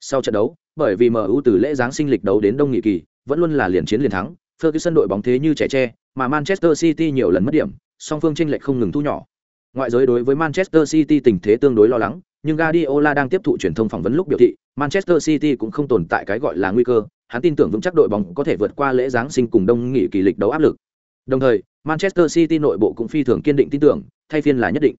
Sau trận đấu, bởi vì MU từ lễ giáng sinh lịch đấu đến đông nghị kỳ, vẫn luôn là liền chiến liền thắng, Ferguson đội bóng thế như trẻ tre, mà Manchester City nhiều lần mất điểm, song phương chênh lệch không ngừng thu nhỏ. Ngoại giới đối với Manchester City tình thế tương đối lo lắng, nhưng Guardiola đang tiếp thụ truyền thông phỏng vấn lúc biểu thị, Manchester City cũng không tồn tại cái gọi là nguy cơ, hắn tin tưởng vững chắc đội bóng có thể vượt qua lễ giáng sinh cùng đông nghị kỳ lịch đấu áp lực. Đồng thời, Manchester City nội bộ cũng phi thường kiên định tin tưởng, thay phiên là nhất định.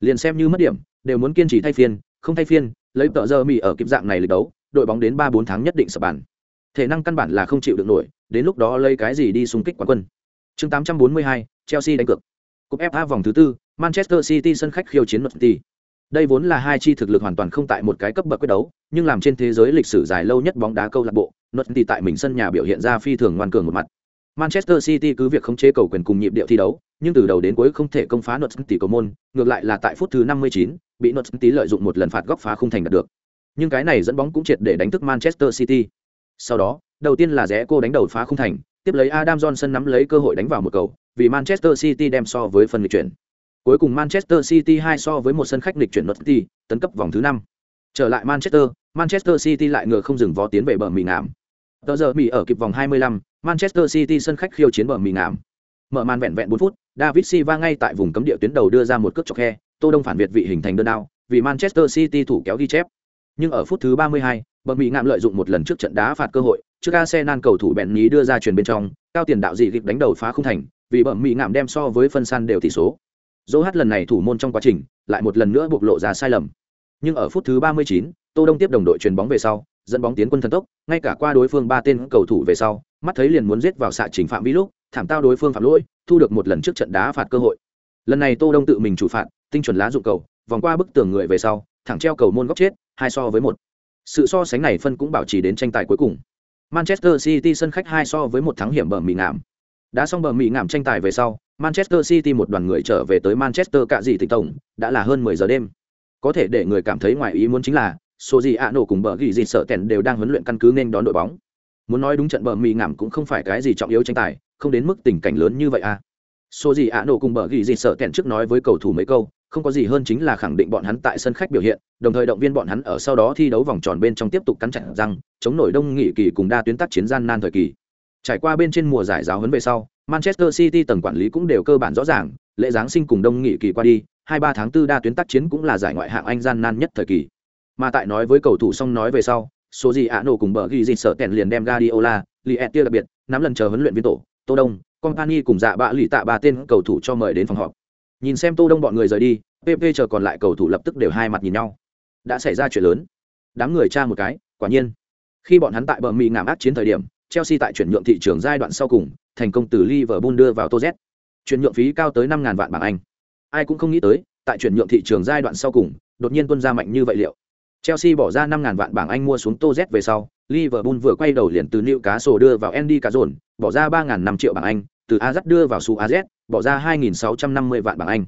Liền xem như mất điểm, đều muốn kiên trì thay phiên, không thay phiên, lấy tợ giờ mì ở kịp dạng này lịch đấu, đội bóng đến 3-4 tháng nhất định sập bàn. Thể năng căn bản là không chịu được nổi, đến lúc đó lấy cái gì đi xung kích quán quân. Chương 842, Chelsea đánh cược. Cúp FA vòng thứ tư, Manchester City sân khách khiêu chiến City. Đây vốn là hai chi thực lực hoàn toàn không tại một cái cấp bậc quyết đấu, nhưng làm trên thế giới lịch sử dài lâu nhất bóng đá câu lạc bộ, City tại mình sân nhà biểu hiện ra phi thường ngoan cường một mặt. Manchester City cứ việc không chế cầu quyền cùng nhịp điệu thi đấu, nhưng từ đầu đến cuối không thể công phá City cầu môn, ngược lại là tại phút thứ 59, bị City lợi dụng một lần phạt góc phá khung thành đạt được. Nhưng cái này dẫn bóng cũng triệt để đánh thức Manchester City. Sau đó, đầu tiên là rẽ cô đánh đầu phá khung thành, tiếp lấy Adam Johnson nắm lấy cơ hội đánh vào một cầu, vì Manchester City đem so với phần lịch chuyển. Cuối cùng Manchester City hai so với một sân khách lịch chuyển City, tấn cấp vòng thứ năm. Trở lại Manchester, Manchester City lại ngựa không dừng vó tiến về bờ mì ngảm. Tờ giờ mì ở kịp vòng 25, Manchester City sân khách khiêu chiến bờ mì ngảm. Mở màn vẹn vẹn 4 phút, David Silva ngay tại vùng cấm địa tuyến đầu đưa ra một cước chọc khe, Tô Đông phản việt vị hình thành đơn đao, vì Manchester City thủ kéo ghi chép. Nhưng ở phút thứ 32, bờ mì ngạm lợi dụng một lần trước trận đá phạt cơ hội, trước Arsenal cầu thủ bèn nhí đưa ra truyền bên trong, cao tiền đạo dị kịp đánh đầu phá không thành, vì bờ mì ngạm đem so với phân san đều tỷ số. Dỗ hát lần này thủ môn trong quá trình, lại một lần nữa bộc lộ ra sai lầm. Nhưng ở phút thứ 39, Tô Đông tiếp đồng đội truyền bóng về sau, dẫn bóng tiến quân thần tốc, ngay cả qua đối phương ba tên cầu thủ về sau, mắt thấy liền muốn giết vào xạ trình phạm vi lúc, thảm tao đối phương phạm lỗi, thu được một lần trước trận đá phạt cơ hội. Lần này Tô Đông tự mình chủ phạt, tinh chuẩn lá dụng cầu, vòng qua bức tường người về sau, thẳng treo cầu môn góc chết, hai so với một. Sự so sánh này phân cũng bảo trì đến tranh tài cuối cùng. Manchester City sân khách hai so với một thắng hiểm bờ mỹ ngảm. Đã xong bờ mỹ ngảm tranh tài về sau, Manchester City một đoàn người trở về tới Manchester cạ gì tỉnh tổng, đã là hơn 10 giờ đêm. Có thể để người cảm thấy ngoài ý muốn chính là, số gì ạ nổ cùng bờ ghi gì sợ tèn đều đang huấn luyện căn cứ nên đón đội bóng muốn nói đúng trận bờ mỹ ngảm cũng không phải cái gì trọng yếu tranh tài không đến mức tình cảnh lớn như vậy à số gì ạ nổ cùng bờ ghi gì sợ kẹn trước nói với cầu thủ mấy câu không có gì hơn chính là khẳng định bọn hắn tại sân khách biểu hiện đồng thời động viên bọn hắn ở sau đó thi đấu vòng tròn bên trong tiếp tục cắn chặt rằng chống nổi đông nghị kỳ cùng đa tuyến tác chiến gian nan thời kỳ. Trải qua bên trên mùa giải giáo huấn về sau manchester city tầng quản lý cũng đều cơ bản rõ ràng lễ giáng sinh cùng đông nghị kỳ qua đi hai ba tháng tư đa tuyến tác chiến cũng là giải ngoại hạng anh gian nan nhất thời kỳ. Mà tại nói với cầu thủ xong nói về sau số gì ạ nổ cùng bờ ghi gì sợ kẹn liền đem Guardiola, Liet đặc biệt, nắm lần chờ huấn luyện viên tổ, Tô Đông, Company cùng dạ bạ lì tạ ba tên cầu thủ cho mời đến phòng họp. Nhìn xem Tô Đông bọn người rời đi, PP chờ còn lại cầu thủ lập tức đều hai mặt nhìn nhau. Đã xảy ra chuyện lớn. Đám người tra một cái, quả nhiên. Khi bọn hắn tại bờ mỹ ngảm ác chiến thời điểm, Chelsea tại chuyển nhượng thị trường giai đoạn sau cùng, thành công từ Liverpool đưa vào Tô Z. Chuyển nhượng phí cao tới 5000 vạn bảng Anh. Ai cũng không nghĩ tới, tại chuyển nhượng thị trường giai đoạn sau cùng, đột nhiên tuân ra mạnh như vậy liệu. Chelsea bỏ ra 5000 vạn bảng Anh mua xuống Tô Z về sau, Liverpool vừa quay đầu liền từ Newcastle đưa vào Andy Cazorn, bỏ ra 3005 triệu bảng Anh, từ AZ đưa vào Su AZ, bỏ ra 2650 vạn bảng Anh.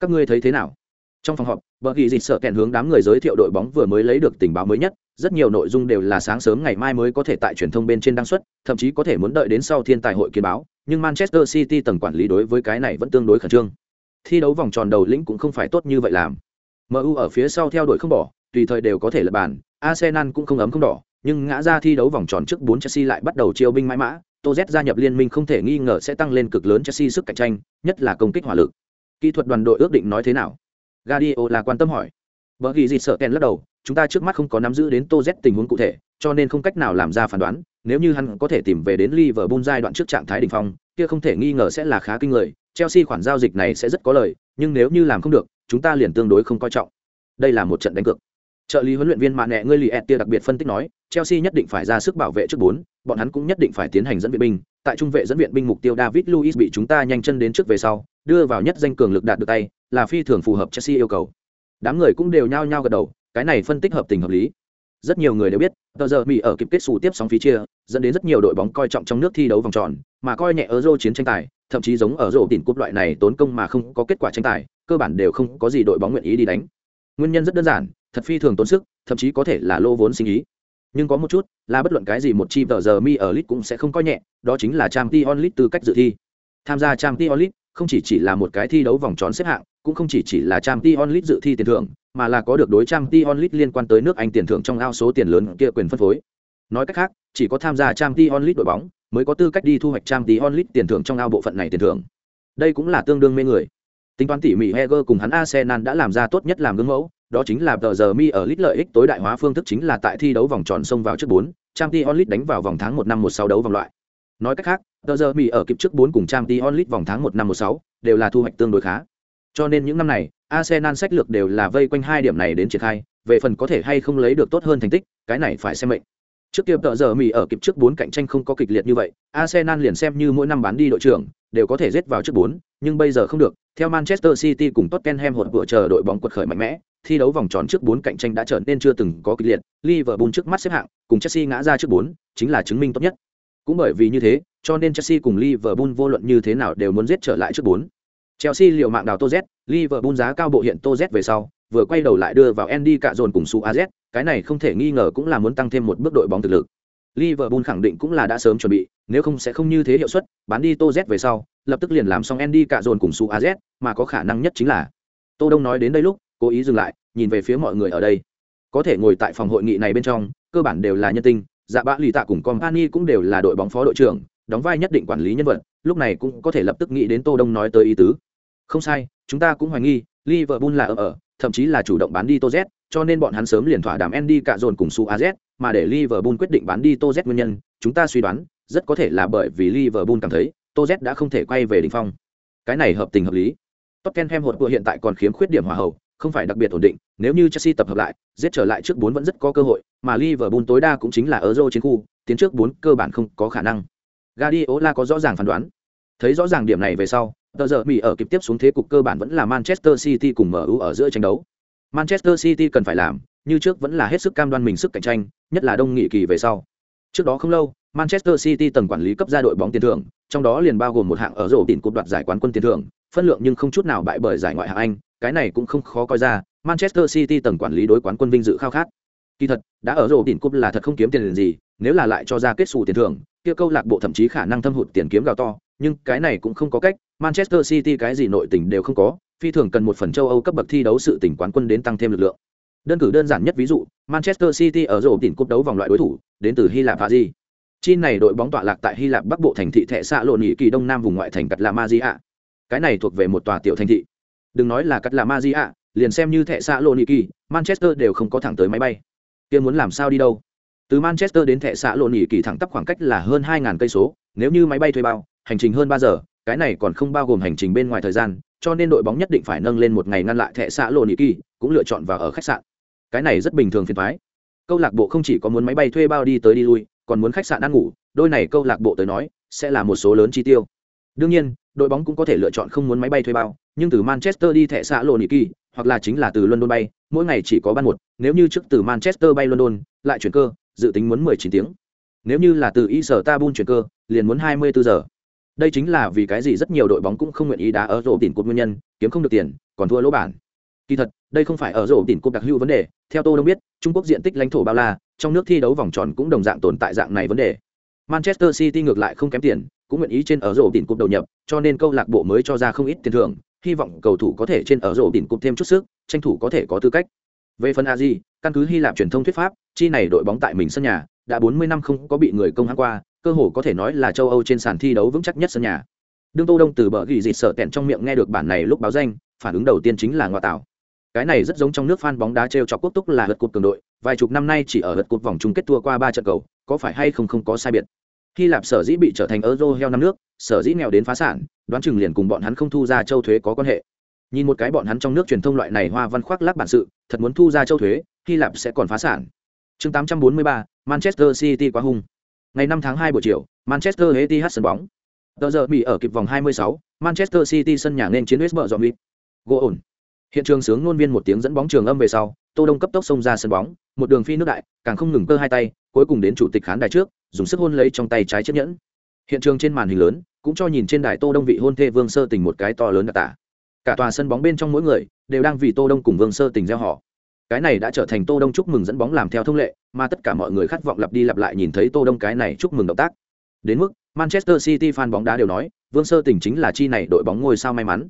Các ngươi thấy thế nào? Trong phòng họp, bờ ghi dịch sợ kèn hướng đám người giới thiệu đội bóng vừa mới lấy được tình báo mới nhất, rất nhiều nội dung đều là sáng sớm ngày mai mới có thể tại truyền thông bên trên đăng xuất, thậm chí có thể muốn đợi đến sau thiên tài hội kiến báo, nhưng Manchester City tầng quản lý đối với cái này vẫn tương đối khẩn trương. Thi đấu vòng tròn đầu lĩnh cũng không phải tốt như vậy làm. MU ở phía sau theo đuổi không bỏ, tùy thời đều có thể lật bàn, Arsenal cũng không ấm không đỏ, nhưng ngã ra thi đấu vòng tròn trước 4 Chelsea lại bắt đầu chiêu binh mãi mã, Tô Z gia nhập liên minh không thể nghi ngờ sẽ tăng lên cực lớn Chelsea sức cạnh tranh, nhất là công kích hỏa lực. Kỹ thuật đoàn đội ước định nói thế nào? Guardiola quan tâm hỏi. vợ ghi gì sợ kèn lắc đầu, chúng ta trước mắt không có nắm giữ đến Tô Z tình huống cụ thể, cho nên không cách nào làm ra phán đoán, nếu như hắn có thể tìm về đến Liverpool giai đoạn trước trạng thái đỉnh phong, kia không thể nghi ngờ sẽ là khá kinh người, Chelsea khoản giao dịch này sẽ rất có lợi, nhưng nếu như làm không được, chúng ta liền tương đối không coi trọng. Đây là một trận đánh cược. Trợ lý huấn luyện viên Mạn Nẹ ngươi lì tia đặc biệt phân tích nói, Chelsea nhất định phải ra sức bảo vệ trước bốn, bọn hắn cũng nhất định phải tiến hành dẫn viện binh, tại trung vệ dẫn viện binh mục tiêu David Luiz bị chúng ta nhanh chân đến trước về sau, đưa vào nhất danh cường lực đạt được tay, là phi thường phù hợp Chelsea yêu cầu. Đám người cũng đều nhao nhao gật đầu, cái này phân tích hợp tình hợp lý. Rất nhiều người đều biết, tờ giờ Mỹ ở kịp kết xù tiếp sóng phí chia, dẫn đến rất nhiều đội bóng coi trọng trong nước thi đấu vòng tròn, mà coi nhẹ ở rô chiến tranh tài, thậm chí giống ở rổ tỉn cúp loại này tốn công mà không có kết quả tranh tài, cơ bản đều không có gì đội bóng nguyện ý đi đánh. Nguyên nhân rất đơn giản, thật phi thường tốn sức, thậm chí có thể là lô vốn sinh ý. Nhưng có một chút, là bất luận cái gì một chi tờ giờ mi ở lit cũng sẽ không coi nhẹ, đó chính là trang t onlit tư cách dự thi. Tham gia trang t onlit không chỉ chỉ là một cái thi đấu vòng tròn xếp hạng, cũng không chỉ chỉ là trang t onlit dự thi tiền thưởng, mà là có được đối trang t onlit liên quan tới nước anh tiền thưởng trong ao số tiền lớn kia quyền phân phối. Nói cách khác, chỉ có tham gia trang t onlit đội bóng mới có tư cách đi thu hoạch trang t onlit tiền thưởng trong ao bộ phận này tiền thưởng. Đây cũng là tương đương mê người. Tính toán tỉ mỉ heger cùng hắn arsenal đã làm ra tốt nhất làm gương mẫu đó chính là tờ giờ mi ở lít lợi ích tối đại hóa phương thức chính là tại thi đấu vòng tròn xông vào trước bốn trang t onlit đánh vào vòng tháng một năm một sáu đấu vòng loại. Nói cách khác, tờ giờ mi ở kịp trước bốn cùng trang t onlit vòng tháng một năm một sáu đều là thu hoạch tương đối khá. Cho nên những năm này, arsenal sách lược đều là vây quanh hai điểm này đến triển khai, về phần có thể hay không lấy được tốt hơn thành tích, cái này phải xem mệnh. Trước kia tờ giờ mì ở kịp trước bốn cạnh tranh không có kịch liệt như vậy, arsenal liền xem như mỗi năm bán đi đội trưởng, đều có thể rết vào trước bốn, nhưng bây giờ không được. Theo manchester city cùng tottenham hột vừa chờ đội bóng quật khởi mạnh mẽ thi đấu vòng tròn trước bốn cạnh tranh đã trở nên chưa từng có kịch liệt liverpool trước mắt xếp hạng cùng chelsea ngã ra trước bốn chính là chứng minh tốt nhất cũng bởi vì như thế cho nên chelsea cùng liverpool vô luận như thế nào đều muốn giết trở lại trước bốn chelsea liều mạng đào tô z liverpool giá cao bộ hiện tô z về sau vừa quay đầu lại đưa vào Andy cả dồn cùng Suarez, cái này không thể nghi ngờ cũng là muốn tăng thêm một bước đội bóng thực lực Liverpool khẳng định cũng là đã sớm chuẩn bị, nếu không sẽ không như thế hiệu suất, bán đi Tô Z về sau, lập tức liền làm xong Andy cả dồn cùng Suarez, mà có khả năng nhất chính là. Tô Đông nói đến đây lúc, cố ý dừng lại, nhìn về phía mọi người ở đây. Có thể ngồi tại phòng hội nghị này bên trong, cơ bản đều là nhân tinh, dạ bã lì tạ cùng company cũng đều là đội bóng phó đội trưởng, đóng vai nhất định quản lý nhân vật, lúc này cũng có thể lập tức nghĩ đến Tô Đông nói tới ý tứ. Không sai, chúng ta cũng hoài nghi, Liverpool là ở ở, thậm chí là chủ động bán đi Tô Z, cho nên bọn hắn sớm liền thỏa đàm Andy cạ dồn cùng Su AZ, mà để Liverpool quyết định bán đi Tô Z nguyên nhân, chúng ta suy đoán, rất có thể là bởi vì Liverpool cảm thấy Tô Z đã không thể quay về đỉnh phong. Cái này hợp tình hợp lý. Tottenham hột vừa hiện tại còn khiếm khuyết điểm hòa hậu, không phải đặc biệt ổn định, nếu như Chelsea tập hợp lại, giết trở lại trước 4 vẫn rất có cơ hội, mà Liverpool tối đa cũng chính là ở Euro chiến khu, tiến trước 4 cơ bản không có khả năng. Guardiola có rõ ràng phán đoán. Thấy rõ ràng điểm này về sau, tờ giờ Mỹ ở kịp tiếp xuống thế cục cơ bản vẫn là Manchester City cùng MU ở giữa tranh đấu. Manchester City cần phải làm, như trước vẫn là hết sức cam đoan mình sức cạnh tranh, nhất là đông nghị kỳ về sau. Trước đó không lâu, Manchester City tầng quản lý cấp ra đội bóng tiền thưởng, trong đó liền bao gồm một hạng ở rổ tiền cúp đoạt giải quán quân tiền thưởng, phân lượng nhưng không chút nào bại bởi giải ngoại hạng Anh, cái này cũng không khó coi ra, Manchester City tầng quản lý đối quán quân vinh dự khao khát. Kỳ thật, đã ở rổ đỉnh cúp là thật không kiếm tiền gì, nếu là lại cho ra kết xù tiền thưởng, kia câu lạc bộ thậm chí khả năng thâm hụt tiền kiếm gào to, nhưng cái này cũng không có cách, Manchester City cái gì nội tình đều không có, phi thường cần một phần châu Âu cấp bậc thi đấu sự tỉnh quán quân đến tăng thêm lực lượng. Đơn cử đơn giản nhất ví dụ, Manchester City ở rổ đỉnh cúp đấu vòng loại đối thủ, đến từ Hy Lạp và di Chi này đội bóng tọa lạc tại Hy Lạp Bắc Bộ thành thị Thệ xạ lộ nhị kỳ đông nam vùng ngoại thành Cật La ạ Cái này thuộc về một tòa tiểu thành thị. Đừng nói là cắt là ma di ạ liền xem như Thệ xạ lộ nhị kỳ, Manchester đều không có thẳng tới máy bay. Kia muốn làm sao đi đâu? Từ Manchester đến Thệ xạ lộ nhị kỳ thẳng tắp khoảng cách là hơn 2000 cây số, nếu như máy bay thuê bao, hành trình hơn ba giờ, cái này còn không bao gồm hành trình bên ngoài thời gian, cho nên đội bóng nhất định phải nâng lên một ngày ngăn lại Thệ xạ lộ nhị kỳ, cũng lựa chọn vào ở khách sạn. Cái này rất bình thường phiền thoái Câu lạc bộ không chỉ có muốn máy bay thuê bao đi tới đi lui, còn muốn khách sạn ăn ngủ, đôi này câu lạc bộ tới nói sẽ là một số lớn chi tiêu đương nhiên đội bóng cũng có thể lựa chọn không muốn máy bay thuê bao nhưng từ manchester đi thẻ xã lộ nị kỳ hoặc là chính là từ london bay mỗi ngày chỉ có ban một nếu như trước từ manchester bay london lại chuyển cơ dự tính muốn 19 tiếng. Nếu như là từ istanbul chuyển cơ liền muốn 24 giờ. Đây chính là vì cái gì rất nhiều đội bóng cũng không nguyện ý đá ở rổ tiền cột nguyên nhân kiếm không được tiền còn thua lỗ bản. Kỳ thật đây không phải ở rổ tiền cột đặc hữu vấn đề theo tôi đông biết trung quốc diện tích lãnh thổ bao la trong nước thi đấu vòng tròn cũng đồng dạng tồn tại dạng này vấn đề. Manchester City ngược lại không kém tiền, cũng nguyện ý trên ở rổ đỉnh cúp đầu nhập, cho nên câu lạc bộ mới cho ra không ít tiền thưởng, hy vọng cầu thủ có thể trên ở rổ đỉnh cúp thêm chút sức, tranh thủ có thể có tư cách. Về phần Aji, căn cứ Hy Lạp truyền thông thuyết pháp, chi này đội bóng tại mình sân nhà, đã 40 năm không có bị người công hãm qua, cơ hồ có thể nói là châu Âu trên sàn thi đấu vững chắc nhất sân nhà. Đương Tô Đông từ bờ gỉ dịt sợ tẹn trong miệng nghe được bản này lúc báo danh, phản ứng đầu tiên chính là ngoại tạo. Cái này rất giống trong nước fan bóng đá treo chọc quốc túc là lượt cột cường đội, vài chục năm nay chỉ ở lượt cột vòng chung kết thua qua 3 trận cầu, có phải hay không không có sai biệt hy lạp sở dĩ bị trở thành euro heo năm nước sở dĩ nghèo đến phá sản đoán chừng liền cùng bọn hắn không thu ra châu thuế có quan hệ. Nhìn một cái bọn hắn trong nước truyền thông loại này hoa văn khoác lác bản sự thật muốn thu ra châu thuế hy lạp sẽ còn phá sản. Chương 843, manchester city quá hung. Ngày 5 tháng 2 buổi chiều manchester etihad sân bóng. Tờ giờ bị ở kịp vòng 26, manchester city sân nhà nên chiến west brom dọn gỗ ổn. Hiện trường sướng ngôn viên một tiếng dẫn bóng trường âm về sau tô đông cấp tốc xông ra sân bóng một đường phi nước đại càng không ngừng cơ hai tay cuối cùng đến chủ tịch khán đài trước dùng sức hôn lấy trong tay trái chiếc nhẫn. Hiện trường trên màn hình lớn cũng cho nhìn trên đài tô đông vị hôn thê vương sơ tình một cái to lớn đặc tả. Cả tòa sân bóng bên trong mỗi người đều đang vì tô đông cùng vương sơ tình gieo họ. Cái này đã trở thành tô đông chúc mừng dẫn bóng làm theo thông lệ mà tất cả mọi người khát vọng lặp đi lặp lại nhìn thấy tô đông cái này chúc mừng động tác. Đến mức manchester city fan bóng đá đều nói vương sơ tình chính là chi này đội bóng ngôi sao may mắn.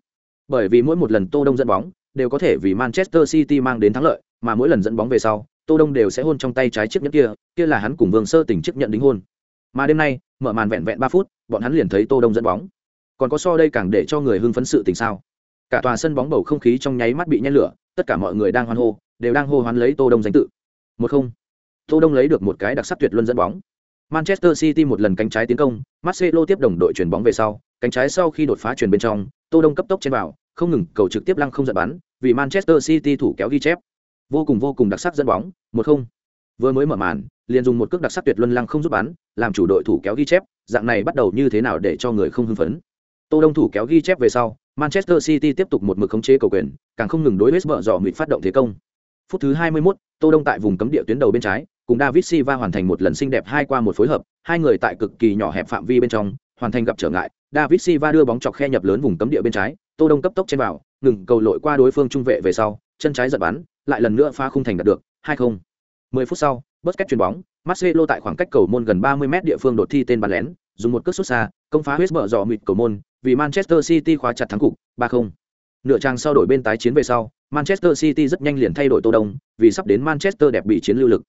Bởi vì mỗi một lần Tô Đông dẫn bóng, đều có thể vì Manchester City mang đến thắng lợi, mà mỗi lần dẫn bóng về sau, Tô Đông đều sẽ hôn trong tay trái chiếc nhẫn kia, kia là hắn cùng Vương Sơ Tình chiếc nhận đính hôn. Mà đêm nay, mở màn vẹn vẹn ba phút, bọn hắn liền thấy Tô Đông dẫn bóng. Còn có so đây càng để cho người hưng phấn sự tình sao? Cả tòa sân bóng bầu không khí trong nháy mắt bị nhen lửa, tất cả mọi người đang hoan hô, đều đang hô hoán lấy Tô Đông danh tự. Một không, Tô Đông lấy được một cái đặc sắc tuyệt luân dẫn bóng. Manchester City một lần cánh trái tiến công, Marcelo tiếp đồng đội chuyển bóng về sau, cánh trái sau khi đột phá chuyển bên trong, Tô Đông cấp tốc trên vào, không ngừng cầu trực tiếp lăng không giật bắn, vì Manchester City thủ kéo ghi chép. Vô cùng vô cùng đặc sắc dẫn bóng, một không. Vừa mới mở màn, liền dùng một cước đặc sắc tuyệt luân lăng không giúp bắn, làm chủ đội thủ kéo ghi chép, dạng này bắt đầu như thế nào để cho người không hưng phấn. Tô Đông thủ kéo ghi chép về sau, Manchester City tiếp tục một mực khống chế cầu quyền, càng không ngừng đối với Brom dò mịt phát động thế công. Phút thứ 21, Tô Đông tại vùng cấm địa tuyến đầu bên trái, cùng David Silva hoàn thành một lần xinh đẹp hai qua một phối hợp, hai người tại cực kỳ nhỏ hẹp phạm vi bên trong, hoàn thành gặp trở ngại, David Silva đưa bóng chọc khe nhập lớn vùng cấm địa bên trái, Tô Đông cấp tốc trên vào, ngừng cầu lội qua đối phương trung vệ về sau, chân trái giật bắn, lại lần nữa phá khung thành đạt được, 2-0. 10 phút sau, Busquets chuyền bóng, Marcelo tại khoảng cách cầu môn gần 30m địa phương đột thi tên bắn lén, dùng một cước sút xa, công phá huyết mở dò mịt cầu môn, vì Manchester City khóa chặt thắng cục, 3-0. Nửa trang sau đổi bên tái chiến về sau, Manchester City rất nhanh liền thay đổi Tô Đông, vì sắp đến Manchester đẹp bị chiến lưu lực.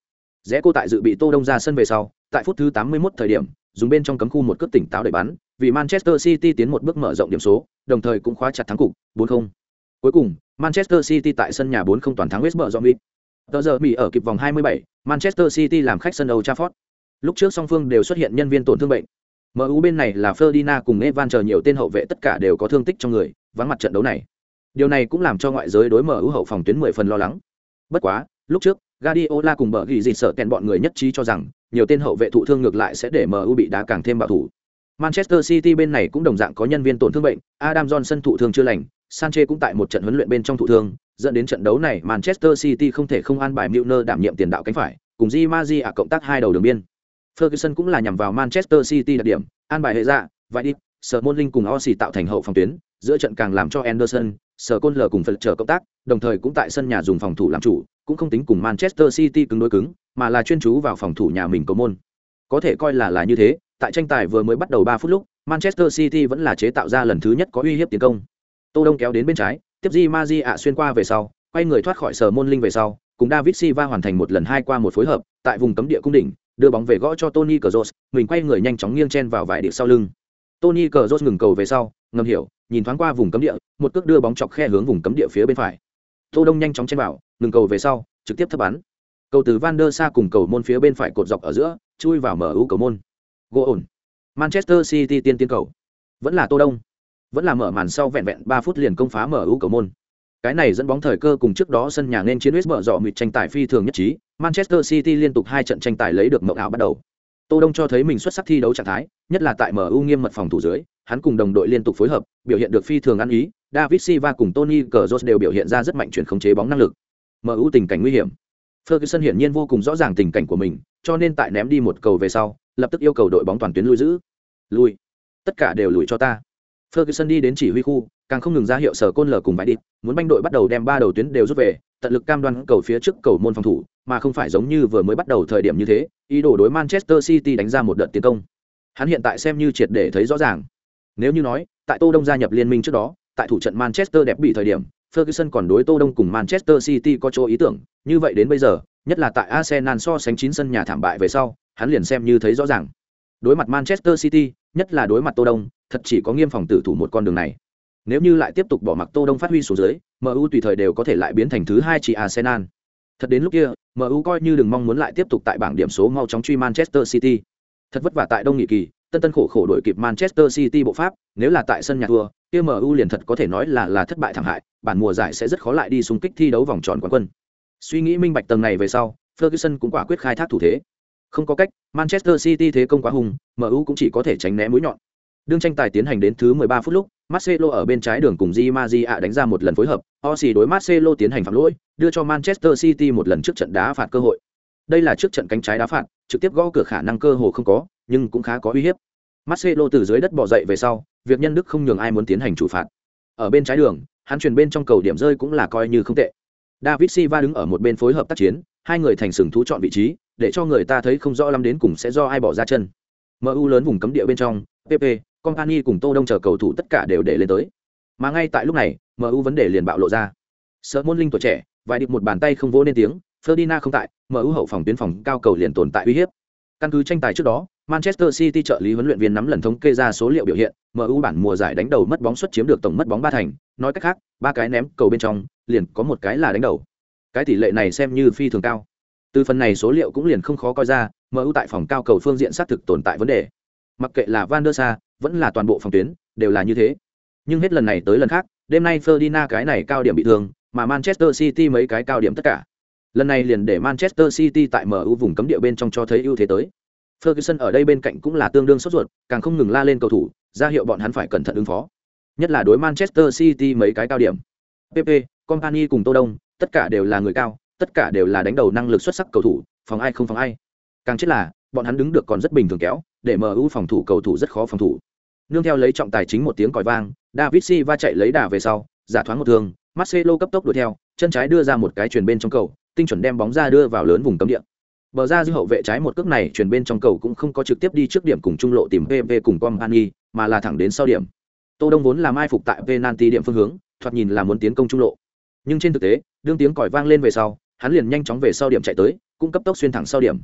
Rẽ cô tại dự bị Tô Đông ra sân về sau, tại phút thứ 81 thời điểm, dùng bên trong cấm khu một cước tỉnh táo để bắn, vì Manchester City tiến một bước mở rộng điểm số, đồng thời cũng khóa chặt thắng cục, 4-0. Cuối cùng, Manchester City tại sân nhà 4-0 toàn thắng West Brom. Tờ giờ Mỹ ở kịp vòng 27, Manchester City làm khách sân Old Trafford. Lúc trước song phương đều xuất hiện nhân viên tổn thương bệnh. MU bên này là Ferdinand cùng Evan chờ nhiều tên hậu vệ tất cả đều có thương tích trong người, vắng mặt trận đấu này. Điều này cũng làm cho ngoại giới đối MU hậu phòng tuyến 10 phần lo lắng. Bất quá, lúc trước, Guardiola cùng bở ghi gì sợ kèn bọn người nhất trí cho rằng, nhiều tên hậu vệ thụ thương ngược lại sẽ để MU bị đá càng thêm bảo thủ. Manchester City bên này cũng đồng dạng có nhân viên tổn thương bệnh, Adam Johnson thụ thương chưa lành, Sanchez cũng tại một trận huấn luyện bên trong thụ thương, dẫn đến trận đấu này Manchester City không thể không an bài Milner đảm nhiệm tiền đạo cánh phải, cùng Di Maria ở cộng tác hai đầu đường biên. Ferguson cũng là nhằm vào Manchester City đặc điểm, an bài hệ dạ, vài đi, Smalling cùng Osi tạo thành hậu phòng tuyến, giữa trận càng làm cho Anderson, Sở cùng Phật trở cộng tác, đồng thời cũng tại sân nhà dùng phòng thủ làm chủ, cũng không tính cùng Manchester City cứng đối cứng, mà là chuyên chú vào phòng thủ nhà mình cầu môn. Có thể coi là là như thế, tại tranh tài vừa mới bắt đầu 3 phút lúc, Manchester City vẫn là chế tạo ra lần thứ nhất có uy hiếp tiến công. Tô Đông kéo đến bên trái, tiếp Di Maji ạ xuyên qua về sau, quay người thoát khỏi sở môn linh về sau, cùng David Silva hoàn thành một lần hai qua một phối hợp, tại vùng cấm địa cung đỉnh, đưa bóng về gõ cho Tony Cazorla, mình quay người nhanh chóng nghiêng chen vào vải địa sau lưng. Tony Cazorla ngừng cầu về sau, ngầm hiểu, nhìn thoáng qua vùng cấm địa, một cước đưa bóng chọc khe hướng vùng cấm địa phía bên phải. Tô Đông nhanh chóng chen vào, ngừng cầu về sau, trực tiếp thấp bắn. Cầu từ Van der Sa cùng cầu môn phía bên phải cột dọc ở giữa, chui vào mở ưu cầu môn. Gỗ ổn. Manchester City tiên tiến cầu. Vẫn là Tô Đông. Vẫn là mở màn sau vẹn vẹn 3 phút liền công phá mở ưu cầu môn. Cái này dẫn bóng thời cơ cùng trước đó sân nhà nên chiến huyết mở dọ mịt tranh tài phi thường nhất trí, Manchester City liên tục hai trận tranh tài lấy được mộng ảo bắt đầu. Tô Đông cho thấy mình xuất sắc thi đấu trạng thái, nhất là tại MU nghiêm mật phòng thủ dưới, hắn cùng đồng đội liên tục phối hợp, biểu hiện được phi thường ăn ý, David Silva cùng Tony cazorla đều biểu hiện ra rất mạnh chuyển khống chế bóng năng lực. MU tình cảnh nguy hiểm. Ferguson hiển nhiên vô cùng rõ ràng tình cảnh của mình, cho nên tại ném đi một cầu về sau, lập tức yêu cầu đội bóng toàn tuyến lui giữ. Lui. Tất cả đều lùi cho ta. Ferguson đi đến chỉ huy khu, càng không ngừng ra hiệu sở côn lở cùng vãi đi, muốn banh đội bắt đầu đem ba đầu tuyến đều rút về, tận lực cam đoan cầu phía trước cầu môn phòng thủ, mà không phải giống như vừa mới bắt đầu thời điểm như thế, ý đồ đối Manchester City đánh ra một đợt tiến công. Hắn hiện tại xem như triệt để thấy rõ ràng. Nếu như nói, tại Tô Đông gia nhập liên minh trước đó, tại thủ trận Manchester đẹp bị thời điểm, Ferguson còn đối Tô Đông cùng Manchester City có chỗ ý tưởng, như vậy đến bây giờ, nhất là tại Arsenal so sánh chín sân nhà thảm bại về sau, hắn liền xem như thấy rõ ràng. Đối mặt Manchester City, nhất là đối mặt Tô Đông, thật chỉ có nghiêm phòng tử thủ một con đường này. Nếu như lại tiếp tục bỏ mặc Tô Đông phát huy xuống dưới, MU tùy thời đều có thể lại biến thành thứ hai chỉ Arsenal. Thật đến lúc kia, MU coi như đừng mong muốn lại tiếp tục tại bảng điểm số mau chóng truy Manchester City. Thật vất vả tại Đông Nghị kỳ, tân tân khổ khổ đội kịp Manchester City bộ pháp, nếu là tại sân nhà thua, kia MU liền thật có thể nói là là thất bại thảm hại, bản mùa giải sẽ rất khó lại đi xung kích thi đấu vòng tròn quán quân. Suy nghĩ minh bạch tầng này về sau, Ferguson cũng quả quyết khai thác thủ thế. Không có cách, Manchester City thế công quá hùng, MU cũng chỉ có thể tránh né mũi nhọn. Đương tranh tài tiến hành đến thứ 13 phút lúc, Marcelo ở bên trái đường cùng Di Maria đánh ra một lần phối hợp, Osi đối Marcelo tiến hành phạm lỗi, đưa cho Manchester City một lần trước trận đá phạt cơ hội. Đây là trước trận cánh trái đá phạt, trực tiếp gõ cửa khả năng cơ hồ không có, nhưng cũng khá có uy hiếp. Marcelo từ dưới đất bò dậy về sau, việc nhân đức không nhường ai muốn tiến hành chủ phạt. Ở bên trái đường, hắn truyền bên trong cầu điểm rơi cũng là coi như không tệ. David Silva đứng ở một bên phối hợp tác chiến, hai người thành sừng thú chọn vị trí, để cho người ta thấy không rõ lắm đến cùng sẽ do ai bỏ ra chân. MU lớn vùng cấm địa bên trong, PP, Company cùng Tô Đông chờ cầu thủ tất cả đều để lên tới. Mà ngay tại lúc này, MU vấn đề liền bạo lộ ra. Sở môn linh tuổi trẻ, vài điệp một bàn tay không vỗ nên tiếng, Ferdinand không tại, MU hậu phòng tuyến phòng cao cầu liền tồn tại uy hiếp. Căn cứ tranh tài trước đó, Manchester City trợ lý huấn luyện viên nắm lần thống kê ra số liệu biểu hiện, MU bản mùa giải đánh đầu mất bóng suất chiếm được tổng mất bóng ba thành, nói cách khác, ba cái ném cầu bên trong, liền có một cái là đánh đầu. Cái tỷ lệ này xem như phi thường cao. Từ phần này số liệu cũng liền không khó coi ra, MU tại phòng cao cầu phương diện xác thực tồn tại vấn đề. Mặc kệ là Van der Sa, vẫn là toàn bộ phòng tuyến, đều là như thế. Nhưng hết lần này tới lần khác, đêm nay Ferdinand cái này cao điểm bị thương, mà Manchester City mấy cái cao điểm tất cả. Lần này liền để Manchester City tại MU vùng cấm địa bên trong cho thấy ưu thế tới. Ferguson ở đây bên cạnh cũng là tương đương sốt ruột, càng không ngừng la lên cầu thủ, ra hiệu bọn hắn phải cẩn thận ứng phó. Nhất là đối Manchester City mấy cái cao điểm. PP, Company cùng Tô Đông, tất cả đều là người cao, tất cả đều là đánh đầu năng lực xuất sắc cầu thủ, phòng ai không phòng ai. Càng chết là, bọn hắn đứng được còn rất bình thường kéo, để MU phòng thủ cầu thủ rất khó phòng thủ. Nương theo lấy trọng tài chính một tiếng còi vang, David Silva chạy lấy đà về sau, giả thoáng một thương, Marcelo cấp tốc đuổi theo, chân trái đưa ra một cái chuyền bên trong cầu, tinh chuẩn đem bóng ra đưa vào lớn vùng cấm địa. Bờ ra dư hậu vệ trái một cước này chuyển bên trong cầu cũng không có trực tiếp đi trước điểm cùng trung lộ tìm PV cùng Company, mà là thẳng đến sau điểm. Tô Đông vốn là mai phục tại penalty điểm phương hướng, thoạt nhìn là muốn tiến công trung lộ. Nhưng trên thực tế, đương tiếng còi vang lên về sau, hắn liền nhanh chóng về sau điểm chạy tới, cũng cấp tốc xuyên thẳng sau điểm.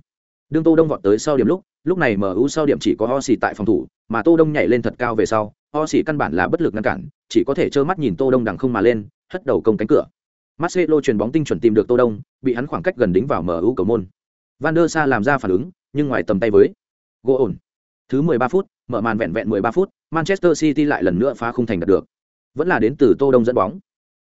Đương Tô Đông vọt tới sau điểm lúc, lúc này MU sau điểm chỉ có Osi tại phòng thủ, mà Tô Đông nhảy lên thật cao về sau, Osi căn bản là bất lực ngăn cản, chỉ có thể trơ mắt nhìn Tô Đông đằng không mà lên, hất đầu công cánh cửa. Marcelo chuyền bóng tinh chuẩn tìm được Tô Đông, bị hắn khoảng cách gần đính vào MU cầu môn. Van der Sa làm ra phản ứng, nhưng ngoài tầm tay với. Gỗ ổn. Thứ 13 phút, mở màn vẹn vẹn 13 phút, Manchester City lại lần nữa phá khung thành đạt được. Vẫn là đến từ Tô Đông dẫn bóng.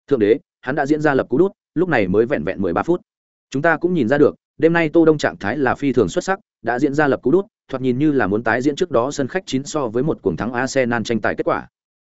Thượng đế, hắn đã diễn ra lập cú đút, lúc này mới vẹn vẹn 13 phút. Chúng ta cũng nhìn ra được, đêm nay Tô Đông trạng thái là phi thường xuất sắc, đã diễn ra lập cú đút, thoạt nhìn như là muốn tái diễn trước đó sân khách chín so với một cuồng thắng Arsenal tranh tài kết quả.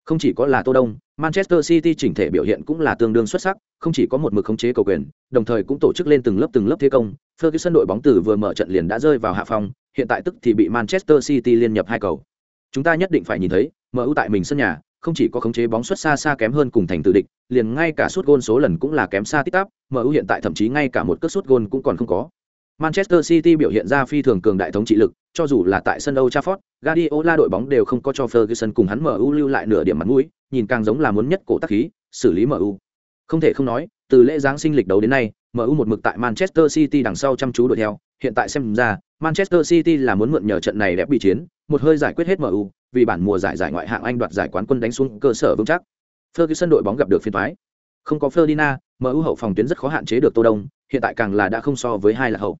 Không chỉ có là Tô Đông, Manchester City chỉnh thể biểu hiện cũng là tương đương xuất sắc, không chỉ có một mực khống chế cầu quyền, đồng thời cũng tổ chức lên từng lớp từng lớp thế công. Ferguson đội bóng tử vừa mở trận liền đã rơi vào hạ phong, hiện tại tức thì bị Manchester City liên nhập hai cầu. Chúng ta nhất định phải nhìn thấy, MU tại mình sân nhà, không chỉ có khống chế bóng xuất xa xa kém hơn cùng thành tự địch, liền ngay cả sút gôn số lần cũng là kém xa tít tắp, MU hiện tại thậm chí ngay cả một cước sút gôn cũng còn không có. Manchester City biểu hiện ra phi thường cường đại thống trị lực, cho dù là tại sân Old Trafford, Guardiola đội bóng đều không có cho Ferguson cùng hắn MU lưu lại nửa điểm mặt mũi, nhìn càng giống là muốn nhất cổ tác khí, xử lý MU. Không thể không nói, từ lễ giáng sinh lịch đấu đến nay, MU một mực tại Manchester City đằng sau chăm chú đuổi theo, hiện tại xem ra, Manchester City là muốn mượn nhờ trận này đẹp bị chiến, một hơi giải quyết hết MU, vì bản mùa giải giải ngoại hạng Anh đoạt giải quán quân đánh xuống cơ sở vững chắc. Ferguson đội bóng gặp được phiên toái. Không có Ferdinand, MU hậu phòng tuyến rất khó hạn chế được Tô Đông, hiện tại càng là đã không so với hai là hậu.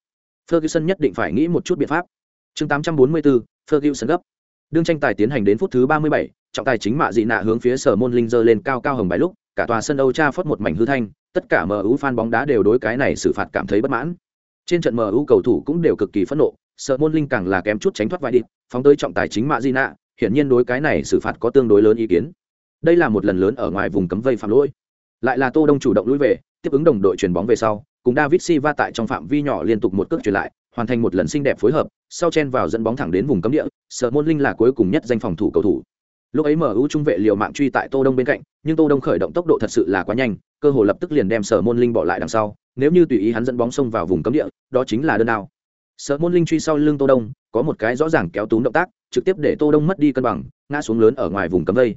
Ferguson nhất định phải nghĩ một chút biện pháp. Chương 844, Ferguson gấp. Đương tranh tài tiến hành đến phút thứ 37, trọng tài chính mạ dị nạ hướng phía sở môn linh giơ lên cao cao hồng bài lúc, cả tòa sân Âu Tra một mảnh hư thanh, tất cả MU fan bóng đá đều đối cái này xử phạt cảm thấy bất mãn. Trên trận MU cầu thủ cũng đều cực kỳ phẫn nộ, sở môn linh càng là kém chút tránh thoát vai đi, phóng tới trọng tài chính mạ dị hiển nhiên đối cái này xử phạt có tương đối lớn ý kiến. Đây là một lần lớn ở ngoài vùng cấm vây phạm lỗi. Lại là Tô Đông chủ động lùi về, tiếp ứng đồng đội chuyền bóng về sau, cùng David Silva tại trong phạm vi nhỏ liên tục một cước chuyển lại, hoàn thành một lần xinh đẹp phối hợp, sau chen vào dẫn bóng thẳng đến vùng cấm địa, Sở Môn Linh là cuối cùng nhất danh phòng thủ cầu thủ. Lúc ấy MU trung vệ liều mạng truy tại Tô Đông bên cạnh, nhưng Tô Đông khởi động tốc độ thật sự là quá nhanh, cơ hồ lập tức liền đem Sở Môn Linh bỏ lại đằng sau, nếu như tùy ý hắn dẫn bóng xông vào vùng cấm địa, đó chính là đơn đao Sở Môn Linh truy sau lưng Tô Đông, có một cái rõ ràng kéo túm động tác, trực tiếp để Tô Đông mất đi cân bằng, ngã xuống lớn ở ngoài vùng cấm vây.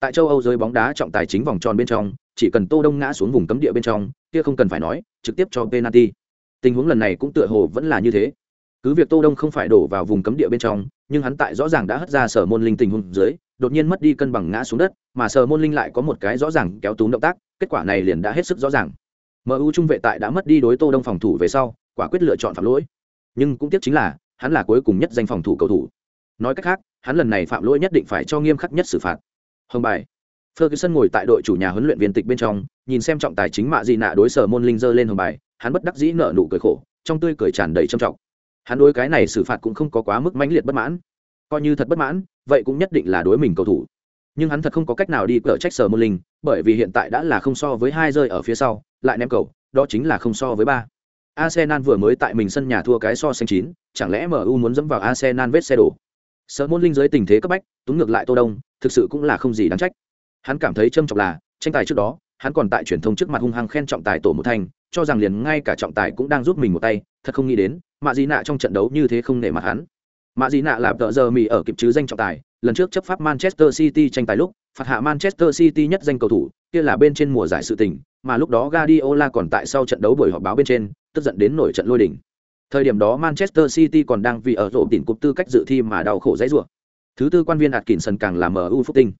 Tại châu Âu giới bóng đá trọng tài chính vòng tròn bên trong, chỉ cần Tô Đông ngã xuống vùng cấm địa bên trong, kia không cần phải nói, trực tiếp cho penalty. Tình huống lần này cũng tựa hồ vẫn là như thế. Cứ việc Tô Đông không phải đổ vào vùng cấm địa bên trong, nhưng hắn tại rõ ràng đã hất ra sở môn linh tình huống dưới, đột nhiên mất đi cân bằng ngã xuống đất, mà sở môn linh lại có một cái rõ ràng kéo túm động tác, kết quả này liền đã hết sức rõ ràng. MU trung vệ tại đã mất đi đối Tô Đông phòng thủ về sau, quả quyết lựa chọn phạm lỗi. Nhưng cũng tiếc chính là, hắn là cuối cùng nhất danh phòng thủ cầu thủ. Nói cách khác, hắn lần này phạm lỗi nhất định phải cho nghiêm khắc nhất xử phạt. Hồng bài. Ferguson ngồi tại đội chủ nhà huấn luyện viên tịch bên trong, nhìn xem trọng tài chính mạ gì nạ đối sở môn linh giơ lên hồng bài, hắn bất đắc dĩ nở nụ cười khổ, trong tươi cười tràn đầy trầm trọng. Hắn đối cái này xử phạt cũng không có quá mức mãnh liệt bất mãn, coi như thật bất mãn, vậy cũng nhất định là đối mình cầu thủ. Nhưng hắn thật không có cách nào đi cỡ trách sở môn linh, bởi vì hiện tại đã là không so với hai rơi ở phía sau, lại ném cầu, đó chính là không so với ba. Arsenal vừa mới tại mình sân nhà thua cái so sánh chín, chẳng lẽ MU muốn dẫm vào Arsenal vết xe đổ? Sở môn linh dưới tình thế cấp bách, túng ngược lại Tô Đông, thực sự cũng là không gì đáng trách hắn cảm thấy trâm trọng là tranh tài trước đó hắn còn tại truyền thông trước mặt hung hăng khen trọng tài tổ một thành cho rằng liền ngay cả trọng tài cũng đang giúp mình một tay thật không nghĩ đến mạ gì nạ trong trận đấu như thế không nể mặt hắn mạ dị nạ là tợ giờ mỹ ở kịp chứ danh trọng tài lần trước chấp pháp manchester city tranh tài lúc phạt hạ Manchester City nhất danh cầu thủ, kia là bên trên mùa giải sự tình, mà lúc đó Guardiola còn tại sau trận đấu buổi họp báo bên trên, tức giận đến nổi trận lôi đỉnh. Thời điểm đó Manchester City còn đang vì ở rộ tỉnh cục tư cách dự thi mà đau khổ dãy rủa. Thứ tư quan viên Atkinson càng là MU phúc tinh.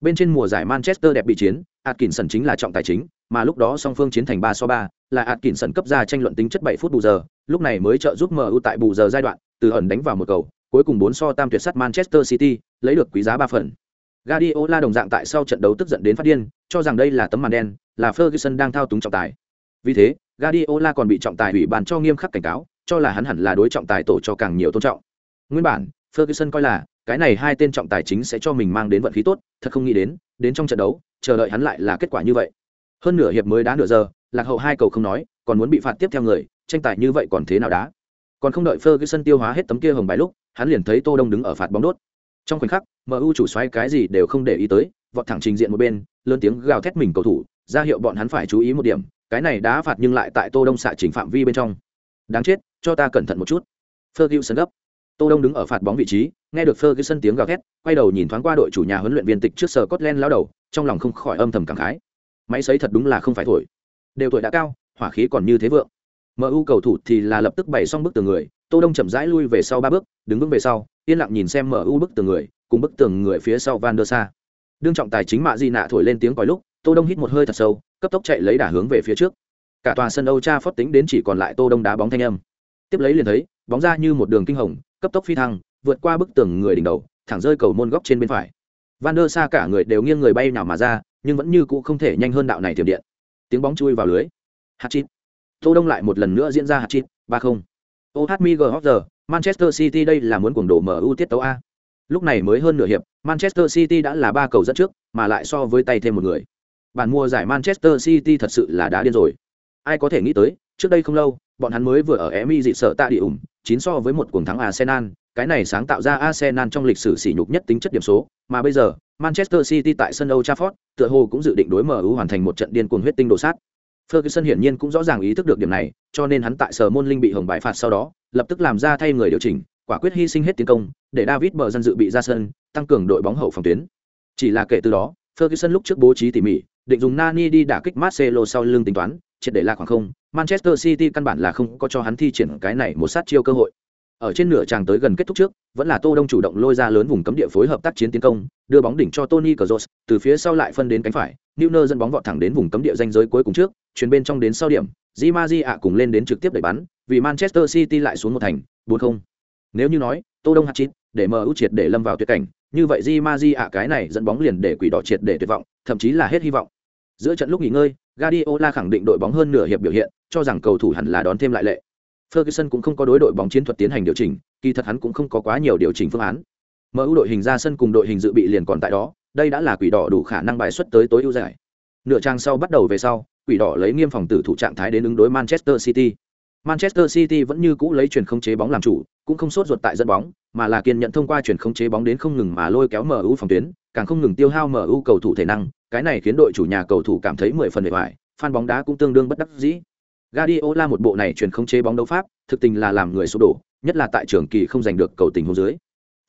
Bên trên mùa giải Manchester đẹp bị chiến, Atkinson chính là trọng tài chính, mà lúc đó song phương chiến thành 3 so 3, là Atkinson cấp ra tranh luận tính chất 7 phút bù giờ, lúc này mới trợ giúp MU tại bù giờ giai đoạn, từ ẩn đánh vào một cầu, cuối cùng 4 so tam tuyệt sắt Manchester City, lấy được quý giá 3 phần. Guardiola đồng dạng tại sau trận đấu tức giận đến phát điên, cho rằng đây là tấm màn đen, là Ferguson đang thao túng trọng tài. Vì thế, Guardiola còn bị trọng tài ủy ban cho nghiêm khắc cảnh cáo, cho là hắn hẳn là đối trọng tài tổ cho càng nhiều tôn trọng. Nguyên bản, Ferguson coi là cái này hai tên trọng tài chính sẽ cho mình mang đến vận khí tốt, thật không nghĩ đến, đến trong trận đấu, chờ đợi hắn lại là kết quả như vậy. Hơn nửa hiệp mới đá nửa giờ, lạc hậu hai cầu không nói, còn muốn bị phạt tiếp theo người, tranh tài như vậy còn thế nào đá? Còn không đợi Ferguson tiêu hóa hết tấm kia hồng bài lúc, hắn liền thấy Tô Đông đứng ở phạt bóng đốt. Trong khoảnh khắc, MU chủ xoáy cái gì đều không để ý tới, vọt thẳng trình diện một bên, lớn tiếng gào thét mình cầu thủ, ra hiệu bọn hắn phải chú ý một điểm, cái này đá phạt nhưng lại tại Tô Đông xạ chỉnh phạm vi bên trong. Đáng chết, cho ta cẩn thận một chút. Ferguson gấp. Tô Đông đứng ở phạt bóng vị trí, nghe được Ferguson tiếng gào thét, quay đầu nhìn thoáng qua đội chủ nhà huấn luyện viên tịch trước sở Scotland lão đầu, trong lòng không khỏi âm thầm cảm khái. Máy sấy thật đúng là không phải thổi. Đều tuổi đã cao, hỏa khí còn như thế vượng. MU cầu thủ thì là lập tức bày xong bức tường người, Tô Đông chậm rãi lui về sau ba bước, đứng vững về sau, yên lặng nhìn xem MU bức tường người, cùng bức tường người phía sau Van der Sa. Đương trọng tài chính Mạ Di nạ thổi lên tiếng còi lúc, Tô Đông hít một hơi thật sâu, cấp tốc chạy lấy đà hướng về phía trước. Cả tòa sân Âu Trafford tính đến chỉ còn lại Tô Đông đá bóng thanh âm. Tiếp lấy liền thấy, bóng ra như một đường kinh hồng, cấp tốc phi thăng, vượt qua bức tường người đỉnh đầu, thẳng rơi cầu môn góc trên bên phải. Van der Sa cả người đều nghiêng người bay nhào mà ra, nhưng vẫn như cũ không thể nhanh hơn đạo này tiềm điện. Tiếng bóng chui vào lưới. Hatchit. Tô Đông lại một lần nữa diễn ra Hatchit, 3-0. OHMG Hotzer, Manchester City đây là muốn cuồng đổ MU tiết tấu a. Lúc này mới hơn nửa hiệp, Manchester City đã là ba cầu dẫn trước, mà lại so với tay thêm một người. Bản mua giải Manchester City thật sự là đã điên rồi. Ai có thể nghĩ tới, trước đây không lâu, bọn hắn mới vừa ở Emi dị sợ tạ địa ủng, chín so với một cuồng thắng Arsenal, cái này sáng tạo ra Arsenal trong lịch sử sỉ nhục nhất tính chất điểm số, mà bây giờ, Manchester City tại sân Old Trafford, tựa hồ cũng dự định đối MU hoàn thành một trận điên cuồng huyết tinh đồ sát. Ferguson hiển nhiên cũng rõ ràng ý thức được điểm này, cho nên hắn tại sở môn linh bị hồng bài phạt sau đó, lập tức làm ra thay người điều chỉnh, quả quyết hy sinh hết tiến công, để David bờ dân dự bị ra sân, tăng cường đội bóng hậu phòng tuyến. Chỉ là kể từ đó, Ferguson lúc trước bố trí tỉ mỉ, định dùng Nani đi đả kích Marcelo sau lưng tính toán, triệt để là khoảng không, Manchester City căn bản là không có cho hắn thi triển cái này một sát chiêu cơ hội. Ở trên nửa tràng tới gần kết thúc trước, vẫn là Tô Đông chủ động lôi ra lớn vùng cấm địa phối hợp tác chiến tiến công, đưa bóng đỉnh cho Tony Kroos, từ phía sau lại phân đến cánh phải, Newner dẫn bóng vọt thẳng đến vùng cấm địa danh giới cuối cùng trước, chuyền bên trong đến sau điểm, Di ạ cùng lên đến trực tiếp đẩy bắn, vì Manchester City lại xuống một thành, 4-0. Nếu như nói, Tô Đông hạt chín, để MU triệt để lâm vào tuyệt cảnh, như vậy Di ạ cái này dẫn bóng liền để quỷ đỏ triệt để tuyệt vọng, thậm chí là hết hy vọng. Giữa trận lúc nghỉ ngơi, Guardiola khẳng định đội bóng hơn nửa hiệp biểu hiện, cho rằng cầu thủ hẳn là đón thêm lại lệ. Ferguson cũng không có đối đội bóng chiến thuật tiến hành điều chỉnh, kỳ thật hắn cũng không có quá nhiều điều chỉnh phương án. MU đội hình ra sân cùng đội hình dự bị liền còn tại đó, đây đã là quỷ đỏ đủ khả năng bài xuất tới tối ưu giải. Nửa trang sau bắt đầu về sau, quỷ đỏ lấy nghiêm phòng tử thủ trạng thái đến ứng đối Manchester City. Manchester City vẫn như cũ lấy chuyển không chế bóng làm chủ, cũng không sốt ruột tại dẫn bóng, mà là kiên nhận thông qua chuyển không chế bóng đến không ngừng mà lôi kéo MU phòng tuyến, càng không ngừng tiêu hao MU cầu thủ thể năng, cái này khiến đội chủ nhà cầu thủ cảm thấy mười phần bề ngoài, fan bóng đá cũng tương đương bất đắc dĩ. Guardiola một bộ này chuyển không chế bóng đấu pháp, thực tình là làm người sụp đổ, nhất là tại trường kỳ không giành được cầu tình huống dưới.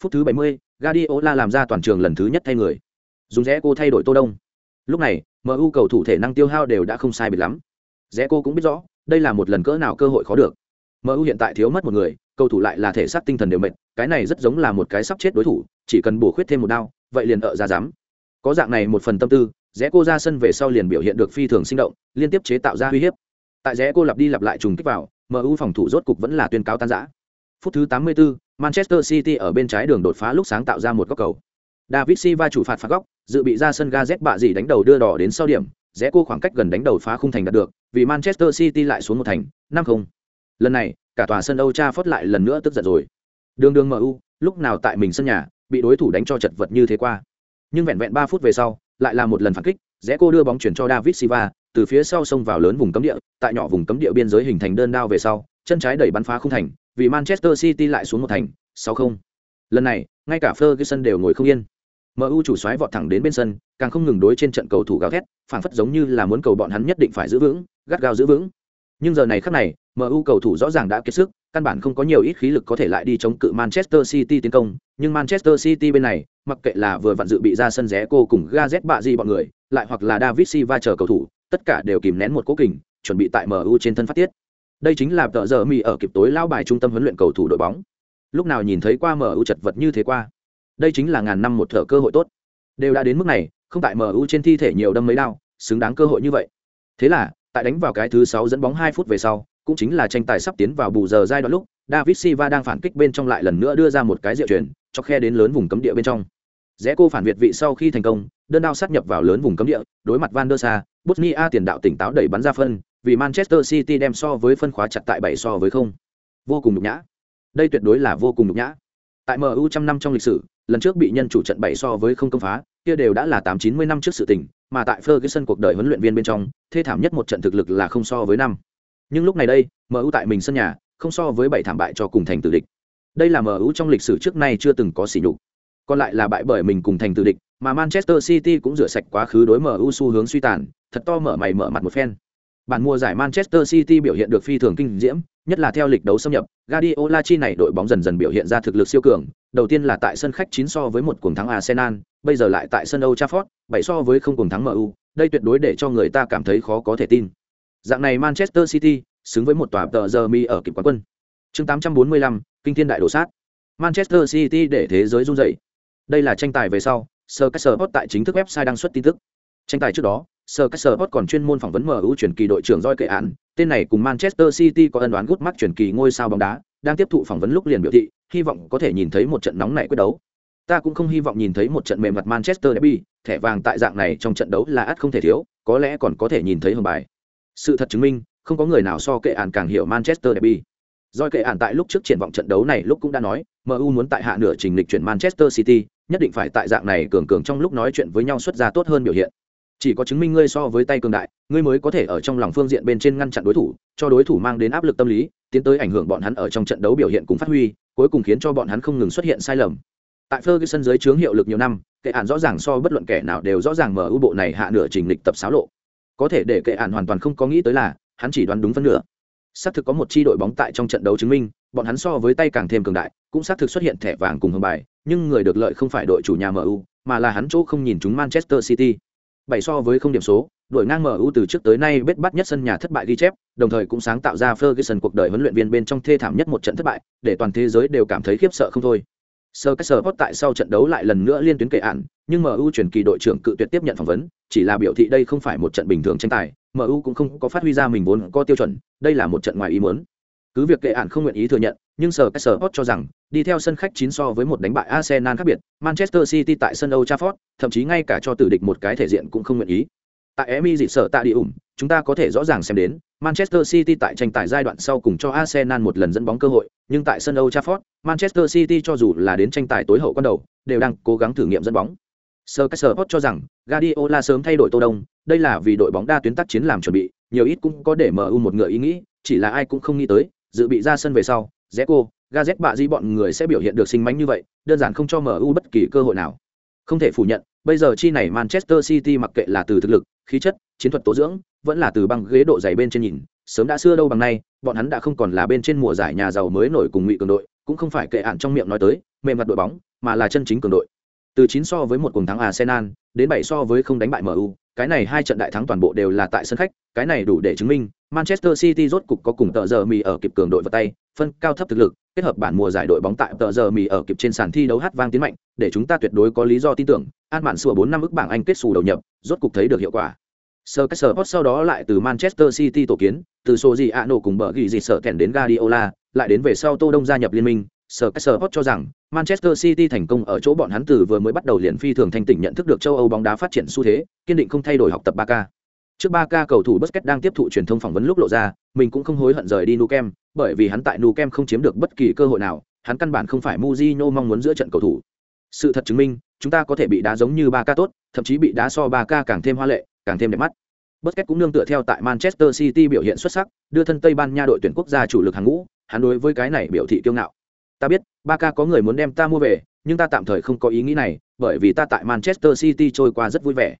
Phút thứ 70, Guardiola làm ra toàn trường lần thứ nhất thay người. Dùng rẽ cô thay đổi Tô Đông. Lúc này, MU cầu thủ thể năng tiêu hao đều đã không sai biệt lắm. Rẽ cô cũng biết rõ, đây là một lần cỡ nào cơ hội khó được. MU hiện tại thiếu mất một người, cầu thủ lại là thể xác tinh thần đều mệt, cái này rất giống là một cái sắp chết đối thủ, chỉ cần bổ khuyết thêm một đao, vậy liền ở ra dám. Có dạng này một phần tâm tư, rẽ cô ra sân về sau liền biểu hiện được phi thường sinh động, liên tiếp chế tạo ra uy hiếp. Tại rẽ cô lặp đi lặp lại trùng kích vào, MU phòng thủ rốt cục vẫn là tuyên cáo tan rã. Phút thứ 84, Manchester City ở bên trái đường đột phá lúc sáng tạo ra một góc cầu. David Silva chủ phạt phạt góc, dự bị ra sân Gazet bạ gì đánh đầu đưa đỏ đến sau điểm, rẽ cô khoảng cách gần đánh đầu phá khung thành đạt được, vì Manchester City lại xuống một thành, 5-0. Lần này, cả tòa sân Old Trafford lại lần nữa tức giận rồi. Đường đường MU, lúc nào tại mình sân nhà, bị đối thủ đánh cho chật vật như thế qua. Nhưng vẹn vẹn 3 phút về sau, lại là một lần phản kích, rẽ cô đưa bóng chuyển cho David Silva, từ phía sau xông vào lớn vùng cấm địa, tại nhỏ vùng cấm địa biên giới hình thành đơn đao về sau, chân trái đẩy bắn phá khung thành, vì Manchester City lại xuống một thành, 6-0. Lần này, ngay cả Ferguson đều ngồi không yên. MU chủ soái vọt thẳng đến bên sân, càng không ngừng đối trên trận cầu thủ gào thét, phản phất giống như là muốn cầu bọn hắn nhất định phải giữ vững, gắt gao giữ vững. Nhưng giờ này khắc này, MU cầu thủ rõ ràng đã kiệt sức, căn bản không có nhiều ít khí lực có thể lại đi chống cự Manchester City tiến công, nhưng Manchester City bên này, mặc kệ là vừa vặn dự bị ra sân rẽ cô cùng Gazet bạ gì bọn người, lại hoặc là David Silva chờ cầu thủ, tất cả đều kìm nén một cố kình, chuẩn bị tại MU trên thân phát tiết. Đây chính là tợ giờ mi ở kịp tối lao bài trung tâm huấn luyện cầu thủ đội bóng. Lúc nào nhìn thấy qua MU chật vật như thế qua. Đây chính là ngàn năm một thở cơ hội tốt. Đều đã đến mức này, không tại MU trên thi thể nhiều đâm mấy đao, xứng đáng cơ hội như vậy. Thế là, tại đánh vào cái thứ sáu dẫn bóng hai phút về sau, cũng chính là tranh tài sắp tiến vào bù giờ giai đoạn lúc, David Silva đang phản kích bên trong lại lần nữa đưa ra một cái diệu chuyển, cho khe đến lớn vùng cấm địa bên trong. Rẽ cô phản việt vị sau khi thành công, đơn đao sát nhập vào lớn vùng cấm địa, đối mặt Van der Sa, Bosnia tiền đạo tỉnh táo đẩy bắn ra phân, vì Manchester City đem so với phân khóa chặt tại bảy so với không. Vô cùng nhục nhã. Đây tuyệt đối là vô cùng nhục nhã. Tại MU trăm năm trong lịch sử, lần trước bị nhân chủ trận bảy so với không công phá, kia đều đã là 890 năm trước sự tình, mà tại Ferguson cuộc đời huấn luyện viên bên trong, thê thảm nhất một trận thực lực là không so với năm. Nhưng lúc này đây, MU tại mình sân nhà, không so với bảy thảm bại cho cùng thành tử địch. Đây là MU trong lịch sử trước nay chưa từng có sỉ nhục. Còn lại là bại bởi mình cùng thành tử địch, mà Manchester City cũng rửa sạch quá khứ đối MU xu hướng suy tàn, thật to mở mày mở mặt một phen. Bản mùa giải Manchester City biểu hiện được phi thường kinh diễm, nhất là theo lịch đấu xâm nhập, Guardiola chi này đội bóng dần dần biểu hiện ra thực lực siêu cường, đầu tiên là tại sân khách 9 so với một cuồng thắng Arsenal, bây giờ lại tại sân Old Trafford, 7 so với không cuồng thắng MU, đây tuyệt đối để cho người ta cảm thấy khó có thể tin. Dạng này Manchester City, xứng với một tòa tờ giờ mi ở kịp quán quân. Chương 845, kinh thiên đại đổ sát. Manchester City để thế giới rung dậy. Đây là tranh tài về sau, Sir Caesar tại chính thức website đăng xuất tin tức. Tranh tài trước đó, Sir Caesar còn chuyên môn phỏng vấn MU chuyển kỳ đội trưởng Roy Kệ án, tên này cùng Manchester City có ân oán gút mắt chuyển kỳ ngôi sao bóng đá, đang tiếp thụ phỏng vấn lúc liền biểu thị, hy vọng có thể nhìn thấy một trận nóng này quyết đấu. Ta cũng không hy vọng nhìn thấy một trận mềm mặt Manchester derby, thẻ vàng tại dạng này trong trận đấu là ắt không thể thiếu, có lẽ còn có thể nhìn thấy hồng bài. Sự thật chứng minh, không có người nào so kệ án càng hiểu Manchester derby. Doi kệ án tại lúc trước triển vọng trận đấu này lúc cũng đã nói, MU muốn tại hạ nửa trình lịch chuyển Manchester City, nhất định phải tại dạng này cường cường trong lúc nói chuyện với nhau xuất ra tốt hơn biểu hiện chỉ có chứng minh ngươi so với tay cường đại, ngươi mới có thể ở trong lòng phương diện bên trên ngăn chặn đối thủ, cho đối thủ mang đến áp lực tâm lý, tiến tới ảnh hưởng bọn hắn ở trong trận đấu biểu hiện cùng phát huy, cuối cùng khiến cho bọn hắn không ngừng xuất hiện sai lầm. Tại Ferguson dưới chướng hiệu lực nhiều năm, kệ ạn rõ ràng so bất luận kẻ nào đều rõ ràng mở ưu bộ này hạ nửa trình lịch tập xáo lộ. Có thể để kệ ạn hoàn toàn không có nghĩ tới là, hắn chỉ đoán đúng phân nửa. Xác thực có một chi đội bóng tại trong trận đấu chứng minh, bọn hắn so với tay càng thêm cường đại, cũng xác thực xuất hiện thẻ vàng cùng hồng bài, nhưng người được lợi không phải đội chủ nhà MU mà là hắn chỗ không nhìn chúng Manchester City bảy so với không điểm số, đội ngang MU từ trước tới nay bết bắt nhất sân nhà thất bại ghi chép, đồng thời cũng sáng tạo ra Ferguson cuộc đời huấn luyện viên bên trong thê thảm nhất một trận thất bại, để toàn thế giới đều cảm thấy khiếp sợ không thôi. Sir Caesar tại sau trận đấu lại lần nữa liên tuyến kệ án, nhưng MU chuyển kỳ đội trưởng cự tuyệt tiếp nhận phỏng vấn, chỉ là biểu thị đây không phải một trận bình thường tranh tài, MU cũng không có phát huy ra mình vốn có tiêu chuẩn, đây là một trận ngoài ý muốn. Cứ việc kệ ạn không nguyện ý thừa nhận, nhưng Sir hot cho rằng, đi theo sân khách chín so với một đánh bại Arsenal khác biệt, Manchester City tại sân Old Trafford, thậm chí ngay cả cho tử địch một cái thể diện cũng không nguyện ý. Tại Emi dị sở tạ đi ủng, chúng ta có thể rõ ràng xem đến, Manchester City tại tranh tài giai đoạn sau cùng cho Arsenal một lần dẫn bóng cơ hội, nhưng tại sân Old Trafford, Manchester City cho dù là đến tranh tài tối hậu quan đầu, đều đang cố gắng thử nghiệm dẫn bóng. Sir Caesar cho rằng, Guardiola sớm thay đổi Tô Đông, đây là vì đội bóng đa tuyến tác chiến làm chuẩn bị, nhiều ít cũng có để MU một người ý nghĩ, chỉ là ai cũng không nghĩ tới, dự bị ra sân về sau, Zeko, Gazet bạ di bọn người sẽ biểu hiện được sinh mánh như vậy, đơn giản không cho MU bất kỳ cơ hội nào. Không thể phủ nhận, bây giờ chi này Manchester City mặc kệ là từ thực lực, khí chất, chiến thuật tố dưỡng, vẫn là từ băng ghế độ dày bên trên nhìn, sớm đã xưa đâu bằng nay, bọn hắn đã không còn là bên trên mùa giải nhà giàu mới nổi cùng ngụy cường đội, cũng không phải kệ ạn trong miệng nói tới, mềm mặt đội bóng, mà là chân chính cường đội. Từ 9 so với một cùng thắng Arsenal, đến 7 so với không đánh bại MU, cái này hai trận đại thắng toàn bộ đều là tại sân khách, cái này đủ để chứng minh Manchester City rốt cục có cùng tờ giờ mì ở kịp cường đội vào tay, phân cao thấp thực lực, kết hợp bản mùa giải đội bóng tại tờ giờ mì ở kịp trên sàn thi đấu hát vang tiến mạnh, để chúng ta tuyệt đối có lý do tin tưởng, an mạn sửa 4 năm ức bảng Anh kết xù đầu nhập, rốt cục thấy được hiệu quả. Sir Caesar sau đó lại từ Manchester City tổ kiến, từ Sojiano cùng bờ ghi gì sợ kèn đến Guardiola, lại đến về sau Tô Đông gia nhập liên minh, Sir hot cho rằng Manchester City thành công ở chỗ bọn hắn từ vừa mới bắt đầu liền phi thường thanh tỉnh nhận thức được châu Âu bóng đá phát triển xu thế, kiên định không thay đổi học tập ba k Trước ba k cầu thủ busket đang tiếp thụ truyền thông phỏng vấn lúc lộ ra, mình cũng không hối hận rời đi Nou Camp, bởi vì hắn tại Nou Camp không chiếm được bất kỳ cơ hội nào, hắn căn bản không phải Mourinho mong muốn giữa trận cầu thủ. Sự thật chứng minh, chúng ta có thể bị đá giống như ba k tốt, thậm chí bị đá so ba k càng thêm hoa lệ, càng thêm đẹp mắt. Busquets cũng nương tựa theo tại Manchester City biểu hiện xuất sắc, đưa thân Tây Ban Nha đội tuyển quốc gia chủ lực hàng ngũ, hắn đối với cái này biểu thị kiêu ngạo. Ta biết, ba ca có người muốn đem ta mua về, nhưng ta tạm thời không có ý nghĩ này, bởi vì ta tại Manchester City trôi qua rất vui vẻ.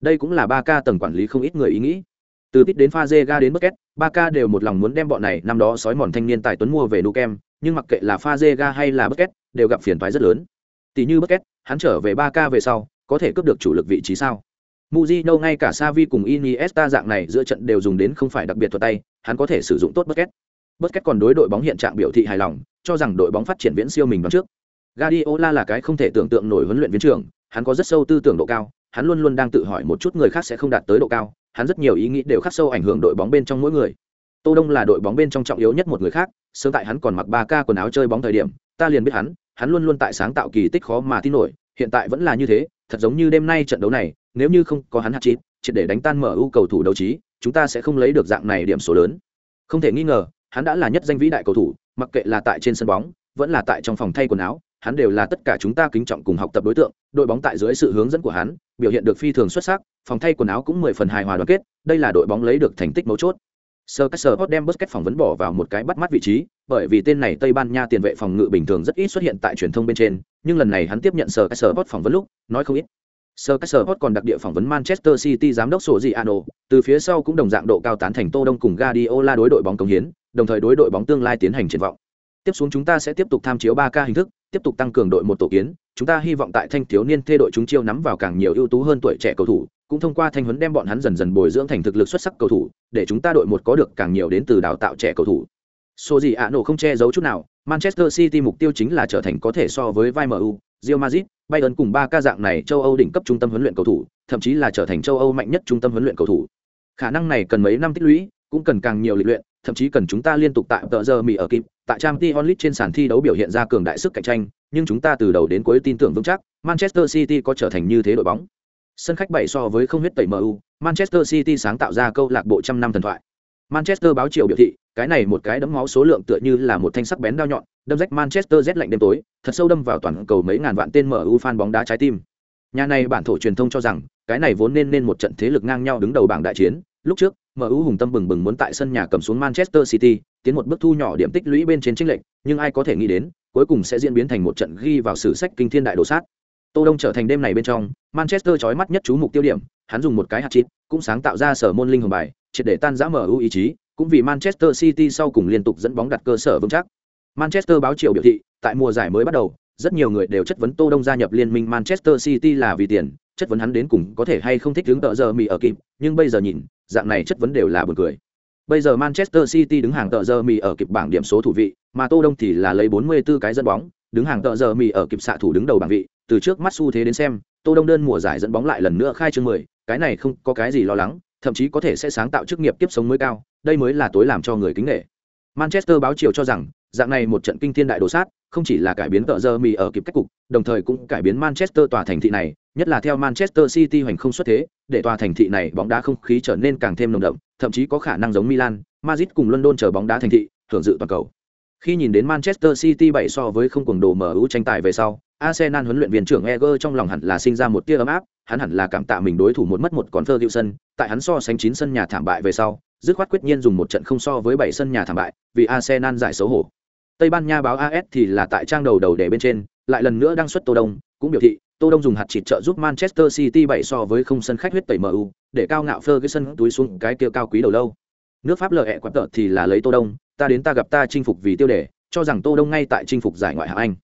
Đây cũng là ba ca tầng quản lý không ít người ý nghĩ. Từ Tít đến Fazega đến Busquets, 3K đều một lòng muốn đem bọn này năm đó sói mòn thanh niên tài tuấn mua về Nou kem. nhưng mặc kệ là Fazega hay là Busquets, đều gặp phiền toái rất lớn. Tỷ như Busquets, hắn trở về ba ca về sau có thể cướp được chủ lực vị trí sao Mujino ngay cả Savi cùng Iniesta dạng này giữa trận đều dùng đến không phải đặc biệt thuật tay, hắn có thể sử dụng tốt Bất cách còn đối đội bóng hiện trạng biểu thị hài lòng, cho rằng đội bóng phát triển viễn siêu mình đoán trước. Guardiola là cái không thể tưởng tượng nổi huấn luyện viên trưởng, hắn có rất sâu tư tưởng độ cao, hắn luôn luôn đang tự hỏi một chút người khác sẽ không đạt tới độ cao, hắn rất nhiều ý nghĩ đều khắc sâu ảnh hưởng đội bóng bên trong mỗi người. Tô Đông là đội bóng bên trong trọng yếu nhất một người khác, sớm tại hắn còn mặc 3K quần áo chơi bóng thời điểm, ta liền biết hắn, hắn luôn luôn tại sáng tạo kỳ tích khó mà tin nổi, hiện tại vẫn là như thế, thật giống như đêm nay trận đấu này, nếu như không có hắn hạt chín, chỉ để đánh tan mở ưu cầu thủ đấu trí, chúng ta sẽ không lấy được dạng này điểm số lớn. Không thể nghi ngờ, hắn đã là nhất danh vĩ đại cầu thủ, mặc kệ là tại trên sân bóng, vẫn là tại trong phòng thay quần áo, hắn đều là tất cả chúng ta kính trọng cùng học tập đối tượng, đội bóng tại dưới sự hướng dẫn của hắn, biểu hiện được phi thường xuất sắc, phòng thay quần áo cũng mười phần hài hòa đoàn kết, đây là đội bóng lấy được thành tích mấu chốt. Sir Caesar đem Busquets phỏng vấn bỏ vào một cái bắt mắt vị trí, bởi vì tên này Tây Ban Nha tiền vệ phòng ngự bình thường rất ít xuất hiện tại truyền thông bên trên, nhưng lần này hắn tiếp nhận Sir Caesar phỏng vấn lúc, nói không ít. Sir Caesar còn đặc địa phỏng vấn Manchester City giám đốc Sojiano, từ phía sau cũng đồng dạng độ cao tán thành Tô Đông cùng Guardiola đối đội bóng công hiến, đồng thời đối đội bóng tương lai tiến hành triển vọng. Tiếp xuống chúng ta sẽ tiếp tục tham chiếu 3K hình thức, tiếp tục tăng cường đội một tổ kiến, chúng ta hy vọng tại thanh thiếu niên thê đội chúng chiêu nắm vào càng nhiều ưu tú hơn tuổi trẻ cầu thủ, cũng thông qua thanh huấn đem bọn hắn dần dần bồi dưỡng thành thực lực xuất sắc cầu thủ, để chúng ta đội một có được càng nhiều đến từ đào tạo trẻ cầu thủ. Số gì ạ nổ không che giấu chút nào, Manchester City mục tiêu chính là trở thành có thể so với vai MU, Real Madrid, Bayern cùng ba ca dạng này châu Âu đỉnh cấp trung tâm huấn luyện cầu thủ, thậm chí là trở thành châu Âu mạnh nhất trung tâm huấn luyện cầu thủ. Khả năng này cần mấy năm tích lũy, cũng cần càng nhiều luyện luyện, thậm chí cần chúng ta liên tục tại tờ giờ mì ở kịp, tại Champions League trên sàn thi đấu biểu hiện ra cường đại sức cạnh tranh, nhưng chúng ta từ đầu đến cuối tin tưởng vững chắc, Manchester City có trở thành như thế đội bóng. Sân khách bảy so với không huyết tẩy MU, Manchester City sáng tạo ra câu lạc bộ trăm năm thần thoại. Manchester báo chiều biểu thị, cái này một cái đấm máu số lượng tựa như là một thanh sắc bén đao nhọn, đâm rách Manchester rét lạnh đêm tối, thật sâu đâm vào toàn cầu mấy ngàn vạn tên MU fan bóng đá trái tim. Nhà này bản thổ truyền thông cho rằng, cái này vốn nên nên một trận thế lực ngang nhau đứng đầu bảng đại chiến, lúc trước, MU hùng tâm bừng bừng muốn tại sân nhà cầm xuống Manchester City, tiến một bước thu nhỏ điểm tích lũy bên trên chênh lệch, nhưng ai có thể nghĩ đến, cuối cùng sẽ diễn biến thành một trận ghi vào sử sách kinh thiên đại đồ sát. Tô Đông trở thành đêm này bên trong, Manchester chói mắt nhất chú mục tiêu điểm, hắn dùng một cái hạt chít, cũng sáng tạo ra sở môn linh hồn bài, triệt để tan rã MU ý chí, cũng vì Manchester City sau cùng liên tục dẫn bóng đặt cơ sở vững chắc. Manchester báo chiều biểu thị, tại mùa giải mới bắt đầu, rất nhiều người đều chất vấn Tô Đông gia nhập liên minh Manchester City là vì tiền, chất vấn hắn đến cùng có thể hay không thích hướng tợ giờ mì ở kịp, nhưng bây giờ nhìn, dạng này chất vấn đều là buồn cười. Bây giờ Manchester City đứng hàng tờ giờ mì ở kịp bảng điểm số thủ vị, mà Tô Đông thì là lấy 44 cái dẫn bóng, đứng hàng tờ giờ mì ở kịp xạ thủ đứng đầu bảng vị, từ trước mắt xu thế đến xem, Tô Đông đơn mùa giải dẫn bóng lại lần nữa khai trương 10, cái này không có cái gì lo lắng, thậm chí có thể sẽ sáng tạo chức nghiệp tiếp sống mới cao, đây mới là tối làm cho người kính nể. Manchester báo chiều cho rằng, dạng này một trận kinh thiên đại đồ sát, không chỉ là cải biến tờ giờ mì ở kịp cách cục, đồng thời cũng cải biến Manchester tòa thành thị này, nhất là theo Manchester City hoành không xuất thế, để tòa thành thị này bóng đá không khí trở nên càng thêm nồng đậm, thậm chí có khả năng giống Milan, Madrid cùng London chờ bóng đá thành thị, thưởng dự toàn cầu. Khi nhìn đến Manchester City bảy so với không cuồng đồ MU tranh tài về sau, Arsenal huấn luyện viên trưởng Eger trong lòng hẳn là sinh ra một tia ấm áp, hắn hẳn là cảm tạ mình đối thủ một mất một còn Ferguson, tại hắn so sánh chín sân nhà thảm bại về sau, dứt khoát quyết nhiên dùng một trận không so với bảy sân nhà thảm bại, vì Arsenal giải xấu hổ. Tây Ban Nha báo AS thì là tại trang đầu đầu để bên trên, lại lần nữa đăng xuất Tô Đông, cũng biểu thị, Tô Đông dùng hạt chỉ trợ giúp Manchester City bảy so với không sân khách huyết tẩy MU, để cao ngạo Ferguson túi xuống cái kia cao quý đầu lâu. Nước Pháp lợi ẹ quạt tợ thì là lấy Tô Đông, ta đến ta gặp ta chinh phục vì tiêu đề, cho rằng Tô Đông ngay tại chinh phục giải ngoại hạng Anh.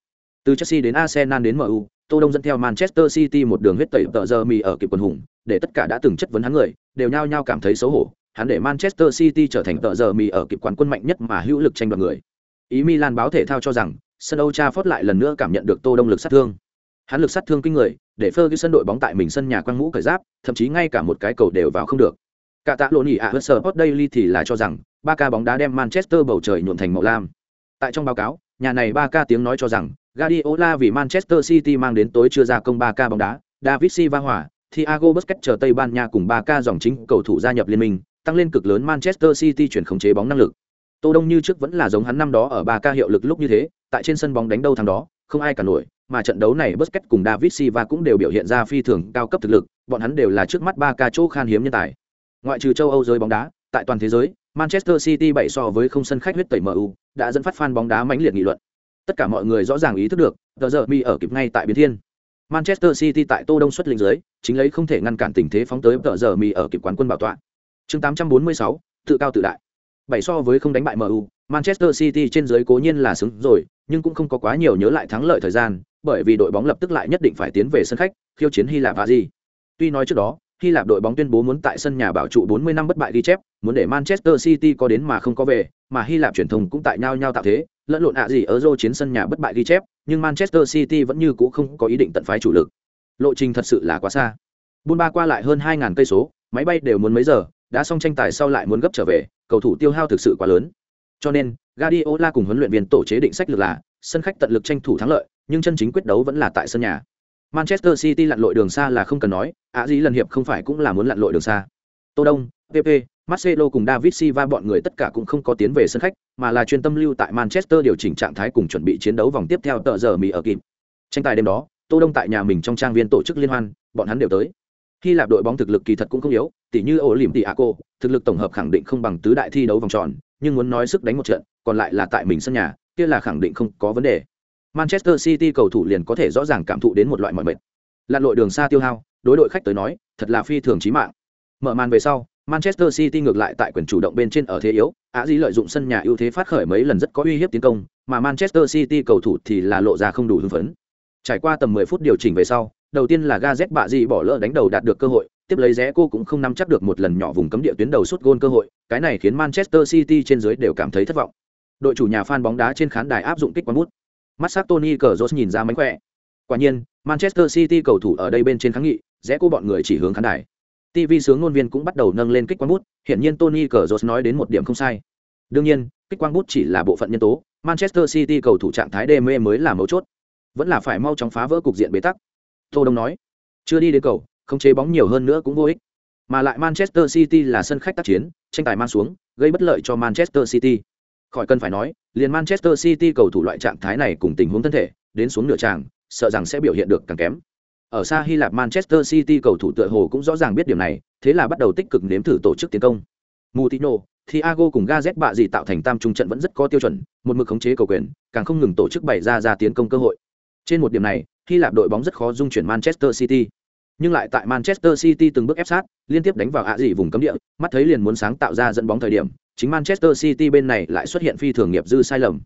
Từ Chelsea đến Arsenal đến MU, Tô Đông dẫn theo Manchester City một đường huyết tẩy tợ giờ mì ở kịp quần hùng, để tất cả đã từng chất vấn hắn người, đều nhao nhao cảm thấy xấu hổ. Hắn để Manchester City trở thành tợ giờ mì ở kịp quán quân mạnh nhất mà hữu lực tranh đoạt người. Ý Milan báo thể thao cho rằng, sân Old Trafford lại lần nữa cảm nhận được Tô Đông lực sát thương. Hắn lực sát thương kinh người, để Ferguson đội bóng tại mình sân nhà quang mũ cởi giáp, thậm chí ngay cả một cái cầu đều vào không được. Cả tạ lộn nhỉ à Sport Daily thì là cho rằng, ba ca bóng đá đem Manchester bầu trời nhuộm thành màu lam. Tại trong báo cáo, nhà này ba ca tiếng nói cho rằng, Guardiola vì Manchester City mang đến tối chưa ra công ba ca bóng đá, David Silva hỏa, Thiago Busquets chờ Tây Ban Nha cùng ba ca dòng chính cầu thủ gia nhập liên minh, tăng lên cực lớn Manchester City chuyển khống chế bóng năng lực. Tô Đông như trước vẫn là giống hắn năm đó ở ba ca hiệu lực lúc như thế, tại trên sân bóng đánh đâu thằng đó, không ai cả nổi, mà trận đấu này Busquets cùng David Silva cũng đều biểu hiện ra phi thường cao cấp thực lực, bọn hắn đều là trước mắt 3 ca chỗ khan hiếm nhân tài. Ngoại trừ châu Âu giới bóng đá, tại toàn thế giới, Manchester City bảy so với không sân khách huyết tẩy MU, đã dẫn phát fan bóng đá mãnh liệt nghị luận. Tất cả mọi người rõ ràng ý thức được giờ giờ mi ở kịp ngay tại biến thiên. Manchester city tại tô đông xuất lĩnh dưới chính lấy không thể ngăn cản tình thế phóng tới giờ giờ mi ở kịp quán quân bảo tọa. Chương 846, tự cao tự đại. Bảy so với không đánh bại mu manchester city trên dưới cố nhiên là xứng rồi nhưng cũng không có quá nhiều nhớ lại thắng lợi thời gian bởi vì đội bóng lập tức lại nhất định phải tiến về sân khách, khiêu chiến hy lạp và gì. Tuy nói trước đó, hy lạp đội bóng tuyên bố muốn tại sân nhà bảo trụ 40 năm bất bại ghi chép, muốn để manchester city có đến mà không có về, mà hy lạp truyền thông cũng tại nhau nhau tạo thế, lẫn lộn ạ gì ở Euro chiến sân nhà bất bại ghi chép, nhưng manchester city vẫn như cũ không có ý định tận phái chủ lực. Lộ trình thật sự là quá xa. Buôn ba qua lại hơn 2.000 cây số, máy bay đều muốn mấy giờ, đã xong tranh tài sau lại muốn gấp trở về, cầu thủ tiêu hao thực sự quá lớn. Cho nên, Guardiola cùng huấn luyện viên tổ chế định sách lược là, sân khách tận lực tranh thủ thắng lợi nhưng chân chính quyết đấu vẫn là tại sân nhà. Manchester city lặn lội đường xa là không cần nói, ạ gì lần hiệp không phải cũng là muốn lặn lội đường xa. Tô đông pp marcelo cùng david silva bọn người tất cả cũng không có tiến về sân khách, mà là chuyên tâm lưu tại manchester điều chỉnh trạng thái cùng chuẩn bị chiến đấu vòng tiếp theo tờ giờ mì ở kịp. Tranh tài đêm đó, tô đông tại nhà mình trong trang viên tổ chức liên hoan, bọn hắn đều tới. Hy lạp đội bóng thực lực kỳ thật cũng không yếu tỷ như ổ lỉm tỷ a cô thực lực tổng hợp khẳng định không bằng tứ đại thi đấu vòng tròn, nhưng muốn nói sức đánh một trận, còn lại là tại mình sân nhà, kia là khẳng định không có vấn đề manchester city cầu thủ liền có thể rõ ràng cảm thụ đến một loại mọi mệt lặn lội đường xa tiêu hao đối đội khách tới nói thật là phi thường chí mạng mở màn về sau manchester city ngược lại tại quyền chủ động bên trên ở thế yếu á dĩ lợi dụng sân nhà ưu thế phát khởi mấy lần rất có uy hiếp tiến công mà manchester city cầu thủ thì là lộ ra không đủ hưng phấn trải qua tầm 10 phút điều chỉnh về sau đầu tiên là Gazet bạ gì bỏ lỡ đánh đầu đạt được cơ hội, tiếp lấy rẽ cô cũng không nắm chắc được một lần nhỏ vùng cấm địa tuyến đầu sút gôn cơ hội, cái này khiến Manchester City trên dưới đều cảm thấy thất vọng. Đội chủ nhà fan bóng đá trên khán đài áp dụng kích quán bút. Mắt sắc Tony Cazorla nhìn ra mánh khỏe. Quả nhiên, Manchester City cầu thủ ở đây bên trên kháng nghị, rẽ cô bọn người chỉ hướng khán đài. TV sướng ngôn viên cũng bắt đầu nâng lên kích quang bút, hiển nhiên Tony Cazorla nói đến một điểm không sai. Đương nhiên, kích quang bút chỉ là bộ phận nhân tố, Manchester City cầu thủ trạng thái đê mê mới là mấu chốt. Vẫn là phải mau chóng phá vỡ cục diện bế tắc. Tô Đông nói. Chưa đi đến cầu, không chế bóng nhiều hơn nữa cũng vô ích. Mà lại Manchester City là sân khách tác chiến, tranh tài mang xuống, gây bất lợi cho Manchester City. Khỏi cần phải nói, liền Manchester City cầu thủ loại trạng thái này cùng tình huống thân thể, đến xuống nửa tràng, sợ rằng sẽ biểu hiện được càng kém. Ở xa Hy Lạp Manchester City cầu thủ tựa hồ cũng rõ ràng biết điểm này, thế là bắt đầu tích cực nếm thử tổ chức tiến công. mutino Thiago cùng Gazet bạ gì tạo thành tam trung trận vẫn rất có tiêu chuẩn, một mực khống chế cầu quyền, càng không ngừng tổ chức bày ra ra tiến công cơ hội. Trên một điểm này, Hy Lạp đội bóng rất khó dung chuyển Manchester City. Nhưng lại tại Manchester City từng bước ép sát, liên tiếp đánh vào ạ dị vùng cấm địa, mắt thấy liền muốn sáng tạo ra dẫn bóng thời điểm, chính Manchester City bên này lại xuất hiện phi thường nghiệp dư sai lầm.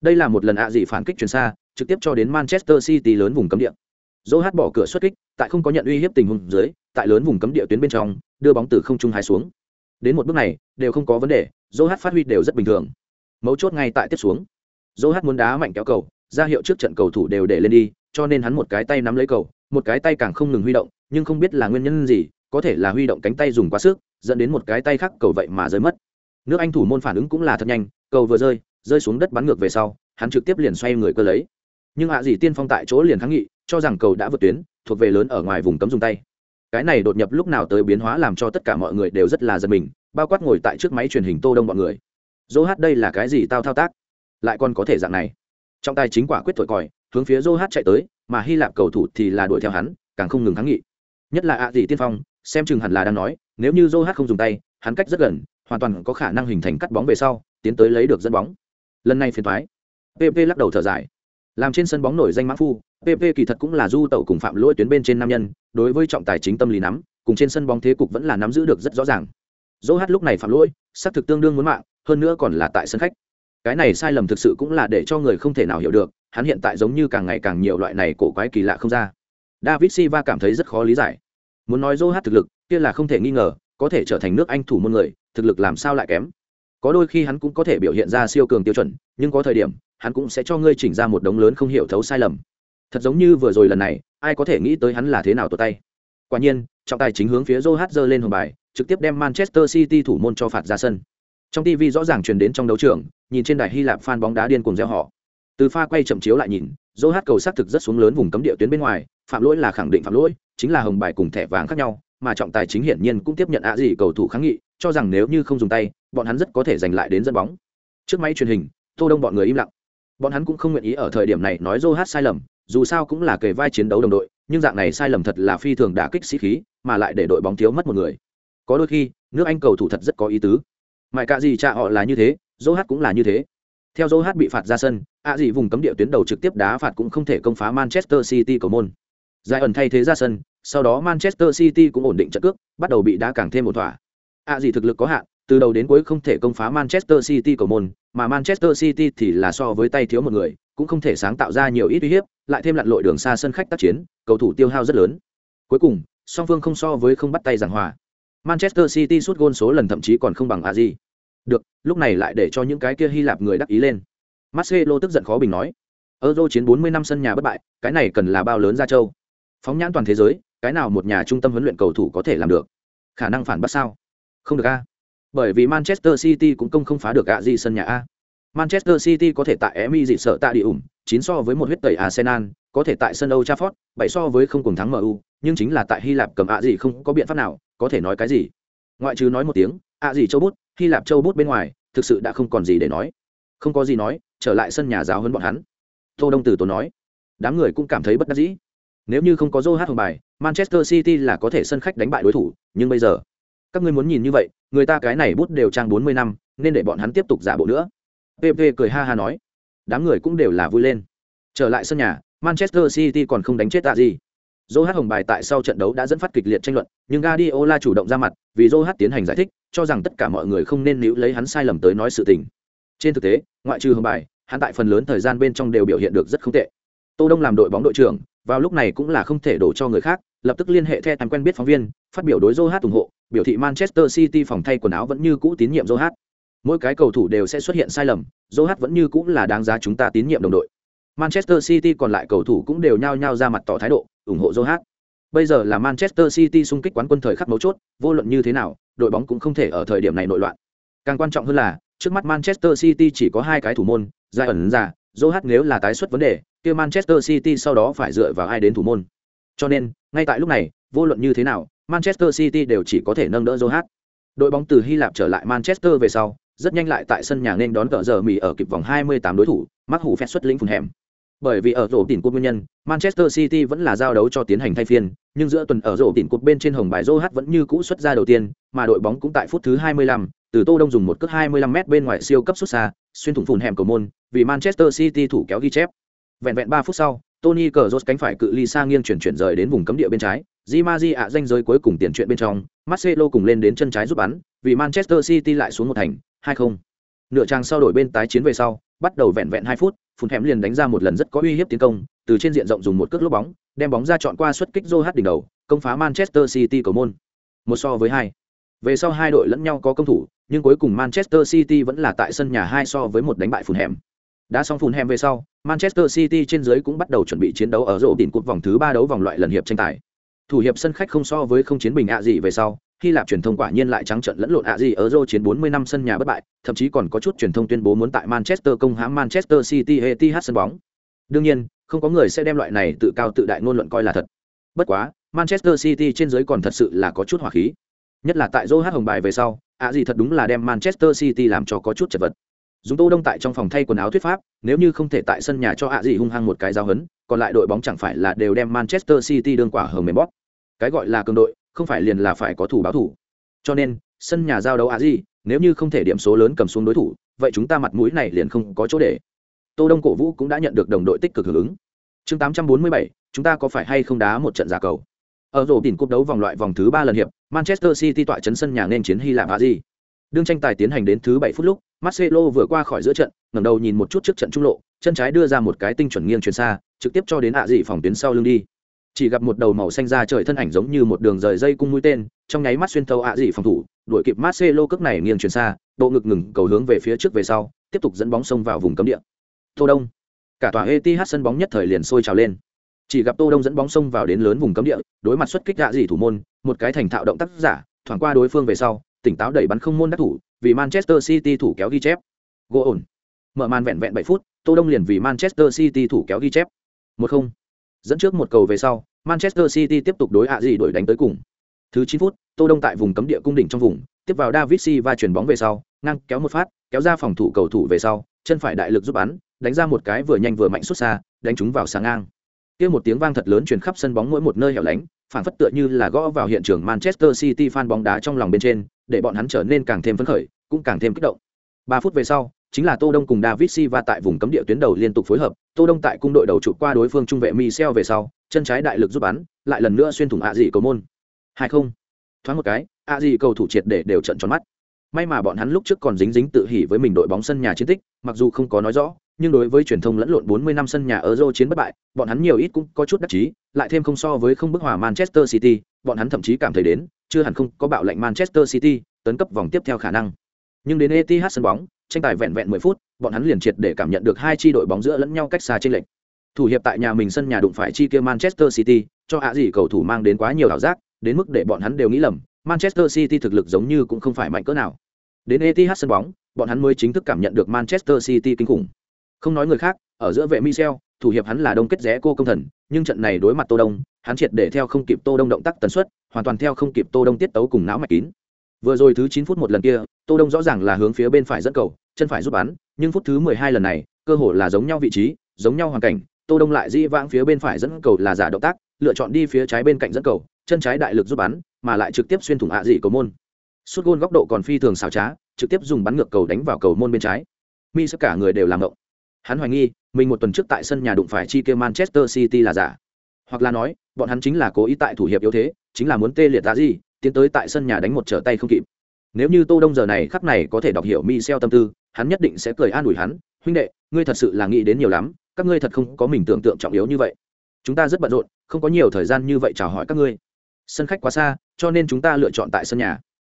Đây là một lần ạ dị phản kích chuyển xa, trực tiếp cho đến Manchester City lớn vùng cấm địa. Zohat bỏ cửa xuất kích, tại không có nhận uy hiếp tình huống dưới, tại lớn vùng cấm địa tuyến bên trong, đưa bóng từ không trung hái xuống. Đến một bước này, đều không có vấn đề, Zohat phát huy đều rất bình thường. Mấu chốt ngay tại tiếp xuống. Zohat muốn đá mạnh kéo cầu, ra hiệu trước trận cầu thủ đều để lên đi, cho nên hắn một cái tay nắm lấy cầu, một cái tay càng không ngừng huy động, nhưng không biết là nguyên nhân gì, có thể là huy động cánh tay dùng quá sức, dẫn đến một cái tay khác cầu vậy mà rơi mất. Nước Anh thủ môn phản ứng cũng là thật nhanh, cầu vừa rơi, rơi xuống đất bắn ngược về sau, hắn trực tiếp liền xoay người cơ lấy. Nhưng hạ dì tiên phong tại chỗ liền kháng nghị, cho rằng cầu đã vượt tuyến, thuộc về lớn ở ngoài vùng cấm dùng tay. Cái này đột nhập lúc nào tới biến hóa làm cho tất cả mọi người đều rất là giật mình, bao quát ngồi tại trước máy truyền hình Tô Đông bọn người. dô hát đây là cái gì tao thao tác? Lại còn có thể dạng này. Trong tay chính quả quyết thổi còi, hướng phía dô hát chạy tới, mà Hy Lạp cầu thủ thì là đuổi theo hắn, càng không ngừng kháng nghị. Nhất là ạ dì tiên phong, xem chừng hẳn là đang nói, nếu như dô hát không dùng tay, hắn cách rất gần, hoàn toàn có khả năng hình thành cắt bóng về sau, tiến tới lấy được dẫn bóng. Lần này phiền thoái PP lắc đầu thở dài. Làm trên sân bóng nổi danh mã phu, PP kỳ thật cũng là du tẩu cùng phạm lỗi tuyến bên trên nam nhân, đối với trọng tài chính tâm lý nắm, cùng trên sân bóng thế cục vẫn là nắm giữ được rất rõ ràng. Dỗ hát lúc này phạm lỗi, xác thực tương đương muốn mạng, hơn nữa còn là tại sân khách. Cái này sai lầm thực sự cũng là để cho người không thể nào hiểu được, hắn hiện tại giống như càng ngày càng nhiều loại này cổ quái kỳ lạ không ra. David siva cảm thấy rất khó lý giải. Muốn nói Dỗ hát thực lực, kia là không thể nghi ngờ, có thể trở thành nước Anh thủ môn người, thực lực làm sao lại kém. Có đôi khi hắn cũng có thể biểu hiện ra siêu cường tiêu chuẩn, nhưng có thời điểm, hắn cũng sẽ cho ngươi chỉnh ra một đống lớn không hiểu thấu sai lầm. Thật giống như vừa rồi lần này ai có thể nghĩ tới hắn là thế nào tột tay. Quả nhiên trọng tài chính hướng phía Joe giơ lên hồng bài trực tiếp đem manchester city thủ môn cho phạt ra sân. Trong tv rõ ràng truyền đến trong đấu trường nhìn trên đài hy lạp fan bóng đá điên cuồng gieo họ từ pha quay chậm chiếu lại nhìn Joe hát cầu xác thực rất xuống lớn vùng cấm địa tuyến bên ngoài phạm lỗi là khẳng định phạm lỗi chính là hồng bài cùng thẻ vàng khác nhau mà trọng tài chính hiển nhiên cũng tiếp nhận ạ gì cầu thủ kháng nghị, cho rằng nếu như không dùng tay, bọn hắn rất có thể giành lại đến dẫn bóng. Trước máy truyền hình, tô đông bọn người im lặng. Bọn hắn cũng không nguyện ý ở thời điểm này nói Joe hát sai lầm, dù sao cũng là kề vai chiến đấu đồng đội, nhưng dạng này sai lầm thật là phi thường đả kích sĩ khí, mà lại để đội bóng thiếu mất một người. Có đôi khi, nước anh cầu thủ thật rất có ý tứ. Mãi cả gì cha họ là như thế dỗ hát cũng là như thế. Theo dỗ hát bị phạt ra sân, ạ à gì vùng cấm địa tuyến đầu trực tiếp đá phạt cũng không thể công phá manchester city cầu môn giải ẩn thay thế ra sân, sau đó manchester city cũng ổn định trận cước, bắt đầu bị đá càng thêm một thỏa. Ạ à gì thực lực có hạn, từ đầu đến cuối không thể công phá manchester city cầu môn, mà manchester city thì là so với tay thiếu một người, cũng không thể sáng tạo ra nhiều ít uy hiếp, lại thêm lặn lội đường xa sân khách tác chiến, cầu thủ tiêu hao rất lớn. Cuối cùng, song phương không so với không bắt tay giảng hòa. Manchester city sút gôn số lần thậm chí còn không bằng a được, lúc này lại để cho những cái kia hy lạp người đắc ý lên. Marcelo tức giận khó bình nói, euro chiến 40 năm sân nhà bất bại, cái này cần là bao lớn ra châu? Phóng nhãn toàn thế giới cái nào một nhà trung tâm huấn luyện cầu thủ có thể làm được khả năng phản bác sao không được a bởi vì manchester city cũng công không phá được gạ di sân nhà a manchester city có thể tại emi dị sợ tạ địa ủng chín so với một huyết tẩy arsenal có thể tại sân Old Trafford, bảy so với không cùng thắng MU, nhưng chính là tại Hy Lạp cầm ạ gì không có biện pháp nào, có thể nói cái gì. Ngoại trừ nói một tiếng, ạ gì châu bút, Hy Lạp châu bút bên ngoài, thực sự đã không còn gì để nói. Không có gì nói, trở lại sân nhà giáo huấn bọn hắn. Tô Đông Tử Tố nói. Đám người cũng cảm thấy bất đắc dĩ. Nếu như không có Joe hồng bài, Manchester City là có thể sân khách đánh bại đối thủ, nhưng bây giờ, các ngươi muốn nhìn như vậy, người ta cái này bút đều trang 40 năm, nên để bọn hắn tiếp tục giả bộ nữa. PP cười ha ha nói. Đám người cũng đều là vui lên. Trở lại sân nhà, Manchester City còn không đánh chết tạ gì. Joe hồng bài tại sau trận đấu đã dẫn phát kịch liệt tranh luận, nhưng Guardiola chủ động ra mặt, vì Joe tiến hành giải thích, cho rằng tất cả mọi người không nên níu lấy hắn sai lầm tới nói sự tình. Trên thực tế, ngoại trừ hồng bài, hắn tại phần lớn thời gian bên trong đều biểu hiện được rất không tệ. Tô Đông làm đội bóng đội trưởng, vào lúc này cũng là không thể đổ cho người khác, lập tức liên hệ theo tham quen biết phóng viên, phát biểu đối Johat ủng hộ, biểu thị Manchester City phòng thay quần áo vẫn như cũ tín nhiệm Johat. Mỗi cái cầu thủ đều sẽ xuất hiện sai lầm, Johat vẫn như cũ là đáng giá chúng ta tín nhiệm đồng đội. Manchester City còn lại cầu thủ cũng đều nhao nhao ra mặt tỏ thái độ, ủng hộ Johat. Bây giờ là Manchester City xung kích quán quân thời khắc mấu chốt, vô luận như thế nào, đội bóng cũng không thể ở thời điểm này nội loạn. Càng quan trọng hơn là, trước mắt Manchester City chỉ có hai cái thủ môn, giai ẩn giả, Johat nếu là tái xuất vấn đề, kia Manchester City sau đó phải dựa vào ai đến thủ môn. Cho nên, ngay tại lúc này, vô luận như thế nào, Manchester City đều chỉ có thể nâng đỡ Joe Đội bóng từ Hy Lạp trở lại Manchester về sau, rất nhanh lại tại sân nhà nên đón cỡ giờ Mỹ ở kịp vòng 28 đối thủ, mắc hủ phép xuất lĩnh phun hẻm. Bởi vì ở rổ tỉnh cột nguyên nhân, Manchester City vẫn là giao đấu cho tiến hành thay phiên, nhưng giữa tuần ở rổ tỉnh cột bên trên hồng bài Joe vẫn như cũ xuất ra đầu tiên, mà đội bóng cũng tại phút thứ 25, từ Tô Đông dùng một cước 25m bên ngoài siêu cấp xuất xa, xuyên thủng phùn hẻm cầu môn, vì Manchester City thủ kéo ghi chép. Vẹn vẹn 3 phút sau, Tony Cazorla cánh phải cự ly xa nghiêng chuyển chuyển rời đến vùng cấm địa bên trái, Di Maji ạ danh giới cuối cùng tiền chuyện bên trong, Marcelo cùng lên đến chân trái giúp bắn, vì Manchester City lại xuống một thành, 2-0. Nửa trang sau đổi bên tái chiến về sau, bắt đầu vẹn vẹn 2 phút, phun hẻm liền đánh ra một lần rất có uy hiếp tiến công, từ trên diện rộng dùng một cước lốp bóng, đem bóng ra chọn qua xuất kích Joe đỉnh đầu, công phá Manchester City cầu môn. Một so với hai. Về sau hai đội lẫn nhau có công thủ, nhưng cuối cùng Manchester City vẫn là tại sân nhà hai so với một đánh bại phun hẻm. Đã xong phun hẻm về sau, Manchester City trên dưới cũng bắt đầu chuẩn bị chiến đấu ở rổ đỉnh cột vòng thứ ba đấu vòng loại lần hiệp tranh tài. Thủ hiệp sân khách không so với không chiến bình ạ gì về sau, Hy Lạp truyền thông quả nhiên lại trắng trận lẫn lộn ạ gì ở rô chiến 40 năm sân nhà bất bại, thậm chí còn có chút truyền thông tuyên bố muốn tại Manchester công hãm Manchester City Etihad sân bóng. Đương nhiên, không có người sẽ đem loại này tự cao tự đại ngôn luận coi là thật. Bất quá, Manchester City trên dưới còn thật sự là có chút hỏa khí. Nhất là tại Joe hồng bài về sau, ạ gì thật đúng là đem Manchester City làm cho có chút chật vật. Dùng Tô Đông tại trong phòng thay quần áo thuyết pháp, nếu như không thể tại sân nhà cho ạ gì hung hăng một cái giao hấn, còn lại đội bóng chẳng phải là đều đem Manchester City đương quả hờm mềm bóp. Cái gọi là cường đội, không phải liền là phải có thủ báo thủ. Cho nên, sân nhà giao đấu ạ gì, nếu như không thể điểm số lớn cầm xuống đối thủ, vậy chúng ta mặt mũi này liền không có chỗ để. Tô Đông cổ vũ cũng đã nhận được đồng đội tích cực hưởng ứng. Chương 847, chúng ta có phải hay không đá một trận giả cầu? Ở rổ đỉnh cúp đấu vòng loại vòng thứ ba lần hiệp, Manchester City tọa chấn sân nhà nên chiến Hy Lạp Aji. Đương tranh tài tiến hành đến thứ bảy phút lúc, Marcelo vừa qua khỏi giữa trận, ngẩng đầu nhìn một chút trước trận trung lộ, chân trái đưa ra một cái tinh chuẩn nghiêng truyền xa, trực tiếp cho đến ạ dị phòng tuyến sau lưng đi. Chỉ gặp một đầu màu xanh da trời thân ảnh giống như một đường rời dây cung mũi tên, trong nháy mắt xuyên thấu ạ dị phòng thủ, đuổi kịp Marcelo cước này nghiêng truyền xa, độ ngực ngừng cầu hướng về phía trước về sau, tiếp tục dẫn bóng xông vào vùng cấm địa. Tô Đông, cả tòa Etihad sân bóng nhất thời liền sôi trào lên. Chỉ gặp Tô Đông dẫn bóng xông vào đến lớn vùng cấm địa, đối mặt xuất kích ạ dị thủ môn, một cái thành thạo động tác giả, thoảng qua đối phương về sau, tỉnh táo đẩy bắn không môn đắc thủ, vì Manchester City thủ kéo ghi chép. Gỗ ổn. Mở màn vẹn vẹn 7 phút, Tô Đông liền vì Manchester City thủ kéo ghi chép. 1-0. Dẫn trước một cầu về sau, Manchester City tiếp tục đối hạ gì đuổi đánh tới cùng. Thứ 9 phút, Tô Đông tại vùng cấm địa cung đỉnh trong vùng, tiếp vào David Silva chuyển bóng về sau, ngang kéo một phát, kéo ra phòng thủ cầu thủ về sau, chân phải đại lực giúp bắn, đánh ra một cái vừa nhanh vừa mạnh xuất xa, đánh trúng vào sáng ngang. Kia một tiếng vang thật lớn truyền khắp sân bóng mỗi một nơi hẻo lánh, phản phất tựa như là gõ vào hiện trường Manchester City fan bóng đá trong lòng bên trên, để bọn hắn trở nên càng thêm phấn khởi, cũng càng thêm kích động. 3 phút về sau, chính là Tô Đông cùng David Silva tại vùng cấm địa tuyến đầu liên tục phối hợp, Tô Đông tại cung đội đầu trụ qua đối phương trung vệ Michel về sau, chân trái đại lực giúp bắn, lại lần nữa xuyên thủng ạ dị cầu môn. 2-0. Thoáng một cái, ạ dị cầu thủ triệt để đều trận tròn mắt. May mà bọn hắn lúc trước còn dính dính tự hỉ với mình đội bóng sân nhà chiến tích, mặc dù không có nói rõ, nhưng đối với truyền thông lẫn lộn 40 năm sân nhà Euro chiến bất bại, bọn hắn nhiều ít cũng có chút đắc chí, lại thêm không so với không bức hòa Manchester City, bọn hắn thậm chí cảm thấy đến, chưa hẳn không có bạo lệnh Manchester City, tấn cấp vòng tiếp theo khả năng. Nhưng đến Etihad sân bóng, tranh tài vẹn vẹn 10 phút, bọn hắn liền triệt để cảm nhận được hai chi đội bóng giữa lẫn nhau cách xa chênh lệch. Thủ hiệp tại nhà mình sân nhà đụng phải chi kia Manchester City, cho ạ gì cầu thủ mang đến quá nhiều ảo giác, đến mức để bọn hắn đều nghĩ lầm, Manchester City thực lực giống như cũng không phải mạnh cỡ nào. Đến Etihad sân bóng, bọn hắn mới chính thức cảm nhận được Manchester City kinh khủng. Không nói người khác, ở giữa vệ Michel, thủ hiệp hắn là đông kết rẽ cô công thần, nhưng trận này đối mặt Tô Đông, hắn triệt để theo không kịp Tô Đông động tác tần suất, hoàn toàn theo không kịp Tô Đông tiết tấu cùng não mạch kín. Vừa rồi thứ chín phút một lần kia, Tô Đông rõ ràng là hướng phía bên phải dẫn cầu, chân phải giúp bắn, nhưng phút thứ 12 lần này, cơ hội là giống nhau vị trí, giống nhau hoàn cảnh, Tô Đông lại di vãng phía bên phải dẫn cầu là giả động tác, lựa chọn đi phía trái bên cạnh dẫn cầu, chân trái đại lực giúp bắn, mà lại trực tiếp xuyên thủng ạ dị cầu môn. Sút gôn góc độ còn phi thường xảo trá, trực tiếp dùng bắn ngược cầu đánh vào cầu môn bên trái. Mi sức cả người đều làm động. Hắn hoài nghi, mình một tuần trước tại sân nhà đụng phải chi kia Manchester City là giả. Hoặc là nói, bọn hắn chính là cố ý tại thủ hiệp yếu thế, chính là muốn tê liệt ra gì, tiến tới tại sân nhà đánh một trở tay không kịp. Nếu như Tô Đông giờ này khắc này có thể đọc hiểu Michel tâm tư, hắn nhất định sẽ cười an ủi hắn, huynh đệ, ngươi thật sự là nghĩ đến nhiều lắm, các ngươi thật không có mình tưởng tượng trọng yếu như vậy. Chúng ta rất bận rộn, không có nhiều thời gian như vậy chào hỏi các ngươi. Sân khách quá xa, cho nên chúng ta lựa chọn tại sân nhà.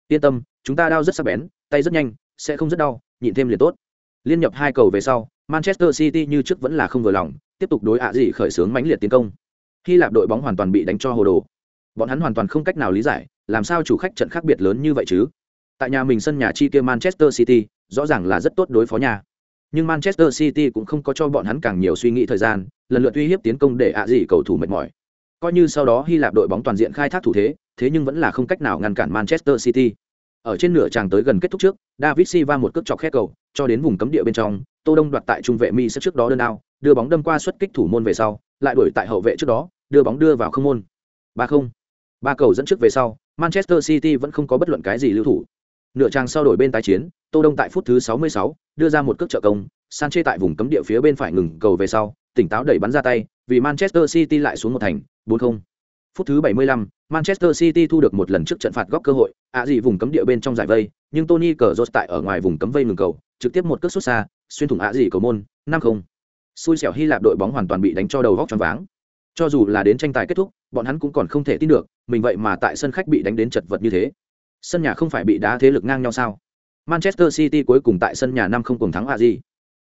Yên tâm, chúng ta đao rất sắc bén, tay rất nhanh, sẽ không rất đau, nhịn thêm liền tốt. Liên nhập hai cầu về sau, Manchester City như trước vẫn là không vừa lòng, tiếp tục đối ạ gì khởi xướng mãnh liệt tiến công. Hy Lạp đội bóng hoàn toàn bị đánh cho hồ đồ. Bọn hắn hoàn toàn không cách nào lý giải, làm sao chủ khách trận khác biệt lớn như vậy chứ? Tại nhà mình sân nhà chi kia Manchester City, rõ ràng là rất tốt đối phó nhà. Nhưng Manchester City cũng không có cho bọn hắn càng nhiều suy nghĩ thời gian, lần lượt uy hiếp tiến công để ạ gì cầu thủ mệt mỏi. Coi như sau đó Hy Lạp đội bóng toàn diện khai thác thủ thế, thế nhưng vẫn là không cách nào ngăn cản Manchester City. Ở trên nửa tràng tới gần kết thúc trước, David Silva một cước chọc khe cầu, cho đến vùng cấm địa bên trong, Tô Đông đoạt tại trung vệ Mi trước đó đơn ao đưa bóng đâm qua xuất kích thủ môn về sau, lại đuổi tại hậu vệ trước đó, đưa bóng đưa vào không môn. 3-0. Ba cầu dẫn trước về sau, Manchester City vẫn không có bất luận cái gì lưu thủ. Nửa trang sau đổi bên tái chiến, Tô Đông tại phút thứ 66, đưa ra một cước trợ công, Sanchez tại vùng cấm địa phía bên phải ngừng cầu về sau, tỉnh táo đẩy bắn ra tay, vì Manchester City lại xuống một thành, 4-0. Phút thứ 75, Manchester City thu được một lần trước trận phạt góc cơ hội, ạ gì vùng cấm địa bên trong giải vây, nhưng Tony Cazorla tại ở ngoài vùng cấm vây ngừng cầu, trực tiếp một cước sút xa, xuyên thủng ạ gì cầu môn, 5-0. Xui xẻo Hy Lạp đội bóng hoàn toàn bị đánh cho đầu góc choáng váng. Cho dù là đến tranh tài kết thúc, bọn hắn cũng còn không thể tin được, mình vậy mà tại sân khách bị đánh đến chật vật như thế. Sân nhà không phải bị đá thế lực ngang nhau sao? Manchester City cuối cùng tại sân nhà năm không cùng thắng ạ gì.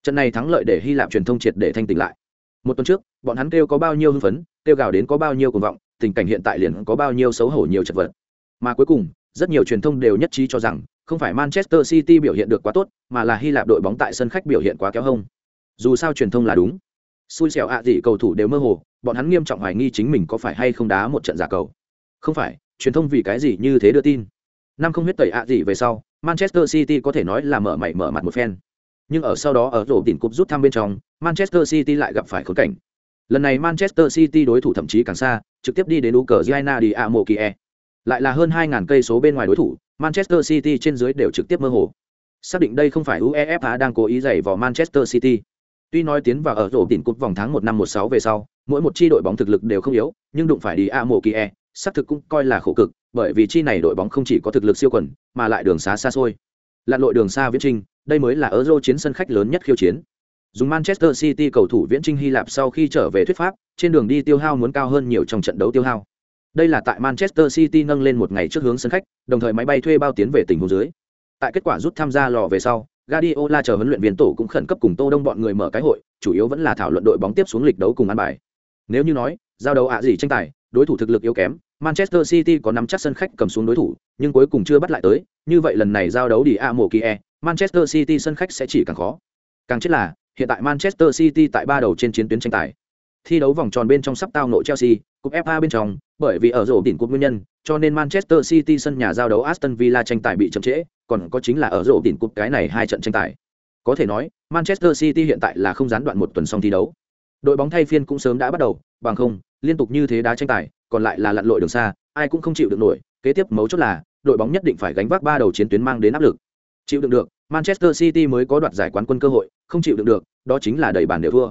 Trận này thắng lợi để Hy Lạp truyền thông triệt để thanh tỉnh lại. Một tuần trước, bọn hắn kêu có bao nhiêu hưng phấn, kêu gào đến có bao nhiêu cuồng vọng, tình cảnh hiện tại liền có bao nhiêu xấu hổ nhiều chật vật. Mà cuối cùng, rất nhiều truyền thông đều nhất trí cho rằng, không phải Manchester City biểu hiện được quá tốt, mà là Hy Lạp đội bóng tại sân khách biểu hiện quá kéo hông. Dù sao truyền thông là đúng. Xui xẻo ạ gì cầu thủ đều mơ hồ, bọn hắn nghiêm trọng hoài nghi chính mình có phải hay không đá một trận giả cầu. Không phải, truyền thông vì cái gì như thế đưa tin. Năm không huyết tẩy ạ gì về sau, Manchester City có thể nói là mở mày mở mặt một phen. Nhưng ở sau đó ở rổ tỉnh cúp rút thăm bên trong, Manchester City lại gặp phải khốn cảnh. Lần này Manchester City đối thủ thậm chí càng xa, trực tiếp đi đến Ukraine đi A Amokie. Lại là hơn 2.000 cây số bên ngoài đối thủ, Manchester City trên dưới đều trực tiếp mơ hồ. Xác định đây không phải UEFA đang cố ý giày vào Manchester City. Tuy nói tiến vào ở rổ đỉnh cúp vòng tháng 1 năm 16 về sau, mỗi một chi đội bóng thực lực đều không yếu, nhưng đụng phải đi A Amokie, xác thực cũng coi là khổ cực, bởi vì chi này đội bóng không chỉ có thực lực siêu quần, mà lại đường xa xa xôi. Lặn lội đường xa viễn trình, đây mới là ở rô chiến sân khách lớn nhất khiêu chiến. Dùng Manchester City cầu thủ viễn trinh Hy Lạp sau khi trở về thuyết pháp, trên đường đi tiêu hao muốn cao hơn nhiều trong trận đấu tiêu hao. Đây là tại Manchester City nâng lên một ngày trước hướng sân khách, đồng thời máy bay thuê bao tiến về tỉnh hồ dưới. Tại kết quả rút tham gia lò về sau, Guardiola chờ huấn luyện viên tổ cũng khẩn cấp cùng Tô Đông bọn người mở cái hội, chủ yếu vẫn là thảo luận đội bóng tiếp xuống lịch đấu cùng ăn bài. Nếu như nói, giao đấu ạ gì tranh tài, đối thủ thực lực yếu kém, Manchester City có nắm chắc sân khách cầm xuống đối thủ, nhưng cuối cùng chưa bắt lại tới, như vậy lần này giao đấu đi A mộ kia, Manchester City sân khách sẽ chỉ càng khó. Càng chết là, hiện tại Manchester City tại ba đầu trên chiến tuyến tranh tài. Thi đấu vòng tròn bên trong sắp tao nội Chelsea, cúp FA bên trong, bởi vì ở rổ đỉnh cúp nguyên nhân, cho nên Manchester City sân nhà giao đấu Aston Villa tranh tài bị chậm trễ, còn có chính là ở rổ đỉnh cúp cái này hai trận tranh tài. Có thể nói, Manchester City hiện tại là không gián đoạn một tuần xong thi đấu. Đội bóng thay phiên cũng sớm đã bắt đầu, bằng không, liên tục như thế đá tranh tài, còn lại là lặn lội đường xa, ai cũng không chịu được nổi, kế tiếp mấu chốt là, đội bóng nhất định phải gánh vác ba đầu chiến tuyến mang đến áp lực. Chịu đựng được, Manchester City mới có đoạt giải quán quân cơ hội, không chịu đựng được, đó chính là đầy bàn đều thua.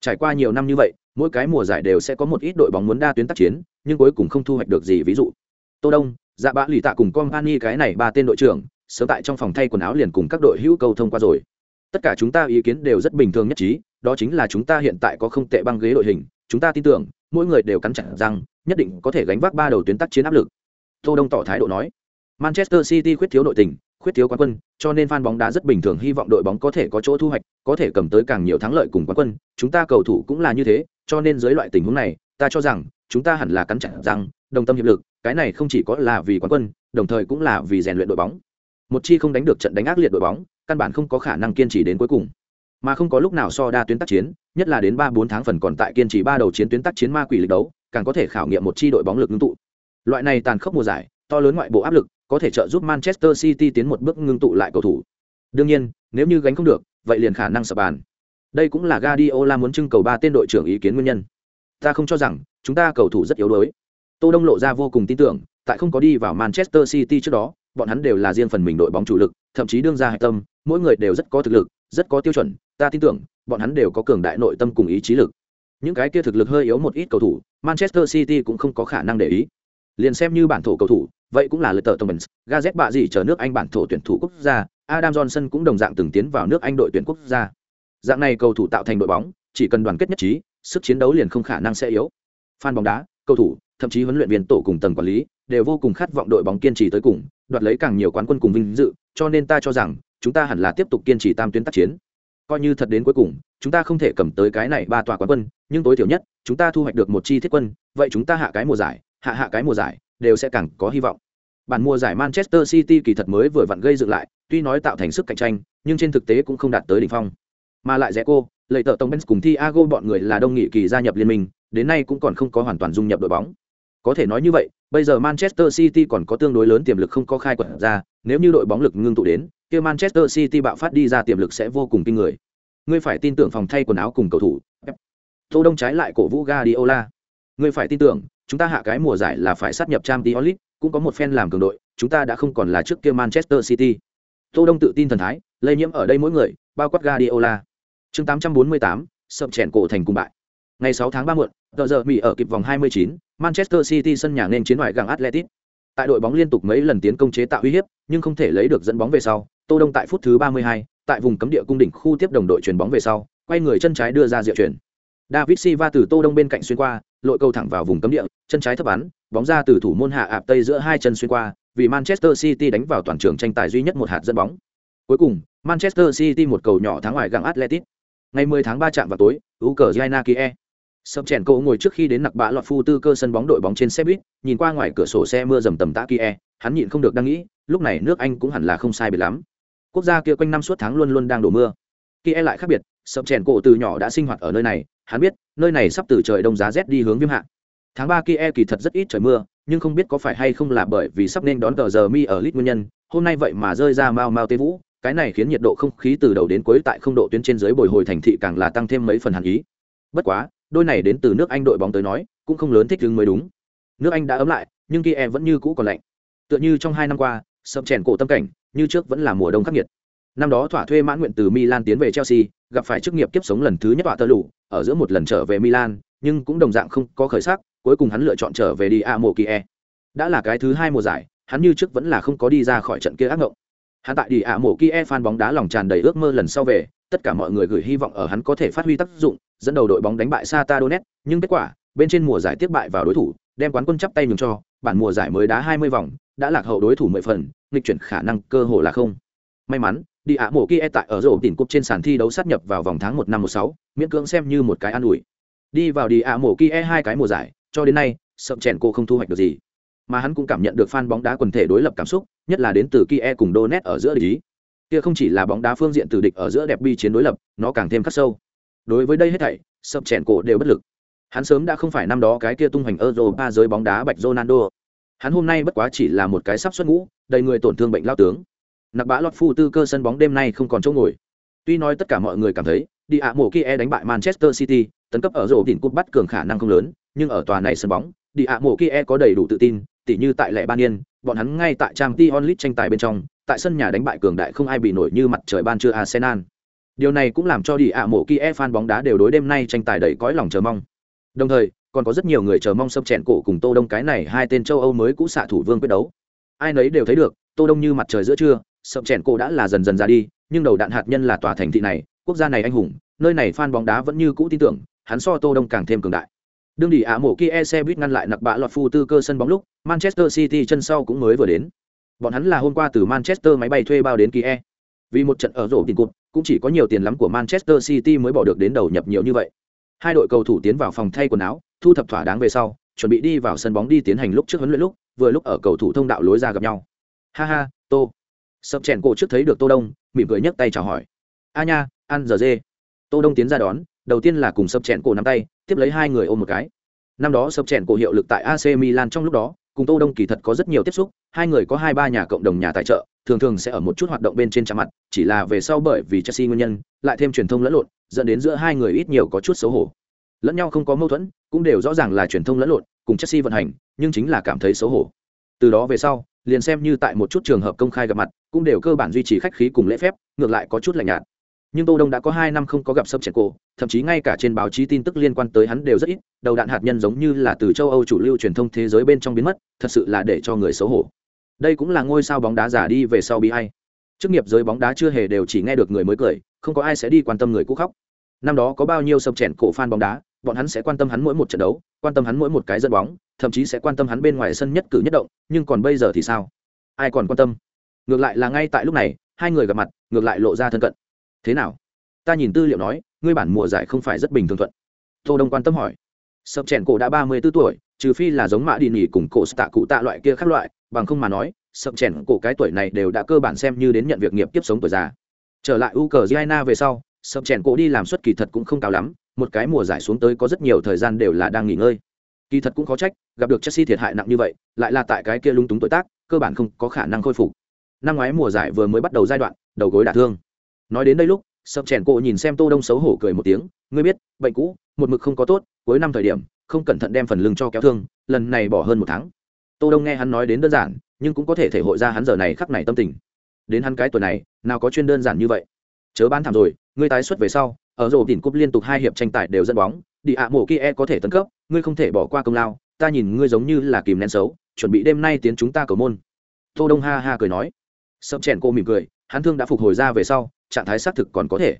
Trải qua nhiều năm như vậy, mỗi cái mùa giải đều sẽ có một ít đội bóng muốn đa tuyến tác chiến, nhưng cuối cùng không thu hoạch được gì ví dụ. Tô Đông, Dạ Bã Lỷ Tạ cùng Company cái này ba tên đội trưởng, sớm tại trong phòng thay quần áo liền cùng các đội hữu cầu thông qua rồi. tất cả chúng ta ý kiến đều rất bình thường nhất trí đó chính là chúng ta hiện tại có không tệ băng ghế đội hình chúng ta tin tưởng mỗi người đều cắn chặt rằng nhất định có thể gánh vác ba đầu tuyến tác chiến áp lực tô đông tỏ thái độ nói manchester city khuyết thiếu nội tình khuyết thiếu quán quân, cho nên fan bóng đá rất bình thường hy vọng đội bóng có thể có chỗ thu hoạch, có thể cầm tới càng nhiều thắng lợi cùng quán quân. Chúng ta cầu thủ cũng là như thế, cho nên dưới loại tình huống này, ta cho rằng, chúng ta hẳn là cắn chặt rằng đồng tâm hiệp lực, cái này không chỉ có là vì quán quân, đồng thời cũng là vì rèn luyện đội bóng. Một chi không đánh được trận đánh ác liệt đội bóng, căn bản không có khả năng kiên trì đến cuối cùng. Mà không có lúc nào so đa tuyến tác chiến, nhất là đến ba bốn tháng phần còn tại kiên trì ba đầu chiến tuyến tác chiến ma quỷ lực đấu, càng có thể khảo nghiệm một chi đội bóng lực ngưng tụ. Loại này tàn khốc mùa giải to lớn ngoại bộ áp lực, có thể trợ giúp manchester city tiến một bước ngưng tụ lại cầu thủ. Đương nhiên, nếu như gánh không được, vậy liền khả năng sập bàn. Đây cũng là Guardiola muốn trưng cầu ba tên đội trưởng ý kiến nguyên nhân. Ta không cho rằng, chúng ta cầu thủ rất yếu đuối. Tô đông lộ ra vô cùng tin tưởng, tại không có đi vào manchester city trước đó, bọn hắn đều là riêng phần mình đội bóng chủ lực, thậm chí đương ra hạch tâm, mỗi người đều rất có thực lực, rất có tiêu chuẩn. Ta tin tưởng, bọn hắn đều có cường đại nội tâm cùng ý chí lực. Những cái kia thực lực hơi yếu một ít cầu thủ, manchester city cũng không có khả năng để ý. Liền xem như bản thổ cầu thủ vậy cũng là lệ tờ thomas gazet bạ gì chờ nước anh bản thổ tuyển thủ quốc gia, adam johnson cũng đồng dạng từng tiến vào nước anh đội tuyển quốc gia. Dạng này cầu thủ tạo thành đội bóng, chỉ cần đoàn kết nhất trí, sức chiến đấu liền không khả năng sẽ yếu. Fan bóng đá, cầu thủ, thậm chí huấn luyện viên tổ cùng tầng quản lý, đều vô cùng khát vọng đội bóng kiên trì tới cùng, đoạt lấy càng nhiều quán quân cùng vinh dự, cho nên ta cho rằng, chúng ta hẳn là tiếp tục kiên trì tam tuyến tác chiến. Coi như thật đến cuối cùng, chúng ta không thể cầm tới cái này ba tòa quán quân, nhưng tối thiểu nhất, chúng ta thu hoạch được một chi thiết quân, vậy chúng ta hạ cái mùa giải, hạ hạ cái mùa giải đều sẽ càng có hy vọng. Bản mùa giải manchester city kỳ thật mới vừa vặn gây dựng lại, tuy nói tạo thành sức cạnh tranh, nhưng trên thực tế cũng không đạt tới đỉnh phong. Mà lại rẻ cô Lợi tợ tông benz cùng thiago bọn người là đông nghị kỳ gia nhập liên minh, đến nay cũng còn không có hoàn toàn dung nhập đội bóng. Có thể nói như vậy, bây giờ manchester city còn có tương đối lớn tiềm lực không có khai quật ra, nếu như đội bóng lực ngưng tụ đến, kia manchester city bạo phát đi ra tiềm lực sẽ vô cùng kinh người. Ngươi phải tin tưởng phòng thay quần áo cùng cầu thủ. Tô đông trái lại cổ vũ guardiola. Ngươi phải tin tưởng chúng ta hạ cái mùa giải là phải sát nhập trang Diolit, cũng có một fan làm cường đội, chúng ta đã không còn là trước kia Manchester City. Tô Đông tự tin thần thái, lây nhiễm ở đây mỗi người, bao quát Guardiola. Chương 848, sập chèn cổ thành cùng bại. Ngày 6 tháng 3 muộn, tờ giờ Mỹ ở kịp vòng 29, Manchester City sân nhà nên chiến ngoại gặng Atletico. Tại đội bóng liên tục mấy lần tiến công chế tạo uy hiếp, nhưng không thể lấy được dẫn bóng về sau. Tô Đông tại phút thứ 32, tại vùng cấm địa cung đỉnh khu tiếp đồng đội chuyển bóng về sau, quay người chân trái đưa ra diệu chuyển. David Silva từ Tô Đông bên cạnh xuyên qua, lội cầu thẳng vào vùng cấm địa, chân trái thấp bắn, bóng ra từ thủ môn hạ ạp tây giữa hai chân xuyên qua, vì Manchester City đánh vào toàn trường tranh tài duy nhất một hạt dẫn bóng. Cuối cùng, Manchester City một cầu nhỏ thắng ngoài gặng Atletico. Ngày 10 tháng 3 chạm vào tối, Ukraine Kie. Sập chèn cậu ngồi trước khi đến nặc bạ lọt phu tư cơ sân bóng đội bóng trên xe buýt, nhìn qua ngoài cửa sổ xe mưa dầm tầm tã Kie, hắn nhịn không được đang nghĩ, lúc này nước Anh cũng hẳn là không sai biệt lắm. Quốc gia kia quanh năm suốt tháng luôn luôn đang đổ mưa. Kie lại khác biệt, sập chèn cổ từ nhỏ đã sinh hoạt ở nơi này, hắn biết, nơi này sắp từ trời đông giá rét đi hướng viêm hạ. Tháng ba kia e kỳ thật rất ít trời mưa nhưng không biết có phải hay không là bởi vì sắp nên đón tờ giờ mi ở lit nguyên nhân hôm nay vậy mà rơi ra mau mau tê vũ cái này khiến nhiệt độ không khí từ đầu đến cuối tại không độ tuyến trên dưới bồi hồi thành thị càng là tăng thêm mấy phần hàn ý. Bất quá đôi này đến từ nước anh đội bóng tới nói cũng không lớn thích ứng mới đúng. Nước anh đã ấm lại nhưng kia vẫn như cũ còn lạnh. Tựa như trong hai năm qua sập chèn cổ tâm cảnh như trước vẫn là mùa đông khắc nghiệt năm đó thỏa thuê mãn nguyện từ milan tiến về chelsea gặp phải chức nghiệp kiếp sống lần thứ nhất tọa tơ lụ ở giữa một lần trở về milan nhưng cũng đồng dạng không có khởi sắc cuối cùng hắn lựa chọn trở về đi a mộ kỳ e đã là cái thứ hai mùa giải hắn như trước vẫn là không có đi ra khỏi trận kia ác ngộng. Hắn tại đi a mộ kỳ e fan bóng đá lòng tràn đầy ước mơ lần sau về tất cả mọi người gửi hy vọng ở hắn có thể phát huy tác dụng dẫn đầu đội bóng đánh bại Sata Donet, nhưng kết quả bên trên mùa giải tiếp bại vào đối thủ đem quán quân chắp tay nhường cho bản mùa giải mới đá 20 vòng đã lạc hậu đối thủ 10 phần nghịch chuyển khả năng cơ hội là không. May mắn đi ạ, mổ kia e tại ở rổ tỉnh cúp trên sàn thi đấu sát nhập vào vòng tháng một năm một sáu, miễn cưỡng xem như một cái an ủi. Đi vào đi ạ, mổ kia e hai cái mùa giải, cho đến nay sậm chèn cô không thu hoạch được gì. Mà hắn cũng cảm nhận được fan bóng đá quần thể đối lập cảm xúc, nhất là đến từ kia e cùng Donet ở giữa địch kia không chỉ là bóng đá phương diện từ địch ở giữa đẹp bi chiến đối lập, nó càng thêm khắc sâu. Đối với đây hết thảy sậm chèn cổ đều bất lực. Hắn sớm đã không phải năm đó cái kia tung hoành Europa giới bóng đá bạch Ronaldo. Hắn hôm nay bất quá chỉ là một cái sắp xuất ngũ, đầy người tổn thương bệnh lao tướng nặc bã lọt phu tư cơ sân bóng đêm nay không còn chỗ ngồi. Tuy nói tất cả mọi người cảm thấy, đi ạ mổ kia đánh bại manchester city, tấn cấp ở rổ đỉnh cúp bắt cường khả năng không lớn, nhưng ở tòa này sân bóng, đi ạ mổ kia có đầy đủ tự tin, tỉ như tại lệ ban yên, bọn hắn ngay tại trang t onlit tranh tài bên trong, tại sân nhà đánh bại cường đại không ai bị nổi như mặt trời ban trưa arsenal. Điều này cũng làm cho đi ạ mổ kia fan bóng đá đều đối đêm nay tranh tài đầy cõi lòng chờ mong. Đồng thời, còn có rất nhiều người chờ mong sâm chèn cổ cùng tô đông cái này hai tên châu âu mới cũ xạ thủ vương quyết đấu. Ai nấy đều thấy được, tô đông như mặt trời giữa trưa sậm chèn cổ đã là dần dần ra đi, nhưng đầu đạn hạt nhân là tòa thành thị này, quốc gia này anh hùng, nơi này fan bóng đá vẫn như cũ tin tưởng, hắn so tô đông càng thêm cường đại. Đương đi ả mổ kia e xe buýt ngăn lại nặc bạ lọt phu tư cơ sân bóng lúc, manchester city chân sau cũng mới vừa đến. Bọn hắn là hôm qua từ manchester máy bay thuê bao đến kia vì một trận ở rổ tiền cụt cũng chỉ có nhiều tiền lắm của manchester city mới bỏ được đến đầu nhập nhiều như vậy. Hai đội cầu thủ tiến vào phòng thay quần áo, thu thập thỏa đáng về sau, chuẩn bị đi vào sân bóng đi tiến hành lúc trước huấn luyện lúc, vừa lúc ở cầu thủ thông đạo lối ra gặp nhau. Ha ha, tô sập chèn cổ trước thấy được tô đông, mỉm cười nhấc tay chào hỏi. A nha, ăn giờ dê. Tô đông tiến ra đón, đầu tiên là cùng sập chèn cổ nắm tay, tiếp lấy hai người ôm một cái. Năm đó sập chèn cổ hiệu lực tại ac milan trong lúc đó, cùng tô đông kỳ thật có rất nhiều tiếp xúc, hai người có hai ba nhà cộng đồng nhà tài trợ, thường thường sẽ ở một chút hoạt động bên trên chạm mặt, chỉ là về sau bởi vì chelsea nguyên nhân, lại thêm truyền thông lẫn lộn, dẫn đến giữa hai người ít nhiều có chút xấu hổ. Lẫn nhau không có mâu thuẫn, cũng đều rõ ràng là truyền thông lẫn lộn, cùng chelsea vận hành, nhưng chính là cảm thấy xấu hổ. Từ đó về sau liền xem như tại một chút trường hợp công khai gặp mặt, cũng đều cơ bản duy trì khách khí cùng lễ phép, ngược lại có chút lạnh nhạt. Nhưng tô đông đã có hai năm không có gặp sâm chèn cổ, thậm chí ngay cả trên báo chí tin tức liên quan tới hắn đều rất ít, đầu đạn hạt nhân giống như là từ châu âu chủ lưu truyền thông thế giới bên trong biến mất, thật sự là để cho người xấu hổ. Đây cũng là ngôi sao bóng đá giả đi về sau bị hay chức nghiệp giới bóng đá chưa hề đều chỉ nghe được người mới cười, không có ai sẽ đi quan tâm người cũ khóc. Năm đó có bao nhiêu sâm chèn cổ fan bóng đá, bọn hắn sẽ quan tâm hắn mỗi một trận đấu quan tâm hắn mỗi một cái dẫn bóng, thậm chí sẽ quan tâm hắn bên ngoài sân nhất cử nhất động, nhưng còn bây giờ thì sao? Ai còn quan tâm? Ngược lại là ngay tại lúc này, hai người gặp mặt, ngược lại lộ ra thân cận. Thế nào? Ta nhìn tư liệu nói, ngươi bản mùa giải không phải rất bình thường thuận. Tô đông quan tâm hỏi. Sập chèn cổ đã ba mươi 34 tuổi, trừ phi là giống mã đi nghỉ cùng cổ tạ cụ tạ loại kia khác loại, bằng không mà nói, sập chèn cổ cái tuổi này đều đã cơ bản xem như đến nhận việc nghiệp tiếp sống tuổi già. Trở lại u cờ về sau, sập chèn cổ đi làm suất kỳ thật cũng không cao lắm một cái mùa giải xuống tới có rất nhiều thời gian đều là đang nghỉ ngơi. Kỳ thật cũng khó trách, gặp được chelsea thiệt hại nặng như vậy, lại là tại cái kia lung túng tuổi tác, cơ bản không có khả năng khôi phục. Năm ngoái mùa giải vừa mới bắt đầu giai đoạn, đầu gối đả thương. Nói đến đây lúc, sập chèn cổ nhìn xem tô đông xấu hổ cười một tiếng, ngươi biết, bệnh cũ, một mực không có tốt, cuối năm thời điểm, không cẩn thận đem phần lưng cho kéo thương, lần này bỏ hơn một tháng. Tô đông nghe hắn nói đến đơn giản, nhưng cũng có thể thể hội ra hắn giờ này khắc này tâm tình. Đến hắn cái tuổi này, nào có chuyên đơn giản như vậy? Chớ bán thảm rồi, ngươi tái xuất về sau ở rổ đỉnh cúp liên tục hai hiệp tranh tài đều dẫn bóng, đi ạ mổ kia e có thể tấn cấp, ngươi không thể bỏ qua công lao, ta nhìn ngươi giống như là kìm nén xấu, chuẩn bị đêm nay tiến chúng ta cầu môn. Tô đông ha ha cười nói. Sập chèn cô mỉm cười, hắn thương đã phục hồi ra về sau, trạng thái xác thực còn có thể.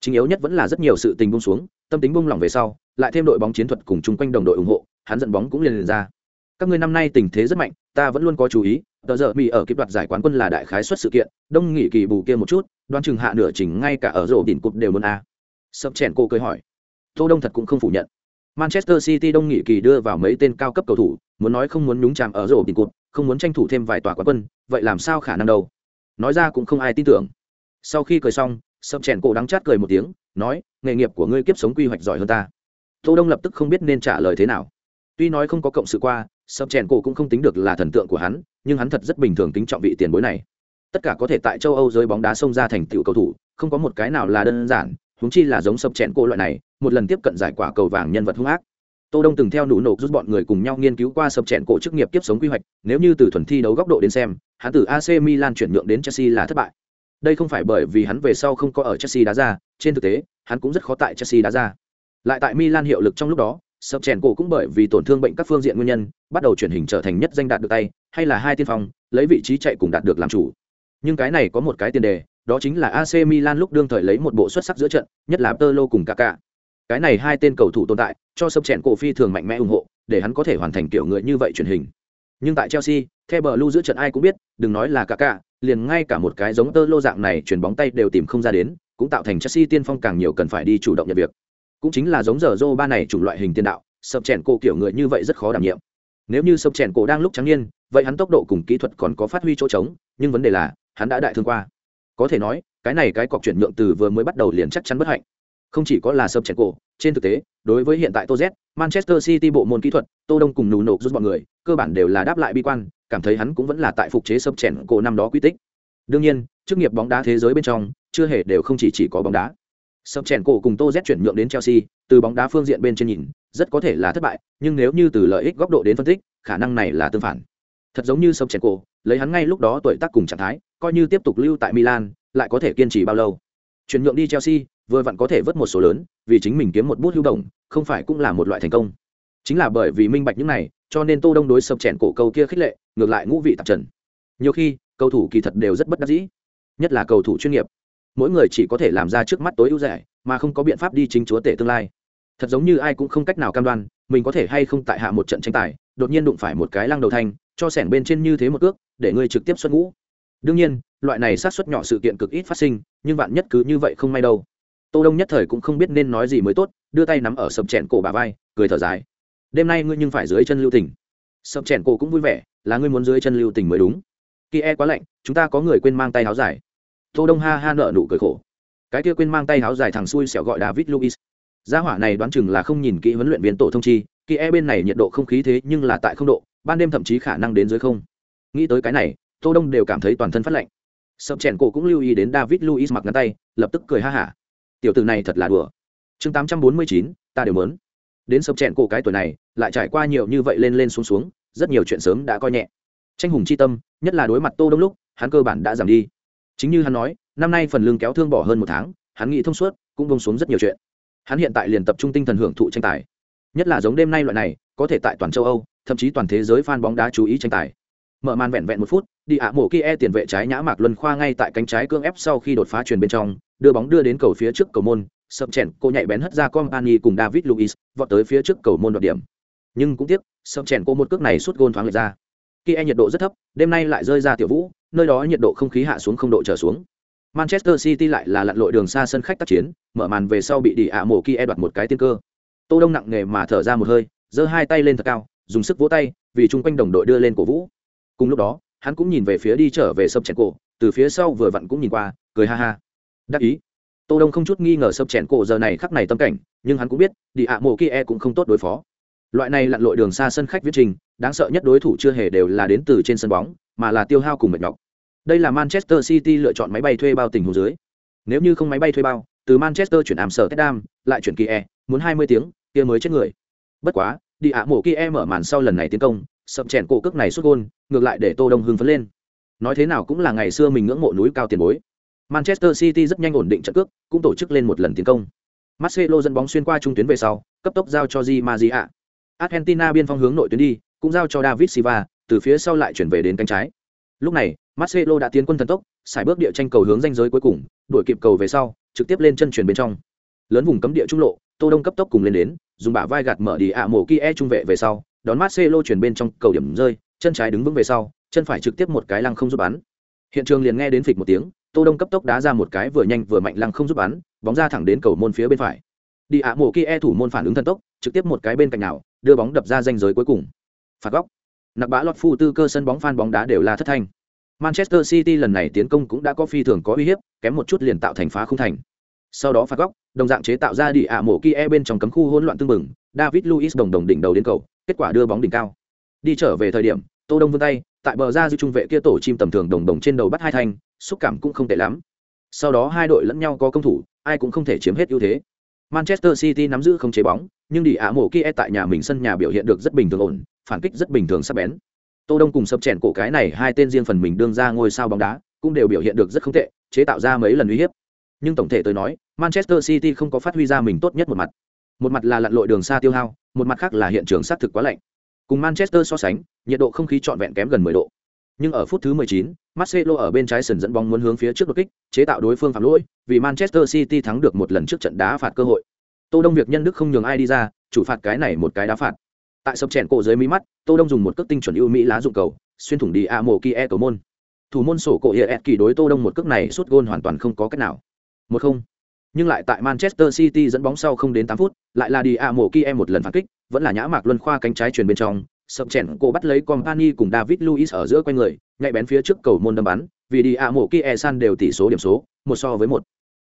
Chính yếu nhất vẫn là rất nhiều sự tình bung xuống, tâm tính bung lỏng về sau, lại thêm đội bóng chiến thuật cùng chung quanh đồng đội ủng hộ, hắn dẫn bóng cũng liền liền ra. Các ngươi năm nay tình thế rất mạnh, ta vẫn luôn có chú ý, tờ giờ bị ở kịp đoạt giải quán quân là đại khái xuất sự kiện, đông nghị kỳ bù kia một chút đoan chừng hạ nửa chỉnh ngay cả ở rổ đỉnh cục đều muốn a sập chèn cô cười hỏi. Tô đông thật cũng không phủ nhận. Manchester city đông nghị kỳ đưa vào mấy tên cao cấp cầu thủ, muốn nói không muốn nhúng chàm ở rổ đỉnh cụt không muốn tranh thủ thêm vài tòa quán quân, vậy làm sao khả năng đâu? Nói ra cũng không ai tin tưởng. Sau khi cười xong sập chèn cổ đắng chát cười một tiếng, nói, nghề nghiệp của ngươi kiếp sống quy hoạch giỏi hơn ta. Tô đông lập tức không biết nên trả lời thế nào. Tuy nói không có cộng sự qua sập chèn cổ cũng không tính được là thần tượng của hắn, nhưng hắn thật rất bình thường tính trọng vị tiền bối này. Tất cả có thể tại châu âu giới bóng đá xông ra thành tựu cầu thủ, không có một cái nào là đơn giản huống chi là giống sập chèn cô loại này, một lần tiếp cận giải quả cầu vàng nhân vật hung ác. Tô đông từng theo nụ nộp rút bọn người cùng nhau nghiên cứu qua sập chèn cổ chức nghiệp kiếp sống quy hoạch, nếu như từ thuần thi đấu góc độ đến xem, hắn từ ac milan chuyển nhượng đến chelsea là thất bại. Đây không phải bởi vì hắn về sau không có ở chelsea đá ra, trên thực tế, hắn cũng rất khó tại chelsea đá ra. Lại tại milan hiệu lực trong lúc đó, sập chèn cổ cũng bởi vì tổn thương bệnh các phương diện nguyên nhân, bắt đầu chuyển hình trở thành nhất danh đạt được tay, hay là hai tiên phong, lấy vị trí chạy cùng đạt được làm chủ. Nhưng cái này có một cái tiền đề đó chính là AC Milan lúc đương thời lấy một bộ xuất sắc giữa trận, nhất là Tolo cùng Kaká. Cái này hai tên cầu thủ tồn tại, cho sập chèn cổ phi thường mạnh mẽ ủng hộ, để hắn có thể hoàn thành kiểu người như vậy truyền hình. Nhưng tại Chelsea, theo bờ giữa trận ai cũng biết, đừng nói là Kaká, liền ngay cả một cái giống Tolo dạng này chuyển bóng tay đều tìm không ra đến, cũng tạo thành Chelsea tiên phong càng nhiều cần phải đi chủ động nhận việc. Cũng chính là giống giờ Zoro ba này chủng loại hình tiên đạo, sập chèn cổ kiểu người như vậy rất khó đảm nhiệm. Nếu như sập chèn cổ đang lúc trắng niên, vậy hắn tốc độ cùng kỹ thuật còn có phát huy chỗ trống, nhưng vấn đề là, hắn đã đại thương qua có thể nói, cái này cái cọc chuyển nhượng từ vừa mới bắt đầu liền chắc chắn bất hạnh. Không chỉ có là sập chèn cổ, trên thực tế, đối với hiện tại tô z, manchester city bộ môn kỹ thuật, tô đông cùng nù nộp giúp bọn người, cơ bản đều là đáp lại bi quan, cảm thấy hắn cũng vẫn là tại phục chế sập chèn cổ năm đó quy tích. Đương nhiên, chức nghiệp bóng đá thế giới bên trong, chưa hề đều không chỉ chỉ có bóng đá. Sập chèn cổ cùng tô z chuyển nhượng đến chelsea, từ bóng đá phương diện bên trên nhìn, rất có thể là thất bại, nhưng nếu như từ lợi ích góc độ đến phân tích, khả năng này là tương phản. Thật giống như sập chèn cổ, lấy hắn ngay lúc đó tuổi tác cùng trạng thái coi như tiếp tục lưu tại Milan, lại có thể kiên trì bao lâu. Chuyển nhượng đi Chelsea, vừa vặn có thể vớt một số lớn, vì chính mình kiếm một bút hưu động, không phải cũng là một loại thành công. Chính là bởi vì minh bạch những này, cho nên Tô Đông đối sập chèn cổ câu kia khích lệ, ngược lại ngũ vị tạp trần. Nhiều khi, cầu thủ kỳ thật đều rất bất đắc dĩ, nhất là cầu thủ chuyên nghiệp. mỗi người chỉ có thể làm ra trước mắt tối ưu rẻ mà không có biện pháp đi chính chúa tể tương lai thật giống như ai cũng không cách nào cam đoan mình có thể hay không tại hạ một trận tranh tài đột nhiên đụng phải một cái lăng đầu thanh cho sẻng bên trên như thế một cước để ngươi trực tiếp xuất ngũ đương nhiên, loại này sát xuất nhỏ sự kiện cực ít phát sinh, nhưng bạn nhất cứ như vậy không may đâu. Tô đông nhất thời cũng không biết nên nói gì mới tốt, đưa tay nắm ở sập chèn cổ bà vai, cười thở dài. Đêm nay ngươi nhưng phải dưới chân lưu tình. Sập chèn cổ cũng vui vẻ, là ngươi muốn dưới chân lưu tình mới đúng. Kỳ e quá lạnh, chúng ta có người quên mang tay áo dài. Tô đông ha ha nợ nụ cười khổ. Cái kia quên mang tay áo dài thằng xui xẻo gọi david luis gia hỏa này đoán chừng là không nhìn kỹ huấn luyện viên tổ thông chi kỳ e bên này nhiệt độ không khí thế nhưng là tại không độ, ban đêm thậm chí khả năng đến dưới không. Nghĩ tới cái này tô đông đều cảm thấy toàn thân phát lạnh. Sập chèn cổ cũng lưu ý đến david luis mặc ngắn tay lập tức cười ha hả. Tiểu tử này thật là đùa. Chương 849, ta đều muốn. Đến sập chèn cổ cái tuổi này lại trải qua nhiều như vậy lên lên xuống xuống rất nhiều chuyện sớm đã coi nhẹ. Tranh hùng chi tâm nhất là đối mặt tô đông lúc hắn cơ bản đã giảm đi. Chính như hắn nói năm nay phần lương kéo thương bỏ hơn một tháng hắn nghĩ thông suốt cũng bông xuống rất nhiều chuyện. Hắn hiện tại liền tập trung tinh thần hưởng thụ tranh tài. Nhất là giống đêm nay loại này có thể tại toàn châu âu thậm chí toàn thế giới fan bóng đá chú ý tranh tài mở màn vẹn vẹn một phút, đi ạ mổ kia e tiền vệ trái nhã mạc luân khoa ngay tại cánh trái cương ép sau khi đột phá truyền bên trong, đưa bóng đưa đến cầu phía trước cầu môn, sập chèn, cô nhạy bén hất ra company cùng david luis vọt tới phía trước cầu môn đoạt điểm. Nhưng cũng tiếc, sập chèn cô một cước này suốt gôn thoáng lệch ra. Kia e nhiệt độ rất thấp, đêm nay lại rơi ra tiểu vũ, nơi đó nhiệt độ không khí hạ xuống không độ trở xuống. Manchester city lại là lặn lội đường xa sân khách tác chiến, mở màn về sau bị đi ạ mổ kia e đoạt một cái tiên cơ. Tô đông nặng nề mà thở ra một hơi, giơ hai tay lên thật cao, dùng sức vỗ tay, vì chung quanh đồng đội đưa lên cổ vũ cùng lúc đó, hắn cũng nhìn về phía đi trở về sập chèn cổ, từ phía sau vừa vặn cũng nhìn qua, cười ha ha. Đắc ý. Tô đông không chút nghi ngờ sập chèn cổ giờ này khắc này tâm cảnh, nhưng hắn cũng biết, đi ạ mộ kia cũng không tốt đối phó. Loại này lặn lội đường xa sân khách viết trình, đáng sợ nhất đối thủ chưa hề đều là đến từ trên sân bóng, mà là tiêu hao cùng mệt nhọc. Đây là manchester city lựa chọn máy bay thuê bao tình huống dưới. Nếu như không máy bay thuê bao, từ manchester chuyển amsterdam lại chuyển kia muốn 20 tiếng kia mới chết người. Bất quá, đi ạ mộ kia mở màn sau lần này tiến công sập chèn cổ cước này xuất gôn, ngược lại để tô đông hưng phấn lên. Nói thế nào cũng là ngày xưa mình ngưỡng mộ núi cao tiền bối. Manchester city rất nhanh ổn định trận cước, cũng tổ chức lên một lần tiến công. Marcelo dẫn bóng xuyên qua trung tuyến về sau, cấp tốc giao cho di maria. Argentina biên phong hướng nội tuyến đi, cũng giao cho david silva, từ phía sau lại chuyển về đến cánh trái. Lúc này, marcelo đã tiến quân thần tốc xài bước địa tranh cầu hướng danh giới cuối cùng, đuổi kịp cầu về sau, trực tiếp lên chân chuyển bên trong. Lớn vùng cấm địa trung lộ, tô đông cấp tốc cùng lên đến, dùng bả vai gạt mở đi ạ mổ kia trung vệ về sau đón Marcelo chuyển bên trong cầu điểm rơi, chân trái đứng vững về sau, chân phải trực tiếp một cái lăng không giúp bắn. Hiện trường liền nghe đến phịch một tiếng, Tô Đông cấp tốc đá ra một cái vừa nhanh vừa mạnh lăng không giúp bắn, bóng ra thẳng đến cầu môn phía bên phải. Đi ạ mộ kia e thủ môn phản ứng thần tốc, trực tiếp một cái bên cạnh nào, đưa bóng đập ra ranh giới cuối cùng. Phạt góc. Nặc bã lọt phu tư cơ sân bóng phan bóng đá đều là thất thanh. Manchester City lần này tiến công cũng đã có phi thường có uy hiếp, kém một chút liền tạo thành phá không thành. Sau đó phạt góc, đồng dạng chế tạo ra đi ạ mộ kia e bên trong cấm khu hỗn loạn tương mừng, David Luiz đồng đồng đỉnh đầu đến cầu, kết quả đưa bóng đỉnh cao. Đi trở về thời điểm, tô đông vươn tay, tại bờ ra dư trung vệ kia tổ chim tầm thường đồng đồng trên đầu bắt hai thanh, xúc cảm cũng không tệ lắm. Sau đó hai đội lẫn nhau có công thủ, ai cũng không thể chiếm hết ưu thế. Manchester city nắm giữ không chế bóng, nhưng đi ả mổ kia tại nhà mình sân nhà biểu hiện được rất bình thường ổn, phản kích rất bình thường sắc bén. Tô đông cùng sập chèn cổ cái này hai tên riêng phần mình đương ra ngôi sao bóng đá, cũng đều biểu hiện được rất không tệ, chế tạo ra mấy lần uy hiếp. Nhưng tổng thể tôi nói, manchester city không có phát huy ra mình tốt nhất một mặt một mặt là lặn lội đường xa tiêu hao một mặt khác là hiện trường xác thực quá lạnh cùng manchester so sánh nhiệt độ không khí trọn vẹn kém gần 10 độ nhưng ở phút thứ 19, Marcelo ở bên trái sân dẫn bóng muốn hướng phía trước đột kích, chế tạo đối phương phạm lỗi, vì Manchester City thắng được một lần trước trận đá phạt cơ hội. Tô Đông việc nhân đức không nhường ai đi ra, chủ phạt cái này một cái đá phạt. Tại sập chèn cổ dưới mí mắt, Tô Đông dùng một cước tinh chuẩn ưu mỹ lá dụng cầu, xuyên thủng đi a mồ kia cầu môn. Thủ môn sổ cổ Hiet kỳ đối Tô Đông một cước này suốt gôn hoàn toàn không có cách nào. Một không nhưng lại tại Manchester City dẫn bóng sau không đến 8 phút, lại là Diamo Kiem một lần phản kích, vẫn là nhã mạc luân khoa cánh trái truyền bên trong, sập chèn cô bắt lấy Company cùng David Luiz ở giữa quanh người, nhạy bén phía trước cầu môn đâm bắn, vì Diamo Kiem e san đều tỷ số điểm số, một so với một.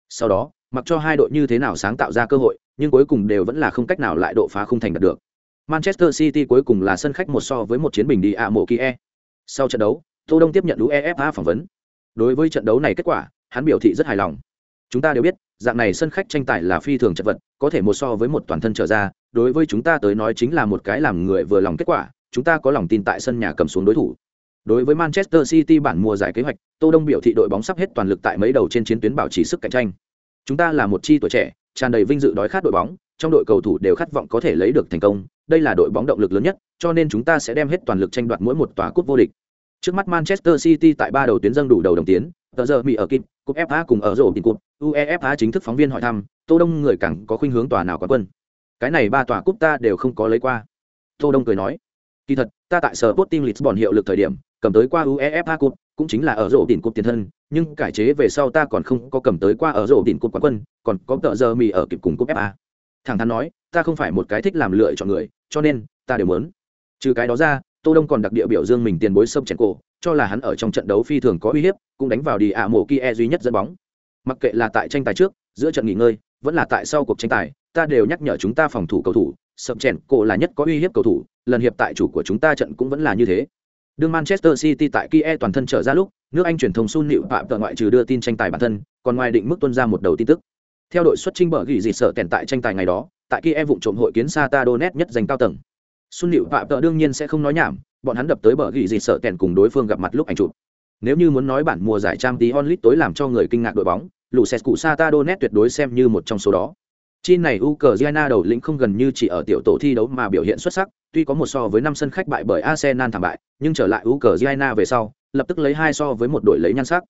Sau đó, mặc cho hai đội như thế nào sáng tạo ra cơ hội, nhưng cuối cùng đều vẫn là không cách nào lại độ phá không thành đạt được. Manchester City cuối cùng là sân khách một so với một chiến bình Diamo Kiem. Sau trận đấu, Tô Đông tiếp nhận UEFA phỏng vấn. Đối với trận đấu này kết quả, hắn biểu thị rất hài lòng. Chúng ta đều biết, dạng này sân khách tranh tài là phi thường chật vật, có thể một so với một toàn thân trở ra, đối với chúng ta tới nói chính là một cái làm người vừa lòng kết quả, chúng ta có lòng tin tại sân nhà cầm xuống đối thủ. Đối với manchester city bản mùa giải kế hoạch, tô đông biểu thị đội bóng sắp hết toàn lực tại mấy đầu trên chiến tuyến bảo trì sức cạnh tranh. Chúng ta là một chi tuổi trẻ, tràn đầy vinh dự đói khát đội bóng, trong đội cầu thủ đều khát vọng có thể lấy được thành công, đây là đội bóng động lực lớn nhất, cho nên chúng ta sẽ đem hết toàn lực tranh đoạt mỗi một tòa cúp vô địch. Trước mắt manchester city tại ba đầu tuyến dâng đủ đầu đồng tiến, tờ giờ mỹ ở kim cúp FA cùng ở rổ tiền cúp, UEFA chính thức phóng viên hỏi thăm, Tô Đông người càng có khuynh hướng tòa nào quán quân. Cái này ba tòa cúp ta đều không có lấy qua. Tô Đông cười nói, kỳ thật, ta tại sở Sporting Lisbon hiệu lực thời điểm, cầm tới qua UEFA Cup, cũng chính là ở rổ tiền cúp tiền thân, nhưng cải chế về sau ta còn không có cầm tới qua ở rổ tiền cúp quán quân, còn có tợ giờ mì ở kịp cùng cúp FA. Thẳng thắn nói, ta không phải một cái thích làm lựa chọn người, cho nên ta đều muốn. Trừ cái đó ra, Tô Đông còn đặc địa biểu dương mình tiền bối sâm chèn cổ, cho là hắn ở trong trận đấu phi thường có uy hiếp, cũng đánh vào đi ạ mổ kia duy nhất dẫn bóng. Mặc kệ là tại tranh tài trước, giữa trận nghỉ ngơi, vẫn là tại sau cuộc tranh tài, ta đều nhắc nhở chúng ta phòng thủ cầu thủ, sập chèn cổ là nhất có uy hiếp cầu thủ, lần hiệp tại chủ của chúng ta trận cũng vẫn là như thế. Đương Manchester City tại Kia toàn thân trở ra lúc, nước Anh truyền thông Sun Liệu Phạm tờ ngoại trừ đưa tin tranh tài bản thân, còn ngoài định mức tuân ra một đầu tin tức. Theo đội xuất trình bở gỉ gì sợ kèn tại tranh tài ngày đó, tại Kia vụ trộm hội kiến Sata Donet nhất giành cao tầng. Sun Liệu Phạm tờ đương nhiên sẽ không nói nhảm, bọn hắn đập tới bờ gỉ gì sợ kèn cùng đối phương gặp mặt lúc ảnh chụp. Nếu như muốn nói bản mùa giải trang tí onlit tối làm cho người kinh ngạc đội bóng, Lucescu Sata Donet tuyệt đối xem như một trong số đó. Chi này Ukraine đầu lĩnh không gần như chỉ ở tiểu tổ thi đấu mà biểu hiện xuất sắc, tuy có một so với năm sân khách bại bởi Arsenal thảm bại, nhưng trở lại Ukraine về sau, lập tức lấy hai so với một đội lấy nhan sắc.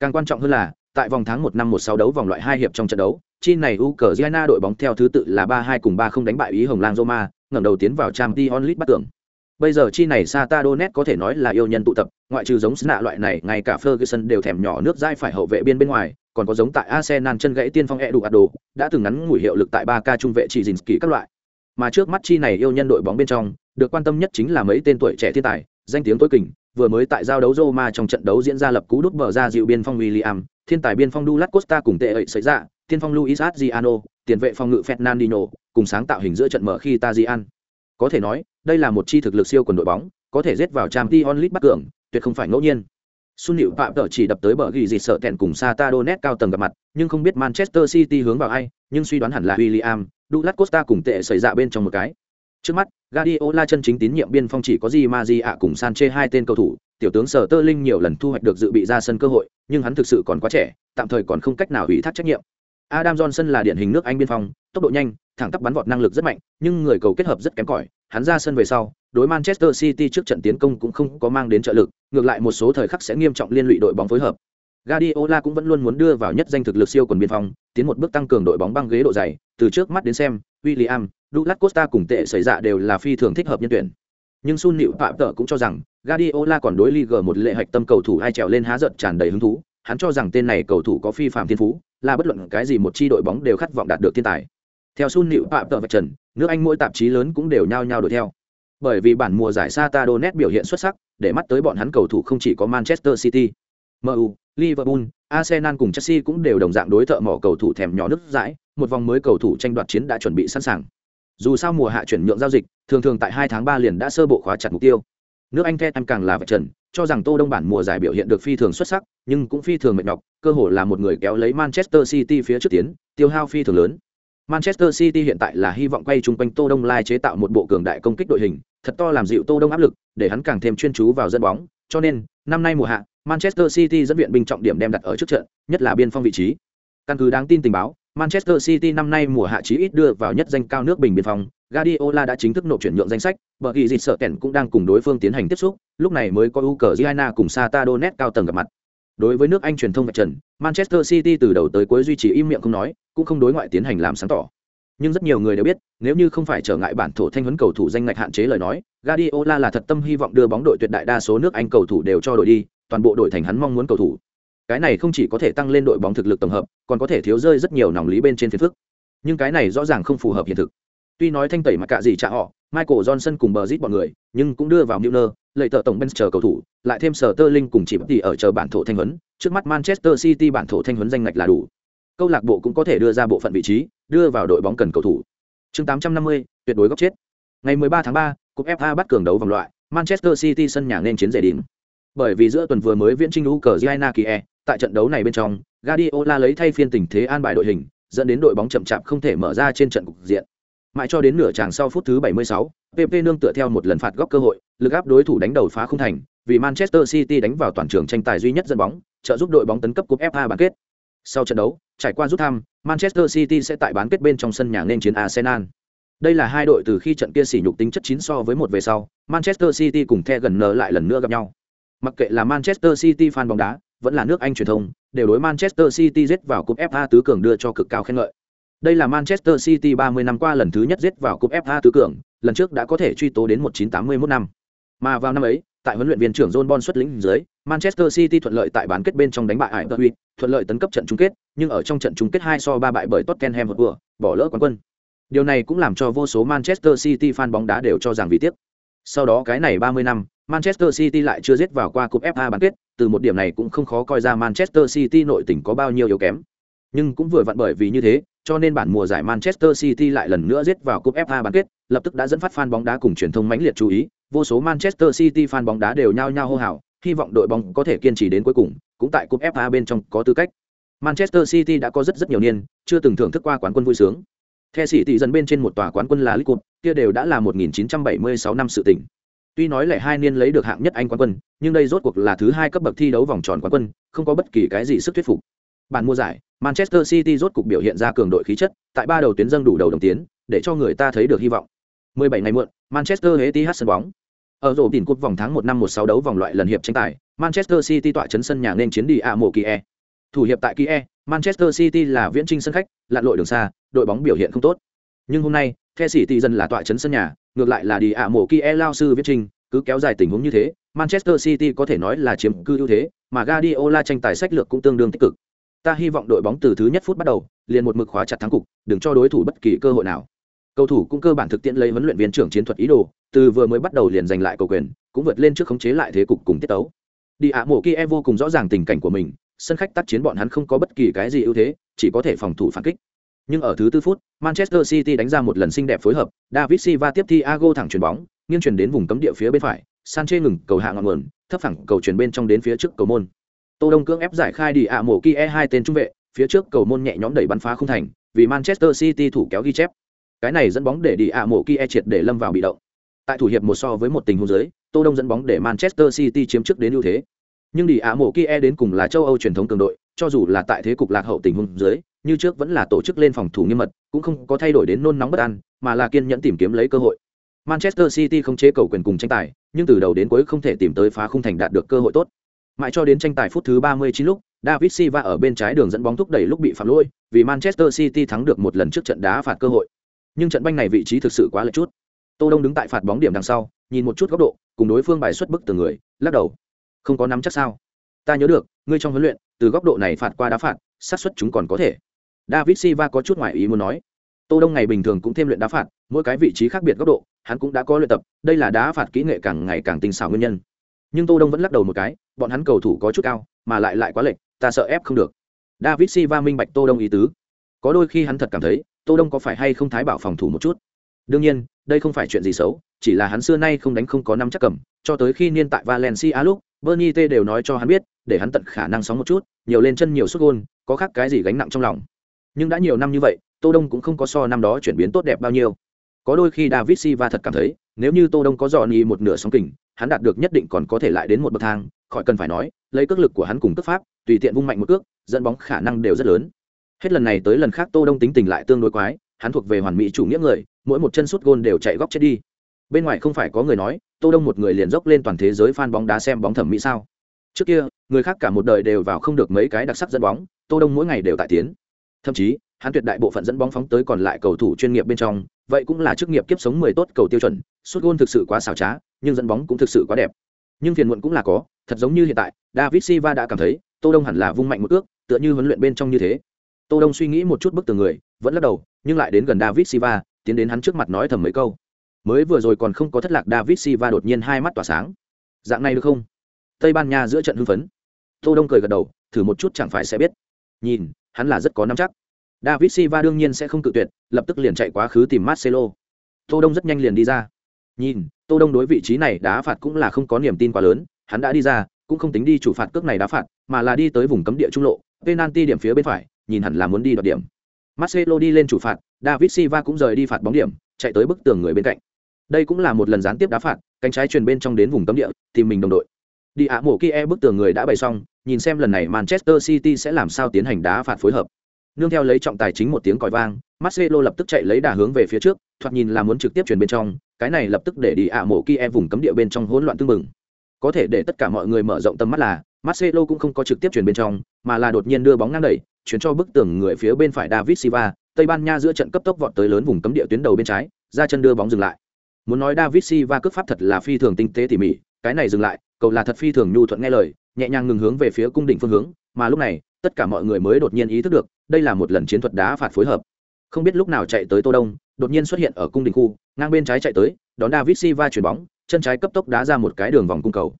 Càng quan trọng hơn là, tại vòng tháng một năm 16 đấu vòng loại hai hiệp trong trận đấu, chi này Ukraine đội bóng theo thứ tự là 3-2 cùng ba không đánh bại Ý Hồng Lang Roma, ngẩng đầu tiến vào Champions Onlit bắt tưởng. Bây giờ chi này Sata Donet có thể nói là yêu nhân tụ tập, ngoại trừ giống Sna loại này, ngay cả Ferguson đều thèm nhỏ nước dai phải hậu vệ biên bên ngoài, còn có giống tại Arsenal chân gãy tiên phong e đủ ạt đồ đã từng ngắn ngủi hiệu lực tại 3K trung vệ chỉ Zinski các loại. Mà trước mắt chi này yêu nhân đội bóng bên trong, được quan tâm nhất chính là mấy tên tuổi trẻ thiên tài, danh tiếng tối kình, vừa mới tại giao đấu Roma trong trận đấu diễn ra lập cú đút bờ ra dịu biên phong William, thiên tài biên phong Douglas Costa cùng tệ ấy xảy ra, thiên phong Luis Adriano, tiền vệ phong ngự Fernandinho, cùng sáng tạo hình giữa trận mở khi Tajian. Có thể nói, đây là một chi thực lực siêu quần đội bóng, có thể giết vào Champions League bắt cường, tuyệt không phải ngẫu nhiên. Sun Liễu Phạm Tở chỉ đập tới bờ ghi gì sợ kẹn cùng Sata Donet cao tầng gặp mặt, nhưng không biết Manchester City hướng vào ai, nhưng suy đoán hẳn là William, Douglas Costa cùng tệ xảy ra bên trong một cái. Trước mắt, Guardiola chân chính tín nhiệm biên phong chỉ có gì Marzia cùng Sanchez hai tên cầu thủ, tiểu tướng Sở Tơ Linh nhiều lần thu hoạch được dự bị ra sân cơ hội, nhưng hắn thực sự còn quá trẻ, tạm thời còn không cách nào ủy thác trách nhiệm. Adam Johnson là điển hình nước Anh biên phong, tốc độ nhanh, thẳng tắp bắn vọt năng lực rất mạnh, nhưng người cầu kết hợp rất kém cỏi, hắn ra sân về sau, đối Manchester City trước trận tiến công cũng không có mang đến trợ lực, ngược lại một số thời khắc sẽ nghiêm trọng liên lụy đội bóng phối hợp. Guardiola cũng vẫn luôn muốn đưa vào nhất danh thực lực siêu quần biên phòng, tiến một bước tăng cường đội bóng băng ghế độ dày, từ trước mắt đến xem, William, Douglas Costa cùng tệ xảy ra đều là phi thường thích hợp nhân tuyển. Nhưng Sun Liễu Phạm Tở cũng cho rằng, Guardiola còn đối Liga một lệ hạch tâm cầu thủ ai trèo lên há giận tràn đầy hứng thú, hắn cho rằng tên này cầu thủ có phi phạm thiên phú, là bất luận cái gì một chi đội bóng đều khát vọng đạt được thiên tài. Theo Sun nịu Phạm Tở vạch trần, nước Anh mỗi tạp chí lớn cũng đều nhao nhao đuổi theo. Bởi vì bản mùa giải Sata Donet biểu hiện xuất sắc, để mắt tới bọn hắn cầu thủ không chỉ có Manchester City, MU, Liverpool, Arsenal cùng Chelsea cũng đều đồng dạng đối thợ mỏ cầu thủ thèm nhỏ nước dãi, một vòng mới cầu thủ tranh đoạt chiến đã chuẩn bị sẵn sàng. Dù sao mùa hạ chuyển nhượng giao dịch, thường thường tại hai tháng ba liền đã sơ bộ khóa chặt mục tiêu. Nước Anh Tottenham càng là vạch trần, cho rằng Tô Đông bản mùa giải biểu hiện được phi thường xuất sắc, nhưng cũng phi thường mệt nhọc, cơ hội là một người kéo lấy Manchester City phía trước tiến, tiêu hao phi thường lớn. Manchester City hiện tại là hy vọng quay chung quanh Tô Đông lai chế tạo một bộ cường đại công kích đội hình, thật to làm dịu Tô Đông áp lực, để hắn càng thêm chuyên chú vào dẫn bóng, cho nên, năm nay mùa hạ, Manchester City dẫn viện binh trọng điểm đem đặt ở trước trận, nhất là biên phong vị trí. Căn cứ đáng tin tình báo, Manchester City năm nay mùa hạ chí ít đưa vào nhất danh cao nước bình biên phòng, Guardiola đã chính thức nộp chuyển nhượng danh sách, bởi vì dịch sợ kèn cũng đang cùng đối phương tiến hành tiếp xúc, lúc này mới có Ukraine cùng Sata Donetsk cao tầng gặp mặt. Đối với nước Anh truyền thông vạch trần, Manchester City từ đầu tới cuối duy trì im miệng không nói, cũng không đối ngoại tiến hành làm sáng tỏ. Nhưng rất nhiều người đều biết, nếu như không phải trở ngại bản thổ thanh huấn cầu thủ danh ngạch hạn chế lời nói, Guardiola là thật tâm hy vọng đưa bóng đội tuyệt đại đa số nước Anh cầu thủ đều cho đội đi, toàn bộ đội thành hắn mong muốn cầu thủ. Cái này không chỉ có thể tăng lên đội bóng thực lực tổng hợp, còn có thể thiếu rơi rất nhiều nòng lý bên trên phiền phức. Nhưng cái này rõ ràng không phù hợp hiện thực. Tuy nói thanh tẩy mà cả gì trả họ, Michael Johnson cùng bờ rít bọn người, nhưng cũng đưa vào Milner, lợi tợ tổng bên chờ cầu thủ, lại thêm sở tơ linh cùng chỉ bất tỷ ở chờ bản thổ thanh huấn, trước mắt Manchester City bản thổ thanh huấn danh ngạch là đủ. Câu lạc bộ cũng có thể đưa ra bộ phận vị trí, đưa vào đội bóng cần cầu thủ. Chương 850, tuyệt đối góc chết. Ngày 13 tháng 3, cúp FA bắt cường đấu vòng loại, Manchester City sân nhà nên chiến rể đỉnh. Bởi vì giữa tuần vừa mới viễn trinh Ukraine Kie, tại trận đấu này bên trong, Guardiola lấy thay phiên tình thế an bài đội hình, dẫn đến đội bóng chậm chạp không thể mở ra trên trận cục diện. Mãi cho đến nửa chàng sau phút thứ 76, PP nương tựa theo một lần phạt góc cơ hội, lực áp đối thủ đánh đầu phá không thành, vì Manchester City đánh vào toàn trường tranh tài duy nhất dẫn bóng, trợ giúp đội bóng tấn cấp cúp FA bán kết. Sau trận đấu, trải qua rút thăm, Manchester City sẽ tại bán kết bên trong sân nhà nên chiến Arsenal. Đây là hai đội từ khi trận kia sỉ nhục tính chất chín so với một về sau, Manchester City cùng The gần nở lại lần nữa gặp nhau. Mặc kệ là Manchester City fan bóng đá, vẫn là nước Anh truyền thông, đều đối Manchester City giết vào cúp FA tứ cường đưa cho cực cao khen ngợi. Đây là Manchester City 30 năm qua lần thứ nhất giết vào cúp FA tứ cường, lần trước đã có thể truy tố đến 1981 năm. Mà vào năm ấy, tại huấn luyện viên trưởng John Bon xuất lĩnh dưới, Manchester City thuận lợi tại bán kết bên trong đánh bại Ajax, thuận lợi tấn cấp trận chung kết, nhưng ở trong trận chung kết 2 so 3 bại bởi Tottenham Hotspur, bỏ lỡ quán quân. Điều này cũng làm cho vô số Manchester City fan bóng đá đều cho rằng vì tiếc. Sau đó cái này 30 năm, Manchester City lại chưa giết vào qua cúp FA bán kết, từ một điểm này cũng không khó coi ra Manchester City nội tình có bao nhiêu yếu kém. Nhưng cũng vừa vặn bởi vì như thế, cho nên bản mùa giải Manchester City lại lần nữa giết vào cúp FA bán kết, lập tức đã dẫn phát fan bóng đá cùng truyền thông mãnh liệt chú ý, vô số Manchester City fan bóng đá đều nhao nhao hô hào, hy vọng đội bóng có thể kiên trì đến cuối cùng, cũng tại cúp FA bên trong có tư cách. Manchester City đã có rất rất nhiều niên, chưa từng thưởng thức qua quán quân vui sướng. Theo sĩ tỷ dần bên trên một tòa quán quân là League Cup, kia đều đã là 1976 năm sự tình. Tuy nói lại hai niên lấy được hạng nhất Anh quán quân, nhưng đây rốt cuộc là thứ hai cấp bậc thi đấu vòng tròn quán quân, không có bất kỳ cái gì sức thuyết phục. Bản mua giải, Manchester City rốt cục biểu hiện ra cường đội khí chất, tại ba đầu tuyến dâng đủ đầu đồng tiến, để cho người ta thấy được hy vọng. 17 ngày muộn, Manchester Etihad sân bóng. Ở rổ tiền cúp vòng tháng 1 năm 16 đấu vòng loại lần hiệp tranh tài, Manchester City tọa chấn sân nhà nên chiến đi A1 Kie. Thủ hiệp tại Kie, Manchester City là viễn trinh sân khách, lặn lội đường xa, đội bóng biểu hiện không tốt. Nhưng hôm nay, The City dần là tọa chấn sân nhà, ngược lại là đi A1 Kie lao sư viễn trinh, cứ kéo dài tình huống như thế, Manchester City có thể nói là chiếm cư ưu thế, mà Guardiola tranh tài sách lược cũng tương đương tích cực. Ta hy vọng đội bóng từ thứ nhất phút bắt đầu, liền một mực khóa chặt thắng cục, đừng cho đối thủ bất kỳ cơ hội nào. Cầu thủ cũng cơ bản thực tiễn lấy huấn luyện viên trưởng chiến thuật ý đồ, từ vừa mới bắt đầu liền giành lại cầu quyền, cũng vượt lên trước khống chế lại thế cục cùng tiết tấu. Đi ạ mộ kia e vô cùng rõ ràng tình cảnh của mình, sân khách tác chiến bọn hắn không có bất kỳ cái gì ưu thế, chỉ có thể phòng thủ phản kích. Nhưng ở thứ tư phút, Manchester City đánh ra một lần xinh đẹp phối hợp, David Silva tiếp Thiago thẳng chuyền bóng, nghiêng chuyển đến vùng cấm địa phía bên phải, Sanchez ngừng cầu hạ ngọn nguồn, thấp phẳng cầu chuyển bên trong đến phía trước cầu môn. Tô Đông cưỡng ép giải khai đi ạ mổ kia hai tên trung vệ, phía trước cầu môn nhẹ nhõm đẩy bắn phá không thành, vì Manchester City thủ kéo ghi chép. Cái này dẫn bóng để đi ạ mổ kia triệt để lâm vào bị động. Tại thủ hiệp một so với một tình huống dưới, Tô Đông dẫn bóng để Manchester City chiếm trước đến ưu thế. Nhưng đi ạ mổ kia đến cùng là châu Âu truyền thống cường đội, cho dù là tại thế cục lạc hậu tình huống dưới, như trước vẫn là tổ chức lên phòng thủ nghiêm mật, cũng không có thay đổi đến nôn nóng bất an, mà là kiên nhẫn tìm kiếm lấy cơ hội. Manchester City không chế cầu quyền cùng tranh tài, nhưng từ đầu đến cuối không thể tìm tới phá khung thành đạt được cơ hội tốt. Mãi cho đến tranh tài phút thứ 39 lúc, David Silva ở bên trái đường dẫn bóng thúc đẩy lúc bị phạm lỗi, vì Manchester City thắng được một lần trước trận đá phạt cơ hội. Nhưng trận banh này vị trí thực sự quá lệch chút. Tô Đông đứng tại phạt bóng điểm đằng sau, nhìn một chút góc độ, cùng đối phương bài xuất bức từ người, lắc đầu. Không có nắm chắc sao? Ta nhớ được, ngươi trong huấn luyện, từ góc độ này phạt qua đá phạt, xác suất chúng còn có thể. David Silva có chút ngoài ý muốn nói. Tô Đông ngày bình thường cũng thêm luyện đá phạt, mỗi cái vị trí khác biệt góc độ, hắn cũng đã có luyện tập, đây là đá phạt kỹ nghệ càng ngày càng tinh xảo nguyên nhân. Nhưng Tô Đông vẫn lắc đầu một cái, bọn hắn cầu thủ có chút cao, mà lại lại quá lệch, ta sợ ép không được. David Silva minh bạch Tô Đông ý tứ. Có đôi khi hắn thật cảm thấy, Tô Đông có phải hay không thái bảo phòng thủ một chút. Đương nhiên, đây không phải chuyện gì xấu, chỉ là hắn xưa nay không đánh không có năm chắc cầm, cho tới khi niên tại Valencia lúc, Bernie T đều nói cho hắn biết, để hắn tận khả năng sóng một chút, nhiều lên chân nhiều suất gôn, có khác cái gì gánh nặng trong lòng. Nhưng đã nhiều năm như vậy, Tô Đông cũng không có so năm đó chuyển biến tốt đẹp bao nhiêu. Có đôi khi David Silva thật cảm thấy, nếu như Tô Đông có dọn nhì một nửa sóng kình, hắn đạt được nhất định còn có thể lại đến một bậc thang, khỏi cần phải nói, lấy cước lực của hắn cùng cước pháp, tùy tiện vung mạnh một cước, dẫn bóng khả năng đều rất lớn. Hết lần này tới lần khác Tô Đông tính tình lại tương đối quái, hắn thuộc về hoàn mỹ chủ nghĩa người, mỗi một chân sút gôn đều chạy góc chết đi. Bên ngoài không phải có người nói, Tô Đông một người liền dốc lên toàn thế giới fan bóng đá xem bóng thẩm mỹ sao? Trước kia, người khác cả một đời đều vào không được mấy cái đặc sắc dẫn bóng, Tô Đông mỗi ngày đều tại tiến. Thậm chí, hắn tuyệt đại bộ phận dẫn bóng phóng tới còn lại cầu thủ chuyên nghiệp bên trong, vậy cũng là chức nghiệp kiếp sống mười tốt cầu tiêu chuẩn, sút gôn thực sự quá xảo trá, nhưng dẫn bóng cũng thực sự quá đẹp. Nhưng phiền muộn cũng là có, thật giống như hiện tại, David Silva đã cảm thấy, Tô Đông hẳn là vung mạnh một ước, tựa như huấn luyện bên trong như thế. Tô Đông suy nghĩ một chút bức tường người, vẫn lắc đầu, nhưng lại đến gần David Silva, tiến đến hắn trước mặt nói thầm mấy câu. Mới vừa rồi còn không có thất lạc David Silva đột nhiên hai mắt tỏa sáng. Dạng này được không? Tây Ban Nha giữa trận hưng phấn. Tô Đông cười gật đầu, thử một chút chẳng phải sẽ biết. Nhìn, hắn là rất có nắm chắc. David Silva đương nhiên sẽ không cự tuyệt, lập tức liền chạy quá khứ tìm Marcelo. Tô Đông rất nhanh liền đi ra. Nhìn, Tô Đông đối vị trí này đá phạt cũng là không có niềm tin quá lớn, hắn đã đi ra, cũng không tính đi chủ phạt cước này đá phạt, mà là đi tới vùng cấm địa trung lộ, penalty điểm phía bên phải, nhìn hẳn là muốn đi đoạt điểm. Marcelo đi lên chủ phạt, David Silva cũng rời đi phạt bóng điểm, chạy tới bức tường người bên cạnh. Đây cũng là một lần gián tiếp đá phạt, cánh trái truyền bên trong đến vùng cấm địa, tìm mình đồng đội. Đi ạ mổ kia bức tường người đã bày xong, nhìn xem lần này Manchester City sẽ làm sao tiến hành đá phạt phối hợp nương theo lấy trọng tài chính một tiếng còi vang marcelo lập tức chạy lấy đà hướng về phía trước thoạt nhìn là muốn trực tiếp chuyển bên trong cái này lập tức để đi ạ mộ kia vùng cấm địa bên trong hỗn loạn tương mừng Có thể để tất cả mọi người mở rộng tầm mắt là Marcelo cũng không có trực tiếp chuyển bên trong, mà là đột nhiên đưa bóng ngang đẩy, chuyển cho bức tường người phía bên phải David Silva, Tây Ban Nha giữa trận cấp tốc vọt tới lớn vùng cấm địa tuyến đầu bên trái, ra chân đưa bóng dừng lại. Muốn nói David Silva cướp pháp thật là phi thường tinh tế tỉ mỉ, cái này dừng lại, cầu là thật phi thường nhu thuận nghe lời, nhẹ nhàng ngừng hướng về phía cung đỉnh phương hướng, mà lúc này, tất cả mọi người mới đột nhiên ý thức được, đây là một lần chiến thuật đá phạt phối hợp. Không biết lúc nào chạy tới Tô Đông, đột nhiên xuất hiện ở cung đỉnh khu, ngang bên trái chạy tới, đón David Silva chuyển bóng, chân trái cấp tốc đá ra một cái đường vòng cung cầu.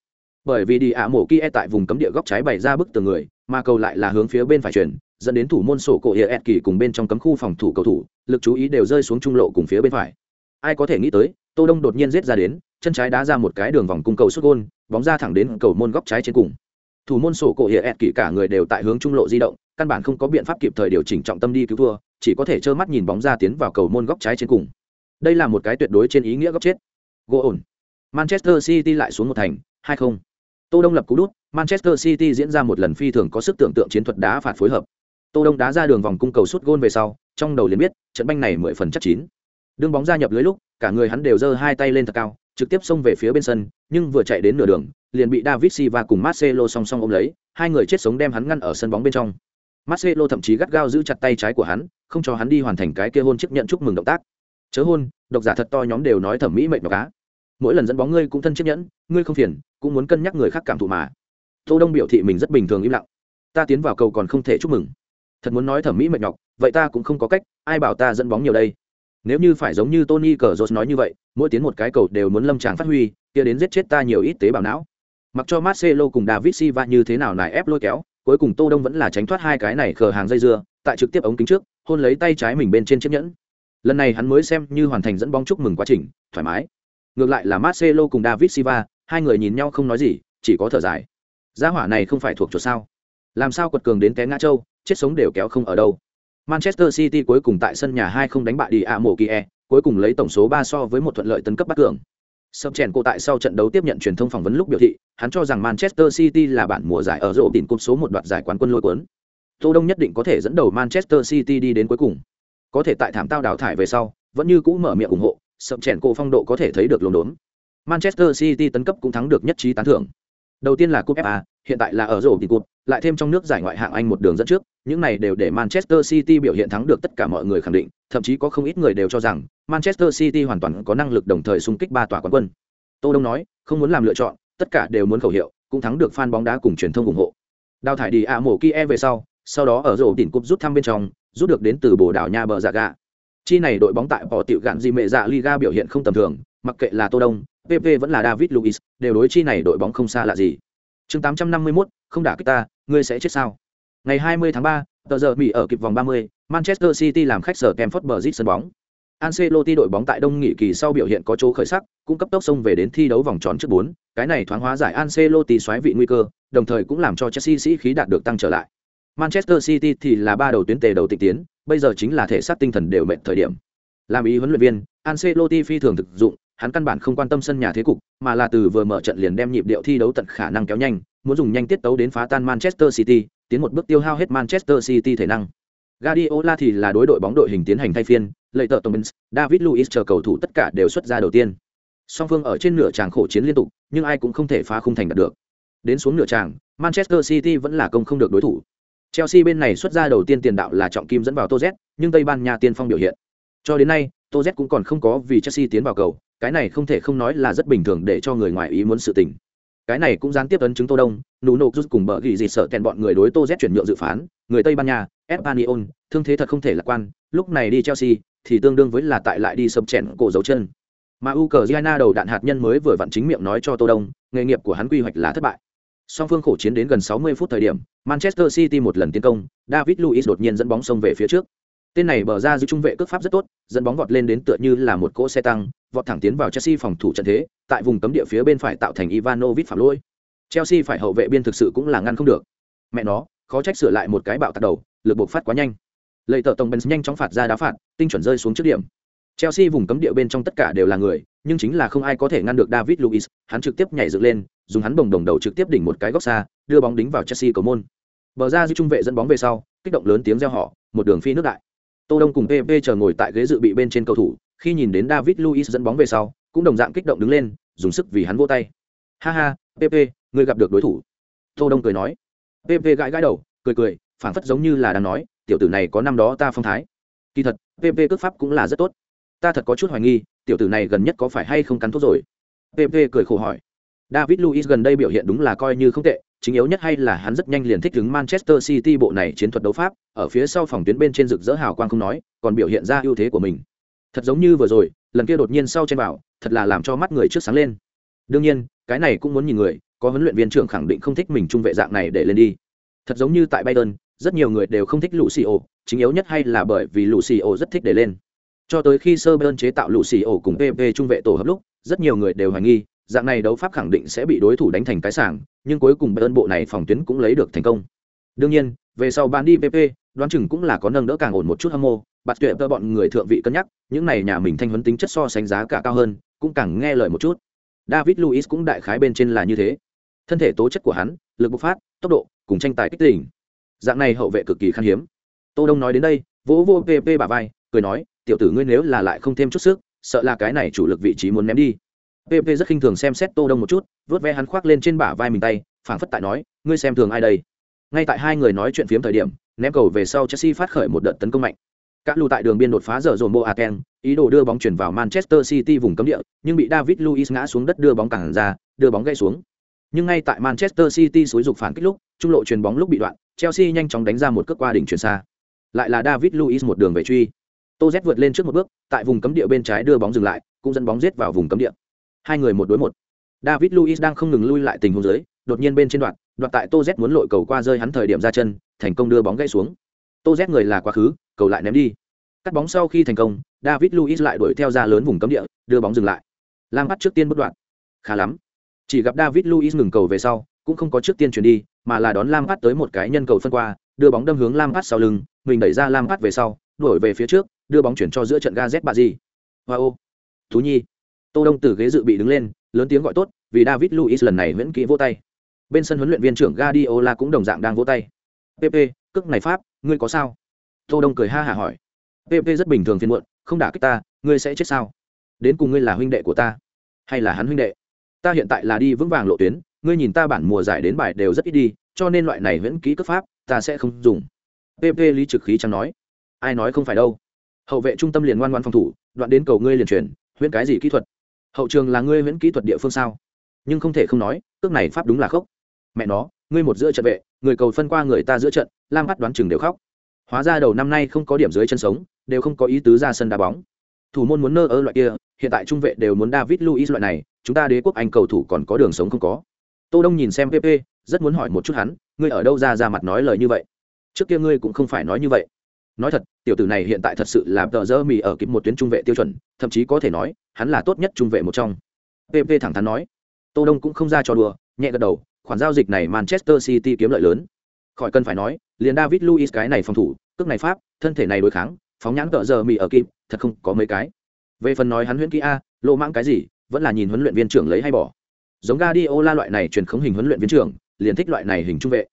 Bởi vì đi ạ mổ kia e tại vùng cấm địa góc trái bày ra bức tường người mà cầu lại là hướng phía bên phải chuyển dẫn đến thủ môn sổ cổ hiệa ẹt kỳ cùng bên trong cấm khu phòng thủ cầu thủ lực chú ý đều rơi xuống trung lộ cùng phía bên phải. Ai có thể nghĩ tới tô đông đột nhiên giết ra đến chân trái đá ra một cái đường vòng cung cầu xuất gôn bóng ra thẳng đến cầu môn góc trái trên cùng thủ môn sổ cổ hiệa ẹt kỷ cả người đều tại hướng trung lộ di động căn bản không có biện pháp kịp thời điều chỉnh trọng tâm đi cứu thua chỉ có thể trơ mắt nhìn bóng ra tiến vào cầu môn góc trái trên cùng đây là một cái tuyệt đối trên ý nghĩa góc chết gỗ ổn manchester city lại xuống một thành hai không Tô Đông lập cú đút, Manchester City diễn ra một lần phi thường có sức tưởng tượng chiến thuật đá phạt phối hợp. Tô Đông đá ra đường vòng cung cầu sút gôn về sau, trong đầu liền biết, trận banh này mười phần chắc chín. Đương bóng ra nhập lưới lúc, cả người hắn đều giơ hai tay lên thật cao, trực tiếp xông về phía bên sân, nhưng vừa chạy đến nửa đường, liền bị David Silva cùng Marcelo song song ôm lấy, hai người chết sống đem hắn ngăn ở sân bóng bên trong. Marcelo thậm chí gắt gao giữ chặt tay trái của hắn, không cho hắn đi hoàn thành cái kia hôn chấp nhận chúc mừng động tác. Chớ hôn, độc giả thật to nhóm đều nói thẩm mỹ mệnh nhọc cá. Mỗi lần dẫn bóng ngươi cũng thân chấp nhẫn, ngươi không phiền, cũng muốn cân nhắc người khác cảm thụ mà tô đông biểu thị mình rất bình thường im lặng ta tiến vào cầu còn không thể chúc mừng thật muốn nói thẩm mỹ mệt nhọc vậy ta cũng không có cách ai bảo ta dẫn bóng nhiều đây nếu như phải giống như tony cờ nói như vậy mỗi tiến một cái cầu đều muốn lâm tràng phát huy kia đến giết chết ta nhiều ít tế bào não mặc cho marcelo cùng david silva như thế nào nài ép lôi kéo, cuối cùng tô đông vẫn là tránh thoát hai cái này khờ hàng dây dưa, tại trực tiếp ống kính trước, hôn lấy tay trái mình bên trên chiếc nhẫn. Lần này hắn mới xem như hoàn thành dẫn bóng chúc mừng quá trình, thoải mái. Ngược lại là marcelo cùng david silva, hai người nhìn nhau không nói gì, chỉ có thở dài. Gia hỏa này không phải thuộc chỗ sao? Làm sao quật cường đến té ngã châu, chết sống đều kéo không ở đâu. Manchester city cuối cùng tại sân nhà hai không đánh bại đi a mổ kia cuối cùng lấy tổng số ba so với một thuận lợi tấn cấp bắt cường sập chèn cô tại sau trận đấu tiếp nhận truyền thông phỏng vấn lúc biểu thị hắn cho rằng manchester city là bản mùa giải ở rổ tỉnh cúp số một đoạt giải quán quân lôi cuốn. Tô đông nhất định có thể dẫn đầu manchester city đi đến cuối cùng. Có thể tại thảm tao đào thải về sau vẫn như cũ mở miệng ủng hộ sập chèn cô phong độ có thể thấy được luồng đốn. Manchester City tấn cấp cũng thắng được nhất trí tán thưởng. Đầu tiên là cúp FA, hiện tại là ở rổ tỷ cúp, lại thêm trong nước giải ngoại hạng Anh một đường dẫn trước, những này đều để Manchester City biểu hiện thắng được tất cả mọi người khẳng định, thậm chí có không ít người đều cho rằng Manchester City hoàn toàn có năng lực đồng thời xung kích ba tòa quán quân. Tô Đông nói, không muốn làm lựa chọn, tất cả đều muốn khẩu hiệu, cũng thắng được fan bóng đá cùng truyền thông ủng hộ. Đào thải đi ạ mổ kia về sau, sau đó ở rổ đỉnh cúp rút thăm bên trong, rút được đến từ Bồ Đào Nha bờ dạ giả gạ. Chi này đội bóng tại bỏ tiểu gạn gì mẹ dạ Liga biểu hiện không tầm thường, mặc kệ là Tô Đông, PP vẫn là David Luiz, đều đối chi này đội bóng không xa lạ gì. Chương 851, không đả kích ta, ngươi sẽ chết sao? Ngày 20 tháng 3, tờ giờ Mỹ ở kịp vòng 30, Manchester City làm khách sở Stamford Bridge sân bóng. Ancelotti đội bóng tại đông nghị kỳ sau biểu hiện có chỗ khởi sắc, cũng cấp tốc xông về đến thi đấu vòng tròn trước 4, cái này thoáng hóa giải Ancelotti xoáy vị nguy cơ, đồng thời cũng làm cho Chelsea sĩ khí đạt được tăng trở lại. Manchester City thì là ba đầu tuyến tề đầu tịch tiến, bây giờ chính là thể xác tinh thần đều mệt thời điểm. Làm ý huấn luyện viên, Ancelotti phi thường thực dụng, hắn căn bản không quan tâm sân nhà thế cục, mà là từ vừa mở trận liền đem nhịp điệu thi đấu tận khả năng kéo nhanh, muốn dùng nhanh tiết tấu đến phá tan Manchester City, tiến một bước tiêu hao hết Manchester City thể năng. Guardiola thì là đối đội bóng đội hình tiến hành thay phiên, lợi tợ Thomas, David Luiz chờ cầu thủ tất cả đều xuất ra đầu tiên. Song phương ở trên nửa tràng khổ chiến liên tục, nhưng ai cũng không thể phá khung thành đạt được. Đến xuống nửa tràng, Manchester City vẫn là công không được đối thủ. Chelsea bên này xuất ra đầu tiên tiền đạo là trọng kim dẫn vào Tô Z, nhưng Tây Ban Nha tiên phong biểu hiện. Cho đến nay, Tô Z cũng còn không có vì Chelsea tiến vào cầu, cái này không thể không nói là rất bình thường để cho người ngoài ý muốn sự tình. Cái này cũng gián tiếp ấn chứng tô đông nụ nộp rút cùng bờ ghi dịt sợ kèn bọn người đối tô z chuyển nhượng dự phán người tây ban nha espanyol thương thế thật không thể lạc quan lúc này đi chelsea thì tương đương với là tại lại đi sập chèn cổ dấu chân. Mà u cờ đầu đạn hạt nhân mới vừa vặn chính miệng nói cho tô đông nghề nghiệp của hắn quy hoạch là thất bại. Song phương khổ chiến đến gần 60 phút thời điểm manchester city một lần tiến công david luiz đột nhiên dẫn bóng xông về phía trước tên này bờ ra giữ trung vệ cước pháp rất tốt, dẫn bóng vọt lên đến tựa như là một cỗ xe tăng, vọt thẳng tiến vào chelsea phòng thủ trận thế, tại vùng cấm địa phía bên phải tạo thành ivanovic phạm lỗi. Chelsea phải hậu vệ biên thực sự cũng là ngăn không được. Mẹ nó, khó trách sửa lại một cái bạo tạt đầu, lực buộc phát quá nhanh. Lệ tờ tổng benz nhanh chóng phạt ra đá phạt, tinh chuẩn rơi xuống trước điểm. Chelsea vùng cấm địa bên trong tất cả đều là người, nhưng chính là không ai có thể ngăn được david luiz, hắn trực tiếp nhảy dựng lên, dùng hắn bồng đồng đầu trực tiếp đỉnh một cái góc xa, đưa bóng đính vào chelsea cầu môn. Bờ ra giữ trung vệ dẫn bóng về sau, kích động lớn tiếng reo họ một đường phi nước đại. Tô Đông cùng PP chờ ngồi tại ghế dự bị bên trên cầu thủ, khi nhìn đến David Luiz dẫn bóng về sau, cũng đồng dạng kích động đứng lên, dùng sức vì hắn vỗ tay. Ha ha, pp người gặp được đối thủ. Tô đông cười nói. Pp gãi gãi đầu cười cười phảng phất giống như là đang nói tiểu tử này có năm đó ta phong thái. Kỳ thật pp cước pháp cũng là rất tốt. Ta thật có chút hoài nghi tiểu tử này gần nhất có phải hay không cắn thuốc rồi? Pp cười khổ hỏi. David Luiz gần đây biểu hiện đúng là coi như không tệ chính yếu nhất hay là hắn rất nhanh liền thích ứng manchester city bộ này chiến thuật đấu pháp, ở phía sau phòng tuyến bên trên rực rỡ hào quang không nói, còn biểu hiện ra ưu thế của mình. Thật giống như vừa rồi, lần kia đột nhiên sau trên bảo, thật là làm cho mắt người trước sáng lên. Đương nhiên, cái này cũng muốn nhìn người, có huấn luyện viên trưởng khẳng định không thích mình trung vệ dạng này để lên đi. Thật giống như tại bayern, rất nhiều người đều không thích lucio, chính yếu nhất hay là bởi vì lucio rất thích để lên. Cho tới khi sơ bayern chế tạo lucio cùng pp trung vệ tổ hợp lúc, rất nhiều người đều hoài nghi dạng này đấu pháp khẳng định sẽ bị đối thủ đánh thành cái sảng, nhưng cuối cùng bayern bộ này phòng tuyến cũng lấy được thành công. Đương nhiên, về sau ban đi pp đoán chừng cũng là có nâng đỡ càng ổn một chút hâm mộ bạt tuyệt bọn người thượng vị cân nhắc, những này nhà mình thanh huấn tính chất so sánh giá cả cao hơn, cũng càng nghe lời một chút. David luiz cũng đại khái bên trên là như thế. Thân thể tố chất của hắn, lực bộc phát, tốc độ, cùng tranh tài kích tình. Dạng này hậu vệ cực kỳ khan hiếm. Tô đông nói đến đây, vỗ vỗ pp bà vai, cười nói, tiểu tử ngươi nếu là lại không thêm chút sức, sợ là cái này chủ lực vị trí muốn ném đi pp rất khinh thường xem xét tô đông một chút, vớt ve hắn khoác lên trên bả vai mình tay, phảng phất tại nói, ngươi xem thường ai đây? Ngay tại hai người nói chuyện phiếm thời điểm, ném cầu về sau chelsea phát khởi một đợt tấn công mạnh. Các lù tại đường biên đột phá giờ dồn bộ aken ý đồ đưa bóng chuyển vào manchester city vùng cấm địa, nhưng bị david luiz ngã xuống đất đưa bóng cản ra, đưa bóng gây xuống. Nhưng ngay tại manchester city xúi dục phản kích lúc, trung lộ chuyền bóng lúc bị đoạn, chelsea nhanh chóng đánh ra một cước qua đỉnh chuyển xa. Lại là david luiz một đường về truy. Tô z vượt lên trước một bước, tại vùng cấm địa bên trái đưa bóng dừng lại, cũng dẫn bóng giết vào vùng cấm địa hai người một đối một. David luiz đang không ngừng lui lại tình huống dưới, đột nhiên bên trên đoạn đoạn tại tô z muốn lội cầu qua rơi hắn thời điểm ra chân, thành công đưa bóng gãy xuống. Tô z người là quá khứ, cầu lại ném đi. Cắt bóng sau khi thành công, david luiz lại đuổi theo ra lớn vùng cấm địa, đưa bóng dừng lại. Lam bắt trước tiên bất đoạn. Khá lắm. Chỉ gặp david luiz ngừng cầu về sau, cũng không có trước tiên chuyển đi, mà là đón lam phát tới một cái nhân cầu phân qua, đưa bóng đâm hướng lam phát sau lưng, mình đẩy ra lam phát về sau, đuổi về phía trước, đưa bóng chuyển cho giữa trận ga z bà di wow thú nhi tô đông từ ghế dự bị đứng lên, lớn tiếng gọi tốt, vì david luiz lần này vẫn kỹ vỗ tay. Bên sân huấn luyện viên trưởng Guardiola cũng đồng dạng đang vỗ tay. Pp cước này pháp, ngươi có sao? Tô đông cười ha hả hỏi. Pp rất bình thường phiền muộn, không đả kích ta, ngươi sẽ chết sao? Đến cùng ngươi là huynh đệ của ta, hay là hắn huynh đệ? Ta hiện tại là đi vững vàng lộ tuyến, ngươi nhìn ta bản mùa giải đến bài đều rất ít đi, cho nên loại này vẫn kỹ cấp pháp, ta sẽ không dùng. Pp lý trực khí chẳng nói. Ai nói không phải đâu. Hậu vệ trung tâm liền ngoan ngoan phòng thủ, đoạn đến cầu ngươi liền chuyển, huyễn cái gì kỹ thuật? Hậu trường là ngươi miễn kỹ thuật địa phương sao? Nhưng không thể không nói, cước này pháp đúng là khốc. Mẹ nó, ngươi một giữa trận vệ, người cầu phân qua người ta giữa trận, lam bắt đoán chừng đều khóc. Hóa ra đầu năm nay không có điểm dưới chân sống, đều không có ý tứ ra sân đá bóng. Thủ môn muốn nơ ơ loại kia, hiện tại trung vệ đều muốn david luis loại này, chúng ta đế quốc anh cầu thủ còn có đường sống không có. Tô đông nhìn xem pp rất muốn hỏi một chút hắn, ngươi ở đâu ra ra mặt nói lời như vậy? Trước kia ngươi cũng không phải nói như vậy nói thật, tiểu tử này hiện tại thật sự là tờ dơ mì ở kịp một tuyến trung vệ tiêu chuẩn, thậm chí có thể nói, hắn là tốt nhất trung vệ một trong. Pp thẳng thắn nói. Tô đông cũng không ra cho đùa, nhẹ gật đầu, khoản giao dịch này manchester city kiếm lợi lớn. Khỏi cần phải nói, liền david luis cái này phòng thủ, cước này pháp, thân thể này đối kháng, phóng nhãn tờ rơ mì ở kịp, thật không có mấy cái. Về phần nói hắn huyễn kỹ a lộ mãng cái gì, vẫn là nhìn huấn luyện viên trưởng lấy hay bỏ. Giống Guardiola loại này truyền khống hình huấn luyện viên trưởng, liền thích loại này hình trung vệ.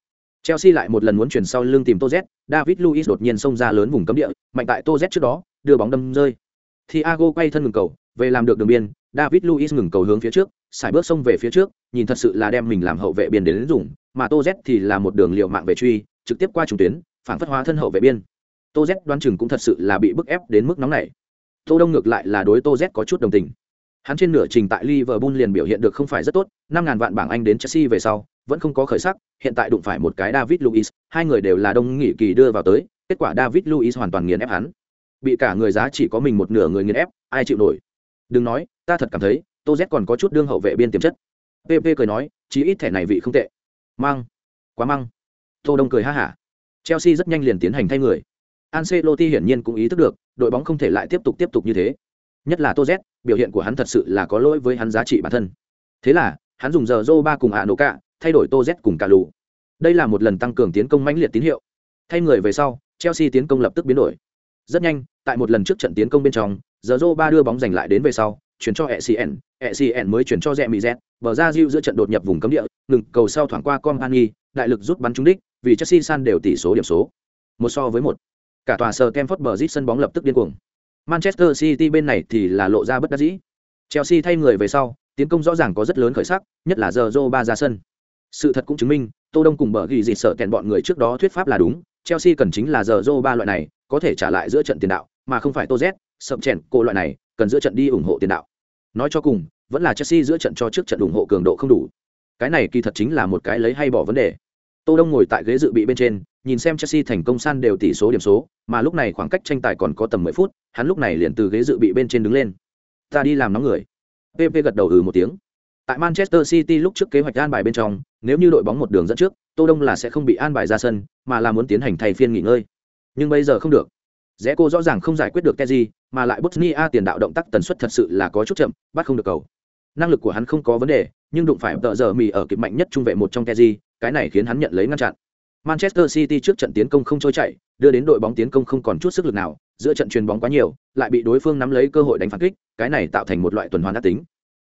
Chelsea lại một lần muốn chuyển sau lưng tìm Toz, David Luiz đột nhiên xông ra lớn vùng cấm địa, mạnh tại Toz trước đó, đưa bóng đâm rơi. Thiago quay thân ngừng cầu, về làm được đường biên, David Luiz ngừng cầu hướng phía trước, xài bước xông về phía trước, nhìn thật sự là đem mình làm hậu vệ biên đến, dùng, mà Toz thì là một đường liều mạng về truy, trực tiếp qua trung tuyến, phản phất hóa thân hậu vệ biên. Toz đoán chừng cũng thật sự là bị bức ép đến mức nóng này. Tô Đông ngược lại là đối Toz có chút đồng tình. Hắn trên nửa trình tại Liverpool liền biểu hiện được không phải rất tốt, 5000 vạn bảng Anh đến Chelsea về sau, vẫn không có khởi sắc, hiện tại đụng phải một cái David Luiz, hai người đều là đông nghị kỳ đưa vào tới, kết quả David Luiz hoàn toàn nghiền ép hắn. Bị cả người giá chỉ có mình một nửa người nghiền ép, ai chịu nổi. Đừng nói, ta thật cảm thấy, Tô Z còn có chút đương hậu vệ biên tiềm chất. PP cười nói, chí ít thẻ này vị không tệ. Mang, quá mang. Tô Đông cười ha hả. Chelsea rất nhanh liền tiến hành thay người. Ancelotti hiển nhiên cũng ý thức được, đội bóng không thể lại tiếp tục tiếp tục như thế. Nhất là Tô Z, biểu hiện của hắn thật sự là có lỗi với hắn giá trị bản thân. Thế là, hắn dùng giờ Zoba cùng Anoka, thay đổi Tô Z cùng cả lù. Đây là một lần tăng cường tiến công mãnh liệt tín hiệu. Thay người về sau, Chelsea tiến công lập tức biến đổi. Rất nhanh, tại một lần trước trận tiến công bên trong, giờ Zoro đưa bóng giành lại đến về sau, chuyển cho ECN, ECN mới chuyển cho Rẽ Mỹ Z, bờ ra diêu giữa trận đột nhập vùng cấm địa, ngừng cầu sau thoảng qua Company, đại lực rút bắn trúng đích, vì Chelsea san đều tỷ số điểm số. Một so với một. Cả tòa sờ mở rít sân bóng lập tức điên cuồng. Manchester City bên này thì là lộ ra bất đắc dĩ. Chelsea thay người về sau, tiến công rõ ràng có rất lớn khởi sắc nhất là giờ ba ra sân sự thật cũng chứng minh, tô đông cùng bờ ghi dịt sợ kèn bọn người trước đó thuyết pháp là đúng, chelsea cần chính là giờ ba loại này, có thể trả lại giữa trận tiền đạo, mà không phải tô z sậm chèn cô loại này, cần giữa trận đi ủng hộ tiền đạo. Nói cho cùng, vẫn là chelsea giữa trận cho trước trận ủng hộ cường độ không đủ. Cái này kỳ thật chính là một cái lấy hay bỏ vấn đề. Tô đông ngồi tại ghế dự bị bên trên, nhìn xem chelsea thành công san đều tỷ số điểm số, mà lúc này khoảng cách tranh tài còn có tầm mười phút, hắn lúc này liền từ ghế dự bị bên trên đứng lên. Ta đi làm nóng người. Pp gật đầu ừ một tiếng tại manchester city lúc trước kế hoạch an bài bên trong nếu như đội bóng một đường dẫn trước tô đông là sẽ không bị an bài ra sân mà là muốn tiến hành thay phiên nghỉ ngơi nhưng bây giờ không được rẽ cô rõ ràng không giải quyết được cái gì mà lại bosnia tiền đạo động tác tần suất thật sự là có chút chậm bắt không được cầu năng lực của hắn không có vấn đề nhưng đụng phải tợ giờ mì ở kịp mạnh nhất trung vệ một trong Kessié, cái này khiến hắn nhận lấy ngăn chặn. Manchester City trước trận tiến công không trôi chảy, đưa đến đội bóng tiến công không còn chút sức lực nào, giữa trận truyền bóng quá nhiều, lại bị đối phương nắm lấy cơ hội đánh phản kích, cái này tạo thành một loại tuần hoàn ác tính.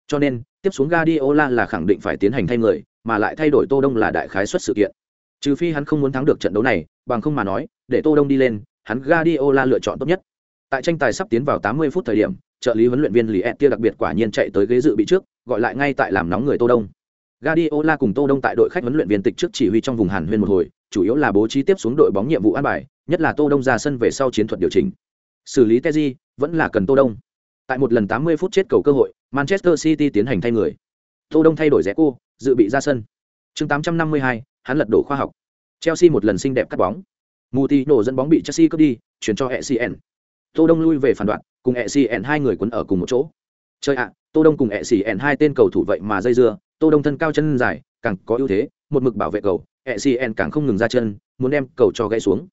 Cho nên, tiếp xuống Guardiola là khẳng định phải tiến hành thay người, mà lại thay đổi Tô Đông là đại khái suất sự kiện. Trừ phi hắn không muốn thắng được trận đấu này, bằng không mà nói, để Tô Đông đi lên, hắn Guardiola lựa chọn tốt nhất. Tại tranh tài sắp tiến vào 80 phút thời điểm, trợ lý huấn luyện viên Lý Etier đặc biệt quả nhiên chạy tới ghế dự bị trước, gọi lại ngay tại làm nóng người Tô Đông. Guardiola cùng Tô Đông tại đội khách huấn luyện viên tịch trước chỉ huy trong vùng Hàn Huyên một hồi, chủ yếu là bố trí tiếp xuống đội bóng nhiệm vụ an bài, nhất là Tô Đông ra sân về sau chiến thuật điều chỉnh. Xử lý Teji vẫn là cần Tô Đông. Tại một lần 80 phút chết cầu cơ hội, Manchester City tiến hành thay người. Tô Đông thay đổi rẽ cô, dự bị ra sân. Chương 852, hắn lật đổ khoa học. Chelsea một lần xinh đẹp cắt bóng. Moutinho dẫn bóng bị Chelsea cướp đi, chuyển cho ECN. Tô Đông lui về phản đoạn, cùng ECN hai người quấn ở cùng một chỗ. Chơi ạ, Tô Đông cùng ECN hai tên cầu thủ vậy mà dây dưa, Tô Đông thân cao chân dài, càng có ưu thế, một mực bảo vệ cầu, ECN càng không ngừng ra chân, muốn đem cầu cho gãy xuống.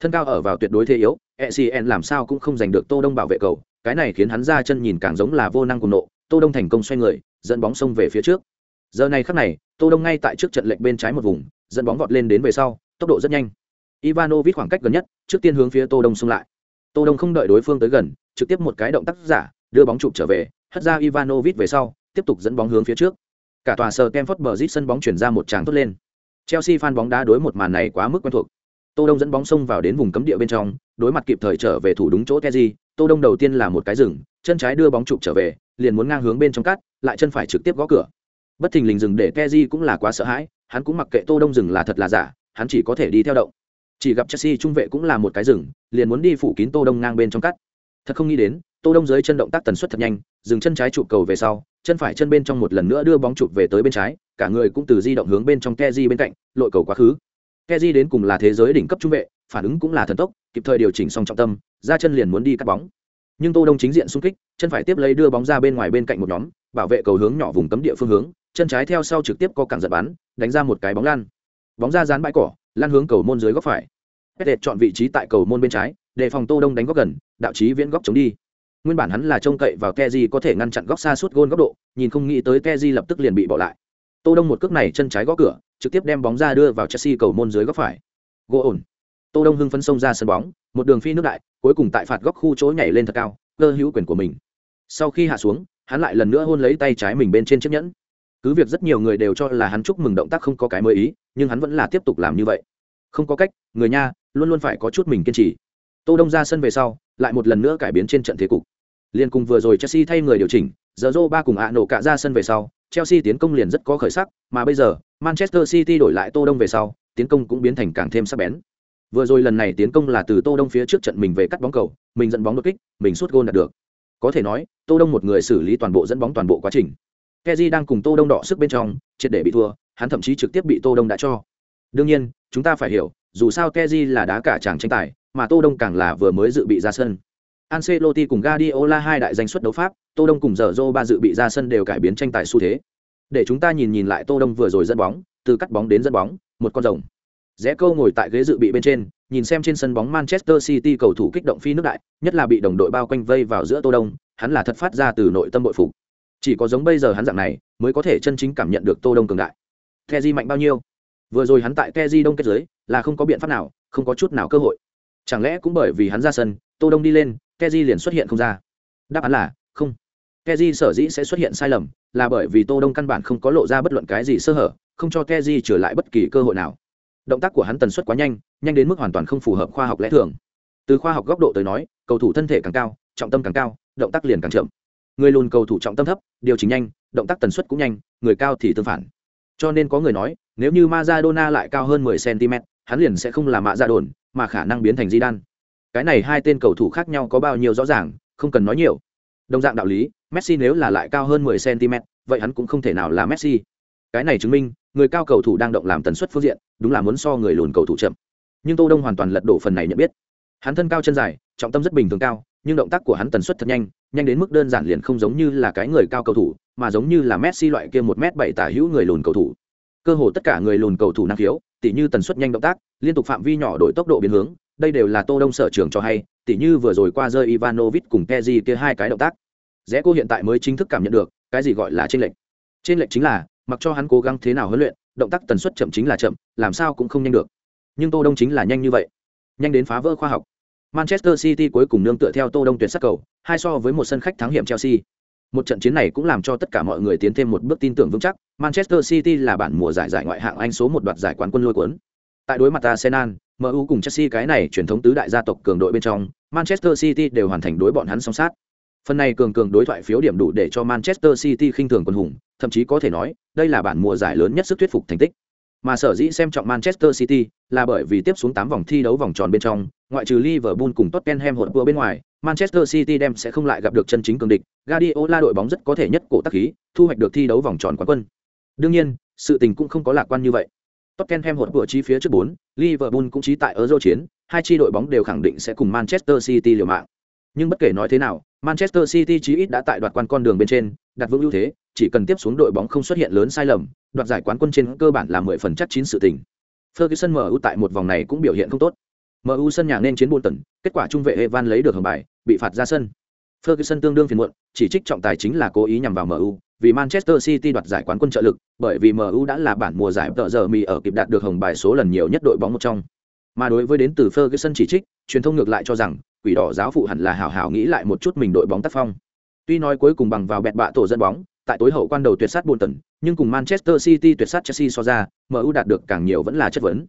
Thân cao ở vào tuyệt đối thế yếu, ECN làm sao cũng không giành được Tô Đông bảo vệ cầu, cái này khiến hắn ra chân nhìn càng giống là vô năng cùng nộ, Tô Đông thành công xoay người, dẫn bóng xông về phía trước. Giờ này khắc này, Tô Đông ngay tại trước trận lệch bên trái một vùng, dẫn bóng vọt lên đến về sau, tốc độ rất nhanh. Ivanovic khoảng cách gần nhất, trước tiên hướng phía Tô Đông xung lại. Tô Đông không đợi đối phương tới gần, trực tiếp một cái động tác giả, đưa bóng chụp trở về, hất ra Ivanovic về sau, tiếp tục dẫn bóng hướng phía trước. Cả tòa sờ Kemford Bridge sân bóng chuyển ra một tràng tốt lên. Chelsea fan bóng đá đối một màn này quá mức quen thuộc. Tô Đông dẫn bóng xông vào đến vùng cấm địa bên trong, đối mặt kịp thời trở về thủ đúng chỗ Kezi, Tô Đông đầu tiên là một cái dừng, chân trái đưa bóng chụp trở về, liền muốn ngang hướng bên trong cắt, lại chân phải trực tiếp gõ cửa. Bất thình lình dừng để Kezi cũng là quá sợ hãi, hắn cũng mặc kệ Tô Đông dừng là thật là giả, hắn chỉ có thể đi theo động. Chỉ gặp Chelsea trung vệ cũng là một cái dừng, liền muốn đi phủ kín Tô Đông ngang bên trong cắt. Thật không nghĩ đến, Tô Đông dưới chân động tác tần suất thật nhanh, dừng chân trái chụp cầu về sau, chân phải chân bên trong một lần nữa đưa bóng chụp về tới bên trái, cả người cũng từ di động hướng bên trong Kezi bên cạnh, lội cầu quá khứ. Kezi đến cùng là thế giới đỉnh cấp trung vệ, phản ứng cũng là thần tốc, kịp thời điều chỉnh xong trọng tâm, ra chân liền muốn đi cắt bóng. Nhưng Tô Đông chính diện xung kích, chân phải tiếp lấy đưa bóng ra bên ngoài bên cạnh một nhóm, bảo vệ cầu hướng nhỏ vùng cấm địa phương hướng, chân trái theo sau trực tiếp có cẳng giật bắn, đánh ra một cái bóng lan. Bóng ra dán bãi cỏ, lan hướng cầu môn dưới góc phải. Pet chọn vị trí tại cầu môn bên trái, đề phòng Tô Đông đánh góc gần, đạo chí viễn góc chống đi. Nguyên bản hắn là trông cậy vào Keji có thể ngăn chặn góc xa suốt gôn góc độ, nhìn không nghĩ tới Keji lập tức liền bị bỏ lại. Tô Đông một cước này chân trái gõ cửa, trực tiếp đem bóng ra đưa vào Chelsea cầu môn dưới góc phải. Gỗ ổn. Tô Đông hưng phấn xông ra sân bóng, một đường phi nước đại, cuối cùng tại phạt góc khu chỗ nhảy lên thật cao, cơ hữu quyền của mình. Sau khi hạ xuống, hắn lại lần nữa hôn lấy tay trái mình bên trên chiếc nhẫn. Cứ việc rất nhiều người đều cho là hắn chúc mừng động tác không có cái mới ý, nhưng hắn vẫn là tiếp tục làm như vậy. Không có cách, người nha, luôn luôn phải có chút mình kiên trì. Tô Đông ra sân về sau, lại một lần nữa cải biến trên trận thế cục. Liên cùng vừa rồi Chelsea thay người điều chỉnh, giờ ba cùng ạ nổ cả ra sân về sau, Chelsea tiến công liền rất có khởi sắc, mà bây giờ, Manchester City đổi lại Tô Đông về sau, tiến công cũng biến thành càng thêm sắc bén. Vừa rồi lần này tiến công là từ Tô Đông phía trước trận mình về cắt bóng cầu, mình dẫn bóng đột kích, mình suốt gôn đạt được. Có thể nói, Tô Đông một người xử lý toàn bộ dẫn bóng toàn bộ quá trình. keji đang cùng Tô Đông đỏ sức bên trong, triệt để bị thua, hắn thậm chí trực tiếp bị Tô Đông đã cho. Đương nhiên, chúng ta phải hiểu, dù sao keji là đá cả chàng tranh tài, mà Tô Đông càng là vừa mới dự bị ra sân. Ancelotti cùng Guardiola hai đại danh suất đấu pháp, Tô Đông cùng Zorro ba dự bị ra sân đều cải biến tranh tài xu thế. Để chúng ta nhìn nhìn lại Tô Đông vừa rồi dẫn bóng, từ cắt bóng đến dẫn bóng, một con rồng. Rẽ câu ngồi tại ghế dự bị bên trên, nhìn xem trên sân bóng Manchester City cầu thủ kích động phi nước đại, nhất là bị đồng đội bao quanh vây vào giữa Tô Đông, hắn là thật phát ra từ nội tâm bội phục. Chỉ có giống bây giờ hắn dạng này, mới có thể chân chính cảm nhận được Tô Đông cường đại. Kezi mạnh bao nhiêu? Vừa rồi hắn tại Kezi đông kết giới, là không có biện pháp nào, không có chút nào cơ hội. Chẳng lẽ cũng bởi vì hắn ra sân, Tô Đông đi lên, Kezi liền xuất hiện không ra? Đáp án là không. Kezi sở dĩ sẽ xuất hiện sai lầm, là bởi vì Tô Đông căn bản không có lộ ra bất luận cái gì sơ hở, không cho Kezi trở lại bất kỳ cơ hội nào. Động tác của hắn tần suất quá nhanh, nhanh đến mức hoàn toàn không phù hợp khoa học lẽ thường. Từ khoa học góc độ tới nói, cầu thủ thân thể càng cao, trọng tâm càng cao, động tác liền càng chậm. người lùn cầu thủ trọng tâm thấp điều chỉnh nhanh động tác tần suất cũng nhanh người cao thì tương phản cho nên có người nói nếu như Maradona lại cao hơn 10 cm hắn liền sẽ không là mạ ra đồn mà khả năng biến thành di đan cái này hai tên cầu thủ khác nhau có bao nhiêu rõ ràng không cần nói nhiều đồng dạng đạo lý messi nếu là lại cao hơn 10 cm vậy hắn cũng không thể nào là messi cái này chứng minh người cao cầu thủ đang động làm tần suất phương diện, đúng là muốn so người lùn cầu thủ chậm. Nhưng tô đông hoàn toàn lật đổ phần này nhận biết. Hắn thân cao chân dài, trọng tâm rất bình thường cao, nhưng động tác của hắn tần suất thật nhanh nhanh đến mức đơn giản liền không giống như là cái người cao cầu thủ, mà giống như là messi loại kia một m bảy tả hữu người lùn cầu thủ. Cơ hồ tất cả người lùn cầu thủ năng khiếu, tỉ như tần suất nhanh động tác, liên tục phạm vi nhỏ đổi tốc độ biến hướng, đây đều là tô đông sở trường cho hay, tỉ như vừa rồi qua rơi ivanovic cùng peji kia hai cái động tác. Rẽ cô hiện tại mới chính thức cảm nhận được, cái gì gọi là trên lệnh trên lệnh chính là mặc cho hắn cố gắng thế nào huấn luyện, động tác tần suất chậm chính là chậm, làm sao cũng không nhanh được. Nhưng tô đông chính là nhanh như vậy. Nhanh đến phá vỡ khoa học. Manchester city cuối cùng nương tựa theo tô đông tuyệt sắc cầu, hai so với một sân khách thắng hiểm chelsea. Một trận chiến này cũng làm cho tất cả mọi người tiến thêm một bước tin tưởng vững chắc. Manchester city là bản mùa giải giải ngoại hạng anh số một đoạt giải quán quân lôi cuốn. Tại đối mặt arsenal mu cùng chelsea cái này truyền thống tứ đại gia tộc cường đội bên trong, manchester city đều hoàn thành đối bọn hắn song sát. Phần này cường cường đối thoại phiếu điểm đủ để cho manchester city khinh thường quân hùng, thậm chí có thể nói đây là bản mùa giải lớn nhất sức thuyết phục thành tích. Mà sở dĩ xem trọng manchester city là bởi vì tiếp xuống tám vòng thi đấu vòng tròn bên trong ngoại trừ liverpool cùng tottenham hột vừa bên ngoài manchester city đem sẽ không lại gặp được chân chính cường địch. Guardiola đội bóng rất có thể nhất cổ tác khí thu hoạch được thi đấu vòng tròn quán quân. Đương nhiên sự tình cũng không có lạc quan như vậy. Tottenham hột vừa chi phía trước 4, Liverpool cũng chí tại Euro chiến, hai chi đội bóng đều khẳng định sẽ cùng Manchester City liều mạng. Nhưng bất kể nói thế nào, Manchester City chí ít đã tại đoạt quan con đường bên trên, đặt vững ưu thế, chỉ cần tiếp xuống đội bóng không xuất hiện lớn sai lầm, đoạt giải quán quân trên cơ bản là 10 phần chắc chín sự tình. Ferguson MU tại một vòng này cũng biểu hiện không tốt. MU sân nhà nên chiến Bolton, kết quả trung vệ Evan lấy được hưởng bài, bị phạt ra sân. Ferguson tương đương phiền muộn, chỉ trích trọng tài chính là cố ý nhằm vào MU, vì Manchester City đoạt giải quán quân trợ lực, bởi vì MU đã là bản mùa giải tợ giờ mì ở kịp đạt được hồng bài số lần nhiều nhất đội bóng một trong. Mà đối với đến từ Ferguson chỉ trích, truyền thông ngược lại cho rằng, quỷ đỏ giáo phụ hẳn là hảo hảo nghĩ lại một chút mình đội bóng tác phong. Tuy nói cuối cùng bằng vào bẹt bạ tổ dân bóng, tại tối hậu quan đầu tuyệt sát Bolton, nhưng cùng Manchester City tuyệt sát Chelsea so ra, MU đạt được càng nhiều vẫn là chất vấn.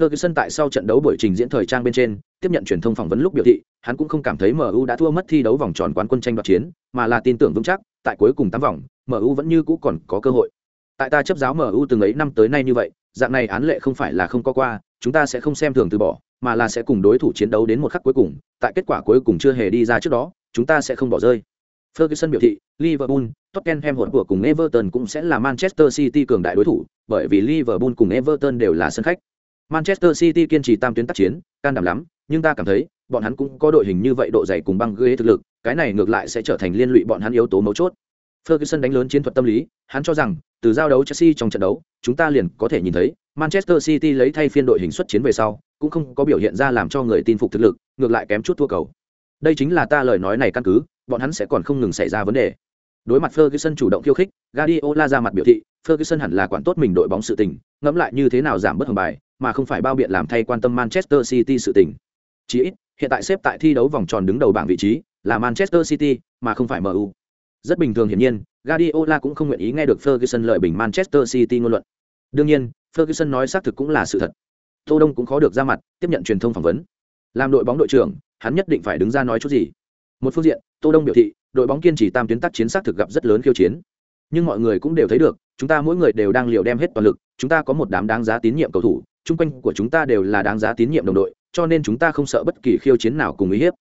Ferguson tại sau trận đấu buổi trình diễn thời trang bên trên, tiếp nhận truyền thông phỏng vấn lúc biểu thị, hắn cũng không cảm thấy MU đã thua mất thi đấu vòng tròn quán quân tranh đoạt chiến, mà là tin tưởng vững chắc, tại cuối cùng tám vòng, MU vẫn như cũ còn có cơ hội. Tại ta chấp giáo MU từng ấy năm tới nay như vậy, dạng này án lệ không phải là không có qua, chúng ta sẽ không xem thường từ bỏ, mà là sẽ cùng đối thủ chiến đấu đến một khắc cuối cùng, tại kết quả cuối cùng chưa hề đi ra trước đó, chúng ta sẽ không bỏ rơi. Ferguson biểu thị, Liverpool, Tottenham hỗn của cùng Everton cũng sẽ là Manchester City cường đại đối thủ, bởi vì Liverpool cùng Everton đều là sân khách. Manchester City kiên trì tam tuyến tác chiến, can đảm lắm, nhưng ta cảm thấy, bọn hắn cũng có đội hình như vậy độ dày cùng băng ghế thực lực, cái này ngược lại sẽ trở thành liên lụy bọn hắn yếu tố mấu chốt. Ferguson đánh lớn chiến thuật tâm lý, hắn cho rằng, từ giao đấu Chelsea trong trận đấu, chúng ta liền có thể nhìn thấy, Manchester City lấy thay phiên đội hình xuất chiến về sau, cũng không có biểu hiện ra làm cho người tin phục thực lực, ngược lại kém chút thua cầu. Đây chính là ta lời nói này căn cứ, bọn hắn sẽ còn không ngừng xảy ra vấn đề. Đối mặt Ferguson chủ động khiêu khích, Guardiola ra mặt biểu thị, Ferguson hẳn là quản tốt mình đội bóng sự tình, ngẫm lại như thế nào giảm bớt hưởng bài, mà không phải bao biện làm thay quan tâm Manchester City sự tình. Chỉ ít, hiện tại xếp tại thi đấu vòng tròn đứng đầu bảng vị trí là Manchester City, mà không phải MU. Rất bình thường hiển nhiên, Guardiola cũng không nguyện ý nghe được Ferguson lợi bình Manchester City ngôn luận. Đương nhiên, Ferguson nói xác thực cũng là sự thật. Tô Đông cũng khó được ra mặt, tiếp nhận truyền thông phỏng vấn. Làm đội bóng đội trưởng, hắn nhất định phải đứng ra nói chút gì. Một phương diện, Tô Đông biểu thị, đội bóng kiên trì tam tuyến tác chiến xác thực gặp rất lớn khiêu chiến. Nhưng mọi người cũng đều thấy được, chúng ta mỗi người đều đang liều đem hết toàn lực, chúng ta có một đám đáng giá tín nhiệm cầu thủ, chung quanh của chúng ta đều là đáng giá tín nhiệm đồng đội, cho nên chúng ta không sợ bất kỳ khiêu chiến nào cùng uy hiếp.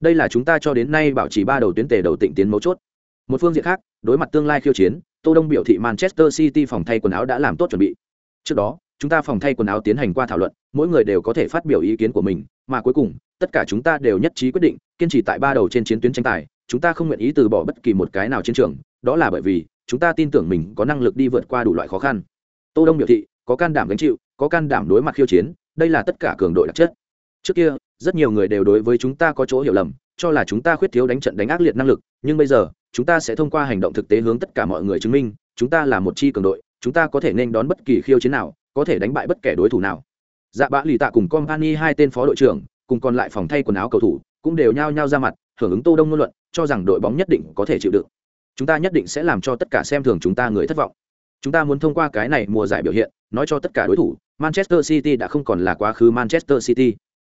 Đây là chúng ta cho đến nay bảo trì ba đầu tuyến tề đầu tịnh tiến mấu chốt. Một phương diện khác, đối mặt tương lai khiêu chiến, Tô Đông biểu thị Manchester City phòng thay quần áo đã làm tốt chuẩn bị. Trước đó, chúng ta phòng thay quần áo tiến hành qua thảo luận, mỗi người đều có thể phát biểu ý kiến của mình, mà cuối cùng, tất cả chúng ta đều nhất trí quyết định, kiên trì tại ba đầu trên chiến tuyến tranh tài, chúng ta không nguyện ý từ bỏ bất kỳ một cái nào chiến trường, đó là bởi vì chúng ta tin tưởng mình có năng lực đi vượt qua đủ loại khó khăn. Tô Đông biểu thị, có can đảm gánh chịu, có can đảm đối mặt khiêu chiến, đây là tất cả cường đội đặc chất. Trước kia, rất nhiều người đều đối với chúng ta có chỗ hiểu lầm, cho là chúng ta khuyết thiếu đánh trận đánh ác liệt năng lực, nhưng bây giờ, chúng ta sẽ thông qua hành động thực tế hướng tất cả mọi người chứng minh, chúng ta là một chi cường đội, chúng ta có thể nên đón bất kỳ khiêu chiến nào, có thể đánh bại bất kể đối thủ nào. Dạ Bã Lì Tạ cùng Company hai tên phó đội trưởng, cùng còn lại phòng thay quần áo cầu thủ, cũng đều nhao nhao ra mặt, hưởng ứng Tô Đông ngôn luận, cho rằng đội bóng nhất định có thể chịu đựng. Chúng ta nhất định sẽ làm cho tất cả xem thường chúng ta người thất vọng. Chúng ta muốn thông qua cái này mùa giải biểu hiện, nói cho tất cả đối thủ, Manchester City đã không còn là quá khứ Manchester City.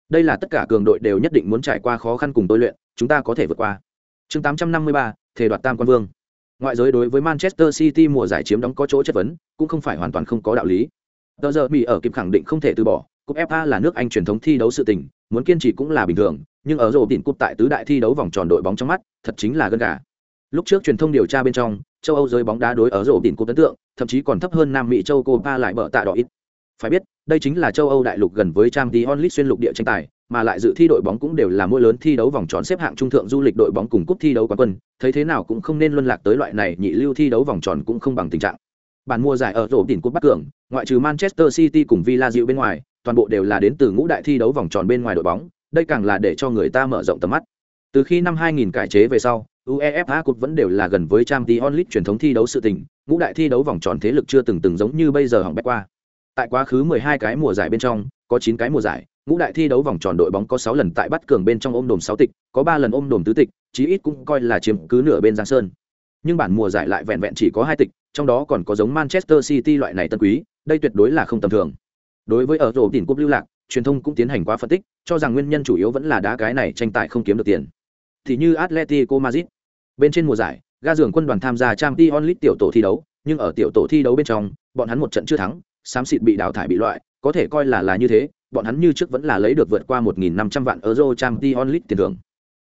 Đây là tất cả cường đội đều nhất định muốn trải qua khó khăn cùng tôi luyện, chúng ta có thể vượt qua. Chương 853, thể đoạt tam quan vương ngoại giới đối với manchester city mùa giải chiếm đóng có chỗ chất vấn cũng không phải hoàn toàn không có đạo lý tờ giờ bị ở kịp khẳng định không thể từ bỏ cúp fa là nước anh truyền thống thi đấu sự tình muốn kiên trì cũng là bình thường nhưng ở rổ đỉnh cúp tại tứ đại thi đấu vòng tròn đội bóng trong mắt, thật chính là gân gà. Lúc trước truyền thông điều tra bên trong, châu âu giới bóng đá đối ở rổ đỉnh cúp ấn tượng, thậm chí còn thấp hơn nam mỹ châu copa lại bở tạ đỏ ít. Phải biết, đây chính là châu âu đại lục gần với trang tí onlit xuyên lục địa tranh tài, mà lại dự thi đội bóng cũng đều là mỗi lớn thi đấu vòng tròn xếp hạng trung thượng du lịch đội bóng cùng cúp thi đấu quán quân, thấy thế nào cũng không nên luân lạc tới loại này nhị lưu thi đấu vòng tròn cũng không bằng tình trạng. Bản mua giải ở rổ đỉnh cúp bắc cường, ngoại trừ manchester city cùng villa diệu bên ngoài, toàn bộ đều là đến từ ngũ đại thi đấu vòng tròn bên ngoài đội bóng đây càng là để cho người ta mở rộng tầm mắt từ khi năm 2000 cải chế về sau UEFA Cup vẫn đều là gần với Champions League truyền thống thi đấu sự tình, ngũ đại thi đấu vòng tròn thế lực chưa từng từng giống như bây giờ hỏng bét qua. Tại quá khứ 12 cái mùa giải bên trong, có 9 cái mùa giải, ngũ đại thi đấu vòng tròn đội bóng có 6 lần tại bắt cường bên trong ôm đồm 6 tịch, có 3 lần ôm đồm tứ tịch, chí ít cũng coi là chiếm cứ nửa bên Giang Sơn. Nhưng bản mùa giải lại vẹn vẹn chỉ có 2 tịch, trong đó còn có giống Manchester City loại này tân quý, đây tuyệt đối là không tầm thường. Đối với ở rổ đỉnh cúp lưu lạc, truyền thông cũng tiến hành quá phân tích, cho rằng nguyên nhân chủ yếu vẫn là đá cái này tranh tài không kiếm được tiền. Thì như Atletico Madrid, bên trên mùa giải, ga giường quân đoàn tham gia Champions League tiểu tổ thi đấu, nhưng ở tiểu tổ thi đấu bên trong, bọn hắn một trận chưa thắng, xám xịt bị đào thải bị loại, có thể coi là là như thế, bọn hắn như trước vẫn là lấy được vượt qua 1.500 vạn euro Champions League tiền thưởng.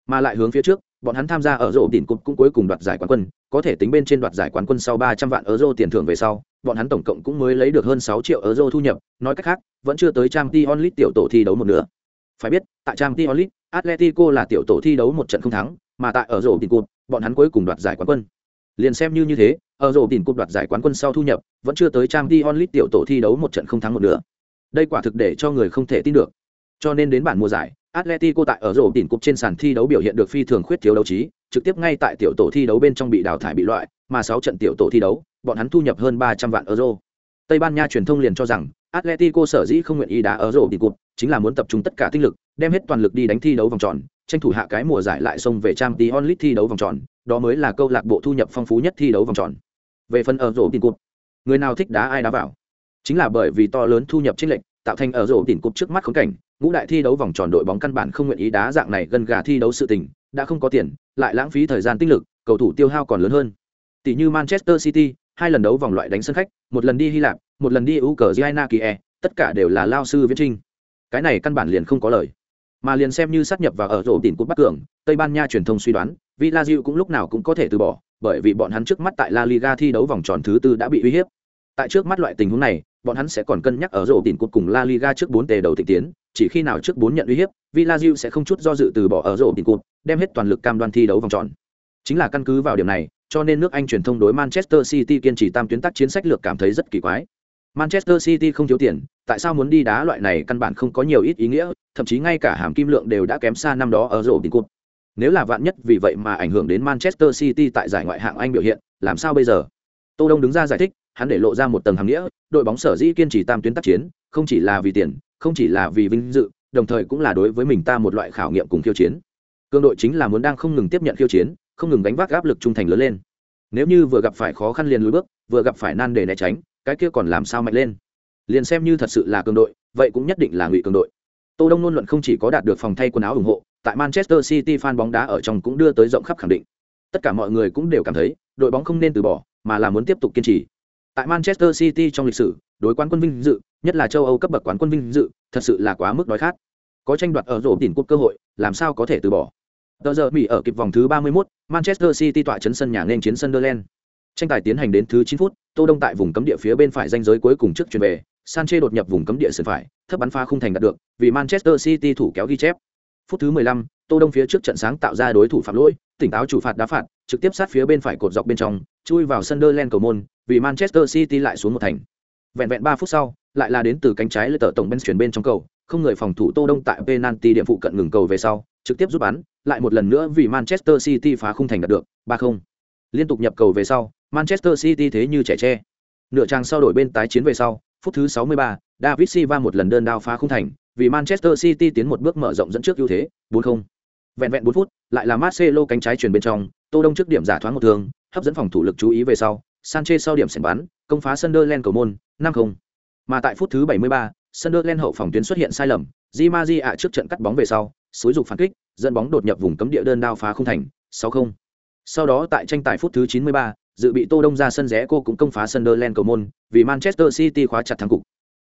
Mà lại hướng phía trước, bọn hắn tham gia ở rổ đỉnh cục cũng cuối cùng đoạt giải quán quân, có thể tính bên trên đoạt giải quán quân sau 300 vạn euro tiền thưởng về sau, bọn hắn tổng cộng cũng mới lấy được hơn 6 triệu euro thu nhập, nói cách khác, vẫn chưa tới Champions League tiểu tổ thi đấu một nửa. Phải biết, tại Champions League, Atletico là tiểu tổ thi đấu một trận không thắng, mà tại ở rổ đỉnh cục, bọn hắn cuối cùng đoạt giải quán quân. Liền xem như như thế, ở rổ đỉnh cục đoạt giải quán quân sau thu nhập, vẫn chưa tới Champions League tiểu tổ thi đấu một trận không thắng một nửa. Đây quả thực để cho người không thể tin được. Cho nên đến bản mùa giải, Atletico tại ở rổ đỉnh cục trên sàn thi đấu biểu hiện được phi thường khuyết thiếu đấu trí, trực tiếp ngay tại tiểu tổ thi đấu bên trong bị đào thải bị loại, mà 6 trận tiểu tổ thi đấu, bọn hắn thu nhập hơn 300 vạn euro. Tây Ban Nha truyền thông liền cho rằng, Atletico sở dĩ không nguyện ý đá ở rổ đỉnh cục, chính là muốn tập trung tất cả tinh lực, đem hết toàn lực đi đánh thi đấu vòng tròn, tranh thủ hạ cái mùa giải lại xông về Champions League thi đấu vòng tròn, đó mới là câu lạc bộ thu nhập phong phú nhất thi đấu vòng tròn. Về phần ở rổ đỉnh cục, người nào thích đá ai đá vào. Chính là bởi vì to lớn thu nhập chênh lệch, tạo thành ở rổ đỉnh cục trước mắt khốn cảnh, ngũ đại thi đấu vòng tròn đội bóng căn bản không nguyện ý đá dạng này gần gà thi đấu sự tình, đã không có tiền, lại lãng phí thời gian tinh lực, cầu thủ tiêu hao còn lớn hơn. Tỷ như Manchester City, hai lần đấu vòng loại đánh sân khách, một lần đi Hy Lạp, một lần đi Ukraine e tất cả đều là lao sư viễn trinh. Cái này căn bản liền không có lời. Mà liền xem như sát nhập vào ở rổ tỉnh cúp Bắc Cường, Tây Ban Nha truyền thông suy đoán, Villarreal cũng lúc nào cũng có thể từ bỏ, bởi vì bọn hắn trước mắt tại La Liga thi đấu vòng tròn thứ tư đã bị uy hiếp. Tại trước mắt loại tình huống này, bọn hắn sẽ còn cân nhắc ở rổ Tỉn cúp cùng La Liga trước bốn tề đầu thịnh tiến, chỉ khi nào trước bốn nhận uy hiếp, Villarreal sẽ không chút do dự từ bỏ ở rổ Tỉn cúp, đem hết toàn lực cam đoan thi đấu vòng tròn. Chính là căn cứ vào điểm này, cho nên nước Anh truyền thông đối Manchester City kiên trì tam tuyến tác chiến sách lược cảm thấy rất kỳ quái. Manchester City không thiếu tiền, tại sao muốn đi đá loại này căn bản không có nhiều ít ý nghĩa, thậm chí ngay cả hàm kim lượng đều đã kém xa năm đó ở rổ Tỉn cúp. Nếu là vạn nhất vì vậy mà ảnh hưởng đến Manchester City tại giải ngoại hạng Anh biểu hiện, làm sao bây giờ? Tô Đông đứng ra giải thích, hắn để lộ ra một tầng hàm nghĩa, đội bóng sở dĩ kiên trì tam tuyến tác chiến, không chỉ là vì tiền, không chỉ là vì vinh dự, đồng thời cũng là đối với mình ta một loại khảo nghiệm cùng khiêu chiến. Cương đội chính là muốn đang không ngừng tiếp nhận khiêu chiến, không ngừng đánh vác áp lực trung thành lớn lên. Nếu như vừa gặp phải khó khăn liền lùi bước, vừa gặp phải nan để né tránh, cái kia còn làm sao mạnh lên? Liền xem như thật sự là cường đội, vậy cũng nhất định là ngụy cường đội. Tô Đông luôn luận không chỉ có đạt được phòng thay quần áo ủng hộ, tại Manchester City fan bóng đá ở trong cũng đưa tới rộng khắp khẳng định. Tất cả mọi người cũng đều cảm thấy, đội bóng không nên từ bỏ, mà là muốn tiếp tục kiên trì. Tại Manchester City trong lịch sử, đối quán quân vinh dự, nhất là châu Âu cấp bậc quán quân vinh dự, thật sự là quá mức đói khát. Có tranh đoạt ở rổ đỉnh cuộc cơ hội, làm sao có thể từ bỏ. Tờ giờ Mỹ ở kịp vòng thứ 31, Manchester City tọa chấn sân nhà nên chiến Sunderland. Tranh tài tiến hành đến thứ 9 phút, Tô Đông tại vùng cấm địa phía bên phải danh giới cuối cùng trước chuyển về, Sanchez đột nhập vùng cấm địa sườn phải, thấp bắn pha không thành đạt được, vì Manchester City thủ kéo ghi chép. Phút thứ 15, Tô Đông phía trước trận sáng tạo ra đối thủ phạm lỗi, tỉnh táo chủ phạt đá phạt, trực tiếp sát phía bên phải cột dọc bên trong, chui vào Sunderland cầu môn, vì Manchester City lại xuống một thành. Vẹn vẹn 3 phút sau, lại là đến từ cánh trái lưỡi tờ tổng bên chuyển bên trong cầu, không người phòng thủ Tô Đông tại penalty điểm phụ cận ngừng cầu về sau, trực tiếp rút bắn, lại một lần nữa vì Manchester City phá khung thành đạt được, 3-0. Liên tục nhập cầu về sau, Manchester City thế như trẻ tre. Nửa trang sau đổi bên tái chiến về sau, phút thứ 63, David Silva một lần đơn đao phá khung thành, vì Manchester City tiến một bước mở rộng dẫn trước ưu thế, 4-0. Vẹn vẹn 4 phút, lại là Marcelo cánh trái chuyển bên trong, Tô Đông trước điểm giả thoáng một thường, hấp dẫn phòng thủ lực chú ý về sau, Sanchez sau điểm sảnh bắn, công phá Sunderland cầu môn, 5-0. Mà tại phút thứ 73, Sunderland hậu phòng tuyến xuất hiện sai lầm, Di ạ trước trận cắt bóng về sau, suối dục phản kích, dẫn bóng đột nhập vùng cấm địa đơn đao phá không thành, 6-0. Sau đó tại tranh tài phút thứ 93, dự bị Tô Đông ra sân rẽ cô cũng công phá Sunderland cầu môn, vì Manchester City khóa chặt thắng cục.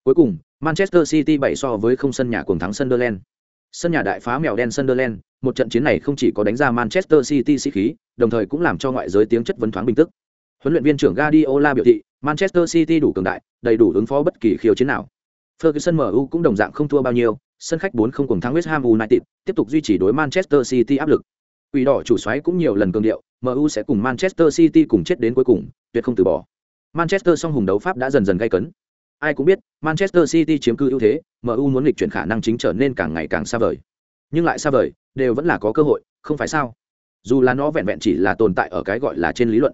Cuối cùng, Manchester City 7 so với không sân nhà cuồng thắng Sunderland. Sân nhà đại phá mèo đen Sunderland, một trận chiến này không chỉ có đánh ra Manchester City sĩ khí, đồng thời cũng làm cho ngoại giới tiếng chất vấn thoáng bình tức. Huấn luyện viên trưởng Guardiola biểu thị, Manchester City đủ cường đại, đầy đủ ứng phó bất kỳ khiêu chiến nào. Ferguson MU cũng đồng dạng không thua bao nhiêu, sân khách 4-0 cùng thắng West Ham United, tiếp tục duy trì đối Manchester City áp lực. Quỷ đỏ chủ soái cũng nhiều lần cường điệu, MU sẽ cùng Manchester City cùng chết đến cuối cùng, tuyệt không từ bỏ. Manchester song hùng đấu pháp đã dần dần gay cấn. Ai cũng biết, Manchester City chiếm cư ưu thế, MU muốn lịch chuyển khả năng chính trở nên càng ngày càng xa vời. Nhưng lại xa vời, đều vẫn là có cơ hội, không phải sao? Dù là nó vẹn vẹn chỉ là tồn tại ở cái gọi là trên lý luận.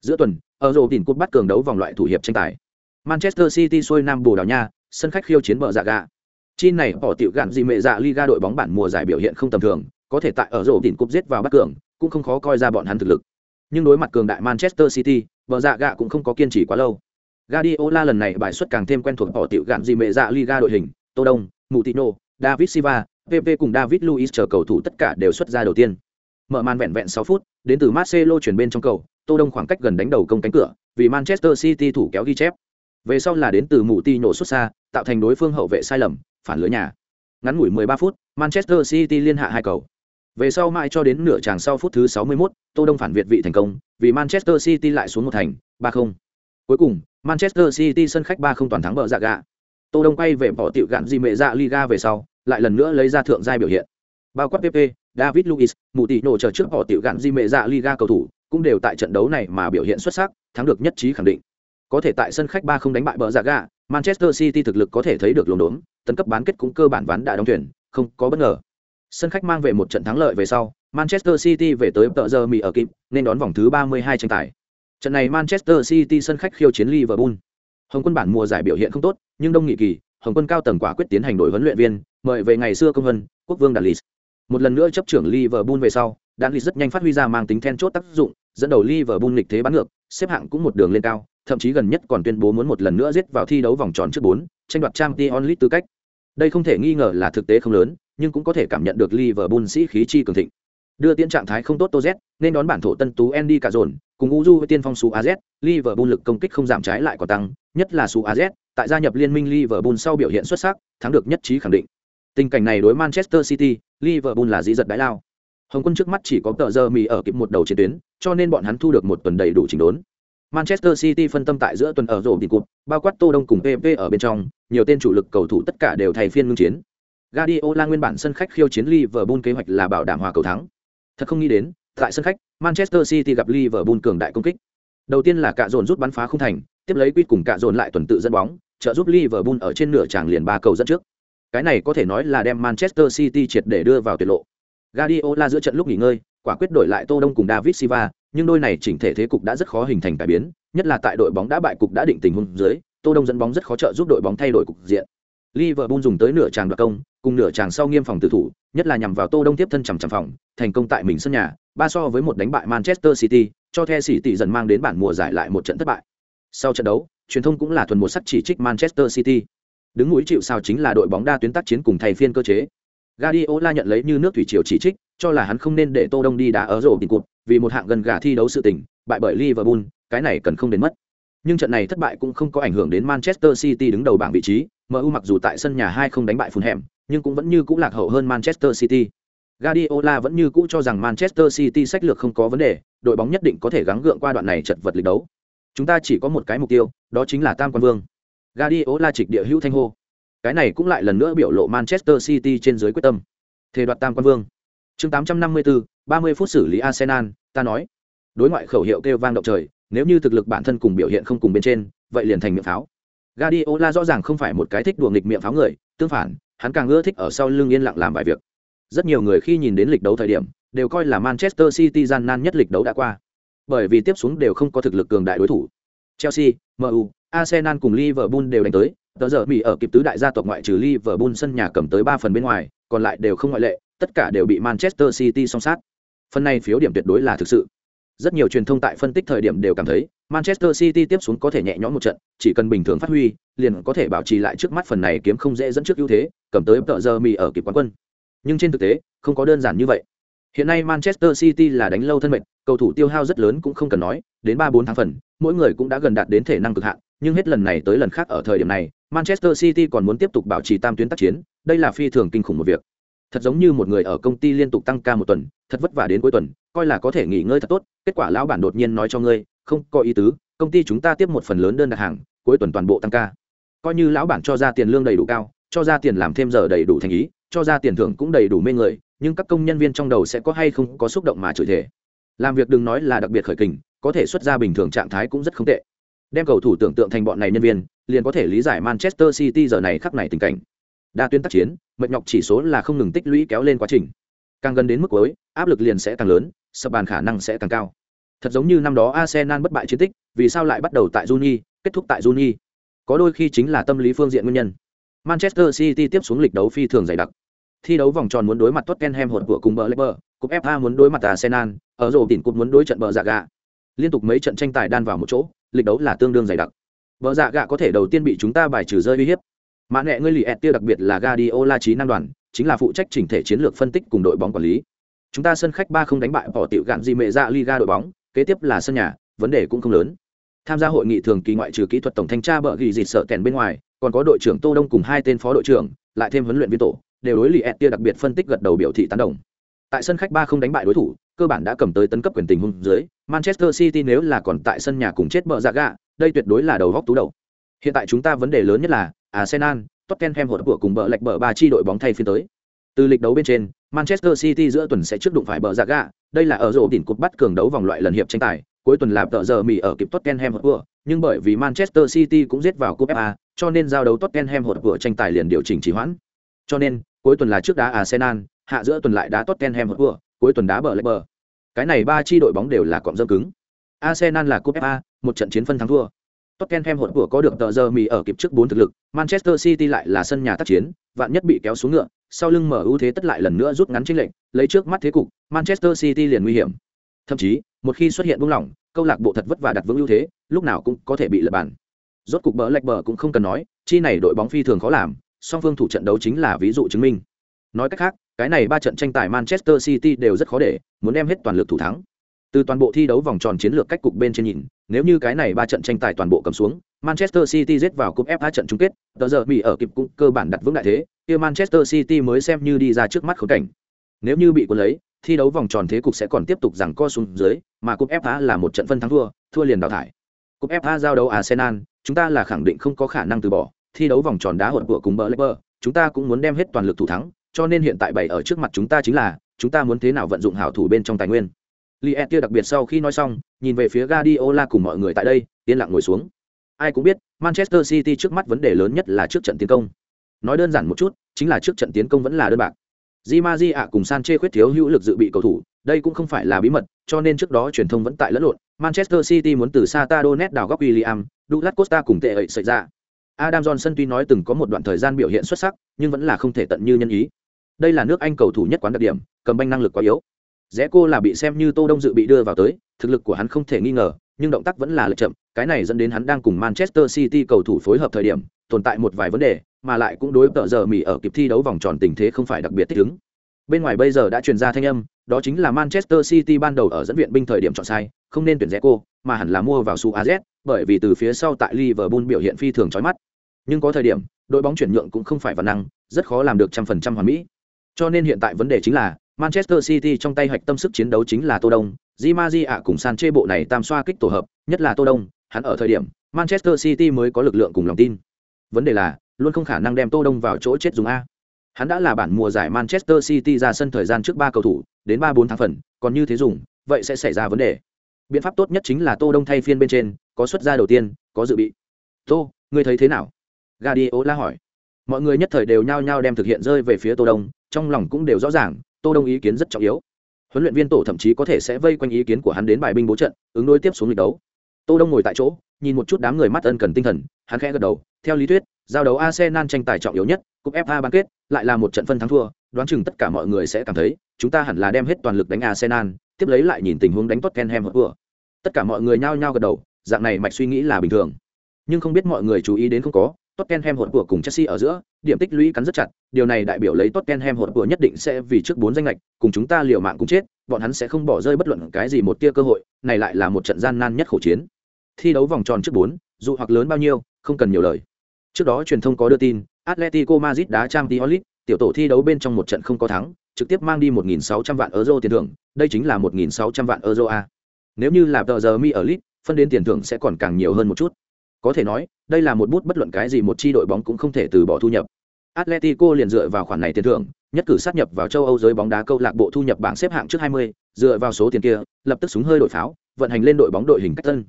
Giữa tuần, ở rộ tìm cúp bắt cường đấu vòng loại thủ hiệp tranh tài. Manchester City xuôi Nam Bồ Đào Nha, sân khách khiêu chiến bờ dạ gà. Chi này bỏ tiểu gạn gì mẹ dạ Liga đội bóng bản mùa giải biểu hiện không tầm thường, có thể tại ở rộ tìm cúp giết vào bắt cường, cũng không khó coi ra bọn hắn thực lực. Nhưng đối mặt cường đại Manchester City, bờ dạ Gà cũng không có kiên trì quá lâu. Guardiola lần này bài xuất càng thêm quen thuộc bỏ tiểu gạn gì mẹ dạ Liga đội hình, Tô Đông, Moutinho, David Silva, PP cùng David Luiz chờ cầu thủ tất cả đều xuất ra đầu tiên. Mở màn vẹn vẹn 6 phút, đến từ Marcelo chuyển bên trong cầu, Tô Đông khoảng cách gần đánh đầu công cánh cửa, vì Manchester City thủ kéo ghi chép. Về sau là đến từ Moutinho xuất xa, tạo thành đối phương hậu vệ sai lầm, phản lưới nhà. Ngắn ngủi 13 phút, Manchester City liên hạ hai cầu. Về sau mãi cho đến nửa chàng sau phút thứ 61, Tô Đông phản việt vị thành công, vì Manchester City lại xuống một thành, 3-0. Cuối cùng, Manchester City sân khách 3-0 toàn thắng bờ dạ gạ. Tô Đông quay về bỏ tiểu gạn gì mẹ dạ Liga về sau, lại lần nữa lấy ra thượng giai biểu hiện. Bao quát PP, David Luiz, mụ tỷ nổ chờ trước bỏ tiểu gạn gì mẹ dạ Liga cầu thủ, cũng đều tại trận đấu này mà biểu hiện xuất sắc, thắng được nhất trí khẳng định. Có thể tại sân khách 3 không đánh bại bờ dạ gạ, Manchester City thực lực có thể thấy được luồng đốn, tấn cấp bán kết cũng cơ bản ván đã đóng thuyền, không có bất ngờ. Sân khách mang về một trận thắng lợi về sau, Manchester City về tới tợ giờ mì ở kịp, nên đón vòng thứ 32 tranh tài. Trận này Manchester City sân khách khiêu chiến Liverpool. Hồng quân bản mùa giải biểu hiện không tốt, nhưng đông nghị kỳ, Hồng quân cao tầng quả quyết tiến hành đổi huấn luyện viên, mời về ngày xưa công vân, quốc vương Dalis. Một lần nữa chấp trưởng Liverpool về sau, Dalis rất nhanh phát huy ra mang tính then chốt tác dụng, dẫn đầu Liverpool lịch thế bắn ngược, xếp hạng cũng một đường lên cao, thậm chí gần nhất còn tuyên bố muốn một lần nữa giết vào thi đấu vòng tròn trước 4, tranh đoạt Champions League tư cách. Đây không thể nghi ngờ là thực tế không lớn, nhưng cũng có thể cảm nhận được Liverpool sĩ khí chi cường thịnh. Đưa tiến trạng thái không tốt Toz, nên đón bản thổ tân tú Andy cả dồn, cùng Uju với tiên phong Su AZ, Liverpool lực công kích không giảm trái lại còn tăng, nhất là Su AZ, tại gia nhập liên minh Liverpool sau biểu hiện xuất sắc, thắng được nhất trí khẳng định. Tình cảnh này đối Manchester City, Liverpool là dĩ giật đái lao. Hồng quân trước mắt chỉ có tờ giờ mì ở kịp một đầu chiến tuyến, cho nên bọn hắn thu được một tuần đầy đủ chỉnh đốn. Manchester City phân tâm tại giữa tuần ở rổ đỉnh cụt, bao quát Tô Đông cùng PP ở bên trong, nhiều tên chủ lực cầu thủ tất cả đều thay phiên ngưng chiến. Guardiola nguyên bản sân khách khiêu chiến Liverpool kế hoạch là bảo đảm hòa cầu thắng. Thật không nghĩ đến, tại sân khách, Manchester City gặp Liverpool cường đại công kích. Đầu tiên là cạ dồn rút bắn phá không thành, tiếp lấy quýt cùng cạ dồn lại tuần tự dẫn bóng, trợ giúp Liverpool ở trên nửa tràng liền ba cầu dẫn trước. Cái này có thể nói là đem Manchester City triệt để đưa vào tuyệt lộ. Guardiola giữa trận lúc nghỉ ngơi, quả quyết đổi lại Tô Đông cùng David Silva, nhưng đôi này chỉnh thể thế cục đã rất khó hình thành cải biến, nhất là tại đội bóng đã bại cục đã định tình huống dưới, Tô Đông dẫn bóng rất khó trợ giúp đội bóng thay đổi cục diện. Liverpool dùng tới nửa tràng đoạt công, cùng nửa tràng sau nghiêm phòng tử thủ, nhất là nhằm vào Tô Đông tiếp thân chằm chằm phòng, thành công tại mình sân nhà, ba so với một đánh bại Manchester City, cho The City dần mang đến bản mùa giải lại một trận thất bại. Sau trận đấu, truyền thông cũng là thuần một sắc chỉ trích Manchester City. Đứng mũi chịu sao chính là đội bóng đa tuyến tác chiến cùng thay phiên cơ chế. Guardiola nhận lấy như nước thủy triều chỉ trích, cho là hắn không nên để Tô Đông đi đá ở rổ tiền cột, vì một hạng gần gà thi đấu sự tình, bại bởi Liverpool, cái này cần không đến mất. Nhưng trận này thất bại cũng không có ảnh hưởng đến Manchester City đứng đầu bảng vị trí, MU mặc dù tại sân nhà 2 không đánh bại Fulham, nhưng cũng vẫn như cũng lạc hậu hơn Manchester City. Guardiola vẫn như cũ cho rằng Manchester City sách lược không có vấn đề, đội bóng nhất định có thể gắng gượng qua đoạn này chật vật lịch đấu. Chúng ta chỉ có một cái mục tiêu, đó chính là tam quan vương. Guardiola trịch địa hữu thanh hô. Cái này cũng lại lần nữa biểu lộ Manchester City trên dưới quyết tâm. Thề đoạt tam quan vương. Chương 854, 30 phút xử lý Arsenal, ta nói. Đối ngoại khẩu hiệu kêu vang động trời, nếu như thực lực bản thân cùng biểu hiện không cùng bên trên, vậy liền thành miệng pháo. Guardiola rõ ràng không phải một cái thích đùa nghịch miệng pháo người, tương phản, hắn càng ưa thích ở sau lưng yên lặng làm vài việc. Rất nhiều người khi nhìn đến lịch đấu thời điểm, đều coi là Manchester City gian nan nhất lịch đấu đã qua. Bởi vì tiếp xuống đều không có thực lực cường đại đối thủ. Chelsea, MU, Arsenal cùng Liverpool đều đánh tới, tờ giờ Mỹ ở kịp tứ đại gia tộc ngoại trừ Liverpool sân nhà cầm tới ba phần bên ngoài, còn lại đều không ngoại lệ, tất cả đều bị Manchester City song sát. Phần này phiếu điểm tuyệt đối là thực sự. Rất nhiều truyền thông tại phân tích thời điểm đều cảm thấy, Manchester City tiếp xuống có thể nhẹ nhõm một trận, chỉ cần bình thường phát huy, liền có thể bảo trì lại trước mắt phần này kiếm không dễ dẫn trước ưu thế, cầm tới tợ giờ mì ở kịp quán quân. Nhưng trên thực tế, không có đơn giản như vậy. Hiện nay Manchester City là đánh lâu thân mệnh, cầu thủ tiêu hao rất lớn cũng không cần nói, đến 3-4 tháng phần, mỗi người cũng đã gần đạt đến thể năng cực hạn, nhưng hết lần này tới lần khác ở thời điểm này, Manchester City còn muốn tiếp tục bảo trì tam tuyến tác chiến, đây là phi thường kinh khủng một việc. Thật giống như một người ở công ty liên tục tăng ca một tuần, thật vất vả đến cuối tuần, coi là có thể nghỉ ngơi thật tốt, kết quả lão bản đột nhiên nói cho ngươi, không, có ý tứ, công ty chúng ta tiếp một phần lớn đơn đặt hàng, cuối tuần toàn bộ tăng ca. Coi như lão bản cho ra tiền lương đầy đủ cao, cho ra tiền làm thêm giờ đầy đủ thành ý, cho ra tiền thưởng cũng đầy đủ mê người, nhưng các công nhân viên trong đầu sẽ có hay không có xúc động mà chửi thể làm việc đừng nói là đặc biệt khởi kình có thể xuất ra bình thường trạng thái cũng rất không tệ. Đem cầu thủ tưởng tượng thành bọn này nhân viên liền có thể lý giải manchester city giờ này khắc này tình cảnh. Đa tuyến tác chiến mệt nhọc chỉ số là không ngừng tích lũy kéo lên quá trình. Càng gần đến mức cuối áp lực liền sẽ càng lớn sập bàn khả năng sẽ càng cao. Thật giống như năm đó arsenal bất bại chiến tích vì sao lại bắt đầu tại juni kết thúc tại juni? Có đôi khi chính là tâm lý phương diện nguyên nhân. Manchester city tiếp xuống lịch đấu phi thường dày đặc thi đấu vòng tròn muốn đối mặt Tottenham hột của cùng bờ Leicester, cúp FA muốn đối mặt Arsenal, ở rổ tỉnh cúp muốn đối trận bờ dạ gạ. Liên tục mấy trận tranh tài đan vào một chỗ, lịch đấu là tương đương dày đặc. Bờ dạ gạ có thể đầu tiên bị chúng ta bài trừ rơi uy hiếp. Mã nệ ngươi lì ẹt tiêu đặc biệt là Guardiola trí năng đoàn, chính là phụ trách chỉnh thể chiến lược phân tích cùng đội bóng quản lý. Chúng ta sân khách ba không đánh bại bỏ tiểu gạn gì mẹ dạ Liga đội bóng, kế tiếp là sân nhà, vấn đề cũng không lớn. Tham gia hội nghị thường kỳ ngoại trừ kỹ thuật tổng thanh tra bợ gỉ dịt sợ kèn bên ngoài, còn có đội trưởng Tô Đông cùng hai tên phó đội trưởng, lại thêm huấn luyện viên tổ, đều đối lì tia đặc biệt phân tích gật đầu biểu thị tán đồng. Tại sân khách ba không đánh bại đối thủ, cơ bản đã cầm tới tấn cấp quyền tình huống dưới, manchester city nếu là còn tại sân nhà cùng chết bờ dạ gạ đây tuyệt đối là đầu góc tú đầu. Hiện tại chúng ta vấn đề lớn nhất là arsenal, tottenham hột của cùng bờ lệch bờ ba chi đội bóng thay phiên tới. Từ lịch đấu bên trên, manchester city giữa tuần sẽ trước đụng phải bờ dạ gạ đây là ở rổ đỉnh cột bắt cường đấu vòng loại lần hiệp tranh tài, cuối tuần là tợ giờ mì ở kịp tottenham hột của, nhưng bởi vì manchester city cũng giết vào cúp fa cho nên giao đấu tottenham hột của tranh tài liền điều chỉnh trì hoãn. Cho nên cuối tuần là trước đá Arsenal, hạ giữa tuần lại đá Tottenham Hotspur, cuối tuần đá bờ Leicester. Cái này ba chi đội bóng đều là cọm dâm cứng. Arsenal là cúp FA, một trận chiến phân thắng thua. Tottenham Hotspur có được tờ giờ mì ở kịp trước bốn thực lực, Manchester City lại là sân nhà tác chiến, vạn nhất bị kéo xuống ngựa, sau lưng mở ưu thế tất lại lần nữa rút ngắn chênh lệnh, lấy trước mắt thế cục, Manchester City liền nguy hiểm. Thậm chí, một khi xuất hiện buông lỏng, câu lạc bộ thật vất vả đặt vững ưu thế, lúc nào cũng có thể bị lật bàn. Rốt cục bờ lệch bờ cũng không cần nói, chi này đội bóng phi thường khó làm, song phương thủ trận đấu chính là ví dụ chứng minh. Nói cách khác, cái này ba trận tranh tài manchester city đều rất khó để, muốn đem hết toàn lực thủ thắng. Từ toàn bộ thi đấu vòng tròn chiến lược cách cục bên trên nhìn, nếu như cái này ba trận tranh tài toàn bộ cầm xuống, manchester city giết vào cúp fa trận chung kết, tờ giờ bị ở kịp cũng cơ bản đặt vững đại thế, kia manchester city mới xem như đi ra trước mắt khốn cảnh. Nếu như bị cuốn lấy, thi đấu vòng tròn thế cục sẽ còn tiếp tục rằng co xuống dưới, mà cúp fa là một trận phân thắng thua thua liền đào thải. Cúp fa giao đấu arsenal, chúng ta là khẳng định không có khả năng từ bỏ thi đấu vòng tròn đá hỗn của cùng bờ Leicester, chúng ta cũng muốn đem hết toàn lực thủ thắng, cho nên hiện tại bày ở trước mặt chúng ta chính là, chúng ta muốn thế nào vận dụng hảo thủ bên trong tài nguyên. Liet đặc biệt sau khi nói xong, nhìn về phía Guardiola cùng mọi người tại đây, yên lặng ngồi xuống. Ai cũng biết, Manchester City trước mắt vấn đề lớn nhất là trước trận tiến công. Nói đơn giản một chút, chính là trước trận tiến công vẫn là đơn bạc. Di Maji ạ cùng Sanchez khuyết thiếu hữu lực dự bị cầu thủ, đây cũng không phải là bí mật, cho nên trước đó truyền thông vẫn tại lẫn lộn. Manchester City muốn từ Sata Donet đào góc William, Douglas Costa cùng tệ ấy xảy ra. Adam Johnson tuy nói từng có một đoạn thời gian biểu hiện xuất sắc, nhưng vẫn là không thể tận như nhân ý. Đây là nước Anh cầu thủ nhất quán đặc điểm, cầm banh năng lực quá yếu. Rẽ cô là bị xem như Tô Đông dự bị đưa vào tới, thực lực của hắn không thể nghi ngờ, nhưng động tác vẫn là lệch chậm, cái này dẫn đến hắn đang cùng Manchester City cầu thủ phối hợp thời điểm, tồn tại một vài vấn đề, mà lại cũng đối tợ giờ mỉ ở kịp thi đấu vòng tròn tình thế không phải đặc biệt thích ứng. Bên ngoài bây giờ đã truyền ra thanh âm, đó chính là Manchester City ban đầu ở dẫn viện binh thời điểm chọn sai, không nên tuyển Rẽ cô, mà hẳn là mua vào Suarez, bởi vì từ phía sau tại Liverpool biểu hiện phi thường chói mắt. Nhưng có thời điểm, đội bóng chuyển nhượng cũng không phải văn năng, rất khó làm được trăm phần trăm hoàn mỹ. Cho nên hiện tại vấn đề chính là Manchester City trong tay hạch tâm sức chiến đấu chính là Tô Đông, Di ạ cùng Sanchez bộ này tam xoa kích tổ hợp, nhất là Tô Đông, hắn ở thời điểm Manchester City mới có lực lượng cùng lòng tin. Vấn đề là, luôn không khả năng đem Tô Đông vào chỗ chết dùng a. Hắn đã là bản mùa giải Manchester City ra sân thời gian trước ba cầu thủ, đến ba bốn tháng phần, còn như thế dùng, vậy sẽ xảy ra vấn đề. Biện pháp tốt nhất chính là Tô Đông thay phiên bên trên, có xuất ra đầu tiên, có dự bị. Tô, ngươi thấy thế nào? Guardiola hỏi. Mọi người nhất thời đều nhao nhao đem thực hiện rơi về phía Tô Đông, trong lòng cũng đều rõ ràng, Tô Đông ý kiến rất trọng yếu. Huấn luyện viên tổ thậm chí có thể sẽ vây quanh ý kiến của hắn đến bài binh bố trận, ứng đối tiếp xuống lịch đấu. Tô Đông ngồi tại chỗ, nhìn một chút đám người mắt ân cần tinh thần, hắn khẽ gật đầu, theo lý thuyết, giao đấu Arsenal tranh tài trọng yếu nhất, cúp FA bán kết, lại là một trận phân thắng thua, đoán chừng tất cả mọi người sẽ cảm thấy, chúng ta hẳn là đem hết toàn lực đánh Arsenal, tiếp lấy lại nhìn tình huống đánh Tottenham Hotspur. Tất cả mọi người nhao nhao gật đầu, dạng này mạch suy nghĩ là bình thường. Nhưng không biết mọi người chú ý đến không có, Tottenham hột của cùng Chelsea ở giữa, điểm tích lũy cắn rất chặt, điều này đại biểu lấy Tottenham hột của nhất định sẽ vì trước bốn danh lệch, cùng chúng ta liều mạng cũng chết, bọn hắn sẽ không bỏ rơi bất luận cái gì một tia cơ hội, này lại là một trận gian nan nhất khổ chiến. Thi đấu vòng tròn trước bốn, dù hoặc lớn bao nhiêu, không cần nhiều lời. Trước đó truyền thông có đưa tin, Atletico Madrid đá Champions League, tiểu tổ thi đấu bên trong một trận không có thắng, trực tiếp mang đi 1.600 vạn euro tiền thưởng, đây chính là 1.600 vạn euro a. Nếu như là tờ giờ mi ở League, phân đến tiền thưởng sẽ còn càng nhiều hơn một chút. Có thể nói, đây là một bút bất luận cái gì một chi đội bóng cũng không thể từ bỏ thu nhập. Atletico liền dựa vào khoản này tiền thưởng, nhất cử sát nhập vào châu Âu giới bóng đá câu lạc bộ thu nhập bảng xếp hạng trước 20, dựa vào số tiền kia, lập tức súng hơi đổi pháo, vận hành lên đội bóng đội hình cách tân.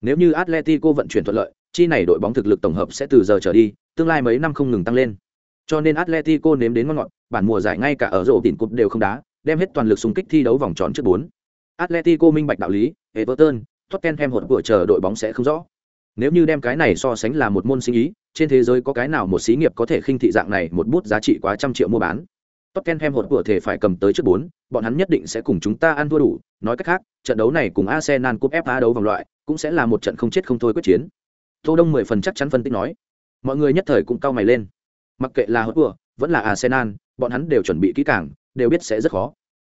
Nếu như Atletico vận chuyển thuận lợi, chi này đội bóng thực lực tổng hợp sẽ từ giờ trở đi, tương lai mấy năm không ngừng tăng lên. Cho nên Atletico nếm đến ngon ngọt, bản mùa giải ngay cả ở rổ tỉnh cúp đều không đá, đem hết toàn lực xung kích thi đấu vòng tròn trước 4. Atletico minh bạch đạo lý, Everton, Tottenham hột của chờ đội bóng sẽ không rõ. Nếu như đem cái này so sánh là một môn sinh ý, trên thế giới có cái nào một xí nghiệp có thể khinh thị dạng này một bút giá trị quá trăm triệu mua bán. Tottenham hột của thể phải cầm tới trước 4, bọn hắn nhất định sẽ cùng chúng ta ăn thua đủ, nói cách khác, trận đấu này cùng Arsenal cúp FA đấu vòng loại, cũng sẽ là một trận không chết không thôi quyết chiến. Tô Đông 10 phần chắc chắn phân tích nói. Mọi người nhất thời cũng cao mày lên. Mặc kệ là hột của, vẫn là Arsenal, bọn hắn đều chuẩn bị kỹ càng, đều biết sẽ rất khó.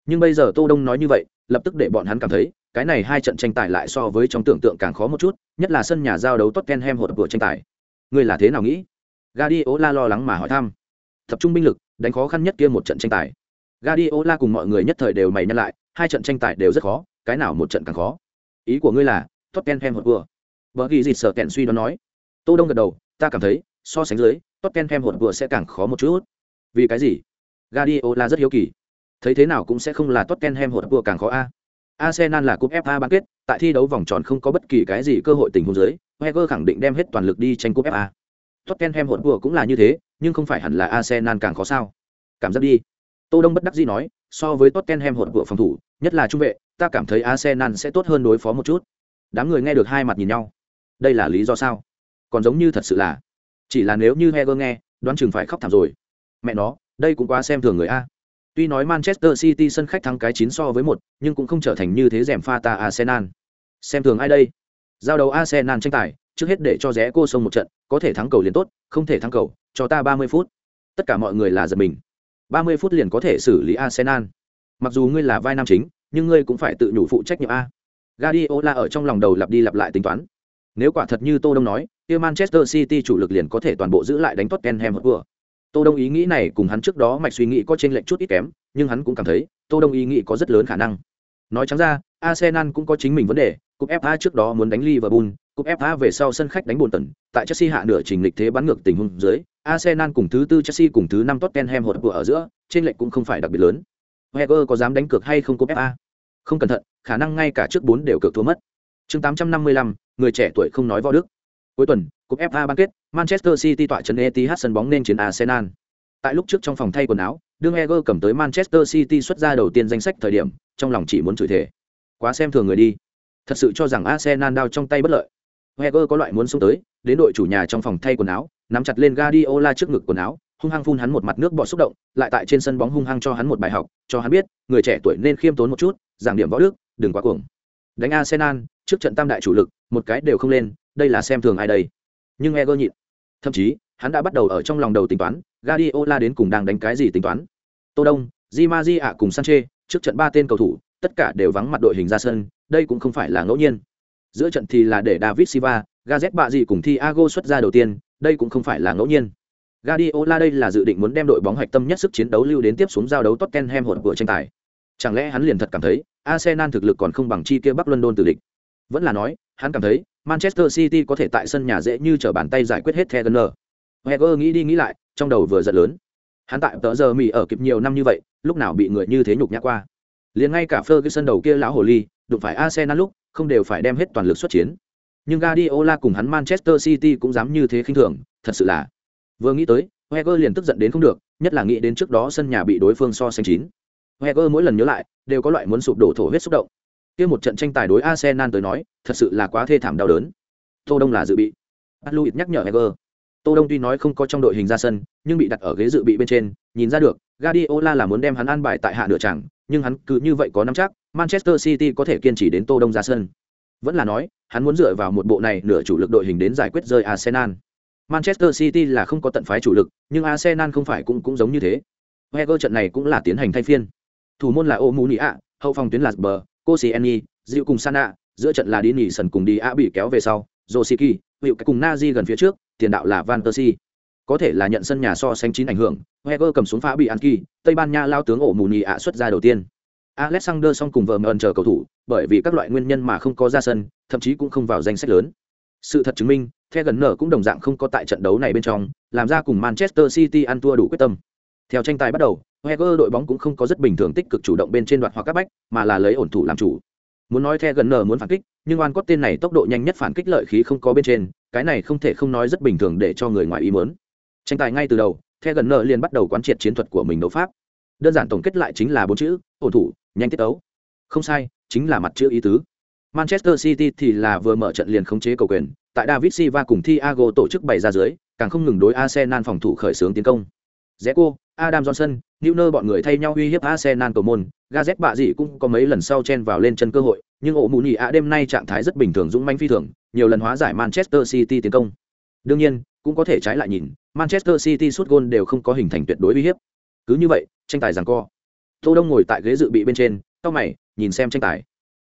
Nhưng bây giờ Tô Đông nói như vậy, lập tức để bọn hắn cảm thấy, cái này hai trận tranh tài lại so với trong tưởng tượng càng khó một chút, nhất là sân nhà giao đấu Tottenham hột vừa tranh tài. Ngươi là thế nào nghĩ? Guardiola lo lắng mà hỏi thăm. Tập trung binh lực, đánh khó khăn nhất kia một trận tranh tài. Guardiola cùng mọi người nhất thời đều mày nhăn lại, hai trận tranh tài đều rất khó, cái nào một trận càng khó. Ý của ngươi là Tottenham hột vừa. Bở ghi dịch sở kẹn suy đoán nói. Tô Đông gật đầu, ta cảm thấy, so sánh dưới, Tottenham hột vừa sẽ càng khó một chút. Vì cái gì? Guardiola rất hiếu kỳ. Thấy thế nào cũng sẽ không là Tottenham hột vừa càng khó a. Arsenal là cúp FA bán kết, tại thi đấu vòng tròn không có bất kỳ cái gì cơ hội tình huống dưới, Wenger khẳng định đem hết toàn lực đi tranh cúp FA. Tottenham hỗn vừa cũng là như thế, nhưng không phải hẳn là Arsenal càng khó sao? Cảm giác đi. Tô Đông bất đắc dĩ nói, so với Tottenham hỗn vừa phòng thủ, nhất là trung vệ, ta cảm thấy Arsenal sẽ tốt hơn đối phó một chút. Đám người nghe được hai mặt nhìn nhau. Đây là lý do sao? Còn giống như thật sự là, chỉ là nếu như Wenger nghe, đoán chừng phải khóc thảm rồi. Mẹ nó, đây cũng quá xem thường người a. Tuy nói Manchester City sân khách thắng cái 9 so với 1, nhưng cũng không trở thành như thế rèm pha ta Arsenal. Xem thường ai đây? Giao đấu Arsenal tranh tài, trước hết để cho rẽ cô sông một trận, có thể thắng cầu liền tốt, không thể thắng cầu, cho ta 30 phút. Tất cả mọi người là giật mình. 30 phút liền có thể xử lý Arsenal. Mặc dù ngươi là vai nam chính, nhưng ngươi cũng phải tự nhủ phụ trách nhiệm a. Guardiola ở trong lòng đầu lặp đi lặp lại tính toán. Nếu quả thật như Tô Đông nói, kia Manchester City chủ lực liền có thể toàn bộ giữ lại đánh Tottenham Hotspur. Tô Đông ý nghĩ này cùng hắn trước đó mạch suy nghĩ có trên lệch chút ít kém, nhưng hắn cũng cảm thấy, Tô Đông ý nghĩ có rất lớn khả năng. Nói trắng ra, Arsenal cũng có chính mình vấn đề, cúp FA trước đó muốn đánh Liverpool, cúp FA về sau sân khách đánh Bolton, tại Chelsea hạ nửa trình lịch thế bắn ngược tình huống dưới, Arsenal cùng thứ tư Chelsea cùng thứ năm Tottenham hột vừa ở giữa, trên lệch cũng không phải đặc biệt lớn. Wenger có dám đánh cược hay không cúp FA? Không cẩn thận, khả năng ngay cả trước 4 đều cược thua mất. Chương 855, người trẻ tuổi không nói võ đức. Cuối tuần, cúp FA bán kết, Manchester City tọa trấn Etihad sân bóng nên chiến Arsenal. Tại lúc trước trong phòng thay quần áo, đương Eger cầm tới Manchester City xuất ra đầu tiên danh sách thời điểm, trong lòng chỉ muốn chửi thề. Quá xem thường người đi. Thật sự cho rằng Arsenal đao trong tay bất lợi. Eger có loại muốn xông tới, đến đội chủ nhà trong phòng thay quần áo, nắm chặt lên Guardiola trước ngực quần áo, hung hăng phun hắn một mặt nước bọt xúc động, lại tại trên sân bóng hung hăng cho hắn một bài học, cho hắn biết, người trẻ tuổi nên khiêm tốn một chút, giảng điểm võ đức, đừng quá cuồng. Đánh Arsenal, trước trận tam đại chủ lực, một cái đều không lên, đây là xem thường ai đây. Nhưng Eger nhịn. Thậm chí, hắn đã bắt đầu ở trong lòng đầu tính toán, Guardiola đến cùng đang đánh cái gì tính toán. Tô Đông, Di ạ cùng Sanchez, trước trận ba tên cầu thủ, tất cả đều vắng mặt đội hình ra sân, đây cũng không phải là ngẫu nhiên. Giữa trận thì là để David Silva, Gazet bạ gì cùng Thiago xuất ra đầu tiên, đây cũng không phải là ngẫu nhiên. Guardiola đây là dự định muốn đem đội bóng hoạch tâm nhất sức chiến đấu lưu đến tiếp xuống giao đấu Tottenham hỗn của tranh tài. Chẳng lẽ hắn liền thật cảm thấy Arsenal thực lực còn không bằng chi kia Bắc London từ địch? Vẫn là nói, hắn cảm thấy Manchester City có thể tại sân nhà dễ như trở bàn tay giải quyết hết Wenger. Wenger nghĩ đi nghĩ lại, trong đầu vừa giận lớn. Hắn tại tớ giờ mì ở kịp nhiều năm như vậy, lúc nào bị người như thế nhục nhã qua. Liền ngay cả Ferguson đầu kia lão hồ ly, đụng phải Arsenal lúc, không đều phải đem hết toàn lực xuất chiến. Nhưng Guardiola cùng hắn Manchester City cũng dám như thế khinh thường, thật sự là. Vừa nghĩ tới, Wenger liền tức giận đến không được, nhất là nghĩ đến trước đó sân nhà bị đối phương so sánh chín. Wenger mỗi lần nhớ lại, đều có loại muốn sụp đổ thổ huyết xúc động. Kia một trận tranh tài đối Arsenal tới nói, thật sự là quá thê thảm đau đớn. Tô Đông là dự bị. Louis nhắc nhở Wenger. Tô Đông tuy nói không có trong đội hình ra sân, nhưng bị đặt ở ghế dự bị bên trên, nhìn ra được, Guardiola là muốn đem hắn an bài tại hạ nửa chẳng, nhưng hắn cứ như vậy có nắm chắc, Manchester City có thể kiên trì đến Tô Đông ra sân. Vẫn là nói, hắn muốn dựa vào một bộ này nửa chủ lực đội hình đến giải quyết rơi Arsenal. Manchester City là không có tận phái chủ lực, nhưng Arsenal không phải cũng cũng giống như thế. Wenger trận này cũng là tiến hành thay phiên. Thủ môn là Omunia, hậu phòng tuyến là Bờ, Koscielny, Diệu cùng Sana, giữa trận là Dini sân cùng đi A bị kéo về sau, josiki hiệu cùng Nazi gần phía trước, tiền đạo là Van Persie. Có thể là nhận sân nhà so sánh chín ảnh hưởng, heger cầm xuống phá bị Anki, Tây Ban Nha lao tướng Omunia xuất ra đầu tiên. Alexander song cùng vợ mờn chờ cầu thủ, bởi vì các loại nguyên nhân mà không có ra sân, thậm chí cũng không vào danh sách lớn. Sự thật chứng minh, The gần nở cũng đồng dạng không có tại trận đấu này bên trong, làm ra cùng Manchester City ăn thua đủ quyết tâm. Theo tranh tài bắt đầu, Heger đội bóng cũng không có rất bình thường tích cực chủ động bên trên đoạn hoặc các bách, mà là lấy ổn thủ làm chủ. Muốn nói The gần nở muốn phản kích, nhưng oan cốt tên này tốc độ nhanh nhất phản kích lợi khí không có bên trên, cái này không thể không nói rất bình thường để cho người ngoài ý muốn. Tranh tài ngay từ đầu, The gần nở liền bắt đầu quán triệt chiến thuật của mình đấu pháp. Đơn giản tổng kết lại chính là bốn chữ, ổn thủ, nhanh tiết đấu. Không sai, chính là mặt chữ ý tứ. Manchester City thì là vừa mở trận liền khống chế cầu quyền, tại David Silva cùng Thiago tổ chức bày ra dưới, càng không ngừng đối Arsenal phòng thủ khởi xướng tiến công. Zeko, Adam Johnson, Neuer bọn người thay nhau uy hiếp Arsenal cầu môn, Gazet bạ gì cũng có mấy lần sau chen vào lên chân cơ hội, nhưng ổ mù nhị ạ đêm nay trạng thái rất bình thường dũng mãnh phi thường, nhiều lần hóa giải Manchester City tiến công. Đương nhiên, cũng có thể trái lại nhìn, Manchester City suốt gôn đều không có hình thành tuyệt đối uy hiếp. Cứ như vậy, tranh tài giằng co. Tô Đông ngồi tại ghế dự bị bên trên, cau mày, nhìn xem tranh tài.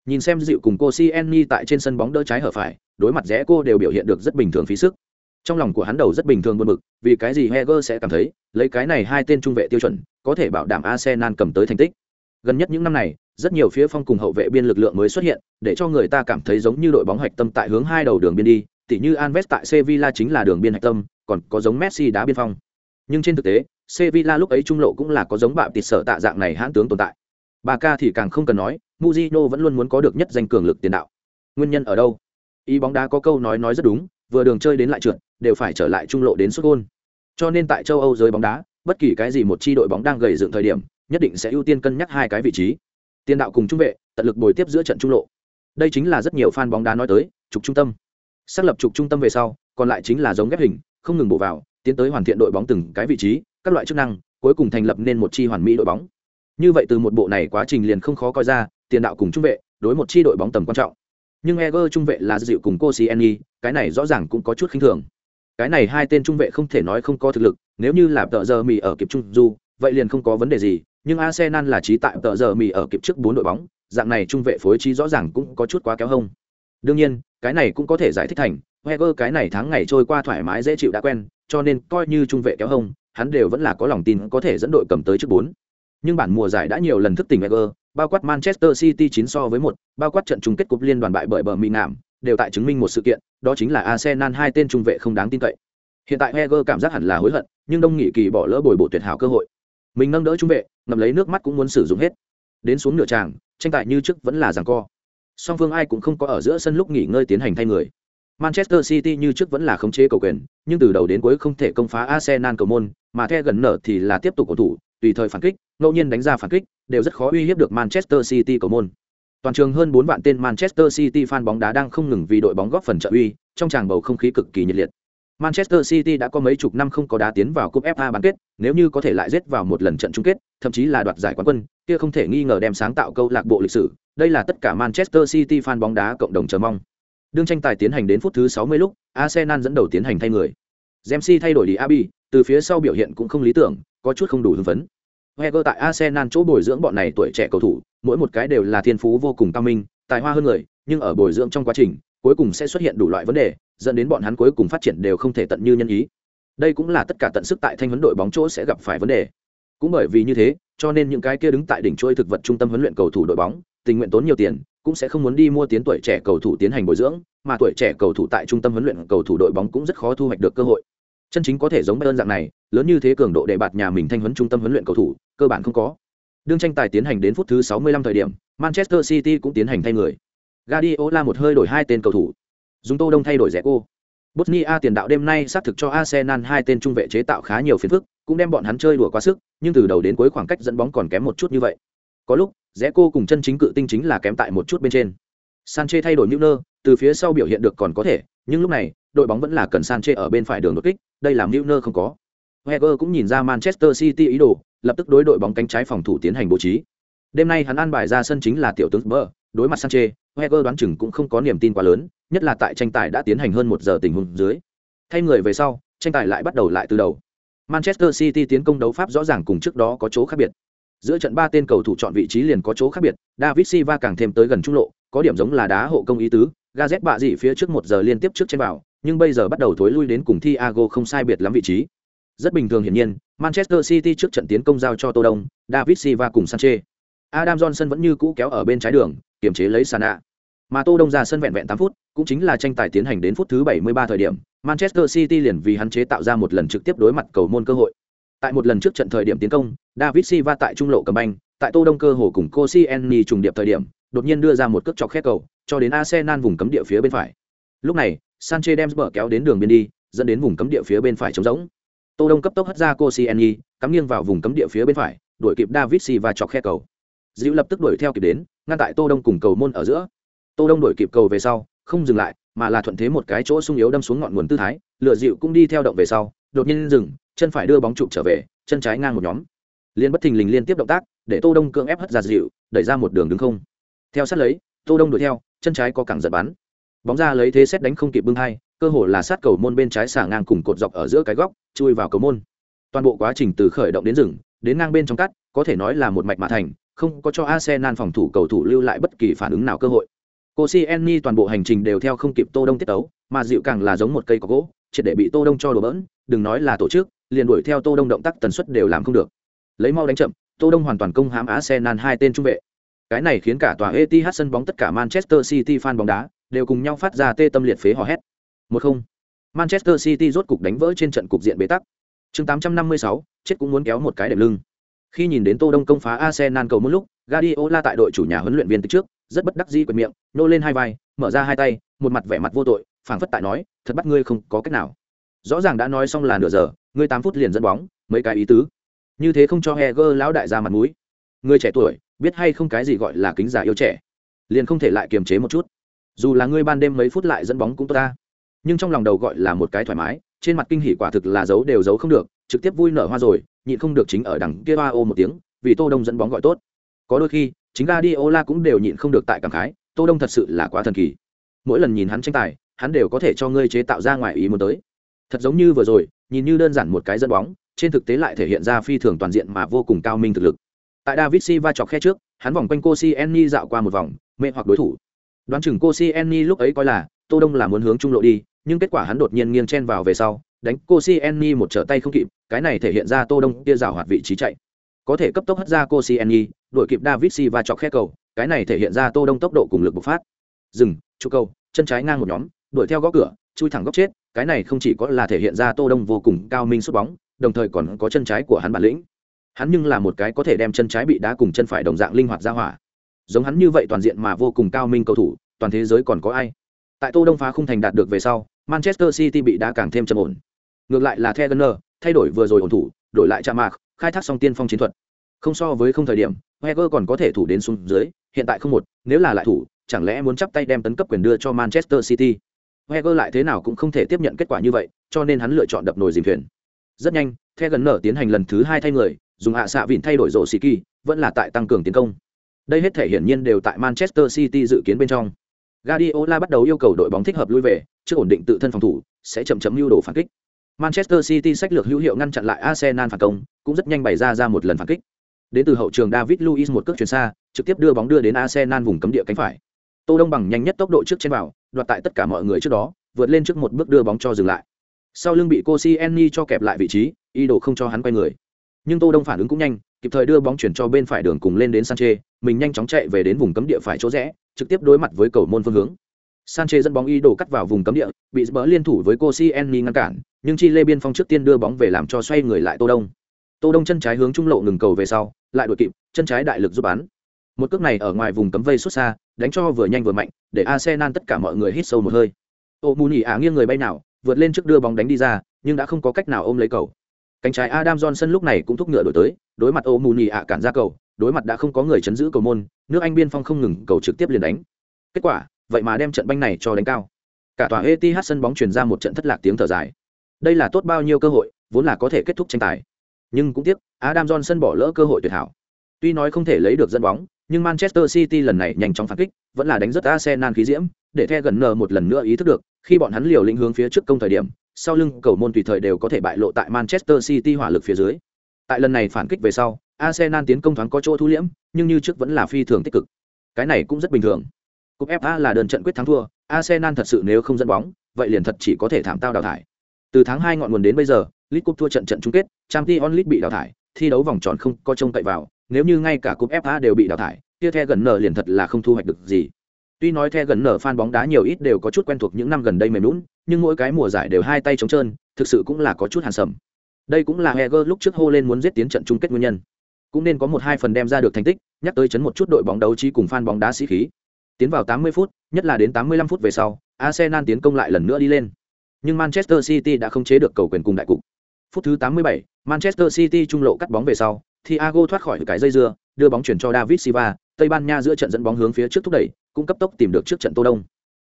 Nhìn xem dịu cùng cô Sienni tại trên sân bóng đỡ trái hở phải, đối mặt rẽ cô đều biểu hiện được rất bình thường phí sức trong lòng của hắn đầu rất bình thường buồn bực, vì cái gì heger sẽ cảm thấy, lấy cái này hai tên trung vệ tiêu chuẩn, có thể bảo đảm arsenal cầm tới thành tích. Gần nhất những năm này, rất nhiều phía phong cùng hậu vệ biên lực lượng mới xuất hiện, để cho người ta cảm thấy giống như đội bóng hạch tâm tại hướng hai đầu đường biên đi, tỉ như Alves tại Sevilla chính là đường biên hạch tâm, còn có giống Messi đá biên phong. Nhưng trên thực tế, Sevilla lúc ấy trung lộ cũng là có giống bạo tịt sở tạ dạng này hãn tướng tồn tại. Barca thì càng không cần nói Mujino vẫn luôn muốn có được nhất danh cường lực tiền đạo. Nguyên nhân ở đâu? Ý bóng đá có câu nói nói rất đúng vừa đường chơi đến lại trượt, đều phải trở lại trung lộ đến xuất gôn. Cho nên tại châu âu giới bóng đá, bất kỳ cái gì một chi đội bóng đang gầy dựng thời điểm, nhất định sẽ ưu tiên cân nhắc hai cái vị trí. Tiền đạo cùng trung vệ, tận lực bồi tiếp giữa trận trung lộ. Đây chính là rất nhiều fan bóng đá nói tới, trục trung tâm. Xác lập trục trung tâm về sau, còn lại chính là giống ghép hình, không ngừng bổ vào, tiến tới hoàn thiện đội bóng từng cái vị trí, các loại chức năng, cuối cùng thành lập nên một chi hoàn mỹ đội bóng. Như vậy từ một bộ này quá trình liền không khó coi ra, tiền đạo cùng trung vệ, đối một chi đội bóng tầm quan trọng nhưng Eger trung vệ là dịu cùng cô cái này rõ ràng cũng có chút khinh thường. Cái này hai tên trung vệ không thể nói không có thực lực, nếu như là tợ giờ mì ở kịp trung du, vậy liền không có vấn đề gì, nhưng Arsenal là trí tại tợ giờ mì ở kịp trước bốn đội bóng, dạng này trung vệ phối trí rõ ràng cũng có chút quá kéo hông. Đương nhiên, cái này cũng có thể giải thích thành, Eger cái này tháng ngày trôi qua thoải mái dễ chịu đã quen, cho nên coi như trung vệ kéo hông, hắn đều vẫn là có lòng tin có thể dẫn đội cầm tới trước bốn. Nhưng bản mùa giải đã nhiều lần thức tỉnh Eger, bao quát Manchester City 9 so với một, bao quát trận chung kết cúp liên đoàn bại bởi bờ Mỹ Nạm, đều tại chứng minh một sự kiện, đó chính là Arsenal hai tên trung vệ không đáng tin cậy. Hiện tại Heger cảm giác hẳn là hối hận, nhưng Đông Nghị Kỳ bỏ lỡ bồi bổ tuyệt hảo cơ hội. Mình nâng đỡ trung vệ, ngậm lấy nước mắt cũng muốn sử dụng hết. Đến xuống nửa tràng, tranh tài như trước vẫn là giằng co. Song phương ai cũng không có ở giữa sân lúc nghỉ ngơi tiến hành thay người. Manchester City như trước vẫn là khống chế cầu quyền, nhưng từ đầu đến cuối không thể công phá Arsenal cầu môn, mà The gần nở thì là tiếp tục cầu thủ, tùy thời phản kích, ngẫu nhiên đánh ra phản kích, đều rất khó uy hiếp được Manchester City cầu môn. Toàn trường hơn 4 vạn tên Manchester City fan bóng đá đang không ngừng vì đội bóng góp phần trợ uy, trong tràng bầu không khí cực kỳ nhiệt liệt. Manchester City đã có mấy chục năm không có đá tiến vào cúp FA bán kết, nếu như có thể lại giết vào một lần trận chung kết, thậm chí là đoạt giải quán quân, kia không thể nghi ngờ đem sáng tạo câu lạc bộ lịch sử, đây là tất cả Manchester City fan bóng đá cộng đồng chờ mong. Đương tranh tài tiến hành đến phút thứ 60 lúc, Arsenal dẫn đầu tiến hành thay người. Dempsey thay đổi đi Abi, từ phía sau biểu hiện cũng không lý tưởng, có chút không đủ hứng phấn. Heger tại Arsenal chỗ bồi dưỡng bọn này tuổi trẻ cầu thủ, mỗi một cái đều là thiên phú vô cùng cao minh, tài hoa hơn người, nhưng ở bồi dưỡng trong quá trình, cuối cùng sẽ xuất hiện đủ loại vấn đề, dẫn đến bọn hắn cuối cùng phát triển đều không thể tận như nhân ý. Đây cũng là tất cả tận sức tại thanh huấn đội bóng chỗ sẽ gặp phải vấn đề. Cũng bởi vì như thế, cho nên những cái kia đứng tại đỉnh chuỗi thực vật trung tâm huấn luyện cầu thủ đội bóng, tình nguyện tốn nhiều tiền, cũng sẽ không muốn đi mua tiến tuổi trẻ cầu thủ tiến hành bồi dưỡng, mà tuổi trẻ cầu thủ tại trung tâm huấn luyện cầu thủ đội bóng cũng rất khó thu hoạch được cơ hội chân chính có thể giống bayern dạng này lớn như thế cường độ để bạt nhà mình thanh huấn trung tâm huấn luyện cầu thủ cơ bản không có đương tranh tài tiến hành đến phút thứ 65 thời điểm manchester city cũng tiến hành thay người Guardiola một hơi đổi hai tên cầu thủ dùng tô đông thay đổi rẻ cô Bosnia tiền đạo đêm nay xác thực cho Arsenal hai tên trung vệ chế tạo khá nhiều phiền phức, cũng đem bọn hắn chơi đùa quá sức, nhưng từ đầu đến cuối khoảng cách dẫn bóng còn kém một chút như vậy. Có lúc, rẽ cô cùng chân chính cự tinh chính là kém tại một chút bên trên. Sanchez thay đổi Müller, từ phía sau biểu hiện được còn có thể, nhưng lúc này, đội bóng vẫn là cần Sanchez ở bên phải đường đột kích, đây làm Milner không có. Wenger cũng nhìn ra Manchester City ý đồ, lập tức đối đội bóng cánh trái phòng thủ tiến hành bố trí. Đêm nay hắn an bài ra sân chính là tiểu tướng Bơ, đối mặt Sanchez, Wenger đoán chừng cũng không có niềm tin quá lớn, nhất là tại tranh tài đã tiến hành hơn một giờ tình huống dưới. Thay người về sau, tranh tài lại bắt đầu lại từ đầu manchester city tiến công đấu pháp rõ ràng cùng trước đó có chỗ khác biệt giữa trận ba tên cầu thủ chọn vị trí liền có chỗ khác biệt david silva càng thêm tới gần trung lộ có điểm giống là đá hộ công ý tứ gazet bạ dị phía trước một giờ liên tiếp trước trên vào nhưng bây giờ bắt đầu thối lui đến cùng thiago không sai biệt lắm vị trí rất bình thường hiển nhiên, manchester city trước trận tiến công giao cho tô đông, david silva cùng sanchez. Adam johnson vẫn như cũ kéo ở bên trái đường, kiềm chế lấy sana. Mà tô đông ra sân vẹn vẹn 8 phút, cũng chính là tranh tài tiến hành đến phút thứ 73 thời điểm, manchester city liền vì hắn chế tạo ra một lần trực tiếp đối mặt cầu môn cơ hội. Tại một lần trước trận thời điểm tiến công, david silva tại trung lộ cầm banh, tại tô đông cơ hồ cùng Koscielny trùng điệp thời điểm, đột nhiên đưa ra một cước chọc khét cầu, cho đến arsenal vùng cấm địa phía bên phải. Lúc này, sanchez đem bờ kéo đến đường biên đi, dẫn đến vùng cấm địa phía bên phải trống rỗng tô đông cấp tốc hất ra Koscielny cắm nghiêng vào vùng cấm địa phía bên phải, đuổi kịp david silva chọc khe cầu. Dịu lập tức đuổi theo kịp đến, ngăn tại tô đông cùng cầu môn ở giữa. Tô đông đuổi kịp cầu về sau, không dừng lại, mà là thuận thế một cái chỗ sung yếu đâm xuống ngọn nguồn tư thái lựa dịu cũng đi theo động về sau, đột nhiên dừng, chân phải đưa bóng trụ trở về, chân trái ngang một nhóm. Liên bất thình lình liên tiếp động tác, để tô đông cưỡng ép hất ra dịu, đẩy ra một đường đứng không. Theo sát lấy, tô đông đuổi theo, chân trái có cẳng giật bắn. Bóng ra lấy thế xét đánh không kịp bưng hai cơ hồ là sát cầu môn bên trái xả ngang cùng cột dọc ở giữa cái góc, chui vào cầu môn. Toàn bộ quá trình từ khởi động đến rừng đến ngang bên trong cắt, có thể nói là một mạch mà thành, không có cho Arsenal phòng thủ cầu thủ lưu lại bất kỳ phản ứng nào cơ hội. Koscielny toàn bộ hành trình đều theo không kịp tô đông tiết tấu, mà dịu càng là giống một cây có gỗ, triệt để bị tô đông cho đổ bỡn, đừng nói là tổ chức, liền đuổi theo tô đông động tác tần suất đều làm không được. Lấy mau đánh chậm, tô đông hoàn toàn công hãm arsenal hai tên trung vệ. Cái này khiến cả tòa Etihad sân bóng tất cả Manchester City fan bóng đá đều cùng nhau phát ra tê tâm liệt phế hò hét. Một không. Manchester City rốt cục đánh vỡ trên trận cục diện bế tắc. Chương 856, chết cũng muốn kéo một cái đệm lưng. Khi nhìn đến Tô Đông công phá Arsenal cầu một lúc, Guardiola tại đội chủ nhà huấn luyện viên từ trước, rất bất đắc dĩ quệt miệng nô lên hai vai mở ra hai tay một mặt vẻ mặt vô tội phảng phất tại nói thật bắt ngươi không có cách nào rõ ràng đã nói xong là nửa giờ ngươi tám phút liền dẫn bóng mấy cái ý tứ như thế không cho heger lão đại ra mặt mũi ngươi trẻ tuổi biết hay không cái gì gọi là kính giả yêu trẻ liền không thể lại kiềm chế một chút dù là ngươi ban đêm mấy phút lại dẫn bóng cũng tốt ta nhưng trong lòng đầu gọi là một cái thoải mái trên mặt kinh hỉ quả thực là giấu đều giấu không được trực tiếp vui nở hoa rồi nhịn không được chính ở đằng kia ba ô một tiếng vì tô đông dẫn bóng gọi tốt có đôi khi chính Guardiola cũng đều nhịn không được tại cảm khái, Tô Đông thật sự là quá thần kỳ. Mỗi lần nhìn hắn tranh tài, hắn đều có thể cho ngươi chế tạo ra ngoài ý muốn tới. Thật giống như vừa rồi, nhìn như đơn giản một cái dẫn bóng, trên thực tế lại thể hiện ra phi thường toàn diện mà vô cùng cao minh thực lực. Tại David Silva chọc khe trước, hắn vòng quanh cô siemi dạo qua một vòng, mê hoặc đối thủ. Đoán chừng Koscielny lúc ấy coi là Tô Đông là muốn hướng trung lộ đi, nhưng kết quả hắn đột nhiên nghiêng chen vào về sau, đánh Koscielny một trở tay không kịp, cái này thể hiện ra Tô Đông kia rào hoạt vị trí chạy có thể cấp tốc hất ra Koscielny, đuổi kịp David Silva chọc khe cầu, cái này thể hiện ra Tô Đông tốc độ cùng lực bộc phát. Dừng, trụ cầu, chân trái ngang một nhóm, đuổi theo góc cửa, chui thẳng góc chết, cái này không chỉ có là thể hiện ra Tô Đông vô cùng cao minh sút bóng, đồng thời còn có chân trái của hắn bản lĩnh. Hắn nhưng là một cái có thể đem chân trái bị đá cùng chân phải đồng dạng linh hoạt ra hỏa. Giống hắn như vậy toàn diện mà vô cùng cao minh cầu thủ, toàn thế giới còn có ai? Tại Tô Đông phá khung thành đạt được về sau, Manchester City bị đá càng thêm trầm ổn. Ngược lại là Thegener, thay đổi vừa rồi ổn thủ, đổi lại Chama, khai thác xong tiên phong chiến thuật. Không so với không thời điểm Wenger còn có thể thủ đến xuống dưới hiện tại không một nếu là lại thủ chẳng lẽ muốn chắp tay đem tấn cấp quyền đưa cho manchester city? Wenger lại thế nào cũng không thể tiếp nhận kết quả như vậy cho nên hắn lựa chọn đập nồi dìm thuyền. Rất nhanh the gần tiến hành lần thứ hai thay người dùng hạ xạ vịn thay đổi rổ Siki, vẫn là tại tăng cường tiến công. Đây hết thể hiển nhiên đều tại manchester city dự kiến bên trong. Guardiola bắt đầu yêu cầu đội bóng thích hợp lui về, trước ổn định tự thân phòng thủ, sẽ chậm chậm lưu đồ phản kích. Manchester City sách lược hữu hiệu ngăn chặn lại Arsenal phản công, cũng rất nhanh bày ra ra một lần phản kích. Đến từ hậu trường David Luiz một cước chuyền xa, trực tiếp đưa bóng đưa đến Arsenal vùng cấm địa cánh phải. Tô Đông bằng nhanh nhất tốc độ trước trên vào, đoạt tại tất cả mọi người trước đó, vượt lên trước một bước đưa bóng cho dừng lại. Sau lưng bị Koscielny cho kẹp lại vị trí, ý đồ không cho hắn quay người. Nhưng Tô Đông phản ứng cũng nhanh, kịp thời đưa bóng chuyển cho bên phải đường cùng lên đến Sanchez, mình nhanh chóng chạy về đến vùng cấm địa phải chỗ rẽ, trực tiếp đối mặt với cầu môn phương hướng. Sanchez dẫn bóng ý đồ cắt vào vùng cấm địa, bị bỡ liên thủ với Koscielny ngăn cản, nhưng Chile biên phong trước tiên đưa bóng về làm cho xoay người lại tô đông. Tô đông chân trái hướng trung lộ ngừng cầu về sau lại đuổi kịp chân trái đại lực giúp bắn. Một cước này ở ngoài vùng cấm vây xuất xa đánh cho vừa nhanh vừa mạnh để arsenal tất cả mọi người hít sâu một hơi. Ô Muni nhỉ à, ả nghiêng người bay nào vượt lên trước đưa bóng đánh đi ra nhưng đã không có cách nào ôm lấy cầu cánh trái adam johnson lúc này cũng thúc ngựa đổi tới, đối mặt ô mù nhì ạ cản ra cầu, đối mặt đã không có người chấn giữ cầu môn, nước anh biên phong không ngừng cầu trực tiếp liền đánh. Kết quả, vậy mà đem trận banh này cho đánh cao. Cả tòa eth sân bóng truyền ra một trận thất lạc tiếng thở dài. Đây là tốt bao nhiêu cơ hội, vốn là có thể kết thúc tranh tài. Nhưng cũng tiếc, adam johnson bỏ lỡ cơ hội tuyệt hảo. Tuy nói không thể lấy được dẫn bóng, nhưng manchester city lần này nhanh chóng phản kích, vẫn là đánh rất arsenal khí diễm, để the gần nờ một lần nữa ý thức được, khi bọn hắn liều lĩnh hướng phía trước công thời điểm sau lưng cầu môn tùy thời đều có thể bại lộ tại Manchester City hỏa lực phía dưới. Tại lần này phản kích về sau, Arsenal tiến công thoáng có chỗ thu liễm, nhưng như trước vẫn là phi thường tích cực. Cái này cũng rất bình thường. Cúp FA là đơn trận quyết thắng thua, Arsenal thật sự nếu không dẫn bóng, vậy liền thật chỉ có thể thảm tao đào thải. Từ tháng 2 ngọn nguồn đến bây giờ, League Cup thua trận trận chung kết, Champions League bị đào thải, thi đấu vòng tròn không có trông cậy vào, nếu như ngay cả cúp FA đều bị đào thải, kia The gần nở liền thật là không thu hoạch được gì. Tuy nói The gần nở fan bóng đá nhiều ít đều có chút quen thuộc những năm gần đây mềm nhũn, nhưng mỗi cái mùa giải đều hai tay trống trơn, thực sự cũng là có chút hàn sầm. Đây cũng là Heger lúc trước hô lên muốn giết tiến trận chung kết nguyên nhân. Cũng nên có một hai phần đem ra được thành tích, nhắc tới chấn một chút đội bóng đấu trí cùng fan bóng đá sĩ khí. Tiến vào 80 phút, nhất là đến 85 phút về sau, Arsenal tiến công lại lần nữa đi lên. Nhưng Manchester City đã không chế được cầu quyền cùng đại cục. Phút thứ 87, Manchester City trung lộ cắt bóng về sau, Thiago thoát khỏi cái dây dưa, đưa bóng chuyển cho David Silva, Tây Ban Nha giữa trận dẫn bóng hướng phía trước thúc đẩy, cũng cấp tốc tìm được trước trận Tô Đông.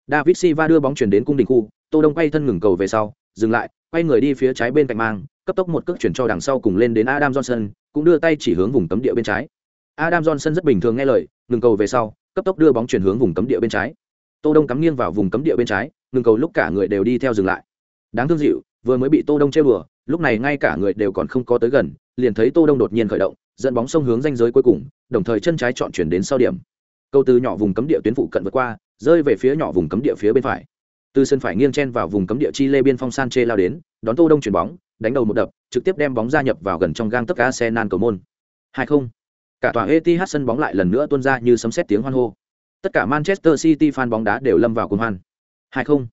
David Silva đưa bóng chuyển đến cung đỉnh khu, Tô Đông quay thân ngừng cầu về sau, dừng lại, quay người đi phía trái bên cạnh mang, cấp tốc một cước chuyển cho đằng sau cùng lên đến Adam Johnson, cũng đưa tay chỉ hướng vùng cấm địa bên trái. Adam Johnson rất bình thường nghe lời, ngừng cầu về sau, cấp tốc đưa bóng chuyển hướng vùng cấm địa bên trái. Tô Đông cắm nghiêng vào vùng cấm địa bên trái, ngừng cầu lúc cả người đều đi theo dừng lại. Đáng thương dịu, vừa mới bị Tô Đông trêu đùa, lúc này ngay cả người đều còn không có tới gần, liền thấy Tô Đông đột nhiên khởi động, dẫn bóng sông hướng ranh giới cuối cùng, đồng thời chân trái chọn chuyển đến sau điểm. Câu từ nhỏ vùng cấm địa tuyến phụ cận vượt qua, rơi về phía nhỏ vùng cấm địa phía bên phải. Từ sân phải nghiêng chen vào vùng cấm địa chi lê biên phong Sanche lao đến, đón Tô Đông chuyển bóng, đánh đầu một đập, trực tiếp đem bóng gia nhập vào gần trong gang tấc Arsenal cầu môn. Hai không. Cả tòa Etihad sân bóng lại lần nữa tuôn ra như sấm sét tiếng hoan hô. Tất cả Manchester City fan bóng đá đều lâm vào cuồng hoan. Hai không.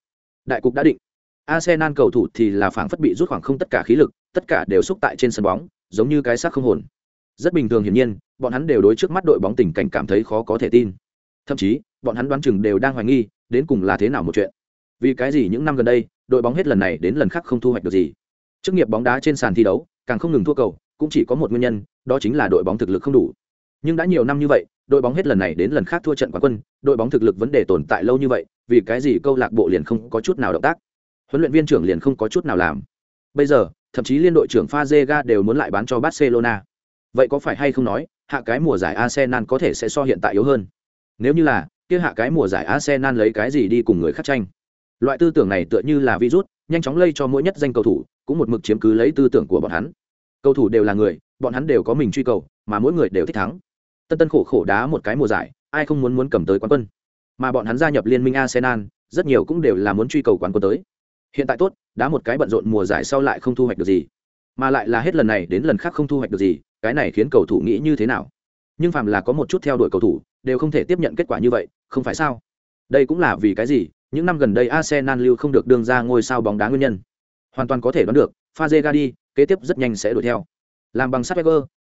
Đại cục đã định. Arsenal cầu thủ thì là phảng phất bị rút khoảng không tất cả khí lực, tất cả đều xúc tại trên sân bóng, giống như cái xác không hồn. Rất bình thường hiển nhiên, bọn hắn đều đối trước mắt đội bóng tình cảnh cảm thấy khó có thể tin. Thậm chí, bọn hắn đoán chừng đều đang hoài nghi, đến cùng là thế nào một chuyện. Vì cái gì những năm gần đây, đội bóng hết lần này đến lần khác không thu hoạch được gì. Chức nghiệp bóng đá trên sàn thi đấu, càng không ngừng thua cầu, cũng chỉ có một nguyên nhân, đó chính là đội bóng thực lực không đủ. Nhưng đã nhiều năm như vậy, đội bóng hết lần này đến lần khác thua trận quán quân, đội bóng thực lực vấn đề tồn tại lâu như vậy, vì cái gì câu lạc bộ liền không có chút nào động tác huấn luyện viên trưởng liền không có chút nào làm bây giờ thậm chí liên đội trưởng Fazega đều muốn lại bán cho Barcelona vậy có phải hay không nói, hạ cái mùa giải Arsenal có thể sẽ so hiện tại yếu hơn? Nếu như là, kia hạ cái mùa giải Arsenal lấy cái gì đi cùng người khác tranh? Loại tư tưởng này tựa như là virus, nhanh chóng lây cho mỗi nhất danh cầu thủ, cũng một mực chiếm cứ lấy tư tưởng của bọn hắn. Cầu thủ đều là người, bọn hắn đều có mình truy cầu, mà mỗi người đều thích thắng. Tân tân khổ khổ đá một cái mùa giải, ai không muốn muốn cầm tới quán quân? Mà bọn hắn gia nhập liên minh Arsenal, rất nhiều cũng đều là muốn truy cầu quán quân tới. Hiện tại tốt đã một cái bận rộn mùa giải sau lại không thu hoạch được gì. Mà lại là hết lần này đến lần khác không thu hoạch được gì cái này khiến cầu thủ nghĩ như thế nào? Nhưng phàm là có một chút theo đuổi cầu thủ đều không thể tiếp nhận kết quả như vậy không phải sao? Đây cũng là vì cái gì? Những năm gần đây arsenal lưu không được đương ra ngôi sao bóng đá nguyên nhân. Hoàn toàn có thể đoán được pha đi kế tiếp rất nhanh sẽ đuổi theo. Làm bằng sắt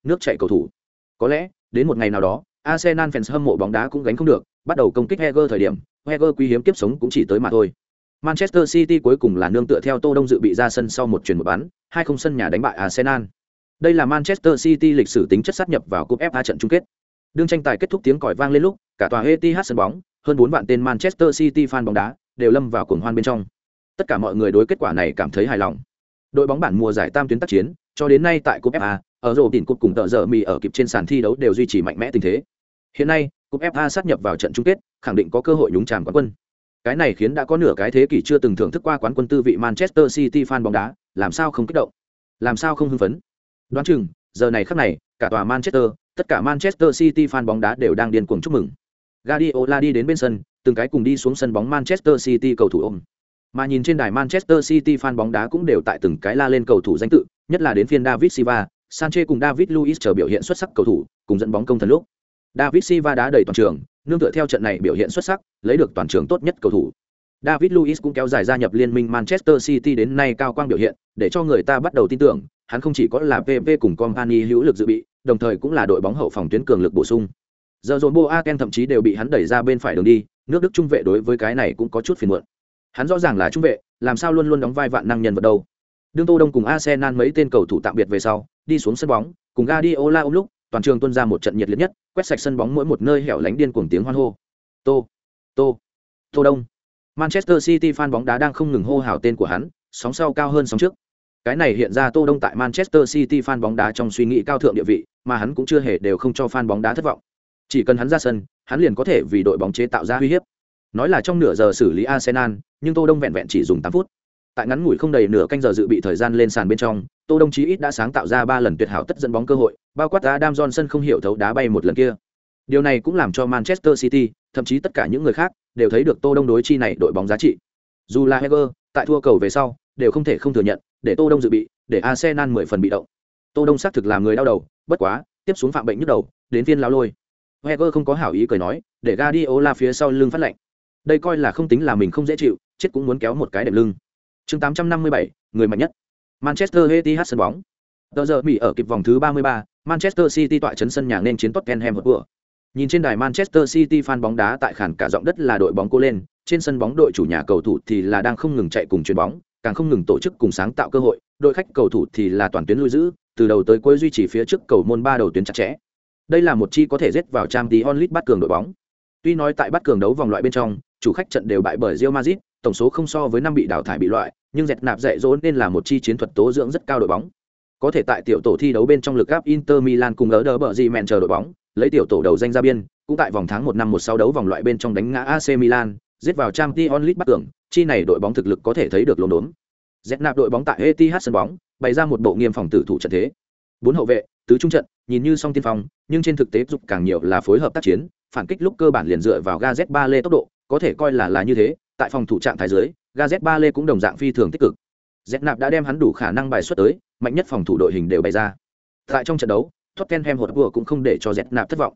nước chạy cầu thủ. Có lẽ đến một ngày nào đó arsenal fans hâm mộ bóng đá cũng gánh không được bắt đầu công kích heger thời điểm heger quý hiếm kiếp sống cũng chỉ tới mà thôi. Manchester City cuối cùng là nương tựa theo Tô Đông dự bị ra sân sau một chuyển một bắn, hai không sân nhà đánh bại Arsenal. Đây là Manchester City lịch sử tính chất sát nhập vào cúp FA trận chung kết. Đương tranh tài kết thúc tiếng còi vang lên lúc, cả tòa Etihad sân bóng, hơn 4 vạn tên Manchester City fan bóng đá đều lâm vào cuồng hoan bên trong. Tất cả mọi người đối kết quả này cảm thấy hài lòng. Đội bóng bản mùa giải tam tuyến tác chiến, cho đến nay tại cúp FA, ở rổ đỉnh cúp cùng tợ giờ mì ở kịp trên sàn thi đấu đều duy trì mạnh mẽ tình thế. Hiện nay, cúp FA sát nhập vào trận chung kết, khẳng định có cơ hội nhúng chàm quán quân. Cái này khiến đã có nửa cái thế kỷ chưa từng thưởng thức qua quán quân tư vị Manchester City fan bóng đá, làm sao không kích động, làm sao không hưng phấn. Đoán chừng, giờ này khắc này, cả tòa Manchester, tất cả Manchester City fan bóng đá đều đang điên cuồng chúc mừng. Guardiola đi đến bên sân, từng cái cùng đi xuống sân bóng Manchester City cầu thủ ôm. Mà nhìn trên đài Manchester City fan bóng đá cũng đều tại từng cái la lên cầu thủ danh tự, nhất là đến phiên David Silva, Sanchez cùng David Luiz chờ biểu hiện xuất sắc cầu thủ, cùng dẫn bóng công thần lúc. David Silva đá đầy toàn trường, nương tựa theo trận này biểu hiện xuất sắc, lấy được toàn trường tốt nhất cầu thủ. David Luiz cũng kéo dài gia nhập liên minh Manchester City đến nay cao quang biểu hiện, để cho người ta bắt đầu tin tưởng, hắn không chỉ có là PP cùng company hữu lực dự bị, đồng thời cũng là đội bóng hậu phòng tuyến cường lực bổ sung. Giờ dồn Boaken thậm chí đều bị hắn đẩy ra bên phải đường đi, nước Đức trung vệ đối với cái này cũng có chút phiền muộn. Hắn rõ ràng là trung vệ, làm sao luôn luôn đóng vai vạn năng nhân vật đâu. Đương Tô Đông cùng Arsenal mấy tên cầu thủ tạm biệt về sau, đi xuống sân bóng, cùng Guardiola ôm lúc, toàn trường tuôn ra một trận nhiệt liệt nhất, quét sạch sân bóng mỗi một nơi hẻo lánh điên cuồng tiếng hoan hô. Tô, Tô, Tô Đông. Manchester City fan bóng đá đang không ngừng hô hào tên của hắn, sóng sau cao hơn sóng trước. Cái này hiện ra Tô Đông tại Manchester City fan bóng đá trong suy nghĩ cao thượng địa vị, mà hắn cũng chưa hề đều không cho fan bóng đá thất vọng. Chỉ cần hắn ra sân, hắn liền có thể vì đội bóng chế tạo ra uy hiếp. Nói là trong nửa giờ xử lý Arsenal, nhưng Tô Đông vẹn vẹn chỉ dùng 8 phút. Tại ngắn ngủi không đầy nửa canh giờ dự bị thời gian lên sàn bên trong, Tô Đông chí ít đã sáng tạo ra ba lần tuyệt hảo tất dẫn bóng cơ hội, bao quát Adam Johnson không hiểu thấu đá bay một lần kia. Điều này cũng làm cho Manchester City, thậm chí tất cả những người khác đều thấy được Tô Đông đối chi này đội bóng giá trị. Dù là Heger, tại thua cầu về sau, đều không thể không thừa nhận, để Tô Đông dự bị, để Arsenal mười phần bị động. Tô Đông xác thực làm người đau đầu, bất quá, tiếp xuống phạm bệnh nhức đầu, đến phiên lao lôi. Heger không có hảo ý cười nói, để Guardiola phía sau lưng phát lệnh. Đây coi là không tính là mình không dễ chịu, chết cũng muốn kéo một cái đệm lưng. Chương 857, người mạnh nhất. Manchester Etihad sân bóng. Tờ giờ Mỹ ở kịp vòng thứ 33, Manchester City tọa chấn sân nhà nên chiến Tottenham Hotspur. Nhìn trên đài Manchester City fan bóng đá tại khán cả giọng đất là đội bóng cô lên, trên sân bóng đội chủ nhà cầu thủ thì là đang không ngừng chạy cùng chuyền bóng, càng không ngừng tổ chức cùng sáng tạo cơ hội, đội khách cầu thủ thì là toàn tuyến lui giữ, từ đầu tới cuối duy trì phía trước cầu môn ba đầu tuyến chặt chẽ. Đây là một chi có thể giết vào Champions League bắt cường đội bóng. Tuy nói tại bắt cường đấu vòng loại bên trong, chủ khách trận đều bại bởi Real Madrid, tổng số không so với năm bị đào thải bị loại, nhưng dẹt nạp dạy dỗ nên là một chi chiến thuật tố dưỡng rất cao đội bóng. Có thể tại tiểu tổ thi đấu bên trong lực áp Inter Milan cùng ở đỡ bở gì mèn chờ đội bóng, lấy tiểu tổ đầu danh ra biên, cũng tại vòng tháng một năm một sáu đấu vòng loại bên trong đánh ngã AC Milan, giết vào Champions League bắt tưởng, chi này đội bóng thực lực có thể thấy được lồn đốn. Dẹt nạp đội bóng tại Etihad sân bóng, bày ra một bộ nghiêm phòng tử thủ trận thế. Bốn hậu vệ, tứ trung trận, nhìn như song tiên phong, nhưng trên thực tế dục càng nhiều là phối hợp tác chiến, phản kích lúc cơ bản liền dựa vào Gazet Bale lê tốc độ, có thể coi là là như thế, tại phòng thủ trạng thái dưới, Gazet Bale lê cũng đồng dạng phi thường tích cực. Dẹt nạp đã đem hắn đủ khả năng bài xuất tới, mạnh nhất phòng thủ đội hình đều bày ra. Tại trong trận đấu, Tottenham Hotspur cũng không để cho Dẹt nạp thất vọng.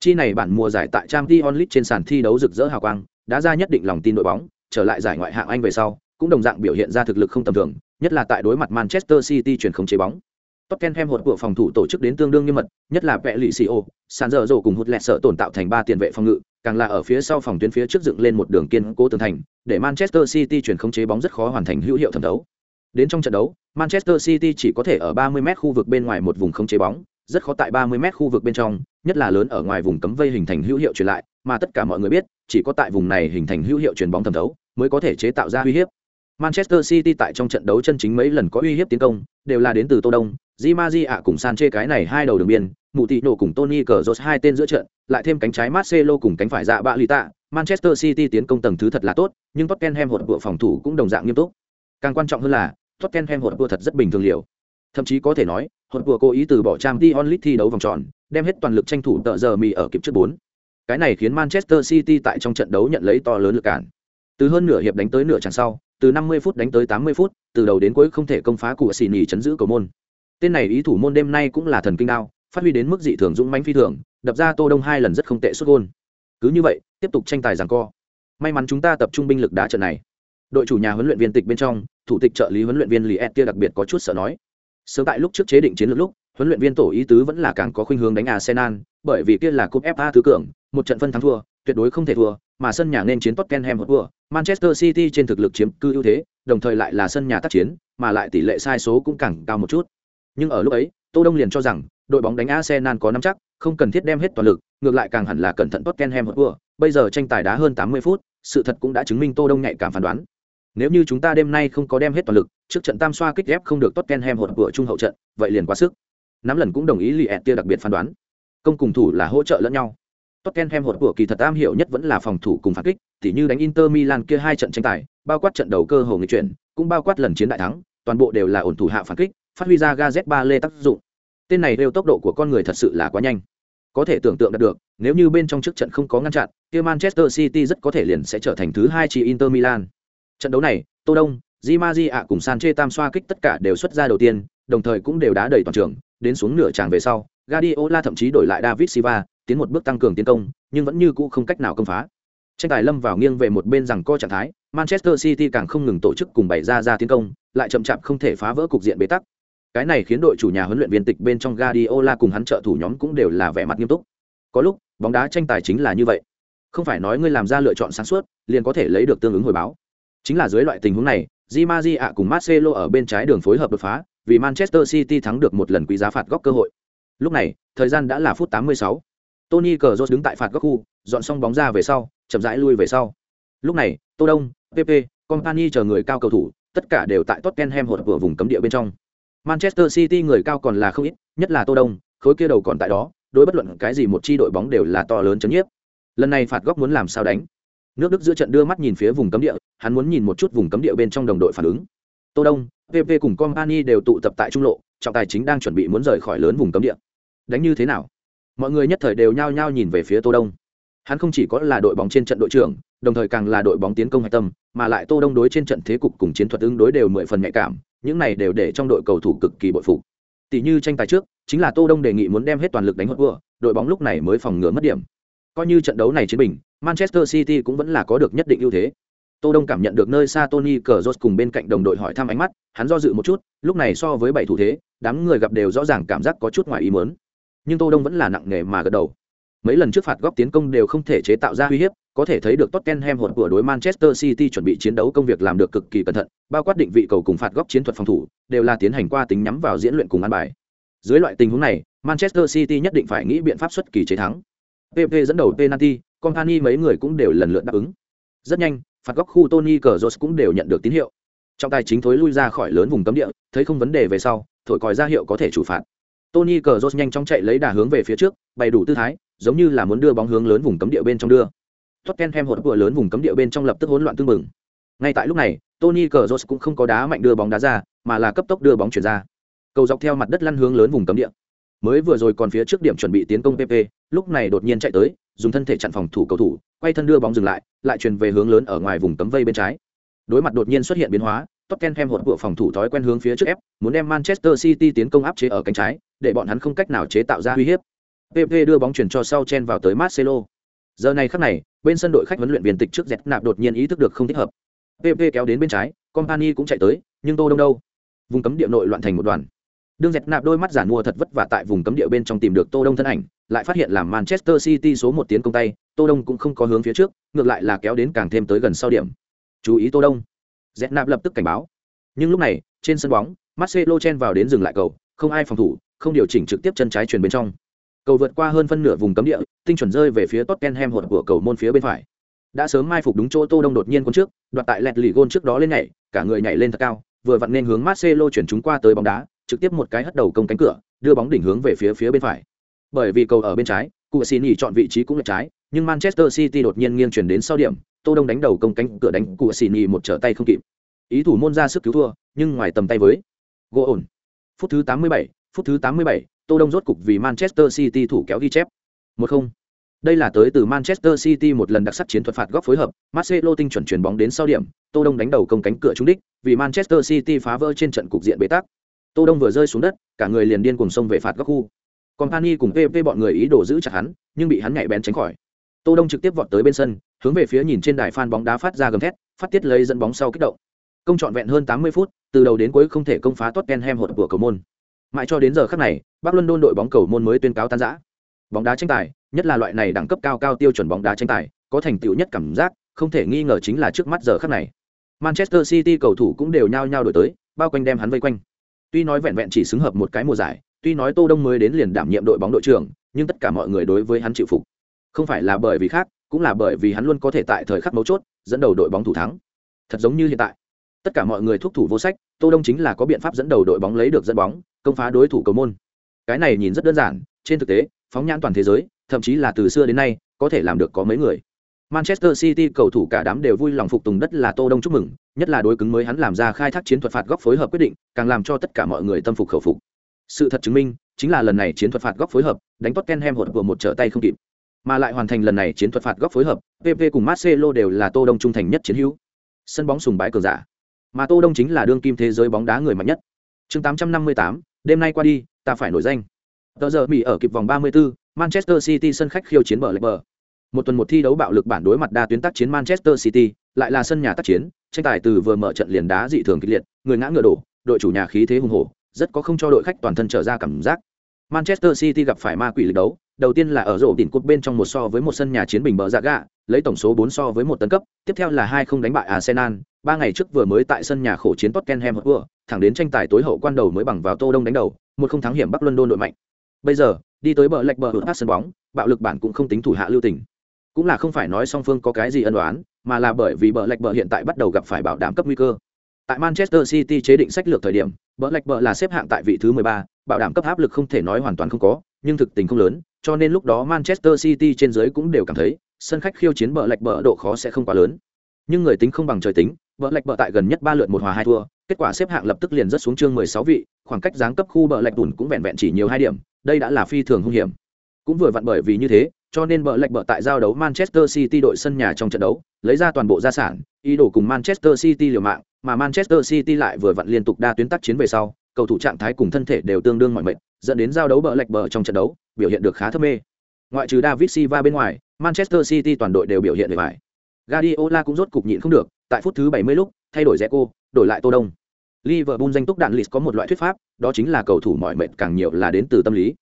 Chi này bản mùa giải tại Champions League trên sàn thi đấu rực rỡ hào quang, đã ra nhất định lòng tin đội bóng, trở lại giải ngoại hạng Anh về sau, cũng đồng dạng biểu hiện ra thực lực không tầm thường, nhất là tại đối mặt Manchester City chuyển không chế bóng. Tottenham hột của phòng thủ tổ chức đến tương đương nghiêm mật, nhất là vẽ lì xì sàn dở rổ cùng hụt lẹt sợ tổn tạo thành ba tiền vệ phòng ngự, càng là ở phía sau phòng tuyến phía trước dựng lên một đường kiên cố tường thành, để Manchester City chuyển không chế bóng rất khó hoàn thành hữu hiệu thẩm đấu. Đến trong trận đấu, Manchester City chỉ có thể ở 30m khu vực bên ngoài một vùng không chế bóng, rất khó tại 30m khu vực bên trong, nhất là lớn ở ngoài vùng cấm vây hình thành hữu hiệu truyền lại, mà tất cả mọi người biết, chỉ có tại vùng này hình thành hữu hiệu truyền bóng thẩm thấu mới có thể chế tạo ra uy hiếp. Manchester City tại trong trận đấu chân chính mấy lần có uy hiếp tiến công, đều là đến từ Tô Đông, Di Maji ạ cùng Sanchez cái này hai đầu đường biên, Mụ Tỷ Nổ cùng Tony Cazorla hai tên giữa trận, lại thêm cánh trái Marcelo cùng cánh phải dạ bạ lì tạ, Manchester City tiến công tầng thứ thật là tốt, nhưng Tottenham hột bộ phòng thủ cũng đồng dạng nghiêm túc. Càng quan trọng hơn là, Tottenham hột bộ thật rất bình thường liệu. Thậm chí có thể nói, hột của cố ý từ bỏ trang Dion League thi đấu vòng tròn, đem hết toàn lực tranh thủ tợ giờ mì ở kịp trước 4. Cái này khiến Manchester City tại trong trận đấu nhận lấy to lớn lực cản. Từ hơn nửa hiệp đánh tới nửa chặng sau, từ 50 phút đánh tới 80 phút, từ đầu đến cuối không thể công phá của xì nhì chấn giữ cầu môn. Tên này ý thủ môn đêm nay cũng là thần kinh đao, phát huy đến mức dị thường dũng mãnh phi thường, đập ra Tô Đông hai lần rất không tệ xuất gol. Cứ như vậy, tiếp tục tranh tài giằng co. May mắn chúng ta tập trung binh lực đá trận này. Đội chủ nhà huấn luyện viên tịch bên trong, thủ tịch trợ lý huấn luyện viên Liet kia đặc biệt có chút sợ nói. Sớm tại lúc trước chế định chiến lược lúc, huấn luyện viên tổ ý tứ vẫn là càng có khuynh hướng đánh Arsenal, bởi vì kia là cúp FA thứ cường, một trận phân thắng thua, tuyệt đối không thể thua, mà sân nhà nên chiến Tottenham Hotspur, Manchester City trên thực lực chiếm cư ưu thế, đồng thời lại là sân nhà tác chiến, mà lại tỷ lệ sai số cũng càng cao một chút. Nhưng ở lúc ấy, Tô Đông liền cho rằng, đội bóng đánh Arsenal có nắm chắc, không cần thiết đem hết toàn lực, ngược lại càng hẳn là cẩn thận Tottenham Hotspur. Bây giờ tranh tài đá hơn 80 phút, sự thật cũng đã chứng minh Tô Đông nhạy cảm phán đoán. Nếu như chúng ta đêm nay không có đem hết toàn lực, trước trận tam xoa kích ép không được Tottenham Hotspur trung hậu trận, vậy liền quá sức. Nắm lần cũng đồng ý Liet kia đặc biệt phán đoán. Công cùng thủ là hỗ trợ lẫn nhau. Tottenham hột của kỳ thật am hiểu nhất vẫn là phòng thủ cùng phản kích, tỉ như đánh Inter Milan kia hai trận tranh tài, bao quát trận đầu cơ hồ người chuyển, cũng bao quát lần chiến đại thắng, toàn bộ đều là ổn thủ hạ phản kích, phát huy ra Gazet ba lê tác dụng. Tên này đều tốc độ của con người thật sự là quá nhanh. Có thể tưởng tượng được, nếu như bên trong trước trận không có ngăn chặn, kia Manchester City rất có thể liền sẽ trở thành thứ hai chỉ Inter Milan. Trận đấu này, Tô Đông, Di Maji ạ cùng Sanchez tam xoa kích tất cả đều xuất ra đầu tiên, đồng thời cũng đều đá đầy toàn trường, đến xuống nửa tràng về sau, Guardiola thậm chí đổi lại David Silva, tiến một bước tăng cường tiến công, nhưng vẫn như cũ không cách nào công phá. Tranh tài lâm vào nghiêng về một bên rằng co trạng thái, Manchester City càng không ngừng tổ chức cùng bày ra ra tiến công, lại chậm chạp không thể phá vỡ cục diện bế tắc. Cái này khiến đội chủ nhà huấn luyện viên tịch bên trong Guardiola cùng hắn trợ thủ nhóm cũng đều là vẻ mặt nghiêm túc. Có lúc, bóng đá tranh tài chính là như vậy. Không phải nói ngươi làm ra lựa chọn sáng suốt, liền có thể lấy được tương ứng hồi báo. Chính là dưới loại tình huống này, Di Maria cùng Marcelo ở bên trái đường phối hợp đột phá, vì Manchester City thắng được một lần quý giá phạt góc cơ hội. Lúc này, thời gian đã là phút 86. Tony Cazorla đứng tại phạt góc khu, dọn xong bóng ra về sau, chậm rãi lui về sau. Lúc này, Tô Đông, Pepe, Company chờ người cao cầu thủ, tất cả đều tại Tottenham hột vừa vùng cấm địa bên trong. Manchester City người cao còn là không ít, nhất là Tô Đông, khối kia đầu còn tại đó, đối bất luận cái gì một chi đội bóng đều là to lớn chấn nhiếp. Lần này phạt góc muốn làm sao đánh? Nước Đức giữa trận đưa mắt nhìn phía vùng cấm địa, hắn muốn nhìn một chút vùng cấm địa bên trong đồng đội phản ứng. tô đông pp cùng company đều tụ tập tại trung lộ trọng tài chính đang chuẩn bị muốn rời khỏi lớn vùng cấm địa. Đánh như thế nào? Mọi người nhất thời đều nhao nhao nhìn về phía tô đông. Hắn không chỉ có là đội bóng trên trận đội trưởng đồng thời càng là đội bóng tiến công hạch tâm mà lại tô đông đối trên trận thế cục cùng chiến thuật ứng đối đều mười phần nhạy cảm những này đều để trong đội cầu thủ cực kỳ bội phục. Tỷ như tranh tài trước chính là tô đông đề nghị muốn đem hết toàn lực đánh hốt vừa đội bóng lúc này mới phòng ngừa mất điểm coi như trận đấu này chiến bình manchester city cũng vẫn là có được nhất định ưu thế tô đông cảm nhận được nơi xa tony cờ cùng bên cạnh đồng đội hỏi thăm ánh mắt hắn do dự một chút lúc này so với bảy thủ thế đám người gặp đều rõ ràng cảm giác có chút ngoài ý muốn nhưng tô đông vẫn là nặng nề mà gật đầu mấy lần trước phạt góc tiến công đều không thể chế tạo ra uy hiếp có thể thấy được Tottenham hột của đối Manchester City chuẩn bị chiến đấu công việc làm được cực kỳ cẩn thận, bao quát định vị cầu cùng phạt góc chiến thuật phòng thủ, đều là tiến hành qua tính nhắm vào diễn luyện cùng ăn bài. Dưới loại tình huống này, Manchester City nhất định phải nghĩ biện pháp xuất kỳ chế thắng. PP dẫn đầu penalty, Company mấy người cũng đều lần lượt đáp ứng. Rất nhanh, phạt góc khu Tony Cazorla cũng đều nhận được tín hiệu. Trong tài chính thối lui ra khỏi lớn vùng cấm địa, thấy không vấn đề về sau, thổi còi ra hiệu có thể chủ phạt. Tony Cazorla nhanh chóng chạy lấy đà hướng về phía trước, bày đủ tư thái, giống như là muốn đưa bóng hướng lớn vùng cấm địa bên trong đưa. Tottenham hụt vừa lớn vùng cấm địa bên trong lập tức hỗn loạn tương mừng. Ngay tại lúc này, Tony Cazorla cũng không có đá mạnh đưa bóng đá ra, mà là cấp tốc đưa bóng chuyển ra. Cầu dọc theo mặt đất lăn hướng lớn vùng cấm địa. Mới vừa rồi còn phía trước điểm chuẩn bị tiến công PP, lúc này đột nhiên chạy tới, dùng thân thể chặn phòng thủ cầu thủ, quay thân đưa bóng dừng lại, lại truyền về hướng lớn ở ngoài vùng cấm vây bên trái. Đối mặt đột nhiên xuất hiện biến hóa, Tottenham hột của phòng thủ thói quen hướng phía trước ép, muốn đem Manchester City tiến công áp chế ở cánh trái, để bọn hắn không cách nào chế tạo ra uy hiếp. PP đưa bóng chuyển cho sau chen vào tới Marcelo. Giờ này khắc này, bên sân đội khách huấn luyện viên tịch trước dẹt nạp đột nhiên ý thức được không thích hợp. PP kéo đến bên trái, Company cũng chạy tới, nhưng Tô Đông đâu? Vùng cấm địa nội loạn thành một đoàn. Đương dẹt nạp đôi mắt giản mua thật vất vả tại vùng cấm địa bên trong tìm được Tô Đông thân ảnh, lại phát hiện là Manchester City số một tiến công tay, Tô Đông cũng không có hướng phía trước, ngược lại là kéo đến càng thêm tới gần sau điểm. Chú ý Tô Đông. Dẹt nạp lập tức cảnh báo. Nhưng lúc này, trên sân bóng, Marcelo chen vào đến dừng lại cầu, không ai phòng thủ, không điều chỉnh trực tiếp chân trái truyền bên trong. Cầu vượt qua hơn phân nửa vùng cấm địa, tinh chuẩn rơi về phía Tottenham hột của cầu môn phía bên phải. Đã sớm mai phục đúng chỗ Tô Đông đột nhiên cuốn trước, đoạt tại lẹt lì gôn trước đó lên nhảy, cả người nhảy lên thật cao, vừa vặn nên hướng Marcelo chuyển chúng qua tới bóng đá, trực tiếp một cái hất đầu công cánh cửa, đưa bóng đỉnh hướng về phía phía bên phải. Bởi vì cầu ở bên trái, Cuasini chọn vị trí cũng là trái, nhưng Manchester City đột nhiên nghiêng chuyển đến sau điểm, Tô Đông đánh đầu công cánh cửa đánh Cuasini một trở tay không kịp. Ý thủ môn ra sức cứu thua, nhưng ngoài tầm tay với. Gỗ ổn. Phút thứ 87, phút thứ 87, Tô Đông rốt cục vì Manchester City thủ kéo ghi chép. 1-0. Đây là tới từ Manchester City một lần đặc sắc chiến thuật phạt góc phối hợp, Marcelo tinh chuẩn chuyển bóng đến sau điểm, Tô Đông đánh đầu công cánh cửa trúng đích, vì Manchester City phá vỡ trên trận cục diện bế tắc. Tô Đông vừa rơi xuống đất, cả người liền điên cuồng xông về phạt góc khu. Còn Pani cùng PP bọn người ý đồ giữ chặt hắn, nhưng bị hắn nhạy bén tránh khỏi. Tô Đông trực tiếp vọt tới bên sân, hướng về phía nhìn trên đài phan bóng đá phát ra gầm thét, phát tiết lấy dẫn bóng sau kích động. Công trọn vẹn hơn 80 phút, từ đầu đến cuối không thể công phá Tottenham hột của cầu môn. Mãi cho đến giờ khắc này, Bắc London đội bóng cầu môn mới tuyên cáo tan rã. Bóng đá tranh tài, nhất là loại này đẳng cấp cao cao tiêu chuẩn bóng đá tranh tài, có thành tựu nhất cảm giác, không thể nghi ngờ chính là trước mắt giờ khắc này. Manchester City cầu thủ cũng đều nhao nhao đổi tới, bao quanh đem hắn vây quanh. Tuy nói vẹn vẹn chỉ xứng hợp một cái mùa giải, tuy nói Tô Đông mới đến liền đảm nhiệm đội bóng đội trưởng, nhưng tất cả mọi người đối với hắn chịu phục. Không phải là bởi vì khác, cũng là bởi vì hắn luôn có thể tại thời khắc mấu chốt dẫn đầu đội bóng thủ thắng. Thật giống như hiện tại, tất cả mọi người thúc thủ vô sách, Tô Đông chính là có biện pháp dẫn đầu đội bóng lấy được dẫn bóng, công phá đối thủ cầu môn. Cái này nhìn rất đơn giản, trên thực tế, phóng nhãn toàn thế giới, thậm chí là từ xưa đến nay, có thể làm được có mấy người. Manchester City cầu thủ cả đám đều vui lòng phục tùng đất là Tô Đông chúc mừng, nhất là đối cứng mới hắn làm ra khai thác chiến thuật phạt góc phối hợp quyết định, càng làm cho tất cả mọi người tâm phục khẩu phục. Sự thật chứng minh, chính là lần này chiến thuật phạt góc phối hợp, đánh Tottenham hụt vừa một trở tay không kịp, mà lại hoàn thành lần này chiến thuật phạt góc phối hợp, PP cùng Marcelo đều là Tô Đông trung thành nhất chiến hữu. Sân bóng sùng bái cờ giả, mà Tô Đông chính là đương kim thế giới bóng đá người mạnh nhất. Chương 858, đêm nay qua đi, ta phải nổi danh. Tờ giờ bị ở kịp vòng 34, Manchester City sân khách khiêu chiến bờ lệch bờ. Một tuần một thi đấu bạo lực bản đối mặt đa tuyến tác chiến Manchester City, lại là sân nhà tác chiến, tranh tài từ vừa mở trận liền đá dị thường kịch liệt, người ngã ngựa đổ, đội chủ nhà khí thế hùng hổ, rất có không cho đội khách toàn thân trở ra cảm giác. Manchester City gặp phải ma quỷ lực đấu, đầu tiên là ở rổ đỉnh cột bên trong một so với một sân nhà chiến bình bờ dạ gạ, lấy tổng số 4 so với một tấn cấp, tiếp theo là hai không đánh bại Arsenal, ba ngày trước vừa mới tại sân nhà khổ chiến Tottenham Hotspur, thẳng đến tranh tài tối hậu quan đầu mới bằng vào Tô Đông đánh đầu, một không thắng hiểm Bắc London đội mạnh. Bây giờ, đi tới bờ lệch bờ hụt sân bóng, bạo lực bản cũng không tính thủ hạ lưu tình. Cũng là không phải nói song phương có cái gì ân oán, mà là bởi vì bờ lạch bờ hiện tại bắt đầu gặp phải bảo đảm cấp nguy cơ. Tại Manchester City chế định sách lược thời điểm, bờ lạch bờ là xếp hạng tại vị thứ 13, bảo đảm cấp áp lực không thể nói hoàn toàn không có, nhưng thực tình không lớn, cho nên lúc đó Manchester City trên dưới cũng đều cảm thấy, sân khách khiêu chiến bờ lạch bờ độ khó sẽ không quá lớn. Nhưng người tính không bằng trời tính, bờ lạch bờ tại gần nhất ba lượt một hòa hai thua, kết quả xếp hạng lập tức liền rất xuống chương 16 vị, khoảng cách giáng cấp khu bờ lạch bùn cũng vẹn vẹn chỉ nhiều hai điểm, đây đã là phi thường hung hiểm. Cũng vừa vặn bởi vì như thế, cho nên bợ lệch bợ tại giao đấu Manchester City đội sân nhà trong trận đấu, lấy ra toàn bộ gia sản, ý đồ cùng Manchester City liều mạng, mà Manchester City lại vừa vặn liên tục đa tuyến tác chiến về sau, cầu thủ trạng thái cùng thân thể đều tương đương mọi mệt, dẫn đến giao đấu bợ lệch bợ trong trận đấu, biểu hiện được khá thấp mê. Ngoại trừ David Silva bên ngoài, Manchester City toàn đội đều biểu hiện bề bài. Guardiola cũng rốt cục nhịn không được, tại phút thứ 70 lúc, thay đổi Zeko, đổi lại Tô Đông. Liverpool danh túc đạn lịch có một loại thuyết pháp, đó chính là cầu thủ mỏi mệt càng nhiều là đến từ tâm lý.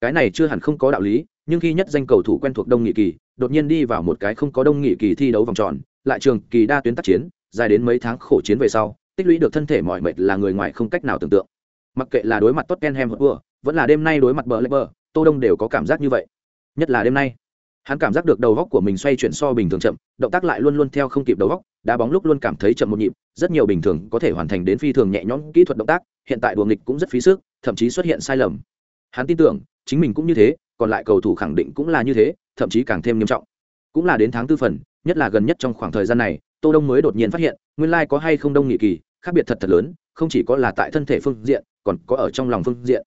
Cái này chưa hẳn không có đạo lý, nhưng khi nhất danh cầu thủ quen thuộc đông nghị kỳ, đột nhiên đi vào một cái không có đông nghị kỳ thi đấu vòng tròn, lại trường kỳ đa tuyến tác chiến, dài đến mấy tháng khổ chiến về sau, tích lũy được thân thể mọi mệt là người ngoài không cách nào tưởng tượng. Mặc kệ là đối mặt Tottenham Hotspur, vẫn là đêm nay đối mặt Blackburn, Tô Đông đều có cảm giác như vậy. Nhất là đêm nay, hắn cảm giác được đầu góc của mình xoay chuyển so bình thường chậm động tác lại luôn luôn theo không kịp đầu góc đá bóng lúc luôn cảm thấy chậm một nhịp rất nhiều bình thường có thể hoàn thành đến phi thường nhẹ nhõm kỹ thuật động tác hiện tại đùa nghịch cũng rất phí sức thậm chí xuất hiện sai lầm hắn tin tưởng chính mình cũng như thế còn lại cầu thủ khẳng định cũng là như thế, thậm chí càng thêm nghiêm trọng. Cũng là đến tháng tư phần, nhất là gần nhất trong khoảng thời gian này, tô đông mới đột nhiên phát hiện, nguyên lai có hay không đông nghị kỳ, khác biệt thật thật lớn, không chỉ có là tại thân thể phương diện, còn có ở trong lòng phương diện.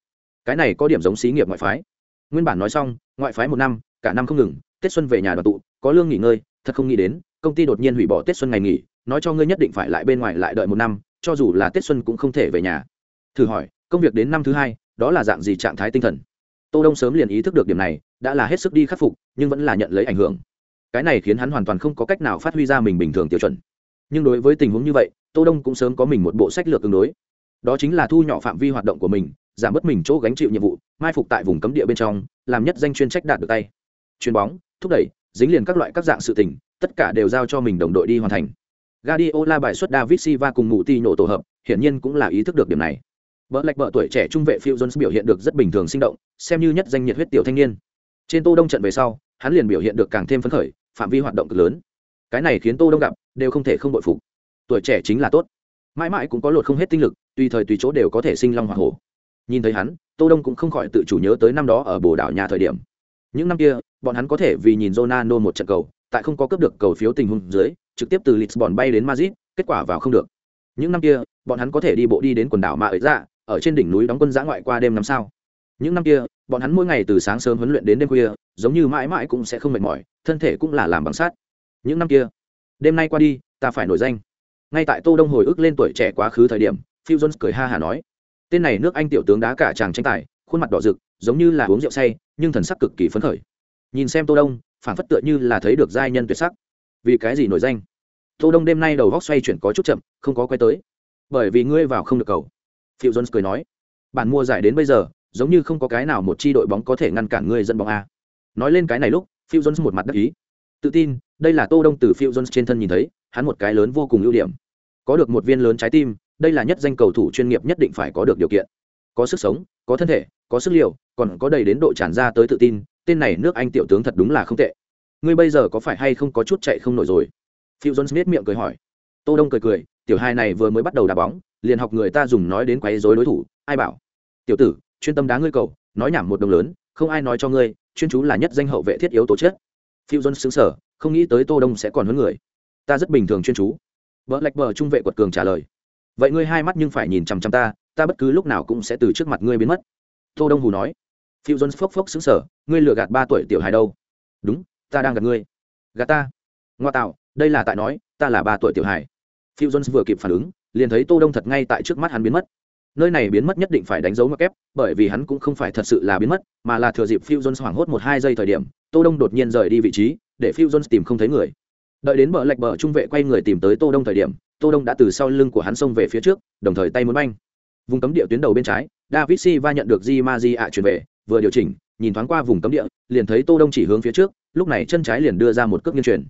Cái này có điểm giống xí nghiệp ngoại phái. Nguyên bản nói xong, ngoại phái một năm, cả năm không ngừng, tết xuân về nhà đoàn tụ, có lương nghỉ ngơi, thật không nghĩ đến, công ty đột nhiên hủy bỏ tết xuân ngày nghỉ, nói cho ngươi nhất định phải lại bên ngoài lại đợi một năm, cho dù là tết xuân cũng không thể về nhà. Thử hỏi, công việc đến năm thứ hai, đó là dạng gì trạng thái tinh thần? Tô đông sớm liền ý thức được điểm này, đã là hết sức đi khắc phục, nhưng vẫn là nhận lấy ảnh hưởng. Cái này khiến hắn hoàn toàn không có cách nào phát huy ra mình bình thường tiêu chuẩn. Nhưng đối với tình huống như vậy, tô đông cũng sớm có mình một bộ sách lược tương đối. Đó chính là thu nhỏ phạm vi hoạt động của mình, giảm bớt mình chỗ gánh chịu nhiệm vụ, mai phục tại vùng cấm địa bên trong, làm nhất danh chuyên trách đạt được tay. Chuyền bóng, thúc đẩy, dính liền các loại các dạng sự tình, tất cả đều giao cho mình đồng đội đi hoàn thành. Guardiola bài xuất David Silva cùng ngụ ti nổ tổ hợp, hiển nhiên cũng là ý thức được điểm này. Bỡ lạch bỡ tuổi trẻ trung vệ Phil Jones biểu hiện được rất bình thường sinh động, xem như nhất danh nhiệt huyết tiểu thanh niên. Trên Tô Đông trận về sau, hắn liền biểu hiện được càng thêm phấn khởi, phạm vi hoạt động cực lớn. Cái này khiến Tô Đông gặp đều không thể không bội phục. Tuổi trẻ chính là tốt. Mãi mãi cũng có lột không hết tinh lực, tùy thời tùy chỗ đều có thể sinh long hỏa hổ. Nhìn thấy hắn, Tô Đông cũng không khỏi tự chủ nhớ tới năm đó ở Bồ đảo nhà thời điểm. Những năm kia, bọn hắn có thể vì nhìn Ronaldo một trận cầu, tại không có cướp được cầu phiếu tình huống dưới, trực tiếp từ Lisbon bay đến Madrid, kết quả vào không được. Những năm kia, bọn hắn có thể đi bộ đi đến quần đảo mà ở ra, ở trên đỉnh núi đóng quân giã ngoại qua đêm năm sao. Những năm kia, bọn hắn mỗi ngày từ sáng sớm huấn luyện đến đêm khuya, giống như mãi mãi cũng sẽ không mệt mỏi, thân thể cũng là làm bằng sát Những năm kia, đêm nay qua đi, ta phải nổi danh. Ngay tại Tô Đông hồi ức lên tuổi trẻ quá khứ thời điểm, Phil Jones cười ha hà nói: "Tên này nước Anh tiểu tướng đá cả chàng tranh tài, khuôn mặt đỏ rực, giống như là uống rượu say, nhưng thần sắc cực kỳ phấn khởi." nhìn xem tô đông phản phất tựa như là thấy được giai nhân tuyệt sắc vì cái gì nổi danh tô đông đêm nay đầu góc xoay chuyển có chút chậm không có quay tới bởi vì ngươi vào không được cầu Phil jones cười nói, bản mua giải đến bây giờ, giống như không có cái nào một chi đội bóng có thể ngăn cản ngươi dẫn bóng a. Nói lên cái này lúc, Phil jones một mặt đắc ý. Tự tin, đây là tô đông từ Phil jones trên thân nhìn thấy, hắn một cái lớn vô cùng ưu điểm. Có được một viên lớn trái tim, đây là nhất danh cầu thủ chuyên nghiệp nhất định phải có được điều kiện. Có sức sống, có thân thể, có sức liều, còn có đầy đến độ tràn ra tới tự tin, tên này nước anh tiểu tướng thật đúng là không tệ. Ngươi bây giờ có phải hay không có chút chạy không nổi rồi? Phil jones miết miệng cười hỏi. Tô đông cười cười, tiểu hai này vừa mới bắt đầu đá bóng liền học người ta dùng nói đến quấy rối đối thủ, ai bảo? Tiểu tử, chuyên tâm đá ngươi cầu, nói nhảm một đồng lớn, không ai nói cho ngươi, chuyên chú là nhất danh hậu vệ thiết yếu tố chất. Phiêu jones xứng sở không nghĩ tới tô đông sẽ còn hơn người. Ta rất bình thường chuyên chú. Vợ lạch bờ trung vệ quật cường trả lời. Vậy ngươi hai mắt nhưng phải nhìn chằm chằm ta ta bất cứ lúc nào cũng sẽ từ trước mặt ngươi biến mất. Tô đông hù nói. Phiêu jones phốc phốc xứng sở ngươi lừa gạt ba tuổi tiểu hài đâu? Đúng, ta đang gạt ngươi. Gạt ta? Ngoa tạo, đây là tại nói, ta là ba tuổi tiểu hài. Phiêu jones vừa kịp phản ứng liền thấy tô đông thật ngay tại trước mắt hắn biến mất. Nơi này biến mất nhất định phải đánh dấu ngoặc kép, bởi vì hắn cũng không phải thật sự là biến mất, mà là thừa dịp phiêu jones hoảng hốt một hai giây thời điểm, tô đông đột nhiên rời đi vị trí, để phiêu jones tìm không thấy người. Đợi đến bờ lạch bờ trung vệ quay người tìm tới tô đông thời điểm, tô đông đã từ sau lưng của hắn xông về phía trước, đồng thời tay muốn banh. Vùng cấm địa tuyến đầu bên trái, david silva nhận được di ma di ạ chuyển về, vừa điều chỉnh, nhìn thoáng qua vùng cấm địa, liền thấy tô đông chỉ hướng phía trước, lúc này chân trái liền đưa ra một cước nghiêng chuyển.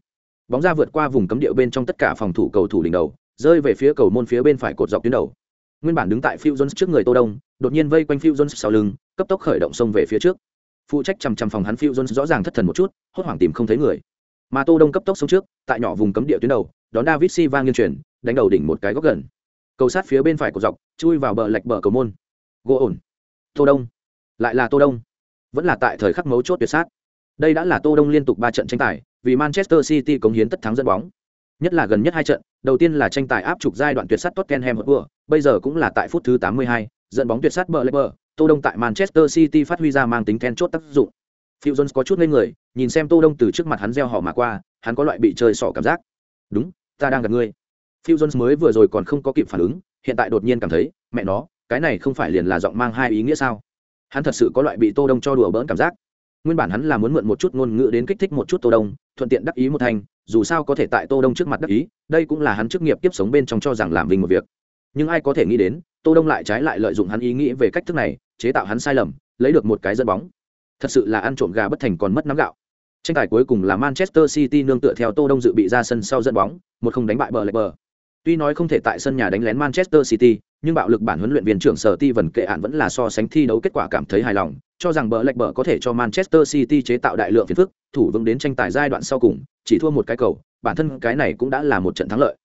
Bóng ra vượt qua vùng cấm địa bên trong tất cả phòng thủ cầu thủ đỉnh đầu rơi về phía cầu môn phía bên phải cột dọc tuyến đầu nguyên bản đứng tại Phil Jones trước người Tô Đông, đột nhiên vây quanh Phil Jones sau lưng, cấp tốc khởi động xông về phía trước. Phụ trách chằm chằm phòng hắn Phil Jones rõ ràng thất thần một chút, hốt hoảng tìm không thấy người. Mà Tô Đông cấp tốc xông trước, tại nhỏ vùng cấm địa tuyến đầu, đón David Silva nghiêng chuyển, đánh đầu đỉnh một cái góc gần. Cầu sát phía bên phải của dọc, chui vào bờ lệch bờ cầu môn. Gỗ ổn. Tô Đông. Lại là Tô Đông vẫn là tại thời khắc mấu chốt tuyệt sát đây đã là tô đông liên tục ba trận tranh tài vì manchester city cống hiến tất thắng dẫn bóng Nhất là gần nhất hai trận, đầu tiên là tranh tài áp trục giai đoạn tuyệt sắt Tottenham Hotspur, bây giờ cũng là tại phút thứ 82, dẫn bóng tuyệt sắt bờ, Tô Đông tại Manchester City phát huy ra mang tính then chốt tác dụng. Phil Jones có chút ngây người, nhìn xem Tô Đông từ trước mặt hắn gieo họ mà qua, hắn có loại bị chơi xỏ cảm giác. Đúng, ta đang gặp ngươi. Phil Jones mới vừa rồi còn không có kịp phản ứng, hiện tại đột nhiên cảm thấy, mẹ nó, cái này không phải liền là giọng mang hai ý nghĩa sao? Hắn thật sự có loại bị Tô Đông cho đùa bỡn cảm giác. Nguyên bản hắn là muốn mượn một chút ngôn ngữ đến kích thích một chút Tô Đông, thuận tiện đắc ý một thành, dù sao có thể tại Tô Đông trước mặt đắc ý, đây cũng là hắn chức nghiệp tiếp sống bên trong cho rằng làm vinh một việc. Nhưng ai có thể nghĩ đến, Tô Đông lại trái lại lợi dụng hắn ý nghĩ về cách thức này, chế tạo hắn sai lầm, lấy được một cái dẫn bóng. Thật sự là ăn trộm gà bất thành còn mất nắm gạo. Tranh tài cuối cùng là Manchester City nương tựa theo Tô Đông dự bị ra sân sau dẫn bóng, một không đánh bại bờ lệch bờ. Tuy nói không thể tại sân nhà đánh lén Manchester City, nhưng bạo lực bản huấn luyện viên trưởng Sở Ti vần kệ án vẫn là so sánh thi đấu kết quả cảm thấy hài lòng, cho rằng bờ lệch bờ có thể cho Manchester City chế tạo đại lượng phiền phức, thủ vững đến tranh tài giai đoạn sau cùng, chỉ thua một cái cầu, bản thân cái này cũng đã là một trận thắng lợi.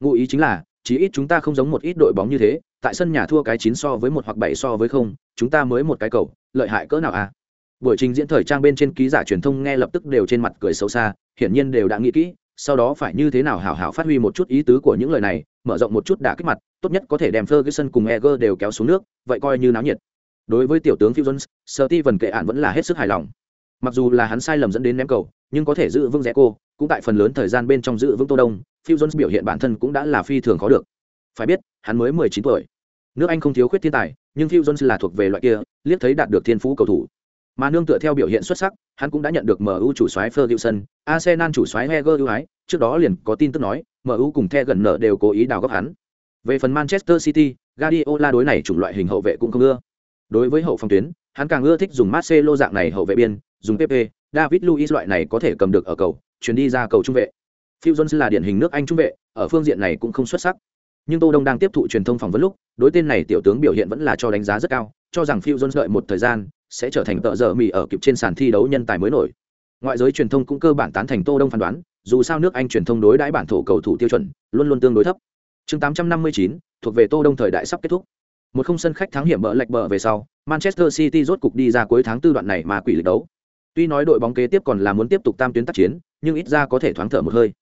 Ngụ ý chính là, chí ít chúng ta không giống một ít đội bóng như thế, tại sân nhà thua cái chín so với một hoặc bảy so với không, chúng ta mới một cái cầu, lợi hại cỡ nào à? Buổi trình diễn thời trang bên trên ký giả truyền thông nghe lập tức đều trên mặt cười xấu xa, hiển nhiên đều đã nghĩ kỹ, sau đó phải như thế nào hảo hảo phát huy một chút ý tứ của những lời này, mở rộng một chút đả kích mặt, tốt nhất có thể đem Ferguson cùng Eger đều kéo xuống nước, vậy coi như náo nhiệt. Đối với tiểu tướng Phil Jones, Steven kệ án vẫn là hết sức hài lòng. Mặc dù là hắn sai lầm dẫn đến ném cầu, nhưng có thể giữ vững rẽ cô, cũng tại phần lớn thời gian bên trong giữ vững Tô Đông, Phil Jones biểu hiện bản thân cũng đã là phi thường khó được. Phải biết, hắn mới 19 tuổi. Nước Anh không thiếu khuyết thiên tài, nhưng Phil Jones là thuộc về loại kia, liếc thấy đạt được thiên phú cầu thủ. Mà nương tựa theo biểu hiện xuất sắc, hắn cũng đã nhận được MU chủ soái Ferguson, Arsenal chủ soái Wenger ưu ái, trước đó liền có tin tức nói, MU cùng The gần nở đều cố ý đào góc hắn. Về phần Manchester City, Guardiola đối này chủng loại hình hậu vệ cũng không ưa. Đối với hậu phòng tuyến, hắn càng ưa thích dùng Marcelo dạng này hậu vệ biên, dùng Pepe, David Luiz loại này có thể cầm được ở cầu, chuyển đi ra cầu trung vệ. Phil Jones là điển hình nước Anh trung vệ, ở phương diện này cũng không xuất sắc. Nhưng Tô Đông đang tiếp thụ truyền thông phỏng vấn lúc, đối tên này tiểu tướng biểu hiện vẫn là cho đánh giá rất cao, cho rằng Phil Jones đợi một thời gian sẽ trở thành tợ giờ mì ở kịp trên sàn thi đấu nhân tài mới nổi. Ngoại giới truyền thông cũng cơ bản tán thành Tô Đông phán đoán, dù sao nước Anh truyền thông đối đãi bản thổ cầu thủ tiêu chuẩn luôn luôn tương đối thấp. Chương 859, thuộc về Tô Đông thời đại sắp kết thúc. Một không sân khách thắng hiểm bỡ lệch bờ về sau, Manchester City rốt cục đi ra cuối tháng tư đoạn này mà quỷ lực đấu. Tuy nói đội bóng kế tiếp còn là muốn tiếp tục tam tuyến tác chiến, nhưng ít ra có thể thoáng thở một hơi.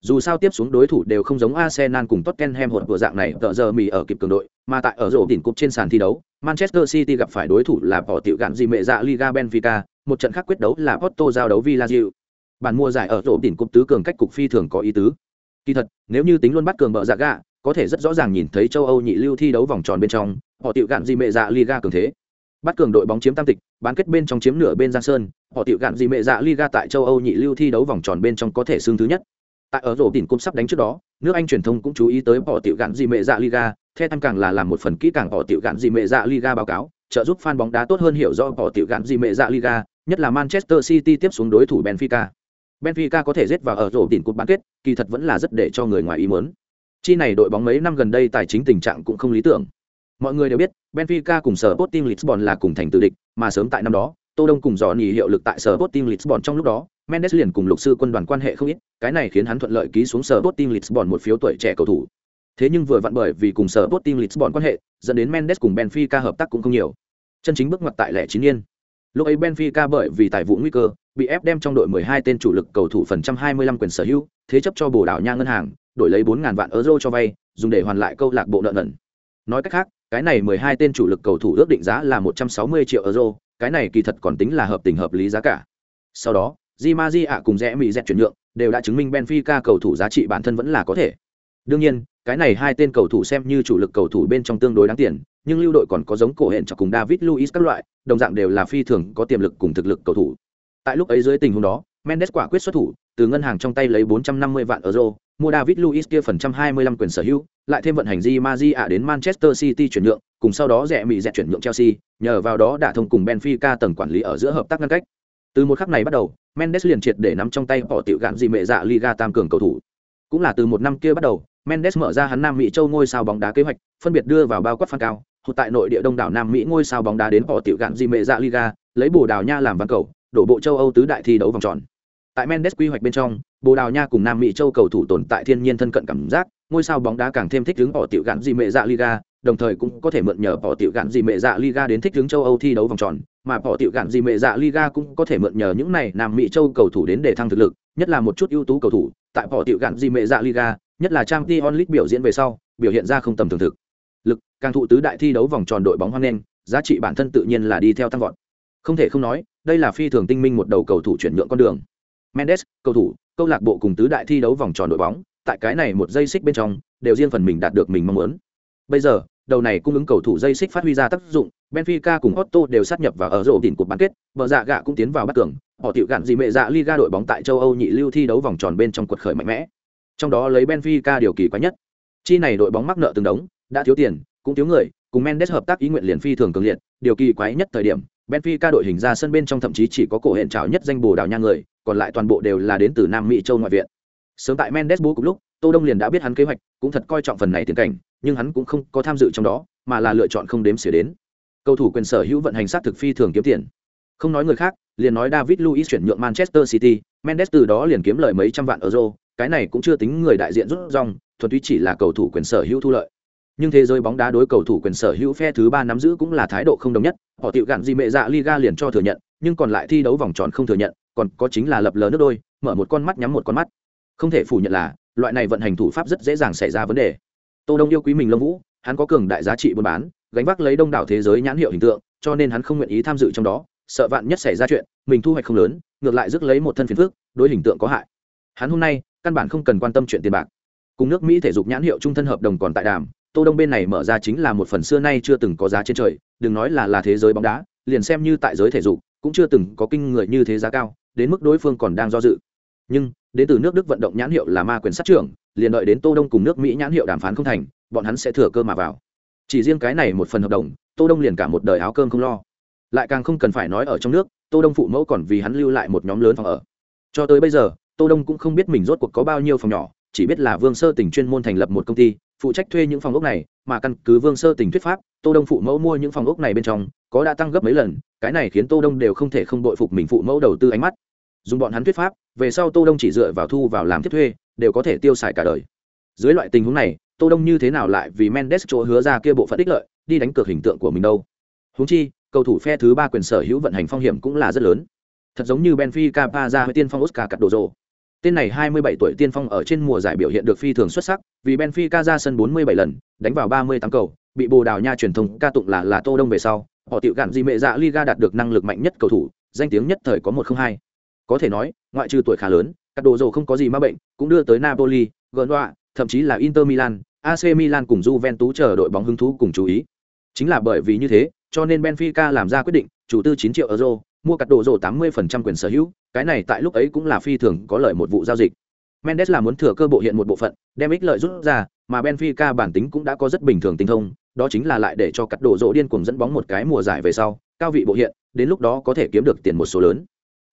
Dù sao tiếp xuống đối thủ đều không giống Arsenal cùng Tottenham hỗn vừa dạng này tợ giờ mì ở kịp cường đội, mà tại ở rổ đỉnh cúp trên sàn thi đấu, Manchester City gặp phải đối thủ là bỏ tiểu gạn gì mẹ dạ Liga Benfica, một trận khác quyết đấu là Porto giao đấu Villarreal. Bản mua giải ở rổ đỉnh cúp tứ cường cách cục phi thường có ý tứ. Kỳ thật, nếu như tính luôn bắt cường bợ dạ gạ, có thể rất rõ ràng nhìn thấy châu Âu nhị lưu thi đấu vòng tròn bên trong, họ tiểu gạn gì mẹ dạ Liga cường thế. Bắt cường đội bóng chiếm tam tịch, bán kết bên trong chiếm nửa bên Giang Sơn, họ tiểu gạn gì mẹ dạ Liga tại châu Âu nhị lưu thi đấu vòng tròn bên trong có thể xương thứ nhất. Tại ở rổ đỉnh cung sắp đánh trước đó, nước Anh truyền thông cũng chú ý tới họ tiểu gạn gì mẹ dạ Liga, theo tham càng là làm một phần kỹ càng họ tiểu gạn gì mẹ dạ Liga báo cáo, trợ giúp fan bóng đá tốt hơn hiểu rõ họ tiểu gạn gì mẹ dạ Liga, nhất là Manchester City tiếp xuống đối thủ Benfica. Benfica có thể giết vào ở rổ đỉnh cung bán kết, kỳ thật vẫn là rất để cho người ngoài ý muốn. Chi này đội bóng mấy năm gần đây tài chính tình trạng cũng không lý tưởng. Mọi người đều biết, Benfica cùng sở Sporting Lisbon là cùng thành tự địch, mà sớm tại năm đó, Tô Đông cùng Johnny hiệu lực tại sở Sporting Lisbon trong lúc đó, Mendes liền cùng lục sư quân đoàn quan hệ không ít, cái này khiến hắn thuận lợi ký xuống sở Sporting Lisbon một phiếu tuổi trẻ cầu thủ. Thế nhưng vừa vặn bởi vì cùng sở Sporting Lisbon quan hệ, dẫn đến Mendes cùng Benfica hợp tác cũng không nhiều. Chân chính bước ngoặt tại lẻ chín niên. Lúc ấy Benfica bởi vì tài vụ nguy cơ, bị ép đem trong đội 12 tên chủ lực cầu thủ phần trăm 25 quyền sở hữu, thế chấp cho Bồ Đào Nha ngân hàng, đổi lấy 4000 vạn euro cho vay, dùng để hoàn lại câu lạc bộ nợ nần. Nói cách khác, cái này 12 tên chủ lực cầu thủ ước định giá là 160 triệu euro, cái này kỳ thật còn tính là hợp tình hợp lý giá cả. Sau đó, Di Maji ạ cùng rẽ mỹ dẹt chuyển nhượng, đều đã chứng minh Benfica cầu thủ giá trị bản thân vẫn là có thể. Đương nhiên, cái này hai tên cầu thủ xem như chủ lực cầu thủ bên trong tương đối đáng tiền, nhưng lưu đội còn có giống cổ hẹn cho cùng David Luiz các loại, đồng dạng đều là phi thường có tiềm lực cùng thực lực cầu thủ. Tại lúc ấy dưới tình huống đó, Mendes quả quyết xuất thủ, từ ngân hàng trong tay lấy 450 vạn euro, mua David Luiz kia phần trăm 25 quyền sở hữu, lại thêm vận hành Di Maria đến Manchester City chuyển nhượng, cùng sau đó rẻ mị rẻ chuyển nhượng Chelsea, nhờ vào đó đã thông cùng Benfica tầng quản lý ở giữa hợp tác ngăn cách. Từ một khắc này bắt đầu, Mendes liền triệt để nắm trong tay bỏ tiểu gạn gì mẹ dạ Liga tam cường cầu thủ. Cũng là từ một năm kia bắt đầu, Mendes mở ra hắn Nam Mỹ châu ngôi sao bóng đá kế hoạch, phân biệt đưa vào bao quát phan cao, hụt tại nội địa đông đảo Nam Mỹ ngôi sao bóng đá đến bỏ tiểu gạn gì mẹ dạ Liga, lấy Bồ Đào Nha làm văn cầu, đổ bộ châu Âu tứ đại thi đấu vòng tròn. Tại Mendes quy hoạch bên trong, Bồ Đào Nha cùng Nam Mỹ châu cầu thủ tồn tại thiên nhiên thân cận cảm giác, ngôi sao bóng đá càng thêm thích ứng bỏ tiểu gạn gì mẹ dạ Liga, đồng thời cũng có thể mượn nhờ bỏ tiểu gạn gì mẹ dạ Liga đến thích ứng châu Âu thi đấu vòng tròn, mà bỏ tiểu gạn gì mẹ dạ Liga cũng có thể mượn nhờ những này Nam Mỹ châu cầu thủ đến để thăng thực lực, nhất là một chút ưu tú cầu thủ, tại bỏ tiểu gạn gì mẹ dạ Liga, nhất là Trang Champions League biểu diễn về sau, biểu hiện ra không tầm thường thực. Lực, càng thụ tứ đại thi đấu vòng tròn đội bóng hoan nghênh, giá trị bản thân tự nhiên là đi theo tăng vọt. Không thể không nói, đây là phi thường tinh minh một đầu cầu thủ chuyển nhượng con đường. Mendes, cầu thủ, câu lạc bộ cùng tứ đại thi đấu vòng tròn đội bóng, tại cái này một dây xích bên trong, đều riêng phần mình đạt được mình mong muốn. Bây giờ, đầu này cung ứng cầu thủ dây xích phát huy ra tác dụng, Benfica cùng Otto đều sát nhập vào ở rổ đỉnh cuộc bán kết, bờ dạ gạ cũng tiến vào bắt cường, họ tiểu gạn gì mẹ dạ Liga đội bóng tại châu Âu nhị lưu thi đấu vòng tròn bên trong cuộc khởi mạnh mẽ. Trong đó lấy Benfica điều kỳ quái nhất. Chi này đội bóng mắc nợ từng đống, đã thiếu tiền, cũng thiếu người, cùng Mendes hợp tác ý nguyện liền phi thường cường liệt, điều kỳ quái nhất thời điểm, Benfica đội hình ra sân bên trong thậm chí chỉ có cổ hẹn trào nhất danh bồ đào nha người, còn lại toàn bộ đều là đến từ Nam Mỹ châu ngoại viện. Sớm tại Mendes bố cùng lúc, Tô Đông liền đã biết hắn kế hoạch, cũng thật coi trọng phần này tiền cảnh, nhưng hắn cũng không có tham dự trong đó, mà là lựa chọn không đếm xỉa đến. Cầu thủ quyền sở hữu vận hành sát thực phi thường kiếm tiền. Không nói người khác, liền nói David Luiz chuyển nhượng Manchester City, Mendes từ đó liền kiếm lời mấy trăm vạn euro, cái này cũng chưa tính người đại diện rút rong, thuần túy chỉ là cầu thủ quyền sở hữu thu lợi. Nhưng thế giới bóng đá đối cầu thủ quyền sở hữu phe thứ ba nắm giữ cũng là thái độ không đồng nhất, họ tiệu gạn gì mẹ dạ Liga liền cho thừa nhận, nhưng còn lại thi đấu vòng tròn không thừa nhận, còn có chính là lập lờ nước đôi, mở một con mắt nhắm một con mắt. Không thể phủ nhận là, loại này vận hành thủ pháp rất dễ dàng xảy ra vấn đề. Tô Đông yêu quý mình Long Vũ, hắn có cường đại giá trị buôn bán, gánh vác lấy đông đảo thế giới nhãn hiệu hình tượng, cho nên hắn không nguyện ý tham dự trong đó, sợ vạn nhất xảy ra chuyện mình thu hoạch không lớn ngược lại rước lấy một thân phiền phước đối hình tượng có hại hắn hôm nay căn bản không cần quan tâm chuyện tiền bạc cùng nước mỹ thể dục nhãn hiệu trung thân hợp đồng còn tại đàm tô đông bên này mở ra chính là một phần xưa nay chưa từng có giá trên trời, đừng nói là là thế giới bóng đá, liền xem như tại giới thể dục, cũng chưa từng có kinh người như thế giá cao, đến mức đối phương còn đang do dự. Nhưng, đến từ nước đức vận động nhãn hiệu là ma quyền sát trưởng, liền đợi đến tô đông cùng nước mỹ nhãn hiệu đàm phán không thành, bọn hắn sẽ thừa cơ mà vào. Chỉ riêng cái này một phần hợp đồng, tô đông liền cả một đời áo cơm không lo. Lại càng không cần phải nói ở trong nước, tô đông phụ mẫu còn vì hắn lưu lại một nhóm lớn phòng ở. Cho tới bây giờ, tô đông cũng không biết mình rốt cuộc có bao nhiêu phòng nhỏ, chỉ biết là vương sơ tỉnh chuyên môn thành lập một công ty phụ trách thuê những phòng ốc này, mà căn cứ vương sơ tình thuyết pháp, tô đông phụ mẫu mua những phòng ốc này bên trong, có đã tăng gấp mấy lần, cái này khiến tô đông đều không thể không đội phục mình phụ mẫu đầu tư ánh mắt. Dùng bọn hắn thuyết pháp, về sau tô đông chỉ dựa vào thu vào làm tiếp thuê, đều có thể tiêu xài cả đời. Dưới loại tình huống này, tô đông như thế nào lại vì mendes chỗ hứa ra kia bộ phận ích lợi, đi đánh cược hình tượng của mình đâu? Huống chi, cầu thủ phe thứ ba quyền sở hữu vận hành phong hiểm cũng là rất lớn. Thật giống như benfica pa ra với tiên phong oscar cắt đồ rồ tên này 27 tuổi tiên phong ở trên mùa giải biểu hiện được phi thường xuất sắc vì benfica ra sân 47 lần đánh vào 38 cầu bị bồ đào nha truyền thông ca tụng là là tô đông về sau họ tiểu gạn gì mẹ dạ liga đạt được năng lực mạnh nhất cầu thủ danh tiếng nhất thời có một không hai. Có thể nói ngoại trừ tuổi khá lớn các đồ dầu không có gì ma bệnh cũng đưa tới napoli genoa thậm chí là inter milan ac milan cùng juventus chờ đội bóng hứng thú cùng chú ý. Chính là bởi vì như thế cho nên Benfica làm ra quyết định, chủ tư 9 triệu euro, mua cắt đồ rổ 80% quyền sở hữu, cái này tại lúc ấy cũng là phi thường có lợi một vụ giao dịch. Mendes là muốn thừa cơ bộ hiện một bộ phận, đem ích lợi rút ra, mà Benfica bản tính cũng đã có rất bình thường tinh thông, đó chính là lại để cho cắt đồ rổ điên cuồng dẫn bóng một cái mùa giải về sau, cao vị bộ hiện, đến lúc đó có thể kiếm được tiền một số lớn.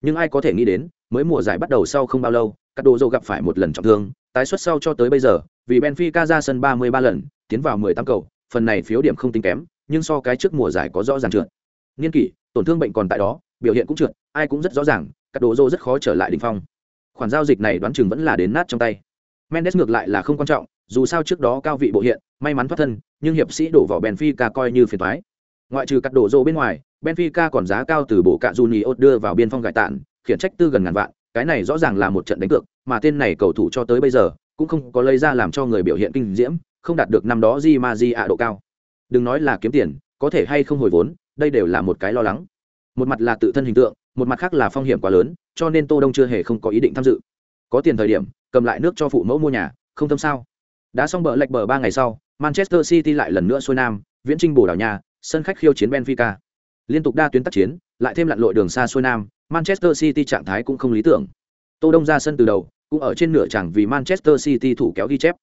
Nhưng ai có thể nghĩ đến, mới mùa giải bắt đầu sau không bao lâu, cắt đồ rổ gặp phải một lần trọng thương, tái xuất sau cho tới bây giờ, vì Benfica ra sân 33 lần, tiến vào 18 cầu, phần này phiếu điểm không tính kém, nhưng so cái trước mùa giải có rõ ràng trượt niên kỷ tổn thương bệnh còn tại đó biểu hiện cũng trượt, ai cũng rất rõ ràng, các đồ dô rất khó trở lại đ ỉ n h phong. Khoản giao dịch này đoán chừng vẫn là đến nát trong tay. Mendes ngược lại là không quan trọng, dù sao trước đó cao vị bộ hiện, may mắn thoát thân, nhưng hiệp sĩ đổ vào benfica coi như phiền thoái ngoại trừ các đồ dô bên ngoài, benfica còn giá cao từ bộ cạ junior đưa vào biên phong gại tản khiển trách tư gần ngàn vạn, cái này rõ ràng là một trận đánh cược, mà tên này cầu thủ cho tới bây giờ, cũng không có lấy ra làm cho người biểu hiện kinh diễm, không đạt được năm đó di ma di ạ độ cao. Đừng nói là kiếm tiền, có thể hay không hồi vốn, đây đều là một cái lo lắng một mặt là tự thân hình tượng, một mặt khác là phong hiểm quá lớn, cho nên tô đông chưa hề không có ý định tham dự. Có tiền thời điểm, cầm lại nước cho phụ mẫu mua nhà, không tâm sao? Đã xong bờ lệch bờ ba ngày sau, manchester city lại lần nữa xuôi nam, viễn trinh bồ đảo nhà, sân khách khiêu chiến benfica. Liên tục đa tuyến tác chiến, lại thêm lặn lội đường xa xuôi nam, manchester city trạng thái cũng không lý tưởng. Tô đông ra sân từ đầu, cũng ở trên nửa chẳng vì manchester city thủ kéo ghi chép.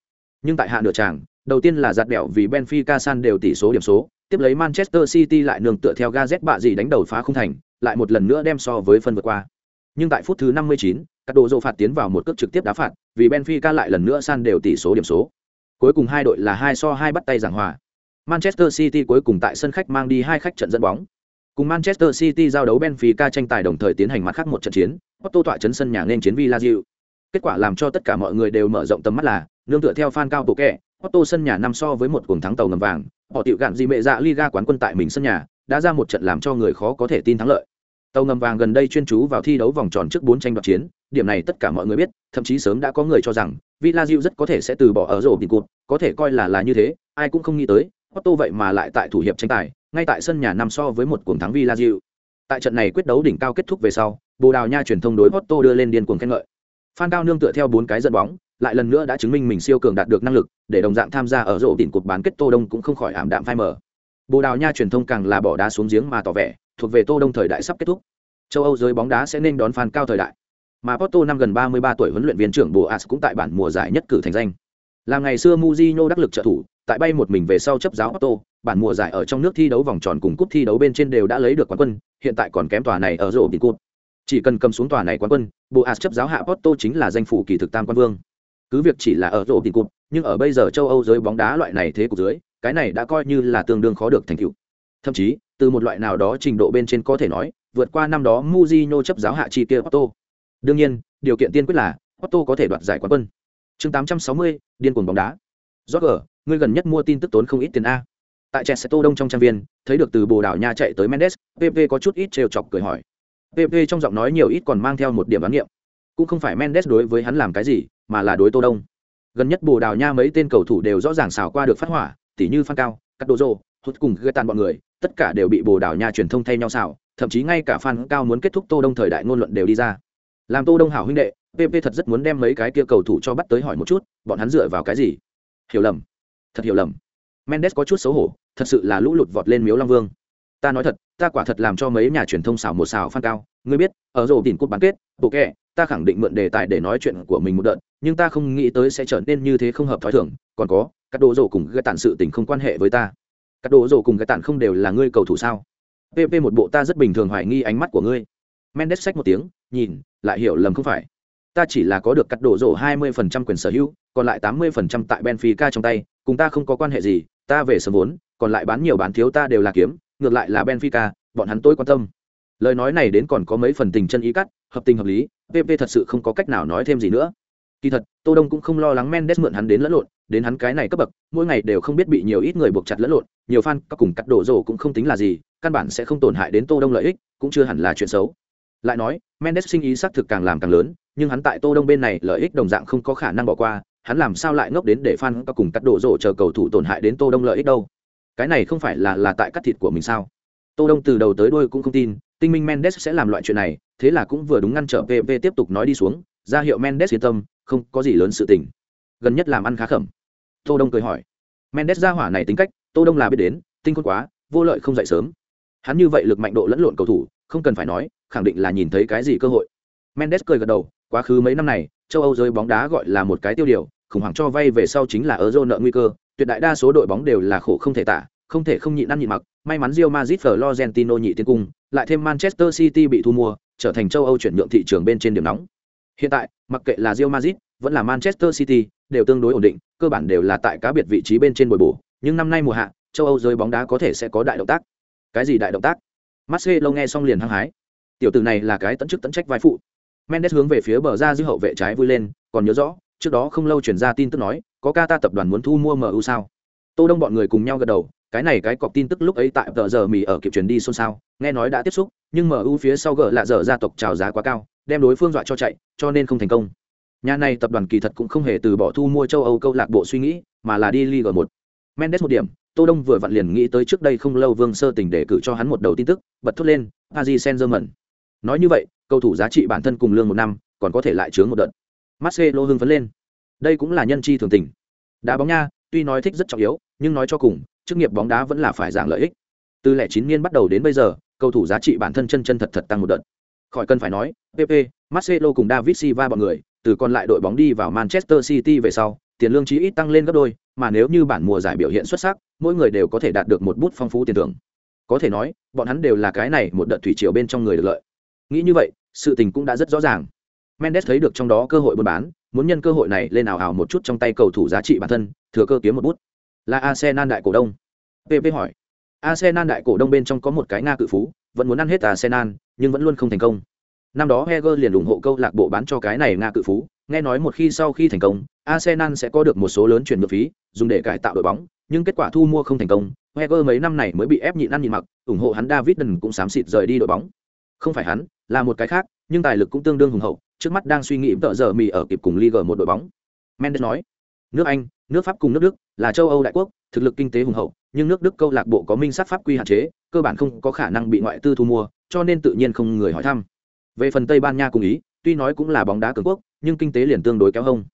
Nhưng tại hạ nửa tràng đầu tiên là giạt bẹo vì benfica san đều tỷ số điểm số tiếp lấy manchester city lại nương tựa theo gazet bạ gì đánh đầu phá không thành lại một lần nữa đem so với phân vượt qua. Nhưng tại phút thứ 59, các đội dồ phạt tiến vào một cước trực tiếp đá phạt vì benfica lại lần nữa san đều tỷ số điểm số. Cuối cùng hai đội là hai so hai bắt tay giảng hòa. Manchester city cuối cùng tại sân khách mang đi hai khách trận dẫn bóng. Cùng manchester city giao đấu benfica tranh tài đồng thời tiến hành mặt khác một trận chiến otto tọa chấn sân nhà nên chiến villa kết quả làm cho tất cả mọi người đều mở rộng tầm mắt là nương tựa theo fan cao tổ kẻ, Otto sân nhà năm so với một cuồng thắng tàu ngầm vàng, họ tiểu gạn gì mẹ dạ Liga quán quân tại mình sân nhà, đã ra một trận làm cho người khó có thể tin thắng lợi. Tàu ngầm vàng gần đây chuyên chú vào thi đấu vòng tròn trước bốn tranh đoạt chiến, điểm này tất cả mọi người biết, thậm chí sớm đã có người cho rằng Villa rất có thể sẽ từ bỏ ở rổ tiền cột, có thể coi là là như thế, ai cũng không nghĩ tới, Otto vậy mà lại tại thủ hiệp tranh tài, ngay tại sân nhà năm so với một cuồng thắng Villa Tại trận này quyết đấu đỉnh cao kết thúc về sau, Bồ Đào Nha truyền thông đối Otto đưa lên điên cuồng khen ngợi. Phan Cao nương tựa theo bốn cái dẫn bóng, lại lần nữa đã chứng minh mình siêu cường đạt được năng lực, để đồng dạng tham gia ở rổ đỉnh cuộc bán kết Tô Đông cũng không khỏi ảm đạm phai mờ. Bồ Đào Nha truyền thông càng là bỏ đá xuống giếng mà tỏ vẻ, thuộc về Tô Đông thời đại sắp kết thúc. Châu Âu giới bóng đá sẽ nên đón Phan Cao thời đại. Mà Porto năm gần 33 tuổi huấn luyện viên trưởng Boas cũng tại bản mùa giải nhất cử thành danh. Làm ngày xưa Mujinho đắc lực trợ thủ, tại bay một mình về sau chấp giáo Porto, bản mùa giải ở trong nước thi đấu vòng tròn cùng cúp thi đấu bên trên đều đã lấy được quán quân, hiện tại còn kém tòa này ở rổ tiền cúp. Chỉ cần cầm xuống tòa này quán quân, bộ as chấp giáo hạ Porto chính là danh phủ kỳ thực tam quan vương. Cứ việc chỉ là ở rổ tiền cụp nhưng ở bây giờ châu Âu giới bóng đá loại này thế cục dưới, cái này đã coi như là tương đương khó được thành tựu. Thậm chí, từ một loại nào đó trình độ bên trên có thể nói, vượt qua năm đó Mujinho chấp giáo hạ chi kia Porto. Đương nhiên, điều kiện tiên quyết là Porto có thể đoạt giải quán quân. Chương 860, điên cuồng bóng đá. Roger, ngươi gần nhất mua tin tức tốn không ít tiền a. Tại Cheseto Đông trong trang viên, thấy được từ Bồ đảo Nha chạy tới Mendes, PP có chút ít trêu chọc cười hỏi. PP trong giọng nói nhiều ít còn mang theo một điểm đoán nghiệm. Cũng không phải Mendes đối với hắn làm cái gì, mà là đối Tô Đông. Gần nhất Bồ Đào Nha mấy tên cầu thủ đều rõ ràng xào qua được phát hỏa, tỉ như Phan Cao, Cắt Đồ rô hút cùng gây tàn bọn người, tất cả đều bị Bồ Đào Nha truyền thông thay nhau xào, thậm chí ngay cả Phan Cao muốn kết thúc Tô Đông thời đại ngôn luận đều đi ra. Làm Tô Đông hảo huynh đệ, PP thật rất muốn đem mấy cái kia cầu thủ cho bắt tới hỏi một chút, bọn hắn dựa vào cái gì? Hiểu lầm, thật hiểu lầm. Mendes có chút xấu hổ, thật sự là lũ lụt vọt lên miếu long vương. Ta nói thật, ta quả thật làm cho mấy nhà truyền thông xào một xào Phan Cao, ngươi biết, ở rổ tìm cúp bán kết, bộ kệ, ta khẳng định mượn đề tài để nói chuyện của mình một đợt, nhưng ta không nghĩ tới sẽ trở nên như thế không hợp thói thường, còn có, các đồ rổ cùng gây tản sự tình không quan hệ với ta. Các đồ rổ cùng gây tản không đều là ngươi cầu thủ sao? Pp một bộ ta rất bình thường hoài nghi ánh mắt của ngươi. Mendes xách một tiếng nhìn lại hiểu lầm không phải. Ta chỉ là có được cắt đổ rổ hai mươi phần trăm quyền sở hữu còn lại tám mươi phần trăm tại benfica trong tay cùng ta không có quan hệ gì ta về sớm vốn còn lại bán nhiều bán thiếu ta đều là kiếm ngược lại là benfica, bọn hắn tôi quan tâm. Lời nói này đến còn có mấy phần tình chân ý cắt, hợp tình hợp lý pp thật sự không có cách nào nói thêm gì nữa. Kỳ thật, tô đông cũng không lo lắng mendes mượn hắn đến lẫn lộn, đến hắn cái này cấp bậc, mỗi ngày đều không biết bị nhiều ít người buộc chặt lẫn lộn, nhiều fan các cùng cắt đổ rổ cũng không tính là gì, căn bản sẽ không tổn hại đến tô đông lợi ích, cũng chưa hẳn là chuyện xấu. Lại nói, mendes sinh ý xác thực càng làm càng lớn, nhưng hắn tại tô đông bên này lợi ích đồng dạng không có khả năng bỏ qua, hắn làm sao lại ngốc đến để fan các cùng cắt đổ rổ chờ cầu thủ tổn hại đến tô đông lợi ích đâu? Cái này không phải là là tại cắt thịt của mình sao? Tô đông từ đầu tới đuôi cũng không tin, tinh minh mendes sẽ làm loại chuyện này, thế là cũng vừa đúng ngăn trở pv tiếp tục nói đi xuống, ra hiệu mendes yên tâm, không có gì lớn sự tình. Gần nhất làm ăn khá khẩm. Tô đông cười hỏi. Mendes ra hỏa này tính cách, tô đông là biết đến, tinh khôn quá, vô lợi không dậy sớm. Hắn như vậy lực mạnh độ lẫn lộn cầu thủ, không cần phải nói, khẳng định là nhìn thấy cái gì cơ hội. Mendes cười gật đầu, quá khứ mấy năm này, châu âu giới bóng đá gọi là một cái tiêu điều, khủng hoảng cho vay về sau chính là euro nợ nguy cơ tuyệt đại đa số đội bóng đều là khổ không thể tả không thể không nhịn ăn nhịn mặc may mắn Real Madrid Florentino nhị tiến cung lại thêm Manchester City bị thu mua trở thành châu Âu chuyển nhượng thị trường bên trên điểm nóng Hiện tại, mặc kệ là Real Madrid, vẫn là Manchester City, đều tương đối ổn định, cơ bản đều là tại cá biệt vị trí bên trên bồi bổ, nhưng năm nay mùa hạ, châu Âu giới bóng đá có thể sẽ có đại động tác. Cái gì đại động tác? Marcelo nghe xong liền hăng hái. Tiểu tử này là cái tận chức tận trách vai phụ. Mendes hướng về phía bờ ra giữ hậu vệ trái vui lên, còn nhớ rõ, trước đó không lâu truyền ra tin tức nói, có ca ta tập đoàn muốn thu mua MU sao? Tô Đông bọn người cùng nhau gật đầu, cái này cái cọc tin tức lúc ấy tại tờ giờ mì ở kịp chuyển đi xôn xao, nghe nói đã tiếp xúc, nhưng MU phía sau gỡ lạ dở gia tộc chào giá quá cao, đem đối phương dọa cho chạy cho nên không thành công. Nhà này tập đoàn kỳ thật cũng không hề từ bỏ thu mua châu âu câu lạc bộ suy nghĩ mà là đi liga một. Mendes một điểm tô đông vừa vặn liền nghĩ tới trước đây không lâu vương sơ tình để cử cho hắn một đầu tin tức bật thốt lên paris saint germain nói như vậy cầu thủ giá trị bản thân cùng lương một năm còn có thể lại chướng một đợt marcelo hưng phấn lên. Đây cũng là nhân chi thường tình. Đá bóng nha, tuy nói thích rất trọng yếu, nhưng nói cho cùng, chức nghiệp bóng đá vẫn là phải giảng lợi ích. Từ lẻ chín niên bắt đầu đến bây giờ, cầu thủ giá trị bản thân chân chân thật thật tăng một đợt. Khỏi cần phải nói pp marcelo cùng david silva bọn người, từ còn lại đội bóng đi vào manchester city về sau, tiền lương chí ít tăng lên gấp đôi, mà nếu như bản mùa giải biểu hiện xuất sắc, mỗi người đều có thể đạt được một bút phong phú tiền thưởng. Có thể nói, bọn hắn đều là cái này một đợt thủy triều bên trong người được lợi. Nghĩ như vậy, sự tình cũng đã rất rõ ràng mendes thấy được trong đó cơ hội buôn bán, muốn nhân cơ hội này lên ảo ảo một chút trong tay cầu thủ giá trị bản thân, thừa cơ kiếm một bút. Là arsenal đại cổ đông. Pp hỏi. Arsenal đại cổ đông bên trong có một cái nga cự phú, vẫn muốn ăn hết arsenal, nhưng vẫn luôn không thành công. Năm đó heger liền ủng hộ câu lạc bộ bán cho cái này nga cự phú, nghe nói một khi sau khi thành công, arsenal sẽ có được một số lớn chuyển nhượng phí, dùng để cải tạo đội bóng, nhưng kết quả thu mua không thành công. Heger mấy năm này mới bị ép nhịn ăn nhịn mặc, ủng hộ hắn david đần cũng xám xịt rời đi đội bóng. Không phải hắn, là một cái khác, nhưng tài lực cũng tương đương hùng hậu trước mắt đang suy nghĩ tợ giờ mì ở kịp cùng Liga một đội bóng. Mendes nói, nước Anh, nước Pháp cùng nước Đức là châu Âu đại quốc, thực lực kinh tế hùng hậu, nhưng nước Đức câu lạc bộ có minh sát pháp quy hạn chế, cơ bản không có khả năng bị ngoại tư thu mua, cho nên tự nhiên không người hỏi thăm. Về phần Tây Ban Nha cùng ý, tuy nói cũng là bóng đá cường quốc, nhưng kinh tế liền tương đối kéo hông.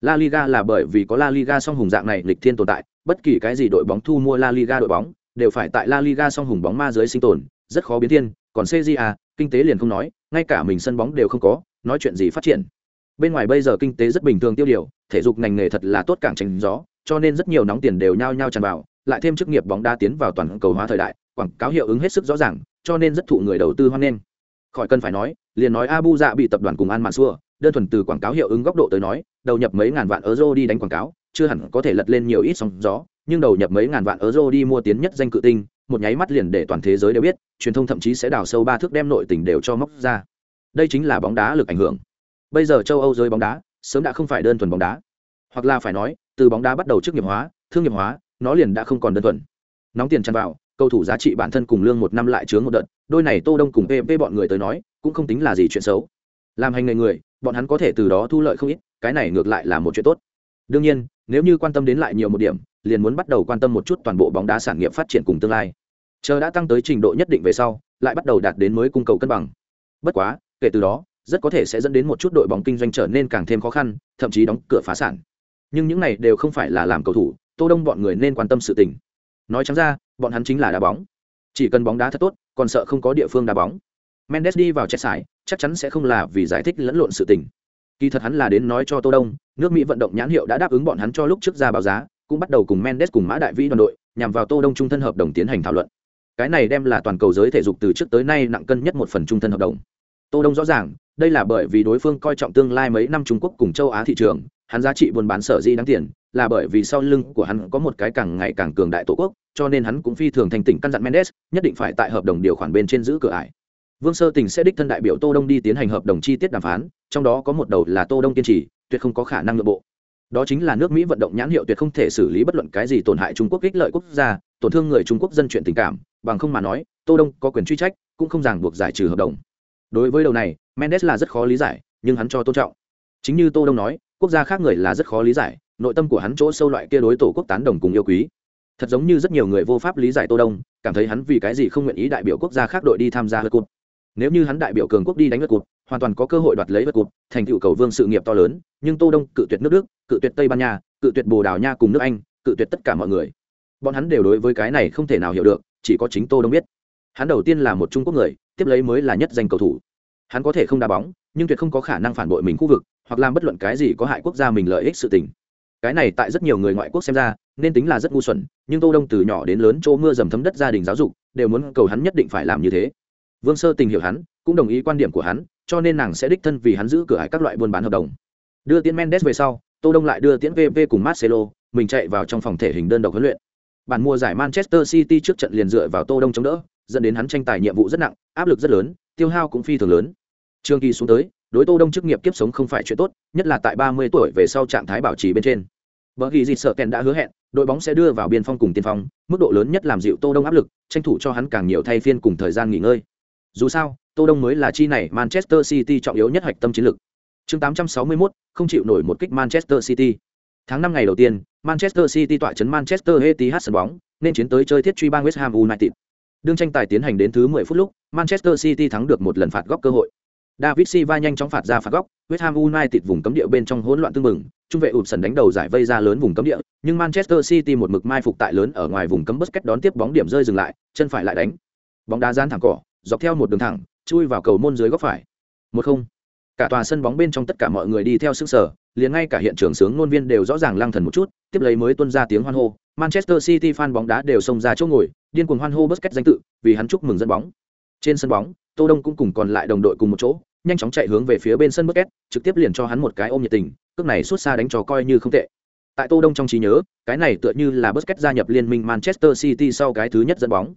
La Liga là bởi vì có La Liga song hùng dạng này lịch thiên tồn tại, bất kỳ cái gì đội bóng thu mua La Liga đội bóng, đều phải tại La Liga song hùng bóng ma dưới sinh tồn, rất khó biến thiên, còn CJA, kinh tế liền không nói, ngay cả mình sân bóng đều không có, nói chuyện gì phát triển. Bên ngoài bây giờ kinh tế rất bình thường tiêu điều, thể dục ngành nghề thật là tốt cảng tránh gió, cho nên rất nhiều nóng tiền đều nhao nhao tràn vào, lại thêm chức nghiệp bóng đá tiến vào toàn cầu hóa thời đại, quảng cáo hiệu ứng hết sức rõ ràng, cho nên rất thụ người đầu tư hoan nghênh. Khỏi cần phải nói, liền nói Abu Dạ bị tập đoàn cùng An Mạn Xua, đơn thuần từ quảng cáo hiệu ứng góc độ tới nói, đầu nhập mấy ngàn vạn euro đi đánh quảng cáo, chưa hẳn có thể lật lên nhiều ít sóng gió, nhưng đầu nhập mấy ngàn vạn euro đi mua tiến nhất danh cự tinh, một nháy mắt liền để toàn thế giới đều biết, truyền thông thậm chí sẽ đào sâu ba thước đem nội tình đều cho móc ra. Đây chính là bóng đá lực ảnh hưởng. Bây giờ châu Âu giới bóng đá, sớm đã không phải đơn thuần bóng đá, hoặc là phải nói, từ bóng đá bắt đầu chức nghiệp hóa, thương nghiệp hóa, nó liền đã không còn đơn thuần. Nóng tiền tràn vào, cầu thủ giá trị bản thân cùng lương một năm lại chướng một đợt, đôi này Tô Đông cùng PP bọn người tới nói, cũng không tính là gì chuyện xấu. Làm hành nghề người, bọn hắn có thể từ đó thu lợi không ít, cái này ngược lại là một chuyện tốt. Đương nhiên, nếu như quan tâm đến lại nhiều một điểm, liền muốn bắt đầu quan tâm một chút toàn bộ bóng đá sản nghiệp phát triển cùng tương lai chờ đã tăng tới trình độ nhất định về sau lại bắt đầu đạt đến mới cung cầu cân bằng bất quá kể từ đó, rất có thể sẽ dẫn đến một chút đội bóng kinh doanh trở nên càng thêm khó khăn, thậm chí đóng cửa phá sản. Nhưng những này đều không phải là làm cầu thủ, tô đông bọn người nên quan tâm sự tình. Nói chẳng ra, bọn hắn chính là đá bóng. Chỉ cần bóng đá thật tốt, còn sợ không có địa phương đá bóng. Mendes đi vào chết sải, chắc chắn sẽ không là vì giải thích lẫn lộn sự tình. Kỳ thật hắn là đến nói cho tô đông, nước mỹ vận động nhãn hiệu đã đáp ứng bọn hắn cho lúc trước ra báo giá, cũng bắt đầu cùng mendes cùng mã đại vĩ đoàn đội, nhằm vào tô đông trung thân hợp đồng tiến hành thảo luận. Cái này đem là toàn cầu giới thể dục từ trước tới nay nặng cân nhất một phần trung thân hợp đồng tô đông rõ ràng, đây là bởi vì đối phương coi trọng tương lai mấy năm trung quốc cùng châu á thị trường, hắn giá trị buôn bán sở di đáng tiền, là bởi vì sau lưng của hắn có một cái càng ngày càng cường đại tổ quốc, cho nên hắn cũng phi thường thành tỉnh căn dặn mendes, nhất định phải tại hợp đồng điều khoản bên trên giữ cửa ải. Vương sơ tình sẽ đích thân đại biểu tô đông đi tiến hành hợp đồng chi tiết đàm phán, trong đó có một đầu là tô đông kiên trì, tuyệt không có khả năng nội bộ. Đó chính là nước mỹ vận động nhãn hiệu tuyệt không thể xử lý bất luận cái gì tổn hại trung quốc ích lợi quốc gia, tổn thương người trung quốc dân chuyện tình cảm, bằng không mà nói, tô đông có quyền truy trách, cũng không ràng buộc giải trừ hợp đồng đối với đầu này, mendes là rất khó lý giải, nhưng hắn cho tôn trọng. Chính như tô đông nói, quốc gia khác người là rất khó lý giải, nội tâm của hắn chỗ sâu loại kia đối tổ quốc tán đồng cùng yêu quý. Thật giống như rất nhiều người vô pháp lý giải tô đông, cảm thấy hắn vì cái gì không nguyện ý đại biểu quốc gia khác đội đi tham gia lượt cụt nếu như hắn đại biểu cường quốc đi đánh lượt cụt hoàn toàn có cơ hội đoạt lấy lượt cụt thành tựu cầu vương sự nghiệp to lớn, nhưng tô đông cự tuyệt nước đức, cự tuyệt tây ban nha, cự tuyệt bồ đào nha cùng nước anh, cự tuyệt tất cả mọi người. Bọn hắn đều đối với cái này không thể nào hiểu được, chỉ có chính tô đông biết hắn đầu tiên là một trung quốc người, tiếp lấy mới là nhất danh cầu thủ. Hắn có thể không đá bóng, nhưng tuyệt không có khả năng phản bội mình khu vực, hoặc làm bất luận cái gì có hại quốc gia mình lợi ích sự tình. Cái này tại rất nhiều người ngoại quốc xem ra, nên tính là rất ngu xuẩn, nhưng tô đông từ nhỏ đến lớn chỗ mưa dầm thấm đất gia đình giáo dục, đều muốn cầu hắn nhất định phải làm như thế. Vương sơ tình hiểu hắn, cũng đồng ý quan điểm của hắn, cho nên nàng sẽ đích thân vì hắn giữ cửa hải các loại buôn bán hợp đồng. Đưa tiễn mendes về sau, tô đông lại đưa tiễn vv cùng marcelo, mình chạy vào trong phòng thể hình đơn độc huấn luyện. Bản mùa giải manchester city trước trận liền dựa vào tô đông chống đỡ dẫn đến hắn tranh tài nhiệm vụ rất nặng áp lực rất lớn tiêu hao cũng phi thường lớn. Trường kỳ xuống tới đối tô đông chức nghiệp kiếp sống không phải chuyện tốt nhất là tại 30 tuổi về sau trạng thái bảo trì bên trên. Bởi vì dịt sợ kèn đã hứa hẹn đội bóng sẽ đưa vào biên phong cùng tiên phong mức độ lớn nhất làm dịu tô đông áp lực tranh thủ cho hắn càng nhiều thay phiên cùng thời gian nghỉ ngơi. Dù sao tô đông mới là chi này manchester city trọng yếu nhất hoạch tâm chiến lược. Chương 861, không chịu nổi một kích manchester city. Tháng năm ngày đầu tiên manchester city tọa chấn manchester etihad sân bóng nên chiến tới chơi thiết truy bang west ham united đương tranh tài tiến hành đến thứ 10 phút lúc, manchester city thắng được một lần phạt góc cơ hội. David silva nhanh chóng phạt ra phạt góc, west ham united vùng cấm địa bên trong hỗn loạn tương mừng trung vệ ụp sần đánh đầu giải vây ra lớn vùng cấm địa, nhưng manchester city một mực mai phục tại lớn ở ngoài vùng cấm busquets đón tiếp bóng điểm rơi dừng lại, chân phải lại đánh. Bóng đá gian thẳng cỏ, dọc theo một đường thẳng, chui vào cầu môn dưới góc phải. Một không. Cả tòa sân bóng bên trong tất cả mọi người đi theo sức sở liền ngay cả hiện trường sướng ngôn viên đều rõ ràng lăng thần một chút tiếp lấy mới tuôn ra tiếng hoan hô. Manchester city fan bóng đá đều xông ra chỗ ngồi điên cuồng hoan hô Busquets danh tự vì hắn chúc mừng dẫn bóng. Trên sân bóng tô đông cũng cùng còn lại đồng đội cùng một chỗ nhanh chóng chạy hướng về phía bên sân Busquets trực tiếp liền cho hắn một cái ôm nhiệt tình cước này suốt xa đánh trò coi như không tệ. Tại tô đông trong trí nhớ cái này tựa như là Busquets gia nhập liên minh manchester city sau cái thứ nhất dẫn bóng.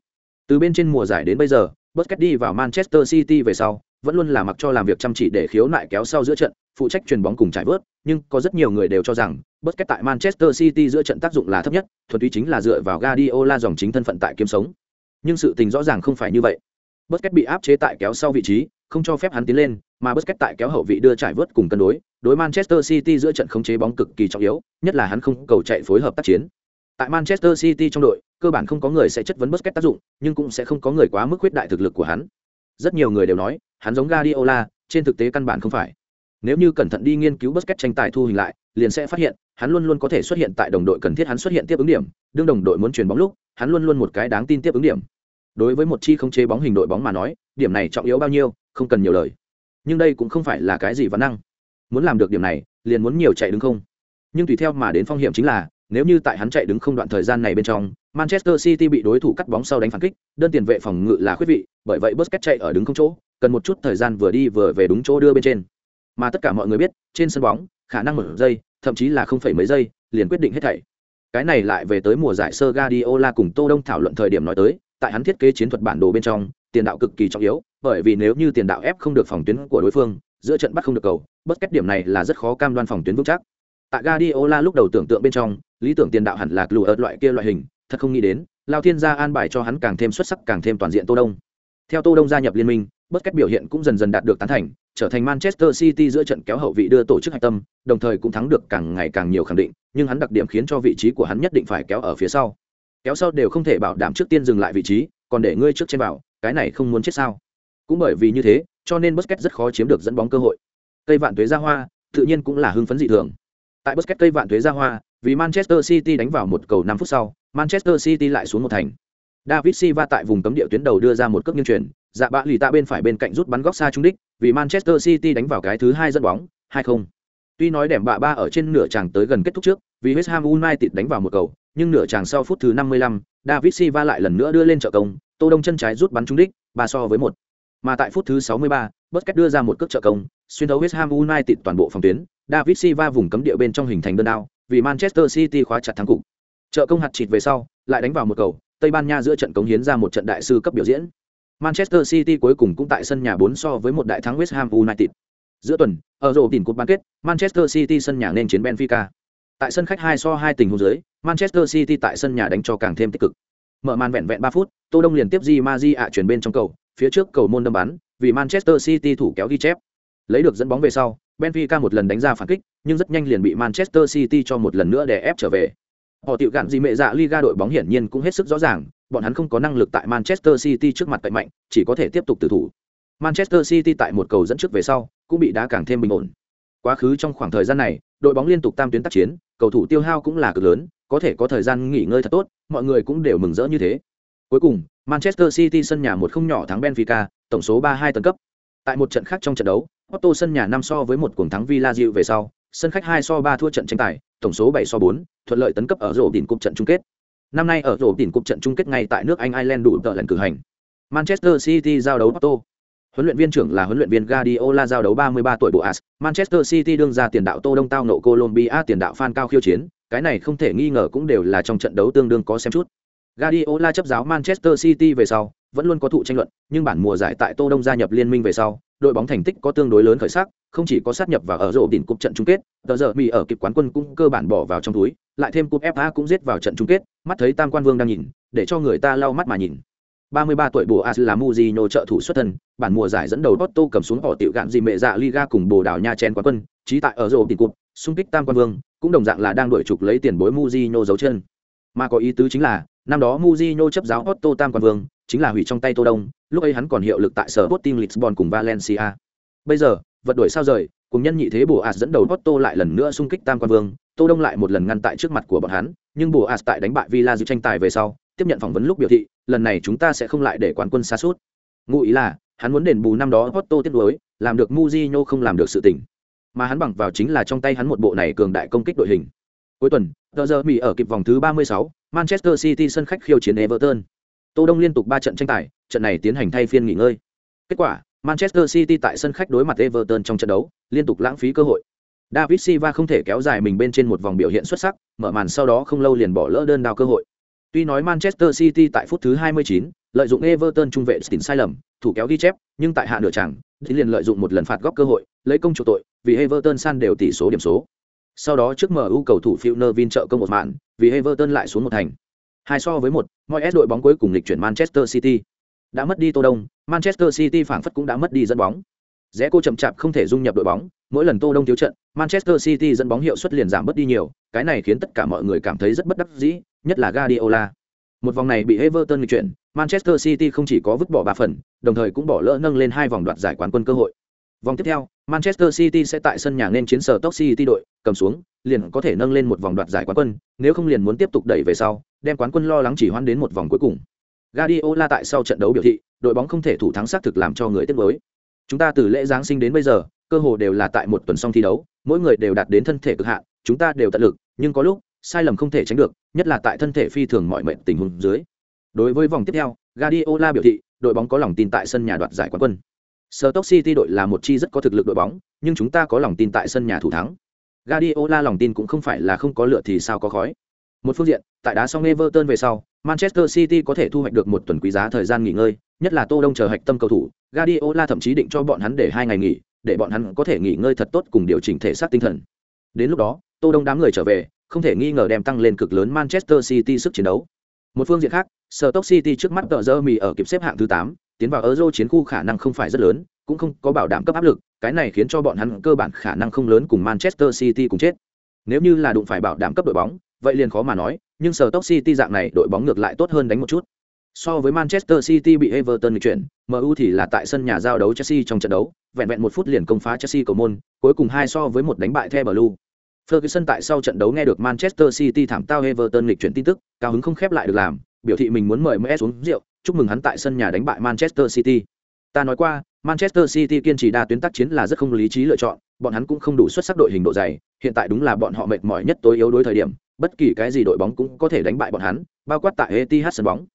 Từ bên trên mùa giải đến bây giờ Busquets đi vào manchester city về sau vẫn luôn là mặc cho làm việc chăm chỉ để khiếu nại kéo sau giữa trận, phụ trách truyền bóng cùng trải vớt, nhưng có rất nhiều người đều cho rằng, Busquets tại Manchester City giữa trận tác dụng là thấp nhất, thuần túy chính là dựa vào Guardiola dòng chính thân phận tại kiếm sống. Nhưng sự tình rõ ràng không phải như vậy. Busquets bị áp chế tại kéo sau vị trí, không cho phép hắn tiến lên, mà Busquets tại kéo hậu vị đưa trải vớt cùng cân đối, đối Manchester City giữa trận khống chế bóng cực kỳ trọng yếu, nhất là hắn không cầu chạy phối hợp tác chiến. Tại Manchester City trong đội, cơ bản không có người sẽ chất vấn Busquets tác dụng, nhưng cũng sẽ không có người quá mức khuyết đại thực lực của hắn. Rất nhiều người đều nói, hắn giống Guardiola, trên thực tế căn bản không phải. Nếu như cẩn thận đi nghiên cứu Busquets tranh tài thu hình lại, liền sẽ phát hiện, hắn luôn luôn có thể xuất hiện tại đồng đội cần thiết hắn xuất hiện tiếp ứng điểm, đương đồng đội muốn truyền bóng lúc, hắn luôn luôn một cái đáng tin tiếp ứng điểm. Đối với một chi không chế bóng hình đội bóng mà nói, điểm này trọng yếu bao nhiêu, không cần nhiều lời. Nhưng đây cũng không phải là cái gì văn năng. Muốn làm được điểm này, liền muốn nhiều chạy đứng không. Nhưng tùy theo mà đến phong hiểm chính là, nếu như tại hắn chạy đứng không đoạn thời gian này bên trong, Manchester City bị đối thủ cắt bóng sau đánh phản kích, đơn tiền vệ phòng ngự là khuyết vị, bởi vậy Busquets chạy ở đứng không chỗ, cần một chút thời gian vừa đi vừa về đúng chỗ đưa bên trên. Mà tất cả mọi người biết, trên sân bóng, khả năng một giây, thậm chí là không phải mấy giây, liền quyết định hết thảy. Cái này lại về tới mùa giải sơ Guardiola cùng Tô Đông thảo luận thời điểm nói tới, tại hắn thiết kế chiến thuật bản đồ bên trong, tiền đạo cực kỳ trọng yếu, bởi vì nếu như tiền đạo ép không được phòng tuyến của đối phương, giữa trận bắt không được cầu, bất kết điểm này là rất khó cam đoan phòng tuyến vững chắc. Tại Guardiola lúc đầu tưởng tượng bên trong, lý tưởng tiền đạo hẳn là lùa ớt loại kia loại hình, thật không nghĩ đến, Lao Thiên gia an bài cho hắn càng thêm xuất sắc càng thêm toàn diện Tô Đông. Theo Tô Đông gia nhập liên minh, bất kết biểu hiện cũng dần dần đạt được tán thành, trở thành Manchester City giữa trận kéo hậu vị đưa tổ chức hạch tâm, đồng thời cũng thắng được càng ngày càng nhiều khẳng định, nhưng hắn đặc điểm khiến cho vị trí của hắn nhất định phải kéo ở phía sau. Kéo sau đều không thể bảo đảm trước tiên dừng lại vị trí, còn để ngươi trước trên vào, cái này không muốn chết sao? Cũng bởi vì như thế, cho nên Busquets rất khó chiếm được dẫn bóng cơ hội. Cây vạn tuế ra hoa, tự nhiên cũng là hưng phấn dị thường. Tại Busquets cây vạn tuế ra hoa, vì Manchester City đánh vào một cầu 5 phút sau, Manchester City lại xuống một thành. David Silva tại vùng cấm địa tuyến đầu đưa ra một cước nghiêng truyền dạ bạ lì tạ bên phải bên cạnh rút bắn góc xa trúng đích, vì Manchester City đánh vào cái thứ hai dẫn bóng, 2-0. Tuy nói đẻm bạ ba ở trên nửa chàng tới gần kết thúc trước, vì West Ham United đánh vào một cầu, nhưng nửa chàng sau phút thứ 55, David Silva lại lần nữa đưa lên trợ công, Tô Đông chân trái rút bắn trúng đích, ba so với một. Mà tại phút thứ 63, Busquets đưa ra một cước trợ công, xuyên thấu West Ham United toàn bộ phòng tuyến, David Silva vùng cấm địa bên trong hình thành đơn đao, vì Manchester City khóa chặt thắng cục. Trợ công hạt chịt về sau, lại đánh vào một cầu, Tây Ban Nha giữa trận cống hiến ra một trận đại sư cấp biểu diễn. Manchester City cuối cùng cũng tại sân nhà 4 so với một đại thắng West Ham United. Giữa tuần, ở rổ tỉnh cuộc bán kết, Manchester City sân nhà nên chiến Benfica. Tại sân khách 2 so 2 tình huống dưới, Manchester City tại sân nhà đánh cho càng thêm tích cực. Mở màn vẹn vẹn 3 phút, Tô Đông liền tiếp Di Maji ạ chuyển bên trong cầu, phía trước cầu môn đâm bắn, vì Manchester City thủ kéo ghi chép. Lấy được dẫn bóng về sau, Benfica một lần đánh ra phản kích, nhưng rất nhanh liền bị Manchester City cho một lần nữa đè ép trở về. Họ tiểu gạn gì mẹ dạ Liga đội bóng hiển nhiên cũng hết sức rõ ràng, bọn hắn không có năng lực tại Manchester City trước mặt cậy mạnh, chỉ có thể tiếp tục tự thủ. Manchester City tại một cầu dẫn trước về sau, cũng bị đá càng thêm bình ổn. Quá khứ trong khoảng thời gian này, đội bóng liên tục tam tuyến tác chiến, cầu thủ tiêu hao cũng là cực lớn, có thể có thời gian nghỉ ngơi thật tốt, mọi người cũng đều mừng rỡ như thế. Cuối cùng, Manchester City sân nhà một không nhỏ thắng Benfica, tổng số 3-2 tấn cấp. Tại một trận khác trong trận đấu, Otto sân nhà 5 so với một cuồng thắng Villa Real về sau, sân khách 2 so 3 thua trận tranh tài, tổng số 7 so 4, thuận lợi tấn cấp ở rổ đỉnh cúp trận chung kết. Năm nay ở rổ đỉnh cúp trận chung kết ngay tại nước Anh Ireland đủ tợ lần cử hành. Manchester City giao đấu Porto. Huấn luyện viên trưởng là huấn luyện viên Guardiola giao đấu 33 tuổi Boas, Manchester City đương ra tiền đạo Tô Đông tao nộ Colombia tiền đạo phan cao khiêu chiến, cái này không thể nghi ngờ cũng đều là trong trận đấu tương đương có xem chút. Guardiola chấp giáo Manchester City về sau, vẫn luôn có thụ tranh luận, nhưng bản mùa giải tại Tô Đông gia nhập liên minh về sau, đội bóng thành tích có tương đối lớn khởi sắc, không chỉ có sát nhập vào ở rổ đỉnh cúp trận chung kết, tờ giờ bị ở kịp quán quân cũng cơ bản bỏ vào trong túi, lại thêm cúp FA cũng giết vào trận chung kết, mắt thấy Tam Quan Vương đang nhìn, để cho người ta lau mắt mà nhìn. 33 tuổi Bồ As là Mujino trợ thủ xuất thân, bản mùa giải dẫn đầu Otto cầm xuống họ tiểu gạn gì mẹ dạ Liga cùng Bồ Đào Nha chen quán quân, trí tại ở rổ tiền cục, xung kích Tam Quan Vương, cũng đồng dạng là đang đuổi trục lấy tiền bối Mujino giấu chân. Mà có ý tứ chính là, năm đó Mujino chấp giáo Otto Tam Quan Vương, chính là hủy trong tay Tô Đông, lúc ấy hắn còn hiệu lực tại sở Sporting Lisbon cùng Valencia. Bây giờ, vật đuổi sao rời, cùng nhân nhị thế Bồ ạt dẫn đầu Otto lại lần nữa xung kích Tam Quan Vương, Tô Đông lại một lần ngăn tại trước mặt của bọn hắn, nhưng Bồ ạt tại đánh bại Villa dự tranh tài về sau, tiếp nhận phỏng vấn lúc biểu thị, lần này chúng ta sẽ không lại để quán quân xa suốt. Ngụ ý là, hắn muốn đền bù năm đó Otto tiếp nối, làm được Mujinho không làm được sự tình. Mà hắn bằng vào chính là trong tay hắn một bộ này cường đại công kích đội hình. Cuối tuần, tờ giờ Mỹ ở kịp vòng thứ 36, Manchester City sân khách khiêu chiến Everton. Tô Đông liên tục 3 trận tranh tài, trận này tiến hành thay phiên nghỉ ngơi. Kết quả, Manchester City tại sân khách đối mặt Everton trong trận đấu, liên tục lãng phí cơ hội. David Silva không thể kéo dài mình bên trên một vòng biểu hiện xuất sắc, mở màn sau đó không lâu liền bỏ lỡ đơn đao cơ hội. Tuy nói Manchester City tại phút thứ 29, lợi dụng Everton trung vệ Stin sai lầm, thủ kéo ghi chép, nhưng tại hạ nửa chẳng, thì liền lợi dụng một lần phạt góc cơ hội, lấy công chủ tội, vì Everton san đều tỷ số điểm số. Sau đó trước MU cầu thủ Phil Nevin trợ công một màn, vì Everton lại xuống một thành. Hai so với một, mọi S đội bóng cuối cùng lịch chuyển Manchester City đã mất đi Tô Đông, Manchester City phảng phất cũng đã mất đi dẫn bóng. Rẽ cô chậm chạp không thể dung nhập đội bóng, mỗi lần Tô Đông thiếu trận, Manchester City dẫn bóng hiệu suất liền giảm bớt đi nhiều, cái này khiến tất cả mọi người cảm thấy rất bất đắc dĩ, nhất là Guardiola. Một vòng này bị Everton nghịch chuyển, Manchester City không chỉ có vứt bỏ ba phần, đồng thời cũng bỏ lỡ nâng lên hai vòng đoạt giải quán quân cơ hội. Vòng tiếp theo, Manchester City sẽ tại sân nhà nên chiến sở Stoke City đội, cầm xuống, liền có thể nâng lên một vòng đoạt giải quán quân, nếu không liền muốn tiếp tục đẩy về sau, đem quán quân lo lắng chỉ hoãn đến một vòng cuối cùng. Guardiola tại sau trận đấu biểu thị, đội bóng không thể thủ thắng xác thực làm cho người tiếc nuối. Chúng ta từ lễ giáng sinh đến bây giờ, cơ hồ đều là tại một tuần xong thi đấu, mỗi người đều đạt đến thân thể cực hạn, chúng ta đều tận lực, nhưng có lúc, sai lầm không thể tránh được, nhất là tại thân thể phi thường mọi mệnh tình huống dưới. Đối với vòng tiếp theo, Guardiola biểu thị, đội bóng có lòng tin tại sân nhà đoạt giải quán quân. Stoke City đội là một chi rất có thực lực đội bóng, nhưng chúng ta có lòng tin tại sân nhà thủ thắng. Guardiola lòng tin cũng không phải là không có lựa thì sao có khói. Một phương diện, tại đá xong Everton về sau, Manchester City có thể thu hoạch được một tuần quý giá thời gian nghỉ ngơi, nhất là Tô Đông chờ hạch tâm cầu thủ, Guardiola thậm chí định cho bọn hắn để hai ngày nghỉ, để bọn hắn có thể nghỉ ngơi thật tốt cùng điều chỉnh thể xác tinh thần. Đến lúc đó, Tô Đông đám người trở về, không thể nghi ngờ đem tăng lên cực lớn Manchester City sức chiến đấu. Một phương diện khác, Stoke City trước mắt tờ giờ mì ở kịp xếp hạng thứ 8, tiến vào Euro chiến khu khả năng không phải rất lớn, cũng không có bảo đảm cấp áp lực, cái này khiến cho bọn hắn cơ bản khả năng không lớn cùng Manchester City cùng chết. Nếu như là đụng phải bảo đảm cấp đội bóng, vậy liền khó mà nói, nhưng Stoke City dạng này đội bóng ngược lại tốt hơn đánh một chút. So với Manchester City bị Everton nghịch chuyển, MU thì là tại sân nhà giao đấu Chelsea trong trận đấu, vẹn vẹn một phút liền công phá Chelsea cầu môn, cuối cùng hai so với một đánh bại The Blue. Ferguson tại sau trận đấu nghe được Manchester City thảm tao Everton nghịch chuyển tin tức, cao hứng không khép lại được làm, biểu thị mình muốn mời Messi xuống rượu, chúc mừng hắn tại sân nhà đánh bại Manchester City. Ta nói qua, Manchester City kiên trì đa tuyến tác chiến là rất không lý trí lựa chọn, bọn hắn cũng không đủ xuất sắc đội hình độ dày, hiện tại đúng là bọn họ mệt mỏi nhất tối yếu đối thời điểm, bất kỳ cái gì đội bóng cũng có thể đánh bại bọn hắn, bao quát tại Etihad sân bóng.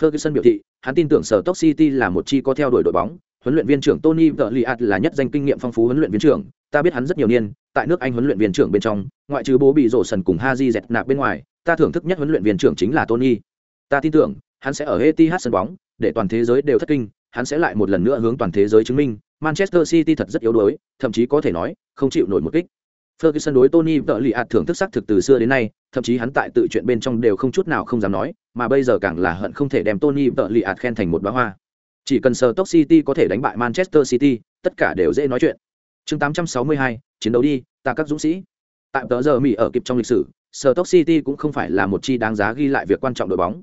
Ferguson biểu thị, hắn tin tưởng sở Stoke City là một chi có theo đuổi đội bóng, huấn luyện viên trưởng Tony Vliat là nhất danh kinh nghiệm phong phú huấn luyện viên trưởng, ta biết hắn rất nhiều niên, tại nước Anh huấn luyện viên trưởng bên trong, ngoại trừ bố bị rổ sần cùng Haji dẹt nạp bên ngoài, ta thưởng thức nhất huấn luyện viên trưởng chính là Tony. Ta tin tưởng, hắn sẽ ở Etihad sân bóng, để toàn thế giới đều thất kinh, hắn sẽ lại một lần nữa hướng toàn thế giới chứng minh, Manchester City thật rất yếu đuối, thậm chí có thể nói, không chịu nổi một kích. Ferguson đối Tony tợ lì ạt thưởng thức sắc thực từ xưa đến nay, thậm chí hắn tại tự chuyện bên trong đều không chút nào không dám nói, mà bây giờ càng là hận không thể đem Tony tợ lì ạt khen thành một bá hoa. Chỉ cần Stoke City có thể đánh bại Manchester City, tất cả đều dễ nói chuyện. Chương 862, chiến đấu đi, ta các dũng sĩ. Tại tờ giờ Mỹ ở kịp trong lịch sử, Stoke City cũng không phải là một chi đáng giá ghi lại việc quan trọng đội bóng.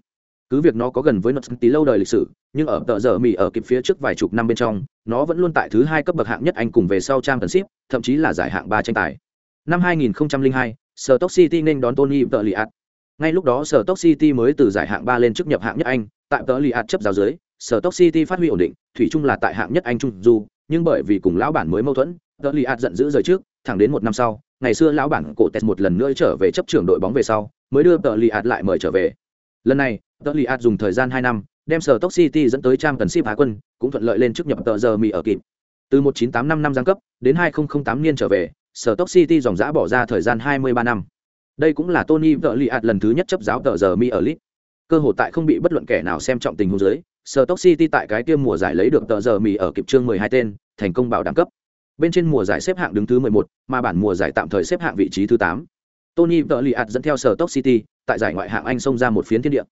Cứ việc nó có gần với một tí lâu đời lịch sử, nhưng ở tờ giờ Mỹ ở kịp phía trước vài chục năm bên trong, nó vẫn luôn tại thứ hai cấp bậc hạng nhất Anh cùng về sau Championship, thậm chí là giải hạng ba tranh tài. Năm 2002, Stoke City nên đón Tony Tliat. Ngay lúc đó Stoke City mới từ giải hạng 3 lên chức nhập hạng nhất Anh, tại Tliat chấp giáo dưới, Stoke City phát huy ổn định, thủy chung là tại hạng nhất Anh trung du, nhưng bởi vì cùng lão bản mới mâu thuẫn, Tliat giận dữ rời trước, thẳng đến một năm sau, ngày xưa lão bản cổ Tes một lần nữa trở về chấp trưởng đội bóng về sau, mới đưa Tliat lại mời trở về. Lần này, Tliat dùng thời gian 2 năm, đem Stoke City dẫn tới Championship Á quân, cũng thuận lợi lên chức nhập tờ giờ Mỹ ở kịp. Từ 1985 năm giáng cấp đến 2008 niên trở về, sở tốc city dòng giã bỏ ra thời gian 23 năm. Đây cũng là tony vợ lì ạt lần thứ nhất chấp giáo tờ giờ mi ở lit cơ hội tại không bị bất luận kẻ nào xem trọng tình huống dưới sở tốc city tại cái tiêm mùa giải lấy được tờ giờ mi ở kịp chương 12 tên thành công bảo đẳng cấp. Bên trên mùa giải xếp hạng đứng thứ 11, mà bản mùa giải tạm thời xếp hạng vị trí thứ 8. Tony vợ lì ạt dẫn theo sở tốc city tại giải ngoại hạng anh xông ra một phiến thiên địa.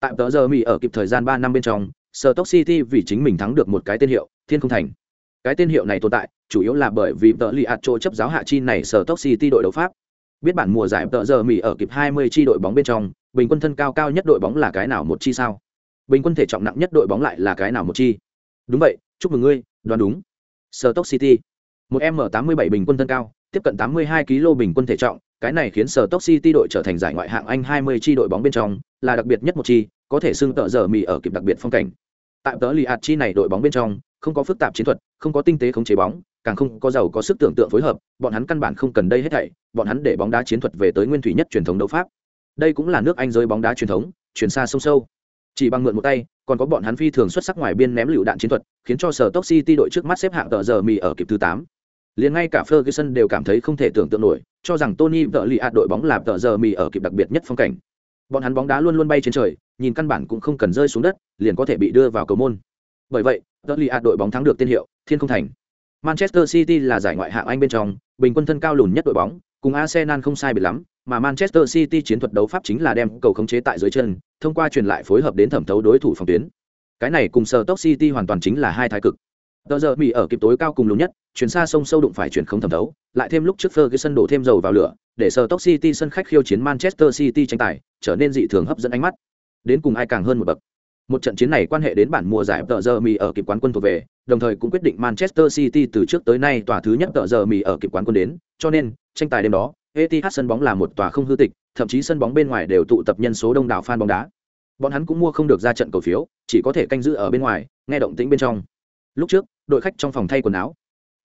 Tại tờ giờ mi ở kịp thời gian 3 năm bên trong sở tốc city vì chính mình thắng được một cái tên hiệu thiên không thành cái tên hiệu này tồn tại, chủ yếu là bởi vì tờ li ạt chỗ chấp giáo hạ chi này sở tốc city đội đấu pháp. Biết bản mùa giải tờ giờ mỹ ở kịp 20 chi đội bóng bên trong, bình quân thân cao cao nhất đội bóng là cái nào một chi sao? Bình quân thể trọng nặng nhất đội bóng lại là cái nào một chi? Đúng vậy, chúc mừng ngươi, đoán đúng. Sở tốc city. Một m 87 bình quân thân cao, tiếp cận 82 kg bình quân thể trọng, cái này khiến sở tốc city đội trở thành giải ngoại hạng anh 20 chi đội bóng bên trong, là đặc biệt nhất một chi, có thể xưng tờ giờ mỹ ở kịp đặc biệt phong cảnh tại tớ li hạt chi này đội bóng bên trong, không có phức tạp chiến thuật, không có tinh tế khống chế bóng, càng không có giàu có sức tưởng tượng phối hợp, bọn hắn căn bản không cần đây hết thảy, bọn hắn để bóng đá chiến thuật về tới nguyên thủy nhất truyền thống đấu pháp. Đây cũng là nước anh giới bóng đá truyền thống, truyền xa sông sâu. Chỉ bằng mượn một tay, còn có bọn hắn phi thường xuất sắc ngoài biên ném lựu đạn chiến thuật, khiến cho sở tốc city đội trước mắt xếp hạng tờ giờ mì ở kịp thứ tám. Liền ngay cả Ferguson đều cảm thấy không thể tưởng tượng nổi, cho rằng Tony vợ lì hạt đội bóng làm tờ giờ mì ở kịp đặc biệt nhất phong cảnh bọn hắn bóng đá luôn luôn bay trên trời, nhìn căn bản cũng không cần rơi xuống đất, liền có thể bị đưa vào cầu môn. Bởi vậy tờ lì đội bóng thắng được tên hiệu, thiên không thành. Manchester city là giải ngoại hạng anh bên trong, bình quân thân cao lùn nhất đội bóng, cùng arsenal không sai biệt lắm, mà manchester city chiến thuật đấu pháp chính là đem cầu khống chế tại dưới chân, thông qua truyền lại phối hợp đến thẩm thấu đối thủ phòng tuyến. Cái này cùng sở tốc city hoàn toàn chính là hai thái cực tờ giờ bị ở kịp tối cao cùng lùn nhất, chuyển xa sông sâu đụng phải chuyển không thẩm thấu, lại thêm lúc trước Ferguson đổ thêm dầu vào lửa, để sở tốc city sân khách khiêu chiến manchester city tranh tài, trở nên dị thường hấp dẫn ánh mắt. Đến cùng ai càng hơn một bậc. Một trận chiến này quan hệ đến bản mùa giải tờ giờ mì ở kịp quán quân thuộc về, đồng thời cũng quyết định manchester city từ trước tới nay tòa thứ nhất tờ giờ mì ở kịp quán quân đến, cho nên, tranh tài đêm đó, Etihad sân bóng là một tòa không hư tịch, thậm chí sân bóng bên ngoài đều tụ tập nhân số đông đảo fan bóng đá. Bọn hắn cũng mua không được ra trận cầu phiếu, chỉ có thể canh giữ ở bên ngoài, nghe động tĩnh bên trong lúc trước, đội khách trong phòng thay quần áo.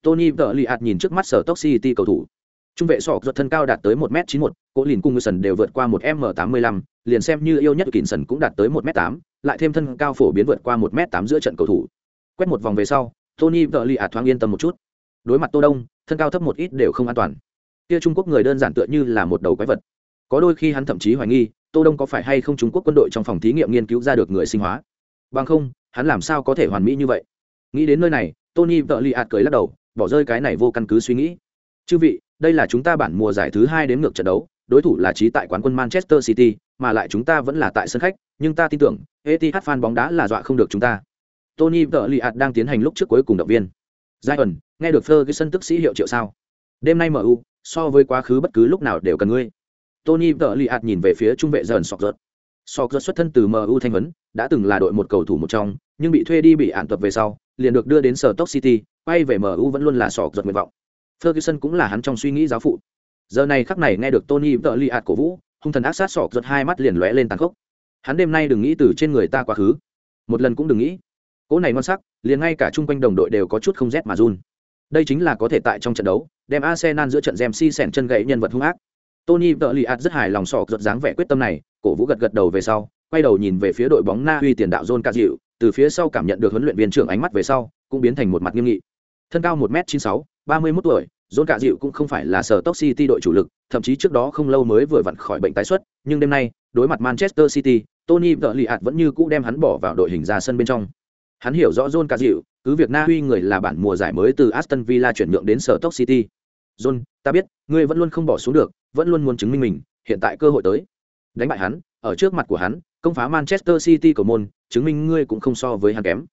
Tony vợ lì ạt nhìn trước mắt sở tốc city cầu thủ. Trung vệ sọ ruột thân cao đạt tới một m chín một cỗ lìn cung ngư sần đều vượt qua một m tám mươi lăm, liền xem như yêu nhất kỳn sần cũng đạt tới một m tám, lại thêm thân cao phổ biến vượt qua một m tám giữa trận cầu thủ. Quét một vòng về sau, tony vợ lì ạt thoáng yên tâm một chút. Đối mặt tô đông, thân cao thấp một ít đều không an toàn. Kia trung quốc người đơn giản tựa như là một đầu quái vật. Có đôi khi hắn thậm chí hoài nghi, tô đông có phải hay không trung quốc quân đội trong phòng thí nghiệm nghiên cứu ra được người sinh hóa? Bằng không, hắn làm sao có thể hoàn mỹ như vậy? Nghĩ đến nơi này, tony vợ lì ạt cười lắc đầu, bỏ rơi cái này vô căn cứ suy nghĩ. Chư vị, đây là chúng ta bản mùa giải thứ hai đến ngược trận đấu, đối thủ là trí tại quán quân manchester city, mà lại chúng ta vẫn là tại sân khách, nhưng ta tin tưởng, etihad fan bóng đá là dọa không được chúng ta. Tony vợ lì ạt đang tiến hành lúc trước cuối cùng động viên. Giai ẩn nghe được ferguson tức sĩ hiệu triệu sao? Đêm nay mu so với quá khứ bất cứ lúc nào đều cần ngươi. Tony vợ lì ạt nhìn về phía trung vệ dần sọc rớt sọc rớt xuất thân từ mu thanh huấn, đã từng là đội một cầu thủ một trong, nhưng bị thuê đi bị ạn tập về sau liền được đưa đến sở Stoke City, quay về MU vẫn luôn là sọ giật nguyện vọng. Ferguson cũng là hắn trong suy nghĩ giáo phụ. Giờ này khắc này nghe được Tony Tliat cổ vũ, hung thần ác sát sọ giật hai mắt liền lóe lên tàn khốc. Hắn đêm nay đừng nghĩ từ trên người ta quá khứ, một lần cũng đừng nghĩ. Cố này ngon sắc, liền ngay cả chung quanh đồng đội đều có chút không rét mà run. Đây chính là có thể tại trong trận đấu, đem Arsenal giữa trận Ramsey sèn chân gãy nhân vật hung ác. Tony Tliat rất hài lòng sọ giật dáng vẻ quyết tâm này, cổ vũ gật gật đầu về sau, quay đầu nhìn về phía đội bóng Na Uy tiền đạo John Ca Dịu, từ phía sau cảm nhận được huấn luyện viên trưởng ánh mắt về sau cũng biến thành một mặt nghiêm nghị. Thân cao một m chín sáu ba mươi mốt tuổi john cạ dịu cũng không phải là sở top city đội chủ lực thậm chí trước đó không lâu mới vừa vặn khỏi bệnh tái xuất nhưng đêm nay đối mặt manchester city tony vợ lì ạt vẫn như cũ đem hắn bỏ vào đội hình ra sân bên trong. Hắn hiểu rõ john cạ dịu cứ việc na uy người là bản mùa giải mới từ aston villa chuyển nhượng đến sở top city. John ta biết ngươi vẫn luôn không bỏ xuống được vẫn luôn muốn chứng minh mình hiện tại cơ hội tới. Đánh bại hắn ở trước mặt của hắn công phá manchester city của môn, chứng minh ngươi cũng không so với hắn kém.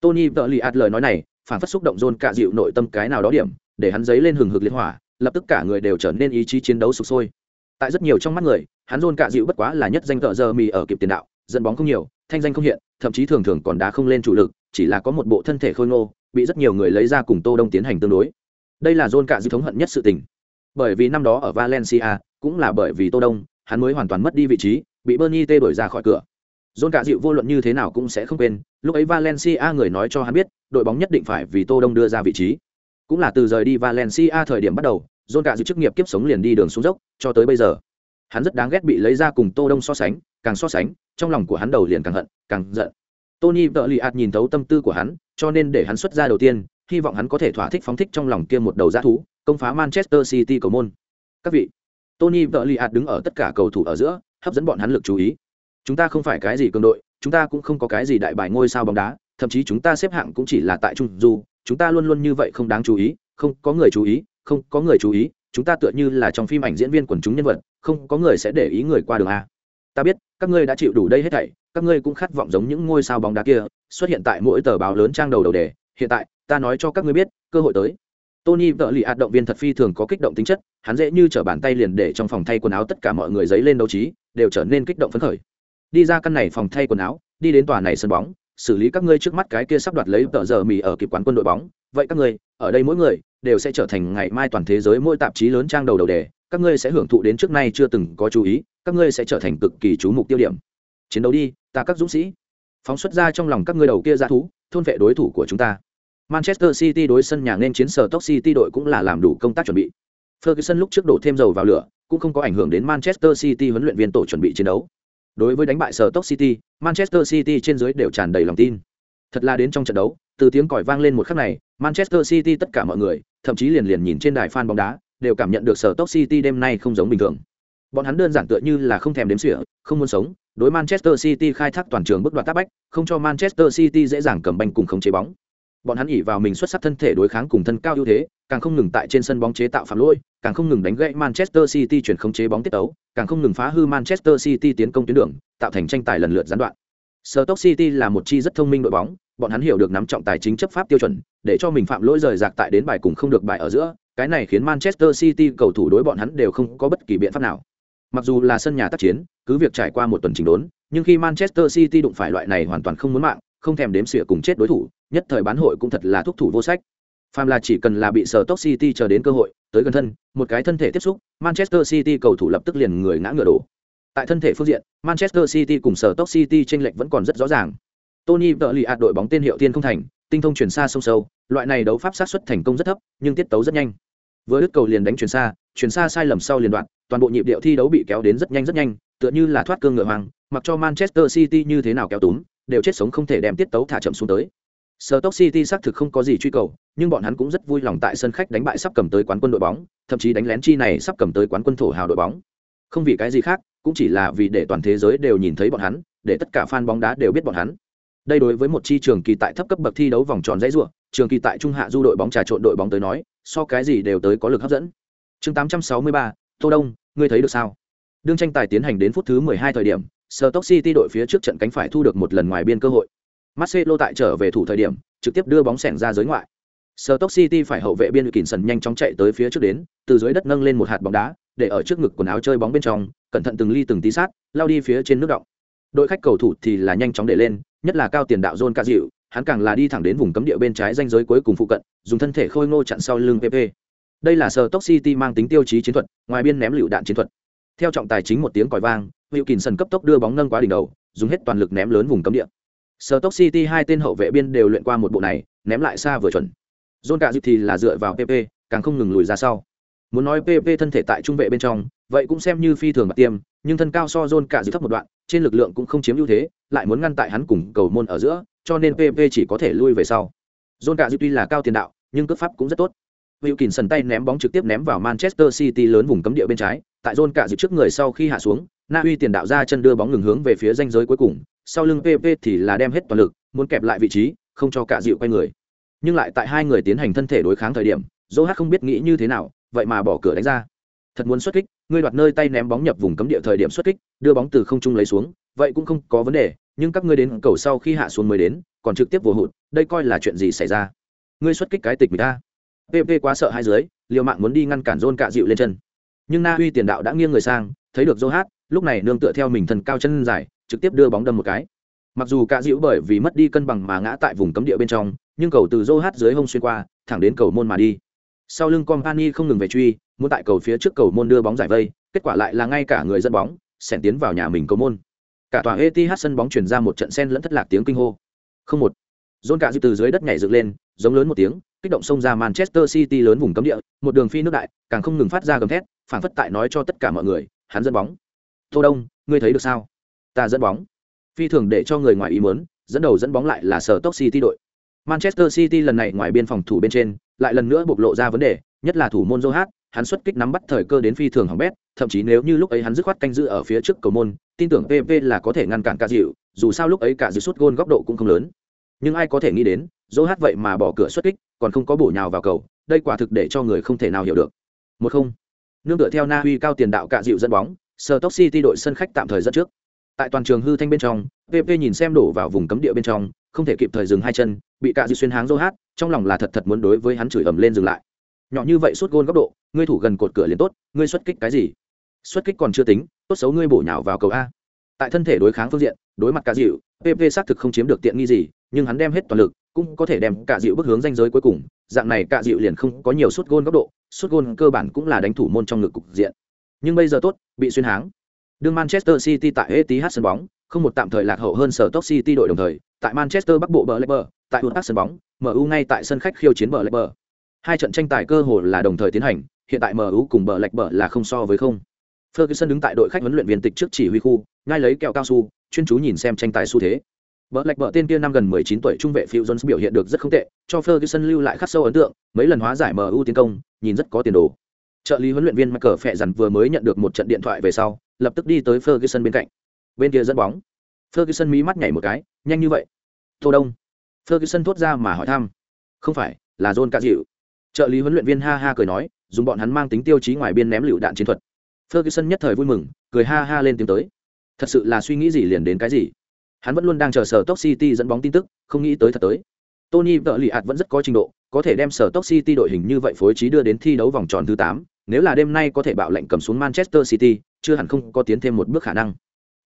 Tony vợ lì ạt lời nói này, phản phát xúc động John cạ dịu nội tâm cái nào đó điểm, để hắn dấy lên hừng hực liên hỏa, lập tức cả người đều trở nên ý chí chiến đấu sục sôi. Tại rất nhiều trong mắt người, hắn John cạ dịu bất quá là nhất danh cờ giờ mì ở kịp tiền đạo, dẫn bóng không nhiều, thanh danh không hiện, thậm chí thường thường còn đá không lên chủ lực, chỉ là có một bộ thân thể khôi ngô, bị rất nhiều người lấy ra cùng tô đông tiến hành tương đối. Đây là John cạ dịu thống hận nhất sự tình. Bởi vì năm đó ở valencia, cũng là bởi vì tô đông, hắn mới hoàn toàn mất đi vị trí bị bernie tê đuổi ra khỏi cửa John cả dịu vô luận như thế nào cũng sẽ không quên, lúc ấy Valencia người nói cho hắn biết, đội bóng nhất định phải vì Tô Đông đưa ra vị trí. Cũng là từ rời đi Valencia thời điểm bắt đầu, John cả dịu chức nghiệp kiếp sống liền đi đường xuống dốc, cho tới bây giờ. Hắn rất đáng ghét bị lấy ra cùng Tô Đông so sánh, càng so sánh, trong lòng của hắn đầu liền càng hận, càng giận. Tony Tliat nhìn thấu tâm tư của hắn, cho nên để hắn xuất ra đầu tiên, hy vọng hắn có thể thỏa thích phóng thích trong lòng kia một đầu dã thú, công phá Manchester City cầu môn. Các vị, Tony Tliat đứng ở tất cả cầu thủ ở giữa, hấp dẫn bọn hắn lực chú ý. Chúng ta không phải cái gì cường đội chúng ta cũng không có cái gì đại bài ngôi sao bóng đá thậm chí chúng ta xếp hạng cũng chỉ là tại trung du chúng ta luôn luôn như vậy không đáng chú ý không có người chú ý không có người chú ý chúng ta tựa như là trong phim ảnh diễn viên quần chúng nhân vật không có người sẽ để ý người qua đường a. Ta biết các ngươi đã chịu đủ đây hết thảy các ngươi cũng khát vọng giống những ngôi sao bóng đá kia xuất hiện tại mỗi tờ báo lớn trang đầu đầu đề hiện tại ta nói cho các ngươi biết cơ hội tới. Tony vợ lì hạt động viên thật phi thường có kích động tính chất, hắn dễ như trở bàn tay liền để trong phòng thay quần áo tất cả mọi người giấy lên đấu trí, đều trở nên kích động phấn khởi. Đi ra căn này phòng thay quần áo, đi đến tòa này sân bóng, xử lý các ngươi trước mắt cái kia sắp đoạt lấy tờ giờ mì ở kịp quán quân đội bóng. Vậy các ngươi, ở đây mỗi người, đều sẽ trở thành ngày mai toàn thế giới mỗi tạp chí lớn trang đầu đầu đề. Các ngươi sẽ hưởng thụ đến trước nay chưa từng có chú ý, các ngươi sẽ trở thành cực kỳ chú mục tiêu điểm. Chiến đấu đi, ta các dũng sĩ. Phóng xuất ra trong lòng các ngươi đầu kia ra thú, thôn vệ đối thủ của chúng ta. Manchester city đối sân nhà nên chiến sở top city đội cũng là làm đủ công tác chuẩn bị. Ferguson lúc trước đổ thêm dầu vào lửa cũng không có ảnh hưởng đến manchester city huấn luyện viên tổ chuẩn bị chiến đấu Đối với đánh bại sở Stoke City, Manchester City trên dưới đều tràn đầy lòng tin. Thật là đến trong trận đấu, từ tiếng còi vang lên một khắc này, Manchester City tất cả mọi người, thậm chí liền liền nhìn trên đài fan bóng đá, đều cảm nhận được sở Stoke City đêm nay không giống bình thường. Bọn hắn đơn giản tựa như là không thèm đếm xỉa, không muốn sống, đối Manchester City khai thác toàn trường bước đoạt tác bách, không cho Manchester City dễ dàng cầm banh cùng khống chế bóng. Bọn hắn ỉ vào mình xuất sắc thân thể đối kháng cùng thân cao ưu thế, càng không ngừng tại trên sân bóng chế tạo phạm lỗi, càng không ngừng đánh gãy Manchester City chuyển không chế bóng tiết tấu, càng không ngừng phá hư Manchester City tiến công tuyến đường, tạo thành tranh tài lần lượt gián đoạn. Stoke City là một chi rất thông minh đội bóng, bọn hắn hiểu được nắm trọng tài chính chấp pháp tiêu chuẩn, để cho mình phạm lỗi rời rạc tại đến bài cùng không được bài ở giữa, cái này khiến Manchester City cầu thủ đối bọn hắn đều không có bất kỳ biện pháp nào. Mặc dù là sân nhà tác chiến, cứ việc trải qua một tuần trình đốn, nhưng khi Manchester City đụng phải loại này hoàn toàn không muốn mạng, không thèm đếm xỉa cùng chết đối thủ, nhất thời bán hội cũng thật là thúc thủ vô sách. Phàm là chỉ cần là bị sở top City chờ đến cơ hội, tới gần thân, một cái thân thể tiếp xúc, Manchester City cầu thủ lập tức liền người ngã ngựa đổ. Tại thân thể phương diện, Manchester City cùng sở top City chênh lệch vẫn còn rất rõ ràng. Tony Butler đội bóng tên hiệu tiên không thành, tinh thông chuyển xa sông sâu, loại này đấu pháp sát xuất thành công rất thấp, nhưng tiết tấu rất nhanh. Vừa đứt cầu liền đánh chuyển xa, chuyển xa sai lầm sau liền đoạn, toàn bộ nhịp điệu thi đấu bị kéo đến rất nhanh rất nhanh, tựa như là thoát cương ngựa hoàng, mặc cho Manchester City như thế nào kéo túm, đều chết sống không thể đem tiết tấu thả chậm xuống tới. Stoke City xác thực không có gì truy cầu, nhưng bọn hắn cũng rất vui lòng tại sân khách đánh bại sắp cầm tới quán quân đội bóng, thậm chí đánh lén chi này sắp cầm tới quán quân thổ hào đội bóng. Không vì cái gì khác, cũng chỉ là vì để toàn thế giới đều nhìn thấy bọn hắn, để tất cả fan bóng đá đều biết bọn hắn. Đây đối với một chi trường kỳ tại thấp cấp bậc thi đấu vòng tròn dãy rùa, trường kỳ tại trung hạ du đội bóng trà trộn đội bóng tới nói, so cái gì đều tới có lực hấp dẫn. Chương 863, Tô Đông, ngươi thấy được sao? Đương tranh tài tiến hành đến phút thứ 12 thời điểm, Stoke City đội phía trước trận cánh phải thu được một lần ngoài biên cơ hội. Marcelo tại trở về thủ thời điểm, trực tiếp đưa bóng sẻng ra giới ngoại. Stoke City phải hậu vệ biên Kình Sần nhanh chóng chạy tới phía trước đến, từ dưới đất nâng lên một hạt bóng đá, để ở trước ngực quần áo chơi bóng bên trong, cẩn thận từng ly từng tí sát, lao đi phía trên nước động. Đội khách cầu thủ thì là nhanh chóng để lên, nhất là cao tiền đạo John Ca dịu, hắn càng là đi thẳng đến vùng cấm địa bên trái ranh giới cuối cùng phụ cận, dùng thân thể khôi ngô chặn sau lưng PP. Đây là Stoke City mang tính tiêu chí chiến thuật, ngoài biên ném lựu đạn chiến thuật. Theo trọng tài chính một tiếng còi vang, Wilkinson cấp tốc đưa bóng nâng quá đỉnh đầu, dùng hết toàn lực ném lớn vùng cấm địa. Stoke City hai tên hậu vệ biên đều luyện qua một bộ này, ném lại xa vừa chuẩn. John cả dịp thì là dựa vào PP, càng không ngừng lùi ra sau. Muốn nói PP thân thể tại trung vệ bên trong, vậy cũng xem như phi thường mà tiêm, nhưng thân cao so John cả dịp thấp một đoạn, trên lực lượng cũng không chiếm ưu thế, lại muốn ngăn tại hắn cùng cầu môn ở giữa, cho nên PP chỉ có thể lui về sau. John cả dịp tuy là cao tiền đạo, nhưng cước pháp cũng rất tốt. Wilkinson tay ném bóng trực tiếp ném vào Manchester City lớn vùng cấm địa bên trái, tại John cả dịp trước người sau khi hạ xuống, Na Uy tiền đạo ra chân đưa bóng ngừng hướng về phía ranh giới cuối cùng, sau lưng PP thì là đem hết toàn lực, muốn kẹp lại vị trí, không cho cả dịu quay người. Nhưng lại tại hai người tiến hành thân thể đối kháng thời điểm, Zohat không biết nghĩ như thế nào, vậy mà bỏ cửa đánh ra. Thật muốn xuất kích, ngươi đoạt nơi tay ném bóng nhập vùng cấm địa thời điểm xuất kích, đưa bóng từ không trung lấy xuống, vậy cũng không có vấn đề, nhưng các ngươi đến cầu sau khi hạ xuống mới đến, còn trực tiếp vô hụt, đây coi là chuyện gì xảy ra? Ngươi xuất kích cái tịch mình ta. PP quá sợ hai dưới, liều mạng muốn đi ngăn cản dôn cạ dịu lên chân. Nhưng Na Uy tiền đạo đã nghiêng người sang, thấy được Zohat, lúc này nương tựa theo mình thần cao chân dài, trực tiếp đưa bóng đâm một cái. Mặc dù cả dịu bởi vì mất đi cân bằng mà ngã tại vùng cấm địa bên trong, nhưng cầu từ dô hát dưới hông xuyên qua, thẳng đến cầu môn mà đi. Sau lưng company không ngừng về truy, muốn tại cầu phía trước cầu môn đưa bóng giải vây, kết quả lại là ngay cả người dẫn bóng xẻn tiến vào nhà mình cầu môn. Cả tòa ETH sân bóng chuyển ra một trận sen lẫn thất lạc tiếng kinh hô. Không một. John cả dịu từ dưới đất nhảy dựng lên, giống lớn một tiếng, kích động xông ra manchester city lớn vùng cấm địa, một đường phi nước đại, càng không ngừng phát ra gầm thét phảng phất tại nói cho tất cả mọi người, hắn dẫn bóng. Tô đông, ngươi thấy được sao? Ta dẫn bóng. Phi thường để cho người ngoài ý muốn, dẫn đầu dẫn bóng lại là sở tốc city đội. Manchester city lần này ngoài biên phòng thủ bên trên, lại lần nữa bộc lộ ra vấn đề, nhất là thủ môn johat hắn xuất kích nắm bắt thời cơ đến phi thường hỏng bét, thậm chí nếu như lúc ấy hắn dứt khoát canh giữ ở phía trước cầu môn, tin tưởng pp là có thể ngăn cản cả dịu, dù sao lúc ấy cả dịu sút gôn góc độ cũng không lớn. Nhưng ai có thể nghĩ đến johat vậy mà bỏ cửa xuất kích, còn không có bổ nhào vào cầu, đây quả thực để cho người không thể nào hiểu được. Một không. Nương tựa theo na uy cao tiền đạo cả dịu dẫn bóng, sở tốc city đội sân khách tạm thời dẫn trước tại toàn trường hư thanh bên trong pp nhìn xem đổ vào vùng cấm địa bên trong, không thể kịp thời dừng hai chân, bị cạ dư xuyên háng dô hát, trong lòng là thật thật muốn đối với hắn chửi ầm lên dừng lại. Nhỏ như vậy suốt gôn góc độ, ngươi thủ gần cột cửa liền tốt, ngươi xuất kích cái gì? Xuất kích còn chưa tính, tốt xấu ngươi bổ nhào vào cầu a. Tại thân thể đối kháng phương diện, đối mặt cả dịu pp xác thực không chiếm được tiện nghi gì, nhưng hắn đem hết toàn lực, cũng có thể đem cả dịu bước hướng danh giới cuối cùng, dạng này cả dịu liền không có nhiều suốt gôn góc độ, suốt gôn cơ bản cũng là đánh thủ môn trong ngực cục diện. Nhưng bây giờ tốt, bị xuyên háng. Đương Manchester City tại Etihad sân bóng, không một tạm thời lạc hậu hơn sở Stoke City đội đồng thời, tại Manchester Bắc Bộ Blackburn, tại Woodpark sân bóng, MU ngay tại sân khách khiêu chiến Blackburn. Hai trận tranh tài cơ hồ là đồng thời tiến hành, hiện tại MU cùng Blackburn là không so với không. Ferguson đứng tại đội khách huấn luyện viên tịch trước chỉ huy khu, ngay lấy kẹo cao su, chuyên chú nhìn xem tranh tài xu thế. Blackburn tên kia năm gần 19 tuổi trung vệ Phil Jones biểu hiện được rất không tệ, cho Ferguson lưu lại khắc sâu ấn tượng, mấy lần hóa giải MU tiến công, nhìn rất có tiền đồ. Trợ lý huấn luyện viên Michael Phệ dần vừa mới nhận được một trận điện thoại về sau, lập tức đi tới Ferguson bên cạnh. Bên kia dẫn bóng. Ferguson mí mắt nhảy một cái, nhanh như vậy. Tô Đông. Ferguson thốt ra mà hỏi thăm. Không phải, là John Cạ Dịu. Trợ lý huấn luyện viên ha ha cười nói, dùng bọn hắn mang tính tiêu chí ngoài biên ném lựu đạn chiến thuật. Ferguson nhất thời vui mừng, cười ha ha lên tiếng tới. Thật sự là suy nghĩ gì liền đến cái gì. hắn vẫn luôn đang chờ sở Stoke City dẫn bóng tin tức, không nghĩ tới thật tới. Tony vợ lì ạt vẫn rất có trình độ, có thể đem sở Stoke City đội hình như vậy phối trí đưa đến thi đấu vòng tròn thứ 8, nếu là đêm nay có thể bạo lệnh cầm xuống Manchester City, chưa hẳn không có tiến thêm một bước khả năng.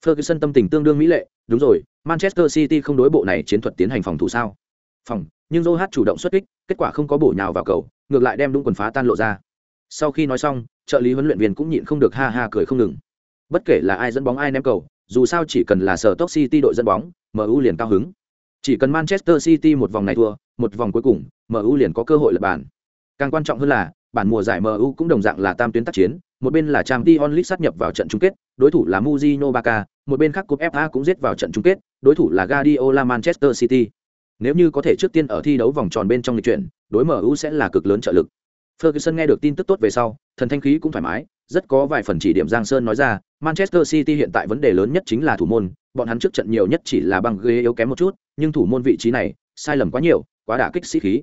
Ferguson tâm tình tương đương mỹ lệ, đúng rồi, Manchester City không đối bộ này chiến thuật tiến hành phòng thủ sao? Phòng, nhưng Joe chủ động xuất kích, kết quả không có bổ nhào vào cầu, ngược lại đem đúng quần phá tan lộ ra. Sau khi nói xong, trợ lý huấn luyện viên cũng nhịn không được ha ha cười không ngừng. Bất kể là ai dẫn bóng ai ném cầu, dù sao chỉ cần là sở Stoke City đội dẫn bóng, MU liền cao hứng. Chỉ cần Manchester City một vòng này thua, một vòng cuối cùng, MU liền có cơ hội lật bàn. Càng quan trọng hơn là, bản mùa giải MU cũng đồng dạng là tam tuyến tác chiến, một bên là Champions League sát nhập vào trận chung kết, đối thủ là Mujinho Barca, một bên khác cúp FA cũng giết vào trận chung kết, đối thủ là Guardiola Manchester City. Nếu như có thể trước tiên ở thi đấu vòng tròn bên trong lịch chuyển, đối MU sẽ là cực lớn trợ lực. Ferguson nghe được tin tức tốt về sau, thần thanh khí cũng thoải mái, rất có vài phần chỉ điểm Giang Sơn nói ra, Manchester City hiện tại vấn đề lớn nhất chính là thủ môn, bọn hắn trước trận nhiều nhất chỉ là băng ghế yếu kém một chút, nhưng thủ môn vị trí này, sai lầm quá nhiều, quá đả kích sĩ khí.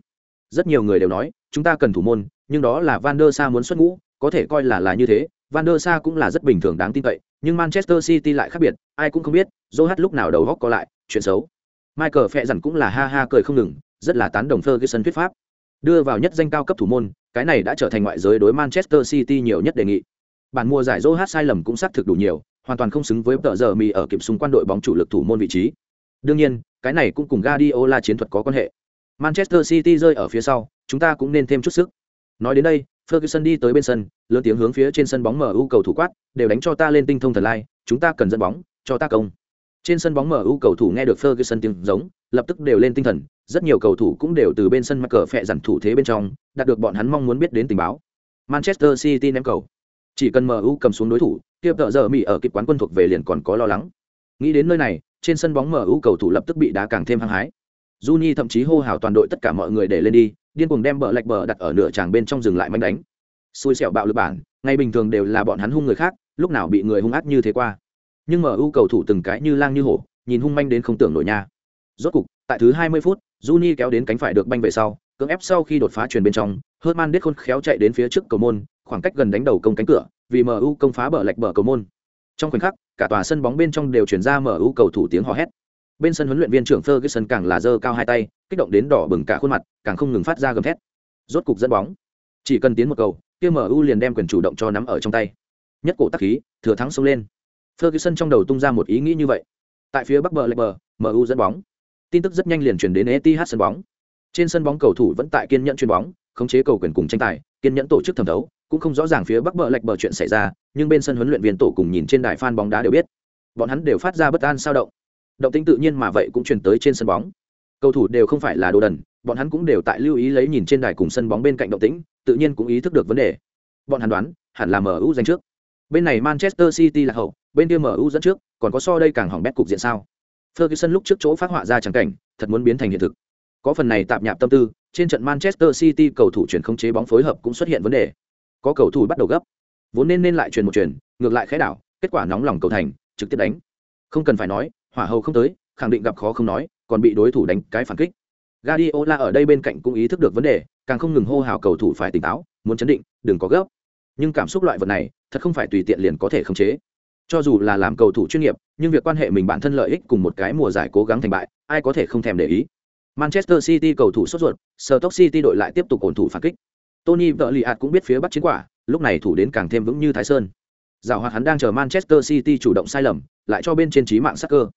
Rất nhiều người đều nói, chúng ta cần thủ môn, nhưng đó là Van der Sa muốn xuất ngũ, có thể coi là là như thế, Van der Sar cũng là rất bình thường đáng tin cậy, nhưng Manchester City lại khác biệt, ai cũng không biết, Joe lúc nào đầu góc có lại, chuyện xấu. Michael Phệ dần cũng là ha ha cười không ngừng, rất là tán đồng Ferguson thuyết pháp. Đưa vào nhất danh cao cấp thủ môn, cái này đã trở thành ngoại giới đối Manchester City nhiều nhất đề nghị. Bản mua giải Joe sai lầm cũng xác thực đủ nhiều, hoàn toàn không xứng với tợ giờ mì ở kiểm xung quan đội bóng chủ lực thủ môn vị trí. Đương nhiên, cái này cũng cùng Guardiola chiến thuật có quan hệ. Manchester City rơi ở phía sau, chúng ta cũng nên thêm chút sức. Nói đến đây, Ferguson đi tới bên sân, lớn tiếng hướng phía trên sân bóng MU cầu thủ quát, đều đánh cho ta lên tinh thông thần lai, chúng ta cần dẫn bóng, cho ta công. Trên sân bóng MU cầu thủ nghe được Ferguson tiếng giống, lập tức đều lên tinh thần, rất nhiều cầu thủ cũng đều từ bên sân mắc cờ phệ dặn thủ thế bên trong, đạt được bọn hắn mong muốn biết đến tình báo. Manchester City ném cầu. Chỉ cần MU cầm xuống đối thủ, tiếp tợ giờ Mỹ ở kịp quán quân thuộc về liền còn có lo lắng. Nghĩ đến nơi này, trên sân bóng MU cầu thủ lập tức bị đá càng thêm hăng hái. Juni thậm chí hô hào toàn đội tất cả mọi người để lên đi, điên cuồng đem bờ lạch bờ đặt ở nửa tràng bên trong dừng lại mánh đánh. Xui xẻo bạo lực bản, ngày bình thường đều là bọn hắn hung người khác, lúc nào bị người hung ác như thế qua. Nhưng MU cầu thủ từng cái như lang như hổ, nhìn hung manh đến không tưởng nổi nha. Rốt cục, tại thứ 20 phút, Juni kéo đến cánh phải được banh về sau, cưỡng ép sau khi đột phá truyền bên trong, Herman đứt khôn khéo chạy đến phía trước cầu môn, khoảng cách gần đánh đầu công cánh cửa, vì MU công phá bờ lạch bờ cầu môn. Trong khoảnh khắc, cả tòa sân bóng bên trong đều truyền ra MU cầu thủ tiếng hò hét. Bên sân huấn luyện viên trưởng Ferguson càng là giơ cao hai tay, kích động đến đỏ bừng cả khuôn mặt, càng không ngừng phát ra gầm thét. Rốt cục dẫn bóng, chỉ cần tiến một cầu, kia MU liền đem quyền chủ động cho nắm ở trong tay. Nhất cổ tác khí, thừa thắng xông lên. Ferguson trong đầu tung ra một ý nghĩ như vậy. Tại phía bắc bờ lệch bờ, MU dẫn bóng. Tin tức rất nhanh liền truyền đến Etihad sân bóng. Trên sân bóng cầu thủ vẫn tại kiên nhẫn chuyền bóng, khống chế cầu quyền cùng tranh tài, kiên nhẫn tổ chức thẩm đấu, cũng không rõ ràng phía bắc bờ lệch bờ chuyện xảy ra, nhưng bên sân huấn luyện viên tổ cùng nhìn trên đài fan bóng đá đều biết. Bọn hắn đều phát ra bất an sao động. Động tĩnh tự nhiên mà vậy cũng truyền tới trên sân bóng. Cầu thủ đều không phải là đồ đần, bọn hắn cũng đều tại lưu ý lấy nhìn trên đài cùng sân bóng bên cạnh động tĩnh, tự nhiên cũng ý thức được vấn đề. Bọn hắn đoán, hẳn là MU giành trước. Bên này Manchester City là hậu, bên kia MU dẫn trước, còn có so đây càng hỏng bét cục diện sao? Ferguson lúc trước chỗ phát họa ra chẳng cảnh, thật muốn biến thành hiện thực. Có phần này tạm nhạp tâm tư, trên trận Manchester City cầu thủ chuyển không chế bóng phối hợp cũng xuất hiện vấn đề. Có cầu thủ bắt đầu gấp, vốn nên nên lại chuyển một chuyển, ngược lại khẽ đảo, kết quả nóng lòng cầu thành, trực tiếp đánh. Không cần phải nói, hỏa hầu không tới, khẳng định gặp khó không nói, còn bị đối thủ đánh cái phản kích. Guardiola ở đây bên cạnh cũng ý thức được vấn đề, càng không ngừng hô hào cầu thủ phải tỉnh táo, muốn chấn định, đừng có gấp. Nhưng cảm xúc loại vật này, thật không phải tùy tiện liền có thể khống chế. Cho dù là làm cầu thủ chuyên nghiệp, nhưng việc quan hệ mình bản thân lợi ích cùng một cái mùa giải cố gắng thành bại, ai có thể không thèm để ý. Manchester City cầu thủ sốt ruột, Stoke City đội lại tiếp tục ổn thủ phản kích. Tony vợ lì ạt cũng biết phía bắc chiến quả, lúc này thủ đến càng thêm vững như Thái Sơn. Giảo hoạt hắn đang chờ Manchester City chủ động sai lầm, lại cho bên trên trí mạng sắc cơ.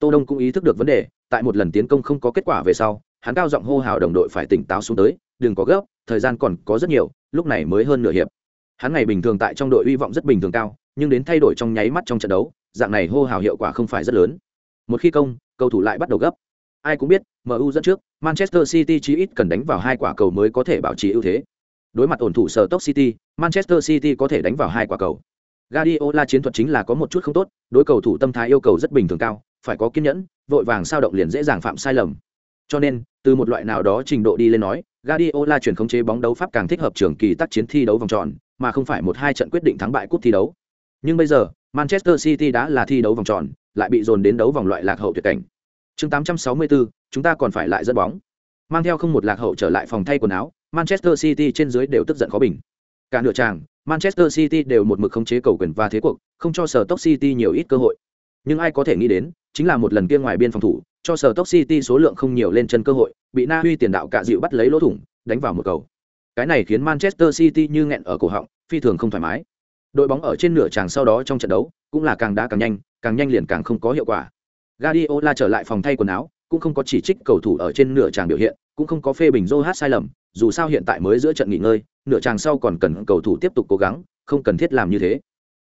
Tô Đông cũng ý thức được vấn đề, tại một lần tiến công không có kết quả về sau, hắn cao giọng hô hào đồng đội phải tỉnh táo xuống tới, đừng có gấp, thời gian còn có rất nhiều, lúc này mới hơn nửa hiệp. Hắn ngày bình thường tại trong đội hy vọng rất bình thường cao, nhưng đến thay đổi trong nháy mắt trong trận đấu, dạng này hô hào hiệu quả không phải rất lớn. Một khi công, cầu thủ lại bắt đầu gấp. Ai cũng biết, MU dẫn trước, Manchester City chí ít cần đánh vào hai quả cầu mới có thể bảo trì ưu thế. Đối mặt ổn thủ sở tốc City, Manchester City có thể đánh vào hai quả cầu. Guardiola chiến thuật chính là có một chút không tốt, đối cầu thủ tâm thái yêu cầu rất bình thường cao, phải có kiên nhẫn, vội vàng sao động liền dễ dàng phạm sai lầm. Cho nên, từ một loại nào đó trình độ đi lên nói, Guardiola chuyển khống chế bóng đấu pháp càng thích hợp trường kỳ tác chiến thi đấu vòng tròn, mà không phải một hai trận quyết định thắng bại cúp thi đấu. Nhưng bây giờ, Manchester City đã là thi đấu vòng tròn, lại bị dồn đến đấu vòng loại lạc hậu tuyệt cảnh. Chương 864, chúng ta còn phải lại dẫn bóng. Mang theo không một lạc hậu trở lại phòng thay quần áo, Manchester City trên dưới đều tức giận khó bình. Cả nửa tràng, Manchester City đều một mực khống chế cầu quyền và thế cuộc, không cho sở Stoke City nhiều ít cơ hội. Nhưng ai có thể nghĩ đến, chính là một lần kia ngoài biên phòng thủ, cho sở tốc city số lượng không nhiều lên chân cơ hội, bị na huy tiền đạo cạ dịu bắt lấy lỗ thủng, đánh vào một cầu. Cái này khiến manchester city như nghẹn ở cổ họng, phi thường không thoải mái. Đội bóng ở trên nửa tràng sau đó trong trận đấu, cũng là càng đá càng nhanh càng nhanh liền càng không có hiệu quả. Guardiola trở lại phòng thay quần áo, cũng không có chỉ trích cầu thủ ở trên nửa tràng biểu hiện, cũng không có phê bình Joe sai lầm, dù sao hiện tại mới giữa trận nghỉ ngơi, nửa tràng sau còn cần cầu thủ tiếp tục cố gắng, không cần thiết làm như thế.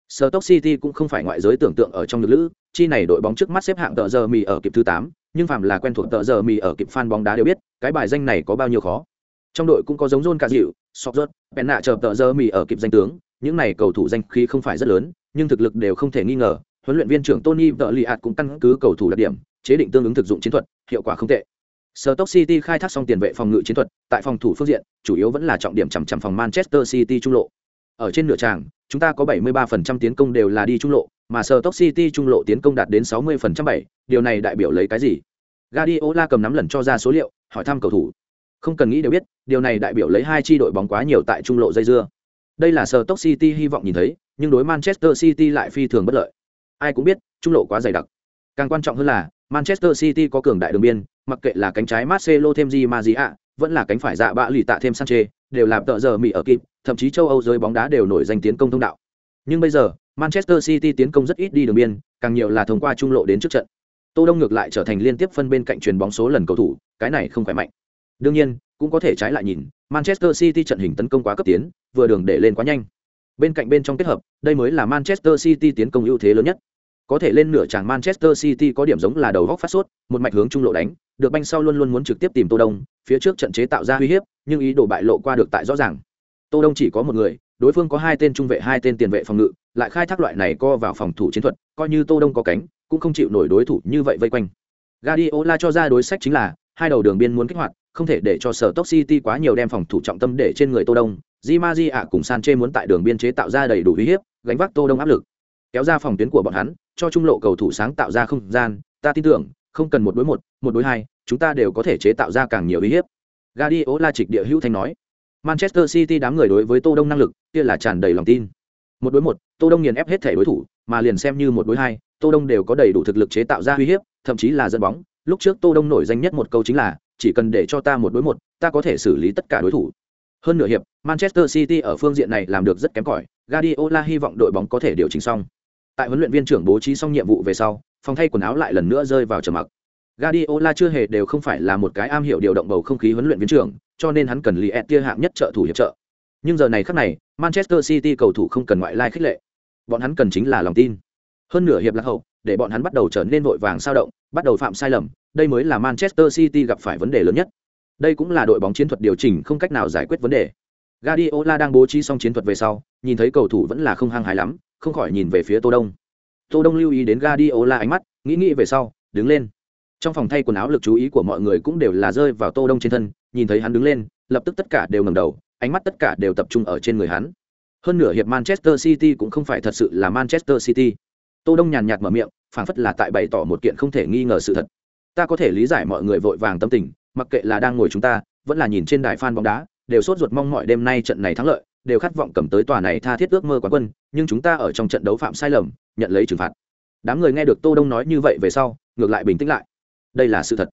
Stoke City cũng không phải ngoại giới tưởng tượng ở trong lực lữ, chi này đội bóng trước mắt xếp hạng tờ giờ mì ở kịp thứ 8, nhưng phàm là quen thuộc tờ giờ mì ở kịp fan bóng đá đều biết, cái bài danh này có bao nhiêu khó. Trong đội cũng có giống John Cazil, Sokjot, Penna chờ tờ giờ mì ở kịp danh tướng, những này cầu thủ danh khí không phải rất lớn, nhưng thực lực đều không thể nghi ngờ. Huấn luyện viên trưởng Tony Vliat cũng căn cứ cầu thủ đặc điểm, chế định tương ứng thực dụng chiến thuật, hiệu quả không tệ. Stoke City khai thác xong tiền vệ phòng ngự chiến thuật, tại phòng thủ phương diện, chủ yếu vẫn là trọng điểm chằm chằm phòng Manchester City trung lộ. Ở trên nửa tràng, chúng ta có 73% tiến công đều là đi trung lộ, mà Stoke City trung lộ tiến công đạt đến 60% điều này đại biểu lấy cái gì? Guardiola cầm nắm lần cho ra số liệu, hỏi thăm cầu thủ. Không cần nghĩ đều biết, điều này đại biểu lấy hai chi đội bóng quá nhiều tại trung lộ dây dưa. Đây là Stoke City hy vọng nhìn thấy, nhưng đối Manchester City lại phi thường bất lợi. Ai cũng biết, trung lộ quá dày đặc. Càng quan trọng hơn là, Manchester City có cường đại đường biên, mặc kệ là cánh trái Marcelo thêm gì mà gì ạ, vẫn là cánh phải dạ bạ lì tạ thêm Sanchez, đều làm tợ giờ Mỹ ở kịp, thậm chí châu Âu giới bóng đá đều nổi danh tiến công thông đạo. Nhưng bây giờ, Manchester City tiến công rất ít đi đường biên, càng nhiều là thông qua trung lộ đến trước trận. Tô Đông ngược lại trở thành liên tiếp phân bên cạnh truyền bóng số lần cầu thủ, cái này không khỏe mạnh. Đương nhiên, cũng có thể trái lại nhìn, Manchester City trận hình tấn công quá cấp tiến, vừa đường để lên quá nhanh. Bên cạnh bên trong kết hợp, đây mới là Manchester City tiến công ưu thế lớn nhất. Có thể lên nửa chàng Manchester City có điểm giống là đầu góc phát sốt, một mạch hướng trung lộ đánh, được banh sau luôn luôn muốn trực tiếp tìm Tô Đông, phía trước trận chế tạo ra uy hiếp, nhưng ý đồ bại lộ qua được tại rõ ràng. Tô Đông chỉ có một người, đối phương có hai tên trung vệ hai tên tiền vệ phòng ngự, lại khai thác loại này co vào phòng thủ chiến thuật, coi như Tô Đông có cánh, cũng không chịu nổi đối thủ như vậy vây quanh. Guardiola cho ra đối sách chính là hai đầu đường biên muốn kích hoạt, không thể để cho sở Stoke City quá nhiều đem phòng thủ trọng tâm để trên người Tô Đông. Di Maria cùng Sanchez muốn tại đường biên chế tạo ra đầy đủ uy hiếp, gánh vác Tô Đông áp lực, kéo ra phòng tuyến của bọn hắn, cho trung lộ cầu thủ sáng tạo ra không gian. Ta tin tưởng, không cần một đối một, một đối hai, chúng ta đều có thể chế tạo ra càng nhiều uy hiếp. Guardiola trịch địa hữu thanh nói. Manchester City đám người đối với Tô Đông năng lực, kia là tràn đầy lòng tin. Một đối một, Tô Đông nghiền ép hết thể đối thủ, mà liền xem như một đối hai, Tô Đông đều có đầy đủ thực lực chế tạo ra uy hiếp, thậm chí là dẫn bóng. Lúc trước Tô Đông nổi danh nhất một câu chính là, chỉ cần để cho ta một đối một, ta có thể xử lý tất cả đối thủ. Hơn nửa hiệp, Manchester City ở phương diện này làm được rất kém cỏi. Guardiola hy vọng đội bóng có thể điều chỉnh xong. Tại huấn luyện viên trưởng bố trí xong nhiệm vụ về sau, phòng thay quần áo lại lần nữa rơi vào trầm mặc. Guardiola chưa hề đều không phải là một cái am hiểu điều động bầu không khí huấn luyện viên trưởng, cho nên hắn cần Liet tia hạng nhất trợ thủ hiệp trợ. Nhưng giờ này khắc này, Manchester City cầu thủ không cần ngoại lai khích lệ. Bọn hắn cần chính là lòng tin. Hơn nửa hiệp lạc hậu, để bọn hắn bắt đầu trở nên vội vàng sao động, bắt đầu phạm sai lầm, đây mới là Manchester City gặp phải vấn đề lớn nhất. Đây cũng là đội bóng chiến thuật điều chỉnh không cách nào giải quyết vấn đề. Guardiola đang bố trí xong chiến thuật về sau, nhìn thấy cầu thủ vẫn là không hăng hái lắm, không khỏi nhìn về phía Tô Đông. Tô Đông lưu ý đến gadiola ánh mắt, nghĩ nghĩ về sau, đứng lên. Trong phòng thay quần áo lực chú ý của mọi người cũng đều là rơi vào tô đông trên thân nhìn thấy hắn đứng lên lập tức tất cả đều ngẩng đầu ánh mắt tất cả đều tập trung ở trên người hắn. Hơn nửa hiệp manchester city cũng không phải thật sự là manchester city. Tô đông nhàn nhạt mở miệng phảng phất là tại bày tỏ một kiện không thể nghi ngờ sự thật. Ta có thể lý giải mọi người vội vàng tâm tình mặc kệ là đang ngồi chúng ta vẫn là nhìn trên đài fan bóng đá đều sốt ruột mong mọi đêm nay trận này thắng lợi đều khát vọng cầm tới tòa này tha thiết ước mơ quán quân, nhưng chúng ta ở trong trận đấu phạm sai lầm, nhận lấy trừng phạt. Đám người nghe được tô đông nói như vậy về sau, ngược lại bình tĩnh lại. Đây là sự thật.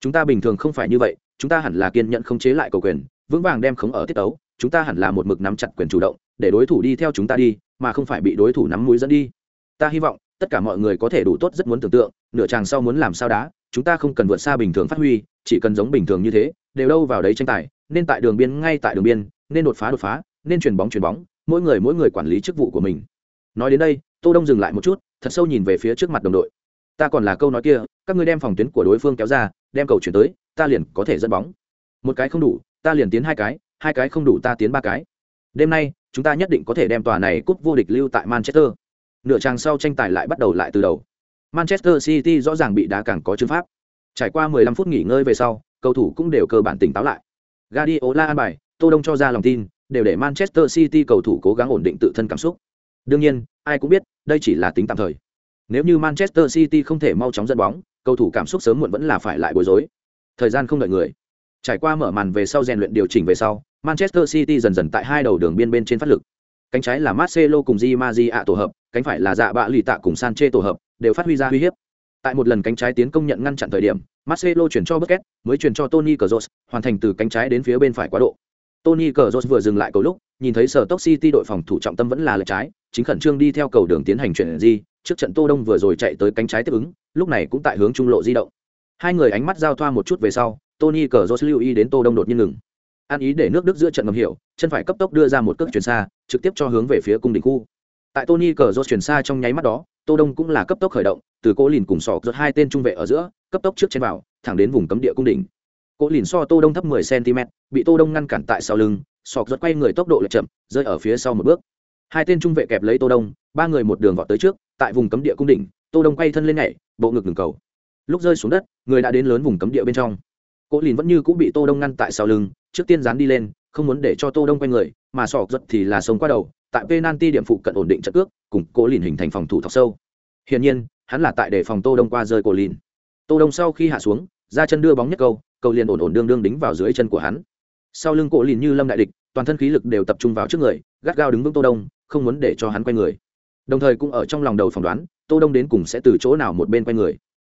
Chúng ta bình thường không phải như vậy, chúng ta hẳn là kiên nhẫn không chế lại cầu quyền, vững vàng đem khống ở tiết tấu, chúng ta hẳn là một mực nắm chặt quyền chủ động, để đối thủ đi theo chúng ta đi, mà không phải bị đối thủ nắm mũi dẫn đi. Ta hy vọng, tất cả mọi người có thể đủ tốt rất muốn tưởng tượng, nửa chàng sau muốn làm sao đá, chúng ta không cần vượt xa bình thường phát huy, chỉ cần giống bình thường như thế, đều đâu vào đấy tranh tài, nên tại đường biên ngay tại đường biên, nên đột phá đột phá nên chuyền bóng chuyền bóng, mỗi người mỗi người quản lý chức vụ của mình. Nói đến đây, tô đông dừng lại một chút, thật sâu nhìn về phía trước mặt đồng đội. Ta còn là câu nói kia, các ngươi đem phòng tuyến của đối phương kéo ra, đem cầu chuyển tới, ta liền có thể dẫn bóng. Một cái không đủ, ta liền tiến hai cái hai cái không đủ ta tiến ba cái. Đêm nay, chúng ta nhất định có thể đem tòa này cúp vô địch lưu tại manchester. Nửa trang sau tranh tài lại bắt đầu lại từ đầu. Manchester city rõ ràng bị đá càng có chứng pháp. Trải qua 15 phút nghỉ ngơi về sau, cầu thủ cũng đều cơ bản tỉnh táo lại. Guardiola an bài, tô đông cho ra lòng tin đều để manchester city cầu thủ cố gắng ổn định tự thân cảm xúc đương nhiên ai cũng biết đây chỉ là tính tạm thời nếu như Manchester City không thể mau chóng dẫn bóng, cầu thủ cảm xúc sớm muộn vẫn là phải lại bối rối. Thời gian không đợi người. Trải qua mở màn về sau rèn luyện điều chỉnh về sau, Manchester City dần dần tại hai đầu đường biên bên trên phát lực. Cánh trái là Marcelo cùng Di Maria tổ hợp, cánh phải là Dạ Bạ Lì Tạ cùng Sanchez tổ hợp, đều phát huy ra uy hiếp. Tại một lần cánh trái tiến công nhận ngăn chặn thời điểm, Marcelo chuyển cho Busquets, mới chuyển cho Toni Kroos, hoàn thành từ cánh trái đến phía bên phải quá độ. Tony Kroos vừa dừng lại cầu lúc, nhìn thấy sở Stoke City đội phòng thủ trọng tâm vẫn là lệch trái, chính khẩn trương đi theo cầu đường tiến hành chuyển di. trước trận Tô Đông vừa rồi chạy tới cánh trái tiếp ứng, lúc này cũng tại hướng trung lộ di động. Hai người ánh mắt giao thoa một chút về sau, Tony Kroos lưu ý đến Tô Đông đột nhiên ngừng. An ý để nước Đức giữa trận ngầm hiểu, chân phải cấp tốc đưa ra một cước chuyển xa, trực tiếp cho hướng về phía cung đỉnh khu. Tại Tony Kroos chuyển xa trong nháy mắt đó, Tô Đông cũng là cấp tốc khởi động, từ cố lìn cùng sọ rớt hai tên trung vệ ở giữa, cấp tốc trước trên vào, thẳng đến vùng cấm địa cung đỉnh. Cố lìn so Tô Đông thấp 10 cm, bị Tô Đông ngăn cản tại sau lưng, sọt giật quay người tốc độ lệch chậm, rơi ở phía sau một bước. Hai tên trung vệ kẹp lấy Tô Đông, ba người một đường vọt tới trước, tại vùng cấm địa cung đỉnh, Tô Đông quay thân lên nhảy, bộ ngực ngừng cầu. Lúc rơi xuống đất, người đã đến lớn vùng cấm địa bên trong. Cố lìn vẫn như cũ bị Tô Đông ngăn tại sau lưng, trước tiên dán đi lên, không muốn để cho Tô Đông quay người, mà sọt giật thì là sống qua đầu, tại penalty điểm phụ cận ổn định trận cước, cùng Cố lìn hình thành phòng thủ thọc sâu. Hiển nhiên, hắn là tại để phòng Tô Đông qua rơi cỗ lìn. Tô Đông sau khi hạ xuống, ra chân đưa bóng nhất câu, cầu liền ổn ổn đương đương đính vào dưới chân của hắn. Sau lưng cổ liền như lâm đại địch, toàn thân khí lực đều tập trung vào trước người, gắt gao đứng vững Tô Đông, không muốn để cho hắn quay người. Đồng thời cũng ở trong lòng đầu phỏng đoán, Tô Đông đến cùng sẽ từ chỗ nào một bên quay người.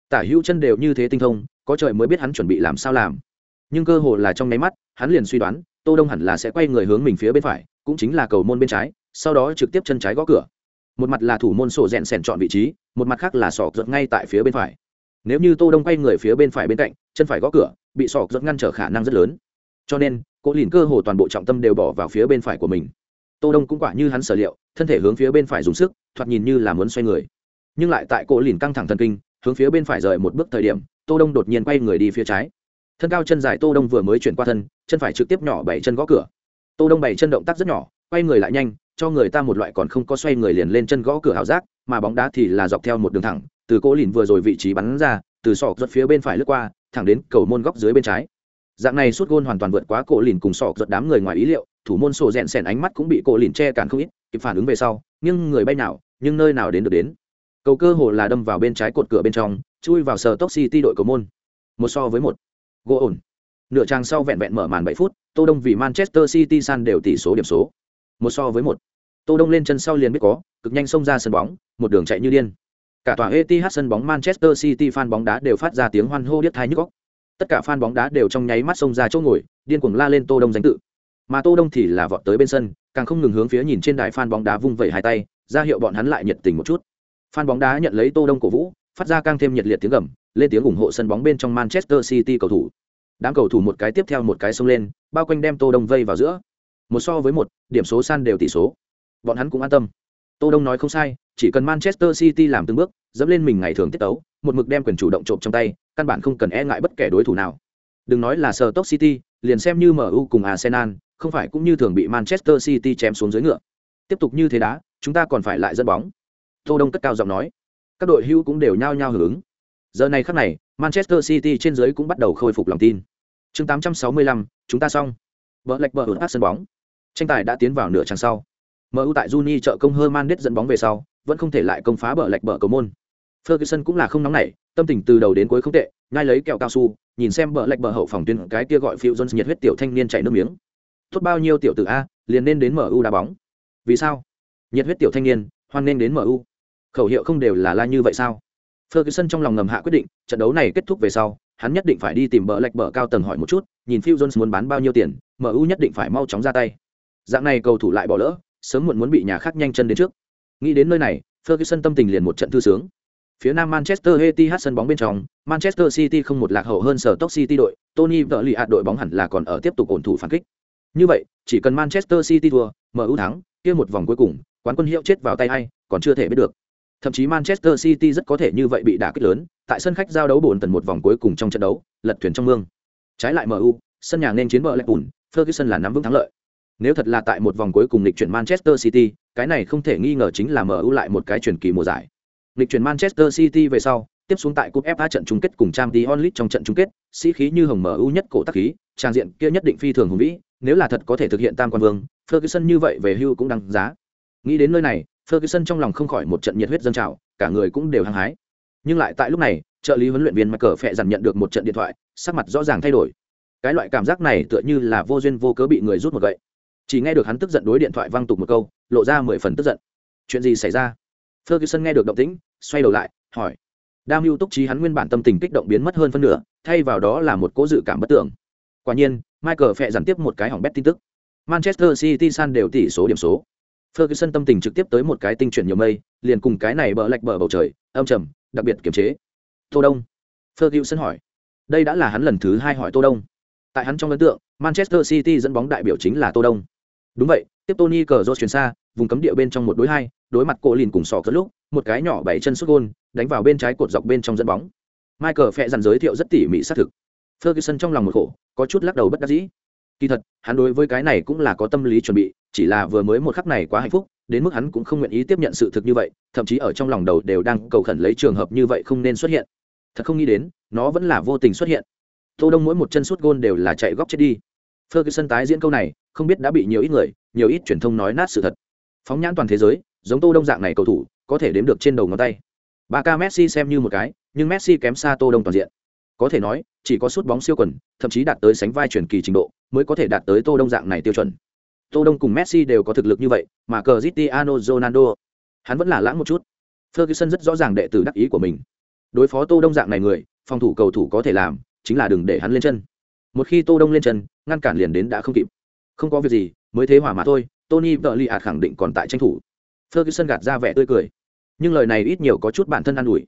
Tả hữu chân đều như thế tinh thông, có trời mới biết hắn chuẩn bị làm sao làm. Nhưng cơ hồ là trong nháy mắt, hắn liền suy đoán, Tô Đông hẳn là sẽ quay người hướng mình phía bên phải, cũng chính là cầu môn bên trái, sau đó trực tiếp chân trái gõ cửa một mặt là thủ môn sổ rèn sèn chọn vị trí một mặt khác là sọ rượt ngay tại phía bên phải nếu như tô đông quay người phía bên phải bên cạnh chân phải gõ cửa bị sọ giật ngăn trở khả năng rất lớn. Cho nên cố lìn cơ hồ toàn bộ trọng tâm đều bỏ vào phía bên phải của mình. Tô đông cũng quả như hắn sở liệu, thân thể hướng phía bên phải dùng sức, thoạt nhìn như là muốn xoay người. Nhưng lại tại cố lìn căng thẳng thần kinh, hướng phía bên phải rời một bước thời điểm, tô đông đột nhiên quay người đi phía trái. Thân cao chân dài tô đông vừa mới chuyển qua thân, chân phải trực tiếp nhỏ bảy chân gõ cửa. Tô đông bảy chân động tác rất nhỏ, quay người lại nhanh, cho người ta một loại còn không có xoay người liền lên chân gõ cửa hảo giác, mà bóng đá thì là dọc theo một đường thẳng, từ cố lìn vừa rồi vị trí bắn ra, từ sọ giật phía bên phải lướt qua thẳng đến cầu môn góc dưới bên trái. Dạng này suốt gôn hoàn toàn vượt quá cổ lìn cùng sọ giật đám người ngoài ý liệu, thủ môn sổ rèn sẻn ánh mắt cũng bị cổ lìn che cản không ít, kịp phản ứng về sau, nhưng người bay nào, nhưng nơi nào đến được đến. Cầu cơ hồ là đâm vào bên trái cột cửa bên trong, chui vào sờ tốc city đội cầu môn. Một so với một. Gỗ ổn. Nửa trang sau vẹn vẹn mở màn bảy phút, tô đông vì manchester city san đều tỷ số điểm số. Một so với một. Tô đông lên chân sau liền biết có, cực nhanh xông ra sân bóng, một đường chạy như điên cả tòa Etihad sân bóng Manchester City fan bóng đá đều phát ra tiếng hoan hô điếc tai nhức óc. Tất cả fan bóng đá đều trong nháy mắt xông ra chỗ ngồi, điên cuồng la lên tô đông danh tự. Mà tô đông thì là vọt tới bên sân, càng không ngừng hướng phía nhìn trên đài fan bóng đá vung vẩy hai tay, ra hiệu bọn hắn lại nhiệt tình một chút. Fan bóng đá nhận lấy tô đông cổ vũ, phát ra càng thêm nhiệt liệt tiếng gầm, lên tiếng ủng hộ sân bóng bên trong Manchester City cầu thủ. Đám cầu thủ một cái tiếp theo một cái xông lên, bao quanh đem tô đông vây vào giữa. Một so với một, điểm số san đều tỷ số. Bọn hắn cũng an tâm. Tô đông nói không sai chỉ cần manchester city làm từng bước dẫm lên mình ngày thường tiết tấu một mực đem quyền chủ động trộm trong tay căn bản không cần e ngại bất kể đối thủ nào. Đừng nói là Sir tốc city liền xem như mu cùng arsenal không phải cũng như thường bị manchester city chém xuống dưới ngựa. Tiếp tục như thế đá chúng ta còn phải lại dẫn bóng. Tô đông cất cao giọng nói. Các đội hưu cũng đều nhao nhao hưởng ứng. Giờ này khắc này manchester city trên dưới cũng bắt đầu khôi phục lòng tin. Chương 865, chúng ta xong. Vợ lệch vợ ủn sân bóng. Tranh tài đã tiến vào nửa trang sau. MU tại Juni trợ công Hernandez dẫn bóng về sau, vẫn không thể lại công phá bờ lệch bờ cầu môn. Ferguson cũng là không nóng nảy, tâm tình từ đầu đến cuối không tệ, ngay lấy kẹo cao su, nhìn xem bờ lệch bờ hậu phòng tuyến cái kia gọi Phil Jones nhiệt huyết tiểu thanh niên chảy nước miếng. Tốt bao nhiêu tiểu tử a, liền nên đến MU đá bóng. Vì sao? Nhiệt huyết tiểu thanh niên, hoan nên đến MU. Khẩu hiệu không đều là la như vậy sao? Ferguson trong lòng ngầm hạ quyết định, trận đấu này kết thúc về sau, hắn nhất định phải đi tìm bờ lệch bờ cao tầng hỏi một chút, nhìn Phil Jones muốn bán bao nhiêu tiền, MU nhất định phải mau chóng ra tay. Dạng này cầu thủ lại bỏ lỡ, sớm muộn muốn bị nhà khác nhanh chân đến trước. Nghĩ đến nơi này, Ferguson tâm tình liền một trận thư sướng. Phía nam Manchester Etihad sân bóng bên trong, Manchester City không một lạc hậu hơn sở Stoke City đội, Tony vợ lì đội bóng hẳn là còn ở tiếp tục ổn thủ phản kích. Như vậy, chỉ cần Manchester City thua, MU thắng, kia một vòng cuối cùng, quán quân hiệu chết vào tay ai, còn chưa thể biết được. Thậm chí Manchester City rất có thể như vậy bị đả kích lớn, tại sân khách giao đấu bổn tần một vòng cuối cùng trong trận đấu, lật thuyền trong mương. Trái lại MU, sân nhà nên chiến bờ lệch bùn, Ferguson là nắm vững thắng lợi. Nếu thật là tại một vòng cuối cùng lịch chuyển Manchester City, cái này không thể nghi ngờ chính là mở ưu lại một cái truyền kỳ mùa giải. Lịch chuyển Manchester City về sau, tiếp xuống tại cúp FA trận chung kết cùng Champions League trong trận chung kết, sĩ khí như hồng mở ưu nhất cổ tác khí, trang diện kia nhất định phi thường hùng vĩ, nếu là thật có thể thực hiện tam quan vương, Ferguson như vậy về hưu cũng đáng giá. Nghĩ đến nơi này, Ferguson trong lòng không khỏi một trận nhiệt huyết dâng trào, cả người cũng đều hăng hái. Nhưng lại tại lúc này, trợ lý huấn luyện viên Michael Phệ dần nhận được một trận điện thoại, sắc mặt rõ ràng thay đổi. Cái loại cảm giác này tựa như là vô duyên vô cớ bị người rút một gậy chỉ nghe được hắn tức giận đối điện thoại văng tục một câu, lộ ra mười phần tức giận. Chuyện gì xảy ra? Ferguson nghe được động tĩnh, xoay đầu lại, hỏi. Đa mưu túc trí hắn nguyên bản tâm tình kích động biến mất hơn phân nửa, thay vào đó là một cố dự cảm bất tưởng quả nhiên, michael phẹ dằn tiếp một cái hỏng bét tin tức. Manchester city san đều tỷ số điểm số. Ferguson tâm tình trực tiếp tới một cái tinh chuyển nhiều mây, liền cùng cái này bờ lạch bờ bầu trời, âm trầm, đặc biệt kiềm chế. Tô đông. Ferguson hỏi. Đây đã là hắn lần thứ hai hỏi tô đông. Tại hắn trong ấn tượng, manchester city dẫn bóng đại biểu chính là tô đông đúng vậy, tiếp tony cờ rô chuyển xa, vùng cấm địa bên trong một đối hai, đối mặt cổ lìn cùng sò cất lúc, một cái nhỏ bảy chân xuất gôn, đánh vào bên trái cột dọc bên trong dẫn bóng. Michael phẹ dặn giới thiệu rất tỉ mỉ xác thực. Ferguson trong lòng một khổ, có chút lắc đầu bất đắc dĩ. Kỳ thật, hắn đối với cái này cũng là có tâm lý chuẩn bị, chỉ là vừa mới một khắc này quá hạnh phúc, đến mức hắn cũng không nguyện ý tiếp nhận sự thực như vậy, thậm chí ở trong lòng đầu đều đang cầu khẩn lấy trường hợp như vậy không nên xuất hiện. Thật không nghĩ đến, nó vẫn là vô tình xuất hiện. Tô đông mỗi một chân suốt gôn đều là chạy góc chết đi ferguson tái diễn câu này, không biết đã bị nhiều ít người, nhiều ít truyền thông nói nát sự thật. Phóng nhãn toàn thế giới, giống tô đông dạng này cầu thủ, có thể đếm được trên đầu ngón tay. Ba ca messi xem như một cái, nhưng messi kém xa tô đông toàn diện. Có thể nói, chỉ có sút bóng siêu quần, thậm chí đạt tới sánh vai truyền kỳ trình độ, mới có thể đạt tới tô đông dạng này tiêu chuẩn. Tô đông cùng messi đều có thực lực như vậy, mà cristiano ronaldo, hắn vẫn là lãng một chút. Ferguson rất rõ ràng đệ tử đắc ý của mình. Đối phó tô đông dạng này người, phòng thủ cầu thủ có thể làm, chính là đừng để hắn lên chân. Một khi tô đông lên chân ngăn cản liền đến đã không kịp. Không có việc gì, mới thế hỏa mà thôi, tony vợ li ạt khẳng định còn tại tranh thủ. Ferguson gạt ra vẻ tươi cười. Nhưng lời này ít nhiều có chút bản thân an ủi.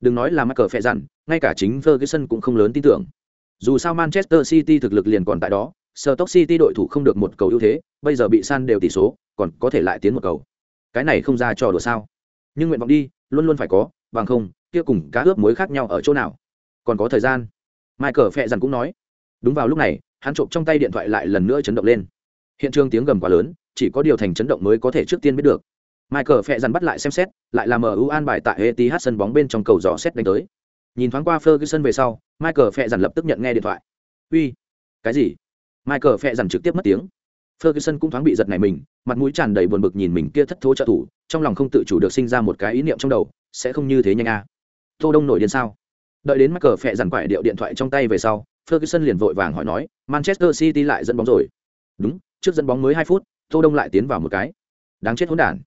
Đừng nói là mắc cờ phẹ dặn ngay cả chính ferguson cũng không lớn tin tưởng. Dù sao manchester city thực lực liền còn tại đó, Stoke city đội thủ không được một cầu ưu thế, bây giờ bị san đều tỷ số, còn có thể lại tiến một cầu. Cái này không ra trò đùa sao? Nhưng nguyện vọng đi, luôn luôn phải có, bằng không, kia cùng cá ướp muối khác nhau ở chỗ nào? Còn có thời gian. Michael phẹ dặn cũng nói. Đúng vào lúc này hắn trộm trong tay điện thoại lại lần nữa chấn động lên. Hiện trường tiếng gầm quá lớn, chỉ có điều thành chấn động mới có thể trước tiên biết được. Michael phẹ dằn bắt lại xem xét, lại là mu an bài tại etih sân bóng bên trong cầu dò xét đánh tới. Nhìn thoáng qua ferguson về sau, michael phẹ dằn lập tức nhận nghe điện thoại. Uy, cái gì? Michael phẹ dằn trực tiếp mất tiếng. Ferguson cũng thoáng bị giật này mình, mặt mũi tràn đầy buồn bực nhìn mình kia thất thố trợ thủ, trong lòng không tự chủ được sinh ra một cái ý niệm trong đầu, sẽ không như thế nhanh à. tô đông nổi điên sao? Đợi đến michael phẹ dằn quải điệu điện thoại trong tay về sau ferguson liền vội vàng hỏi nói, manchester city lại dẫn bóng rồi. Đúng, trước dẫn bóng mới hai phút, tô đông lại tiến vào một cái. Đáng chết hỗn đản.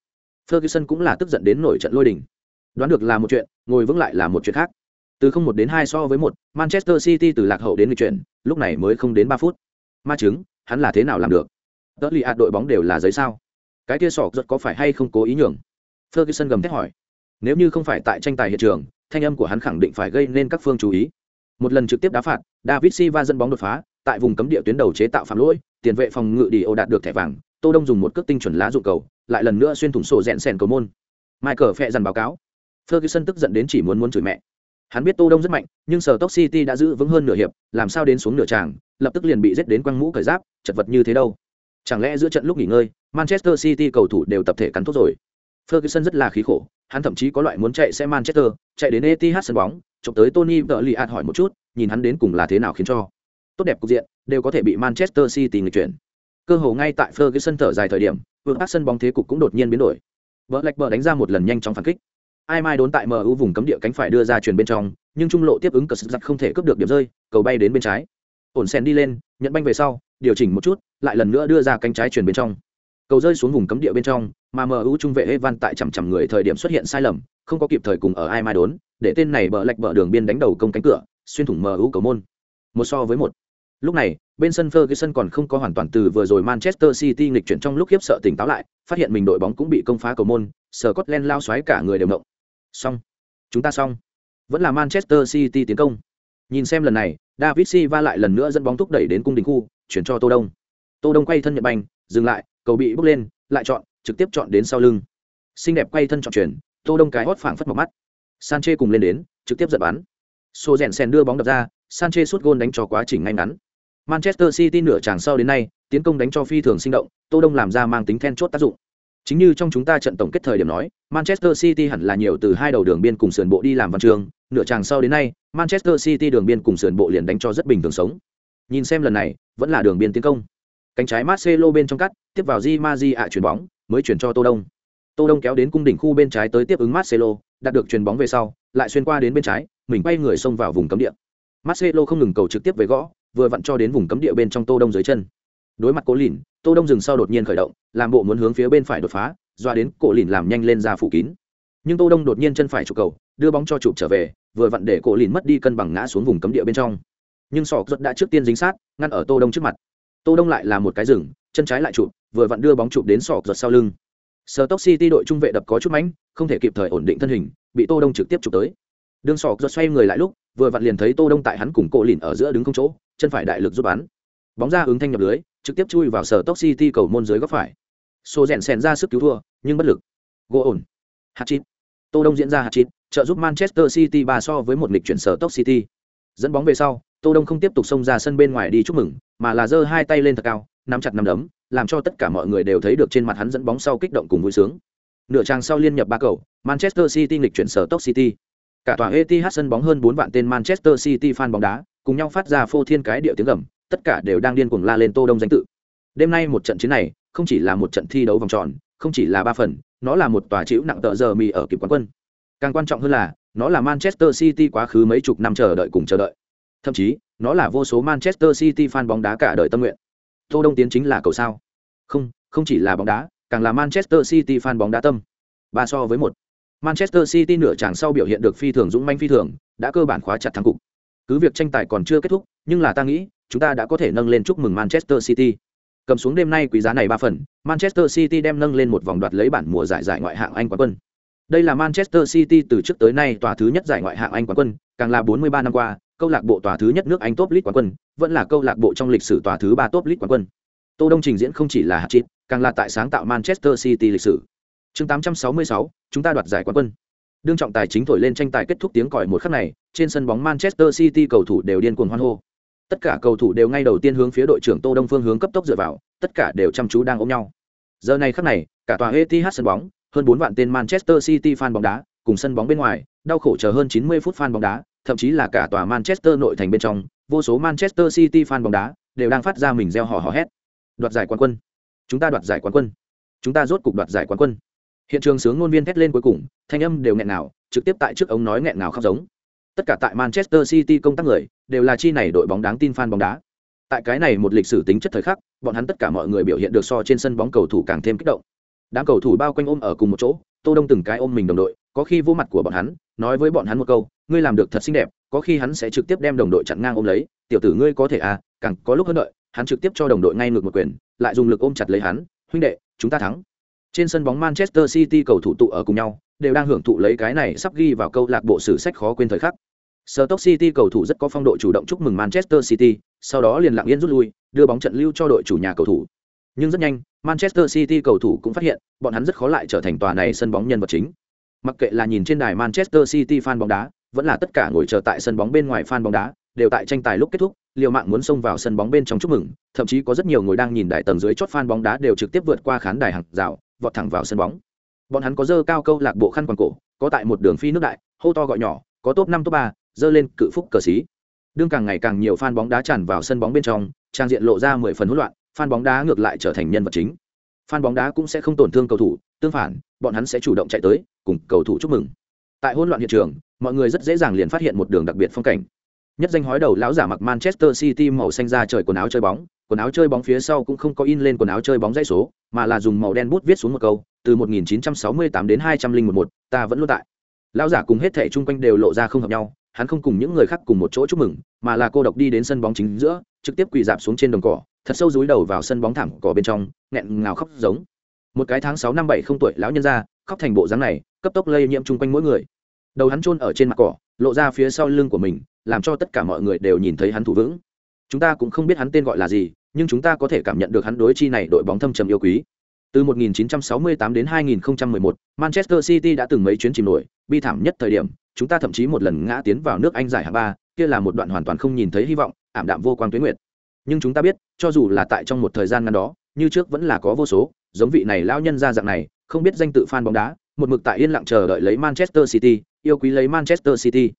Ferguson cũng là tức giận đến nổi trận lôi đình. Đoán được là một chuyện, ngồi vững lại là một chuyện khác. Từ không một đến hai so với một, manchester city từ lạc hậu đến lịch chuyển, lúc này mới không đến ba phút. Ma chứng, hắn là thế nào làm được? Tớ lì ạt đội bóng đều là giấy sao? Cái kia sọ rất có phải hay không cố ý nhường? Ferguson gầm thét hỏi. Nếu như không phải tại tranh tài hiện trường, thanh âm của hắn khẳng định phải gây nên các phương chú ý một lần trực tiếp đá phạt, david silva dẫn bóng đột phá, tại vùng cấm địa tuyến đầu chế tạo phạm lỗi, tiền vệ phòng ngự đi ô đạt được thẻ vàng, tô đông dùng một cước tinh chuẩn lá dụng cầu, lại lần nữa xuyên thủng sổ rẽn sèn cầu môn. Michael phẹ dằn báo cáo. Ferguson tức giận đến chỉ muốn muốn chửi mẹ. Hắn biết tô đông rất mạnh, nhưng sở tốc city đã giữ vững hơn nửa hiệp, làm sao đến xuống nửa tràng, lập tức liền bị giết đến quăng mũ cởi giáp, chật vật như thế đâu. Chẳng lẽ giữa trận lúc nghỉ ngơi, manchester city cầu thủ đều tập thể cắn thuốc rồi? Ferguson rất là khí khổ, hắn thậm chí có loại muốn chạy xe manchester, chạy đến etihad sân bóng, chụp tới tony vợ hỏi một chút, nhìn hắn đến cùng là thế nào khiến cho. Tốt đẹp cục diện, đều có thể bị manchester city nghịch chuyển. Cơ hồ ngay tại ferguson thở dài thời điểm vượt ác sân bóng thế cục cũng đột nhiên biến đổi. Blackburn bờ đánh ra một lần nhanh chóng phản kích. Ai mai đốn tại mu vùng cấm địa cánh phải đưa ra chuyền bên trong, nhưng trung lộ tiếp ứng cờ giặc không thể cướp được điểm rơi, cầu bay đến bên trái. Ổn sen đi lên, nhận banh về sau, điều chỉnh một chút, lại lần nữa đưa ra cánh trái chuyền bên trong cầu rơi xuống vùng cấm địa bên trong mà mu trung vệ evan tại chằm chằm người thời điểm xuất hiện sai lầm không có kịp thời cùng ở ai mai đốn để tên này bờ lạch bờ đường biên đánh đầu công cánh cửa xuyên thủng mu cầu môn một so với một lúc này bên sân Ferguson còn không có hoàn toàn từ vừa rồi Manchester City nghịch chuyển trong lúc khiếp sợ tỉnh táo lại, phát hiện mình đội bóng cũng bị công phá cầu môn, Scotland lao xoáy cả người đều động. Xong, chúng ta xong. Vẫn là Manchester City tiến công. Nhìn xem lần này, David Silva lại lần nữa dẫn bóng thúc đẩy đến cung đình khu, chuyển cho Tô Đông. Tô Đông quay thân nhận banh, dừng lại, cầu bị bốc lên, lại chọn, trực tiếp chọn đến sau lưng. Xinh đẹp quay thân chọn chuyển, Tô Đông cái hót phảng phất một mắt. Sanche cùng lên đến, trực tiếp giật bắn. Sô rèn sen đưa bóng đập ra, Sanche sút gôn đánh cho quá trình ngay ngắn. Manchester City nửa tràng sau đến nay, tiến công đánh cho phi thường sinh động, Tô Đông làm ra mang tính then chốt tác dụng. Chính như trong chúng ta trận tổng kết thời điểm nói, Manchester City hẳn là nhiều từ hai đầu đường biên cùng sườn bộ đi làm văn trường, nửa tràng sau đến nay, Manchester City đường biên cùng sườn bộ liền đánh cho rất bình thường sống. Nhìn xem lần này, vẫn là đường biên tiến công. Cánh trái Marcelo bên trong cắt, tiếp vào Di Maji ạ chuyển bóng, mới chuyển cho Tô Đông. Tô Đông kéo đến cung đỉnh khu bên trái tới tiếp ứng Marcelo, đạt được chuyền bóng về sau, lại xuyên qua đến bên trái, mình bay người xông vào vùng cấm địa. Marcelo không ngừng cầu trực tiếp về gõ, vừa vặn cho đến vùng cấm địa bên trong Tô Đông dưới chân. Đối mặt Cố Lìn, Tô Đông dừng sau đột nhiên khởi động, làm bộ muốn hướng phía bên phải đột phá, doa đến Cổ Lìn làm nhanh lên ra phủ kín. Nhưng Tô Đông đột nhiên chân phải chụp cầu, đưa bóng cho chụp trở về, vừa vặn để cổ lìn mất đi cân bằng ngã xuống vùng cấm địa bên trong nhưng sọ Duật đã trước tiên dính sát ngăn ở tô đông trước mặt tô đông lại là một cái rừng, chân trái lại chụp, vừa vặn đưa bóng chụp đến sọ giật sau lưng. Sờ tốc city đội trung vệ đập có chút mánh không thể kịp thời ổn định thân hình, bị tô đông trực tiếp chụp tới. Đương sọ giật xoay người lại lúc, vừa vặn liền thấy tô đông tại hắn cùng cổ lìn ở giữa đứng không chỗ, chân phải đại lực giúp bắn. Bóng ra ứng thanh nhập lưới, trực tiếp chui vào sở tốc city cầu môn dưới góc phải. Xô rèn xèn ra sức cứu thua, nhưng bất lực. Gỗ ổn. Hạt chít tô đông diễn ra hạt chít trợ giúp manchester city ba so với một lịch chuyển sở tốc city. Dẫn bóng về sau, tô đông không tiếp tục xông ra sân bên ngoài đi chúc mừng mà là giơ hai tay lên thật cao, nắm chặt nắm đấm, làm cho tất cả mọi người đều thấy được trên mặt hắn dẫn bóng sau kích động cùng vui sướng. Nửa trang sau liên nhập ba cầu, manchester city nghịch chuyển sở tốc city. Cả tòa Etihad sân bóng hơn bốn vạn tên manchester city fan bóng đá, cùng nhau phát ra phô thiên cái điệu tiếng gầm, tất cả đều đang điên cuồng la lên tô đông danh tự. Đêm nay một trận chiến này, không chỉ là một trận thi đấu vòng tròn, không chỉ là ba phần, nó là một tòa chịu nặng tợ giờ mì ở kịp quán quân. Càng quan trọng hơn là, nó là manchester city quá khứ mấy chục năm chờ đợi cùng chờ đợi. Thậm chí nó là vô số manchester city fan bóng đá cả đời tâm nguyện. Tô đông tiến chính là cầu sao? Không không chỉ là bóng đá, càng là manchester city fan bóng đá tâm. Ba so với một. Manchester city nửa chàng sau biểu hiện được phi thường dũng manh phi thường, đã cơ bản khóa chặt thắng cục. Cứ việc tranh tài còn chưa kết thúc, nhưng là ta nghĩ, chúng ta đã có thể nâng lên chúc mừng manchester city. Cầm xuống đêm nay quý giá này ba phần, manchester city đem nâng lên một vòng đoạt lấy bản mùa giải giải ngoại hạng anh quán quân. Đây là manchester city từ trước tới nay tòa thứ nhất giải ngoại hạng anh quán quân, càng là 43 năm qua câu lạc bộ tòa thứ nhất nước anh top league quán quân vẫn là câu lạc bộ trong lịch sử tòa thứ ba top league quán quân. Tô đông trình diễn không chỉ là hạt chít càng là tại sáng tạo manchester city lịch sử. Chương 866, chúng ta đoạt giải quán quân. Đương trọng tài chính thổi lên tranh tài kết thúc tiếng còi một khắc này trên sân bóng manchester city cầu thủ đều điên cuồng hoan hô. Tất cả cầu thủ đều ngay đầu tiên hướng phía đội trưởng tô đông phương hướng cấp tốc dựa vào tất cả đều chăm chú đang ôm nhau. Giờ này khắc này cả tòa Etihad sân bóng hơn bốn vạn tên manchester city fan bóng đá cùng sân bóng bên ngoài đau khổ chờ hơn 90 phút fan bóng đá thậm chí là cả tòa manchester nội thành bên trong, vô số manchester city fan bóng đá đều đang phát ra mình reo hò hò hét. Đoạt giải quán quân. Chúng ta đoạt giải quán quân. Chúng ta rốt cục đoạt giải quán quân. Hiện trường sướng ngôn viên thét lên cuối cùng, thanh âm đều nghẹn ngào. trực tiếp tại trước ống nói nghẹn ngào khóc giống. Tất cả tại manchester city công tác người đều là chi này đội bóng đáng tin fan bóng đá. Tại cái này một lịch sử tính chất thời khắc, bọn hắn tất cả mọi người biểu hiện được so trên sân bóng cầu thủ càng thêm kích động đám cầu thủ bao quanh ôm ở cùng một chỗ tô đông từng cái ôm mình đồng đội có khi vô mặt của bọn hắn nói với bọn hắn một câu ngươi làm được thật xinh đẹp có khi hắn sẽ trực tiếp đem đồng đội chặn ngang ôm lấy tiểu tử ngươi có thể à càng có lúc hơn đợi hắn trực tiếp cho đồng đội ngay ngược một quyền lại dùng lực ôm chặt lấy hắn huynh đệ chúng ta thắng trên sân bóng manchester city cầu thủ tụ ở cùng nhau đều đang hưởng thụ lấy cái này sắp ghi vào câu lạc bộ sử sách khó quên thời khắc Stoke City cầu thủ rất có phong độ chủ động chúc mừng Manchester City, sau đó liền lặng yên rút lui, đưa bóng trận lưu cho đội chủ nhà cầu thủ. Nhưng rất nhanh, Manchester City cầu thủ cũng phát hiện, bọn hắn rất khó lại trở thành tòa này sân bóng nhân vật chính. Mặc kệ là nhìn trên đài Manchester City fan bóng đá, vẫn là tất cả ngồi chờ tại sân bóng bên ngoài fan bóng đá, đều tại tranh tài lúc kết thúc, liều mạng muốn xông vào sân bóng bên trong chúc mừng, thậm chí có rất nhiều người đang nhìn đài tầng dưới chót fan bóng đá đều trực tiếp vượt qua khán đài hàng rào, vọt thẳng vào sân bóng. Bọn hắn có dơ cao câu lạc bộ khăn quàng cổ, có tại một đường phi nước đại, hô to gọi nhỏ, có top năm top ba dơ lên cự phúc cờ xí đương càng ngày càng nhiều fan bóng đá tràn vào sân bóng bên trong trang diện lộ ra mười phần hỗn loạn fan bóng đá ngược lại trở thành nhân vật chính. Fan bóng đá cũng sẽ không tổn thương cầu thủ tương phản bọn hắn sẽ chủ động chạy tới cùng cầu thủ chúc mừng. Tại hỗn loạn hiện trường mọi người rất dễ dàng liền phát hiện một đường đặc biệt phong cảnh. Nhất danh hói đầu lão giả mặc manchester city màu xanh ra trời quần áo chơi bóng quần áo chơi bóng phía sau cũng không có in lên quần áo chơi bóng dãy số mà là dùng màu đen bút viết xuống một câu từ 1968 đến 2011, ta vẫn luôn tại. Lão giả cùng hết thảy chung quanh đều lộ ra không hợp nhau hắn không cùng những người khác cùng một chỗ chúc mừng mà là cô độc đi đến sân bóng chính giữa trực tiếp quỳ dạp xuống trên đồng cỏ thật sâu dúi đầu vào sân bóng thảm cỏ bên trong nghẹn ngào khóc giống. Một cái tháng sáu năm bảy không tuổi lão nhân ra khóc thành bộ dáng này cấp tốc lây nhiễm chung quanh mỗi người. Đầu hắn chôn ở trên mặt cỏ lộ ra phía sau lưng của mình làm cho tất cả mọi người đều nhìn thấy hắn thủ vững. Chúng ta cũng không biết hắn tên gọi là gì nhưng chúng ta có thể cảm nhận được hắn đối chi này đội bóng thâm trầm yêu quý. Từ 1968 đến 2011, Manchester City đã từng mấy chuyến chìm nổi, bi thảm nhất thời điểm, chúng ta thậm chí một lần ngã tiến vào nước Anh giải hạng ba, kia là một đoạn hoàn toàn không nhìn thấy hy vọng, ảm đạm vô quang tuyết nguyệt. Nhưng chúng ta biết, cho dù là tại trong một thời gian ngắn đó, như trước vẫn là có vô số, giống vị này lão nhân gia dạng này, không biết danh tự fan bóng đá, một mực tại yên lặng chờ đợi lấy Manchester City, yêu quý lấy Manchester City.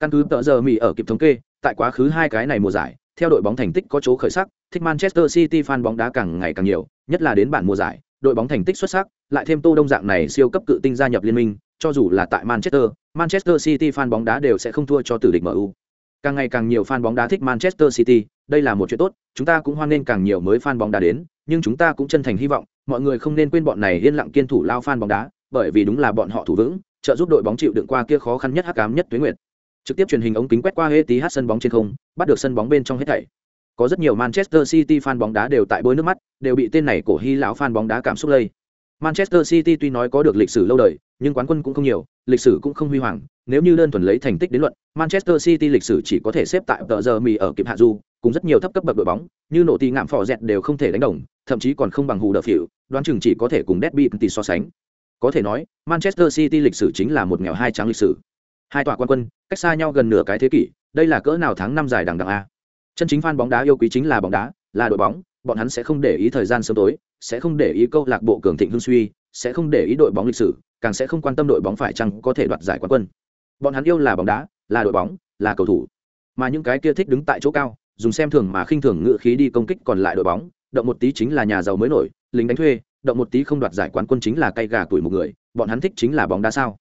Căn cứ tợ giờ mỹ ở kịp thống kê, tại quá khứ hai cái này mùa giải, theo đội bóng thành tích có chỗ khởi sắc, thích Manchester City fan bóng đá càng ngày càng nhiều, nhất là đến bản mùa giải, đội bóng thành tích xuất sắc, lại thêm Tô Đông dạng này siêu cấp cự tinh gia nhập liên minh, cho dù là tại Manchester, Manchester City fan bóng đá đều sẽ không thua cho tử địch MU. Càng ngày càng nhiều fan bóng đá thích Manchester City, đây là một chuyện tốt, chúng ta cũng hoan nghênh càng nhiều mới fan bóng đá đến, nhưng chúng ta cũng chân thành hy vọng, mọi người không nên quên bọn này yên lặng kiên thủ lao fan bóng đá, bởi vì đúng là bọn họ thủ vững, trợ giúp đội bóng chịu đựng qua kia khó khăn nhất hắc ám nhất tuyến nguyệt. trực tiếp truyền hình ống kính quét qua hệ tí hát sân bóng trên không bắt được sân bóng bên trong hết thảy có rất nhiều manchester city fan bóng đá đều tại bôi nước mắt đều bị tên này cổ hy lão fan bóng đá cảm xúc lây manchester city tuy nói có được lịch sử lâu đời, nhưng quán quân cũng không nhiều, lịch sử cũng không huy hoàng. Nếu như đơn thuần lấy thành tích đến luận, manchester city lịch sử chỉ có thể xếp tại tờ giờ mì ở kịp hạ du, cùng rất nhiều thấp cấp bậc đội bóng, như nổ tì ngạm phò dẹt đều không thể đánh đồng, thậm chí còn không bằng hù đờ phiểu. đoán chừng chỉ có thể cùng Derby tỷ so sánh. Có thể nói, manchester city lịch sử chính là một nghèo hai trắng lịch sử. Hai tòa quan quân, cách xa nhau gần nửa cái thế kỷ, đây là cỡ nào tháng năm dài đằng đằng a. Chân chính fan bóng đá yêu quý chính là bóng đá, là đội bóng bọn hắn sẽ không để ý thời gian sớm tối, sẽ không để ý câu lạc bộ cường thịnh hưng suy, sẽ không để ý đội bóng lịch sử, càng sẽ không quan tâm đội bóng phải chăng có thể đoạt giải quán quân. Bọn hắn yêu là bóng đá, là đội bóng, là cầu thủ. Mà những cái kia thích đứng tại chỗ cao, dùng xem thường mà khinh thường ngự khí đi công kích còn lại đội bóng, động một tí chính là nhà giàu mới nổi, lính đánh thuê, động một tí không đoạt giải quán quân chính là cây gà tuổi một người, bọn hắn thích chính là bóng đá sao?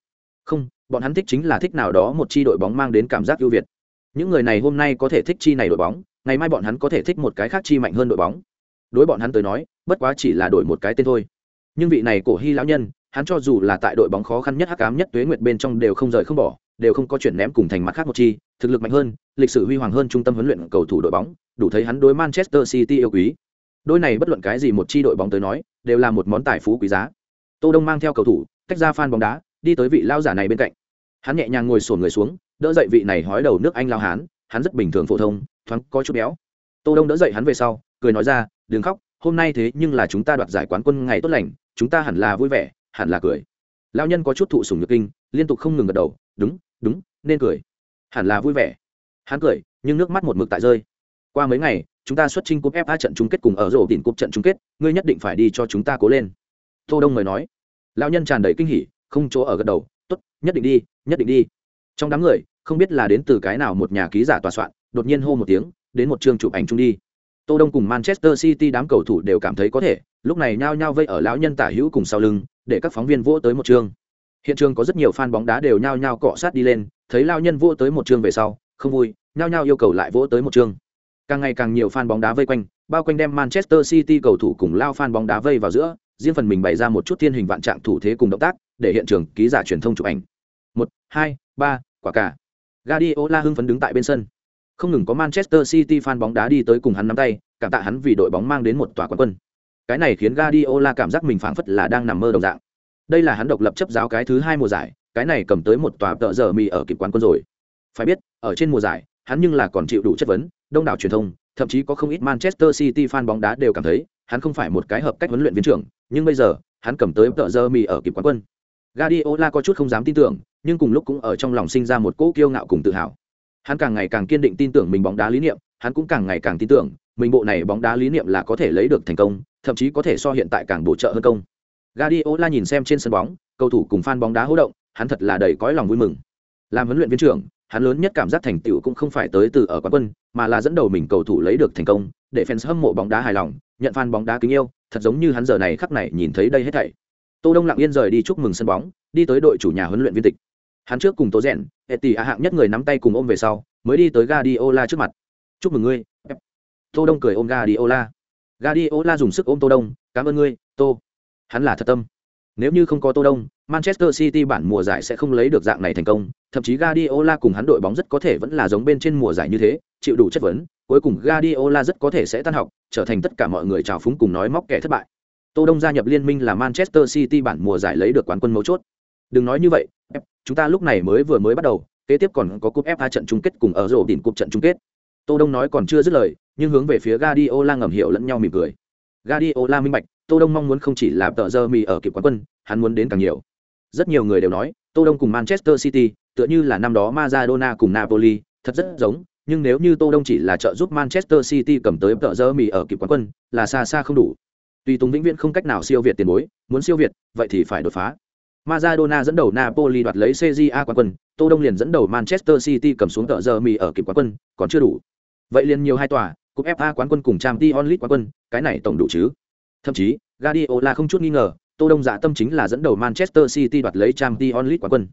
Không, bọn hắn thích chính là thích nào đó một chi đội bóng mang đến cảm giác ưu việt. Những người này hôm nay có thể thích chi này đội bóng ngày mai bọn hắn có thể thích một cái khác chi mạnh hơn đội bóng. Đối bọn hắn tới nói, bất quá chỉ là đổi một cái tên thôi. Nhưng vị này cổ hy lão nhân, hắn cho dù là tại đội bóng khó khăn nhất hắc cám nhất tuế nguyệt bên trong đều không rời không bỏ, đều không có chuyển ném cùng thành mặt khác một chi, thực lực mạnh hơn, lịch sử huy hoàng hơn trung tâm huấn luyện cầu thủ đội bóng, đủ thấy hắn đối manchester city yêu quý. Đôi này bất luận cái gì một chi đội bóng tới nói, đều là một món tài phú quý giá. Tô đông mang theo cầu thủ cách ra phan bóng đá, đi tới vị lao giả này bên cạnh. Hắn nhẹ nhàng ngồi sổn người xuống, đỡ dậy vị này hói đầu nước anh lao hán hắn rất bình thường phổ thông, thoáng có chút béo. Tô đông đỡ dậy hắn về sau, cười nói ra, đừng khóc, hôm nay thế nhưng là chúng ta đoạt giải quán quân ngày tốt lành, chúng ta hẳn là vui vẻ, hẳn là cười. Lao nhân có chút thụ sủng nhược kinh, liên tục không ngừng gật đầu, đúng đúng, nên cười. Hẳn là vui vẻ. Hắn cười, nhưng nước mắt một mực tại rơi. Qua mấy ngày, chúng ta xuất trình cúp fa trận chung kết cùng ở rổ đỉnh cúp trận chung kết, ngươi nhất định phải đi cho chúng ta cố lên. Tô đông mời nói. Lao nhân tràn đầy kinh hỉ, không chỗ ở gật đầu, tốt, nhất định đi, nhất định đi. Trong đám người không biết là đến từ cái nào một nhà ký giả tòa soạn, đột nhiên hô một tiếng, đến một chương chụp ảnh chung đi. Tô đông cùng manchester city đám cầu thủ đều cảm thấy có thể, lúc này nhao nhao vây ở lão nhân tả hữu cùng sau lưng, để các phóng viên vỗ tới một chương. Hiện trường có rất nhiều fan bóng đá đều nhao nhao cọ sát đi lên, thấy lão nhân vỗ tới một chương về sau, không vui, nhao nhao yêu cầu lại vỗ tới một chương. Càng ngày càng nhiều fan bóng đá vây quanh, bao quanh đem manchester city cầu thủ cùng lao fan bóng đá vây vào giữa, riêng phần mình bày ra một chút thiên hình vạn trạng thủ thế cùng động tác, để hiện trường ký giả truyền thông chụp ảnh. Một, hai, ba, quả cả. Guardiola hưng phấn đứng tại bên sân không ngừng có Manchester City fan bóng đá đi tới cùng hắn nắm tay, cảm tạ hắn vì đội bóng mang đến một tòa quán quân. Cái này khiến Guardiola cảm giác mình phảng phất là đang nằm mơ đồng dạng. Đây là hắn độc lập chấp giáo cái thứ hai mùa giải, cái này cầm tới một tòa tợ giờ mì ở kịp quán quân rồi. Phải biết, ở trên mùa giải, hắn nhưng là còn chịu đủ chất vấn, đông đảo truyền thông, thậm chí có không ít Manchester City fan bóng đá đều cảm thấy, hắn không phải một cái hợp cách huấn luyện viên trưởng, nhưng bây giờ, hắn cầm tới tợ giờ mì ở kịp quán quân. Guardiola có chút không dám tin tưởng, nhưng cùng lúc cũng ở trong lòng sinh ra một cỗ kiêu ngạo cùng tự hào. Hắn càng ngày càng kiên định tin tưởng mình bóng đá lý niệm, hắn cũng càng ngày càng tin tưởng, mình bộ này bóng đá lý niệm là có thể lấy được thành công, thậm chí có thể so hiện tại càng bổ trợ hơn công. Guardiola nhìn xem trên sân bóng, cầu thủ cùng fan bóng đá hô động, hắn thật là đầy cõi lòng vui mừng. Làm huấn luyện viên trưởng, hắn lớn nhất cảm giác thành tựu cũng không phải tới từ ở quán quân, mà là dẫn đầu mình cầu thủ lấy được thành công, để fans hâm mộ bóng đá hài lòng, nhận fan bóng đá kính yêu, thật giống như hắn giờ này khắc này nhìn thấy đây hết thảy. Tô đông lặng yên rời đi chúc mừng sân bóng, đi tới đội chủ nhà huấn luyện viên tịch hắn trước cùng tố rèn eti a hạng nhất người nắm tay cùng ôm về sau, mới đi tới Guardiola trước mặt. Chúc mừng ngươi. Tô đông cười ôm Guardiola. Guardiola dùng sức ôm tô đông. Cảm ơn ngươi, tô. Hắn là thật tâm. Nếu như không có tô đông, manchester city bản mùa giải sẽ không lấy được dạng này thành công. Thậm chí Guardiola cùng hắn đội bóng rất có thể vẫn là giống bên trên mùa giải như thế, chịu đủ chất vấn, cuối cùng Guardiola rất có thể sẽ tan học, trở thành tất cả mọi người chào phúng cùng nói móc kẻ thất bại. Tô đông gia nhập liên minh là manchester city bản mùa giải lấy được quán quân mấu chốt đừng nói như vậy chúng ta lúc này mới vừa mới bắt đầu, kế tiếp còn có cúp FA trận chung kết cùng ở rổ đỉnh cúp trận chung kết. Tô đông nói còn chưa dứt lời, nhưng hướng về phía Guardiola ngầm hiểu lẫn nhau mỉm cười. Guardiola minh bạch, tô đông mong muốn không chỉ là tờ giờ mì ở kịp quán quân, hắn muốn đến càng nhiều. Rất nhiều người đều nói, tô đông cùng manchester city, tựa như là năm đó maradona cùng napoli, thật rất giống, nhưng nếu như tô đông chỉ là trợ giúp manchester city cầm tới tờ giờ mì ở kịp quán quân, là xa xa không đủ. Tuy tùng vĩnh viễn không cách nào siêu việt tiền bối, muốn siêu việt, vậy thì phải đột phá. Maradona dẫn đầu Napoli đoạt lấy CJA quán quân, Tô Đông liền dẫn đầu Manchester City cầm xuống tợ giờ mì ở kịp quán quân, còn chưa đủ. Vậy liền nhiều hai tòa, cúp FA quán quân cùng Champions League quán quân, cái này tổng đủ chứ? Thậm chí, Guardiola không chút nghi ngờ, Tô Đông dạ tâm chính là dẫn đầu Manchester City đoạt lấy Champions League quán quân.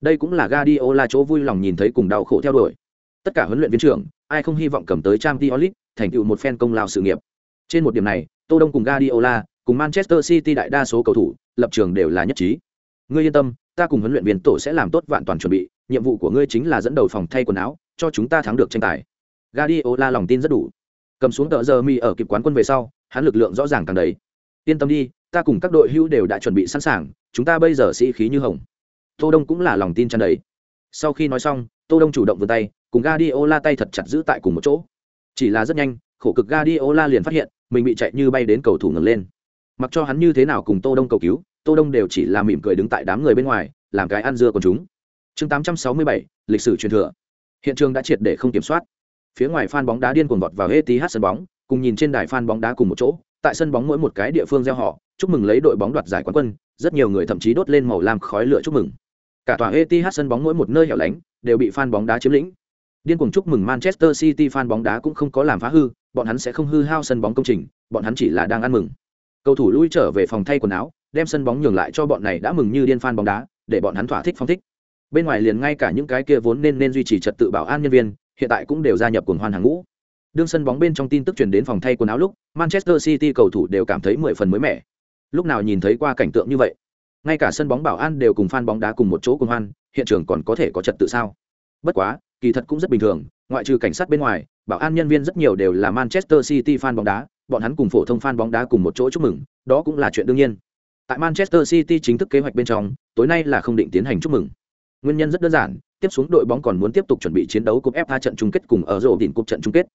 Đây cũng là Guardiola chỗ vui lòng nhìn thấy cùng đau khổ theo đuổi. Tất cả huấn luyện viên trưởng, ai không hy vọng cầm tới Champions League, thành tựu một fan công lao sự nghiệp. Trên một điểm này, Tô Đông cùng Guardiola, cùng Manchester City đại đa số cầu thủ, lập trường đều là nhất trí ngươi yên tâm, ta cùng huấn luyện viên tổ sẽ làm tốt vạn toàn chuẩn bị, nhiệm vụ của ngươi chính là dẫn đầu phòng thay quần áo, cho chúng ta thắng được tranh tài. Guardiola lòng tin rất đủ. Cầm xuống tờ giờ mi ở kịp quán quân về sau, hắn lực lượng rõ ràng càng đầy. Yên tâm đi, ta cùng các đội hữu đều đã chuẩn bị sẵn sàng, chúng ta bây giờ sĩ khí như hồng. Tô đông cũng là lòng tin tràn đầy. Sau khi nói xong, tô đông chủ động vươn tay, cùng Guardiola tay thật chặt giữ tại cùng một chỗ. Chỉ là rất nhanh, khổ cực Guardiola liền phát hiện, mình bị chạy như bay đến cầu thủ ngẩng lên. Mặc cho hắn như thế nào cùng tô đông cầu cứu tô đông đều chỉ là mỉm cười đứng tại đám người bên ngoài làm cái ăn dưa của chúng. Chương 867, lịch sử truyền thừa. Hiện trường đã triệt để không kiểm soát. Phía ngoài fan bóng đá điên cuồng vọt vào Etihad sân bóng cùng nhìn trên đài fan bóng đá cùng một chỗ tại sân bóng mỗi một cái địa phương gieo họ chúc mừng lấy đội bóng đoạt giải quán quân rất nhiều người thậm chí đốt lên màu lam khói lửa chúc mừng. Cả tòa Etihad sân bóng mỗi một nơi hẻo lánh đều bị fan bóng đá chiếm lĩnh. Điên cuồng chúc mừng Manchester City fan bóng đá cũng không có làm phá hư bọn hắn sẽ không hư hao sân bóng công trình bọn hắn chỉ là đang ăn mừng. Cầu thủ lui trở về phòng thay quần áo đem sân bóng nhường lại cho bọn này đã mừng như điên fan bóng đá, để bọn hắn thỏa thích phong thích. Bên ngoài liền ngay cả những cái kia vốn nên nên duy trì trật tự bảo an nhân viên, hiện tại cũng đều gia nhập cuồng hoan hàng ngũ. Đương sân bóng bên trong tin tức truyền đến phòng thay quần áo lúc, manchester city cầu thủ đều cảm thấy mười phần mới mẻ. Lúc nào nhìn thấy qua cảnh tượng như vậy? Ngay cả sân bóng bảo an đều cùng fan bóng đá cùng một chỗ cuồng hoan, hiện trường còn có thể có trật tự sao? Bất quá, kỳ thật cũng rất bình thường, ngoại trừ cảnh sát bên ngoài, bảo an nhân viên rất nhiều đều là manchester city fan bóng đá, bọn hắn cùng phổ thông fan bóng đá cùng một chỗ chúc mừng, đó cũng là chuyện đương nhiên tại manchester city chính thức kế hoạch bên trong, tối nay là không định tiến hành chúc mừng. Nguyên nhân rất đơn giản, tiếp xuống đội bóng còn muốn tiếp tục chuẩn bị chiến đấu cúp FA trận chung kết cùng ở rổ đỉnh cúp trận chung kết.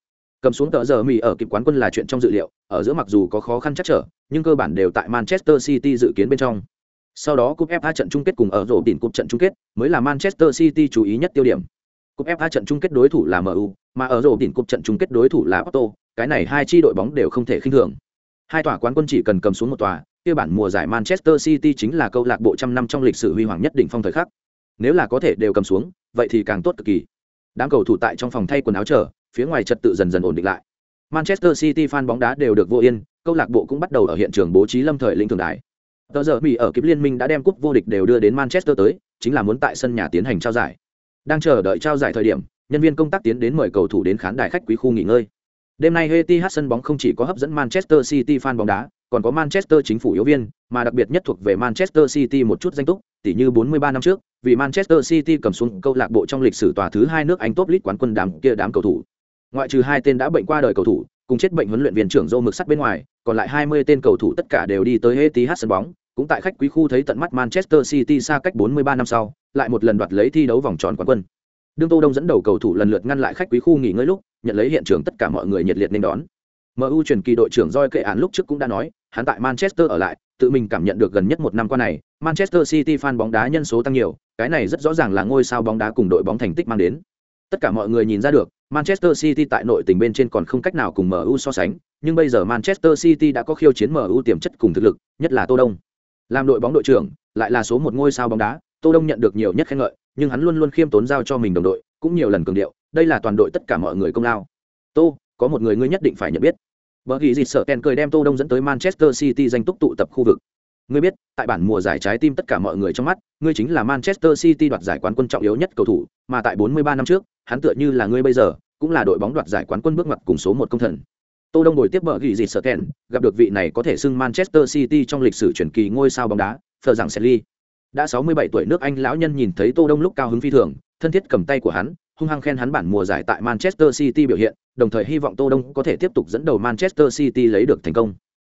Cầm xuống tờ giờ mì ở kịp quán quân là chuyện trong dự liệu, ở giữa mặc dù có khó khăn chắc trở, nhưng cơ bản đều tại manchester city dự kiến bên trong. Sau đó cúp FA trận chung kết cùng ở rổ đỉnh cúp trận chung kết mới là manchester city chú ý nhất tiêu điểm. Cúp FA trận chung kết đối thủ là mu mà ở rổ đỉnh cúp trận chung kết đối thủ là porto, cái này hai chi đội bóng đều không thể khinh thường. Hai tòa quán quân chỉ cần cầm xuống một tòa kia bản mùa giải manchester city chính là câu lạc bộ trăm năm trong lịch sử huy hoàng nhất đỉnh phong thời khắc. Nếu là có thể đều cầm xuống, vậy thì càng tốt cực kỳ. Đám cầu thủ tại trong phòng thay quần áo chờ, phía ngoài trật tự dần dần ổn định lại. Manchester city fan bóng đá đều được vô yên, câu lạc bộ cũng bắt đầu ở hiện trường bố trí lâm thời linh thường đài. Tờ giờ mỹ ở kịp liên minh đã đem cúp vô địch đều đưa đến manchester tới, chính là muốn tại sân nhà tiến hành trao giải. Đang chờ đợi trao giải thời điểm, nhân viên công tác tiến đến mời cầu thủ đến khán đài khách quý khu nghỉ ngơi. Đêm nay Etihad sân bóng không chỉ có hấp dẫn manchester city fan bóng đá còn có manchester chính phủ yếu viên mà đặc biệt nhất thuộc về manchester city một chút danh túc tỷ như 43 năm trước vì Manchester City cầm xuống câu lạc bộ trong lịch sử tòa thứ hai nước Anh top league quán quân đám kia đám cầu thủ. Ngoại trừ hai tên đã bệnh qua đời cầu thủ, cùng chết bệnh huấn luyện viên trưởng Joe mực sắt bên ngoài, còn lại 20 tên cầu thủ tất cả đều đi tới Etihad sân bóng, cũng tại khách quý khu thấy tận mắt Manchester City xa cách 43 năm sau, lại một lần đoạt lấy thi đấu vòng tròn quán quân. Đương Tô Đông dẫn đầu cầu thủ lần lượt ngăn lại khách quý khu nghỉ ngơi lúc, nhận lấy hiện trường tất cả mọi người nhiệt liệt nên đón. MU truyền kỳ đội trưởng Joy Kệ án lúc trước cũng đã nói, hắn tại Manchester ở lại, tự mình cảm nhận được gần nhất một năm qua này, Manchester City fan bóng đá nhân số tăng nhiều, cái này rất rõ ràng là ngôi sao bóng đá cùng đội bóng thành tích mang đến. Tất cả mọi người nhìn ra được, Manchester City tại nội tình bên trên còn không cách nào cùng MU so sánh, nhưng bây giờ Manchester City đã có khiêu chiến MU tiềm chất cùng thực lực, nhất là Tô Đông. Làm đội bóng đội trưởng, lại là số một ngôi sao bóng đá, Tô Đông nhận được nhiều nhất khen ngợi, nhưng hắn luôn luôn khiêm tốn giao cho mình đồng đội, cũng nhiều lần cường điệu, đây là toàn đội tất cả mọi người công lao. Tô, có một người ngươi nhất định phải nhận biết. bởi vì dịt sợ kèn cười đem Tô Đông dẫn tới Manchester City danh túc tụ tập khu vực. Ngươi biết, tại bản mùa giải trái tim tất cả mọi người trong mắt, ngươi chính là Manchester City đoạt giải quán quân trọng yếu nhất cầu thủ, mà tại 43 năm trước, hắn tựa như là ngươi bây giờ, cũng là đội bóng đoạt giải quán quân bước ngoặt cùng số một công thần. Tô Đông ngồi tiếp bờ ghi dịt sợ kèn, gặp được vị này có thể xưng Manchester City trong lịch sử truyền kỳ ngôi sao bóng đá, Phờ rằng Selly. Đã 67 tuổi nước Anh lão nhân nhìn thấy Tô Đông lúc cao hứng phi thường, thân thiết cầm tay của hắn, hung hăng khen hắn bản mùa giải tại Manchester City biểu hiện, đồng thời hy vọng Tô Đông có thể tiếp tục dẫn đầu Manchester City lấy được thành công.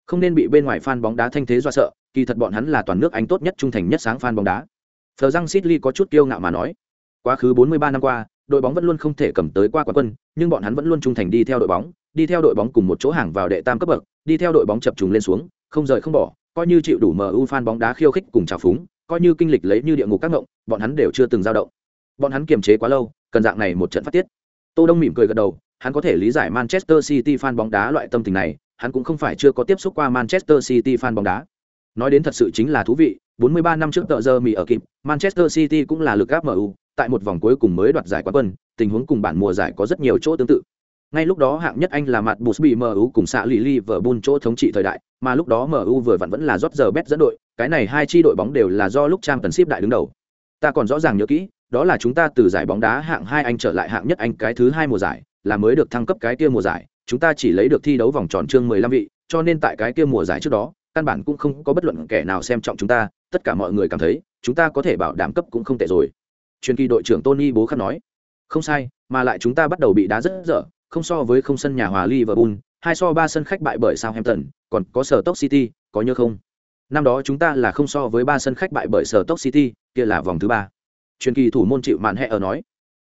Không nên bị bên ngoài fan bóng đá thanh thế do sợ, kỳ thật bọn hắn là toàn nước Anh tốt nhất trung thành nhất sáng fan bóng đá. Phờ răng Sidley có chút kiêu ngạo mà nói, quá khứ 43 năm qua, đội bóng vẫn luôn không thể cầm tới qua quán quân, nhưng bọn hắn vẫn luôn trung thành đi theo đội bóng, đi theo đội bóng cùng một chỗ hàng vào đệ tam cấp bậc, đi theo đội bóng chập trùng lên xuống, không rời không bỏ, coi như chịu đủ MU fan bóng đá khiêu khích cùng trào phúng, coi như kinh lịch lấy như địa ngục các ngộng, bọn hắn đều chưa từng dao động. Bọn hắn kiềm chế quá lâu, cần dạng này một trận phát tiết. Tô Đông mỉm cười gật đầu, hắn có thể lý giải Manchester City fan bóng đá loại tâm tình này, hắn cũng không phải chưa có tiếp xúc qua Manchester City fan bóng đá. Nói đến thật sự chính là thú vị, 43 năm trước tợ giờ mì ở kịp, Manchester City cũng là lực áp MU, tại một vòng cuối cùng mới đoạt giải quán quân, tình huống cùng bản mùa giải có rất nhiều chỗ tương tự. Ngay lúc đó hạng nhất Anh là mặt Busby MU cùng xạ lì Liverpool chỗ thống trị thời đại, mà lúc đó MU vừa vặn vẫn là rót giờ bét dẫn đội, cái này hai chi đội bóng đều là do lúc trang tuần xếp đại đứng đầu. Ta còn rõ ràng nhớ kỹ, đó là chúng ta từ giải bóng đá hạng hai Anh trở lại hạng nhất Anh cái thứ hai mùa giải, là mới được thăng cấp cái kia mùa giải, chúng ta chỉ lấy được thi đấu vòng tròn chương 15 vị, cho nên tại cái kia mùa giải trước đó, căn bản cũng không có bất luận kẻ nào xem trọng chúng ta, tất cả mọi người cảm thấy, chúng ta có thể bảo đảm cấp cũng không tệ rồi. truyền kỳ đội trưởng Tony bố khắc nói. Không sai, mà lại chúng ta bắt đầu bị đá rất dở, không so với không sân nhà hòa Liverpool, hai so ba sân khách bại bởi Southampton, còn có sở Stoke City, có nhớ không? Năm đó chúng ta là không so với ba sân khách bại bởi sở Stoke City, kia là vòng thứ ba. Truyền kỳ thủ môn chịu mạn hệ ở nói.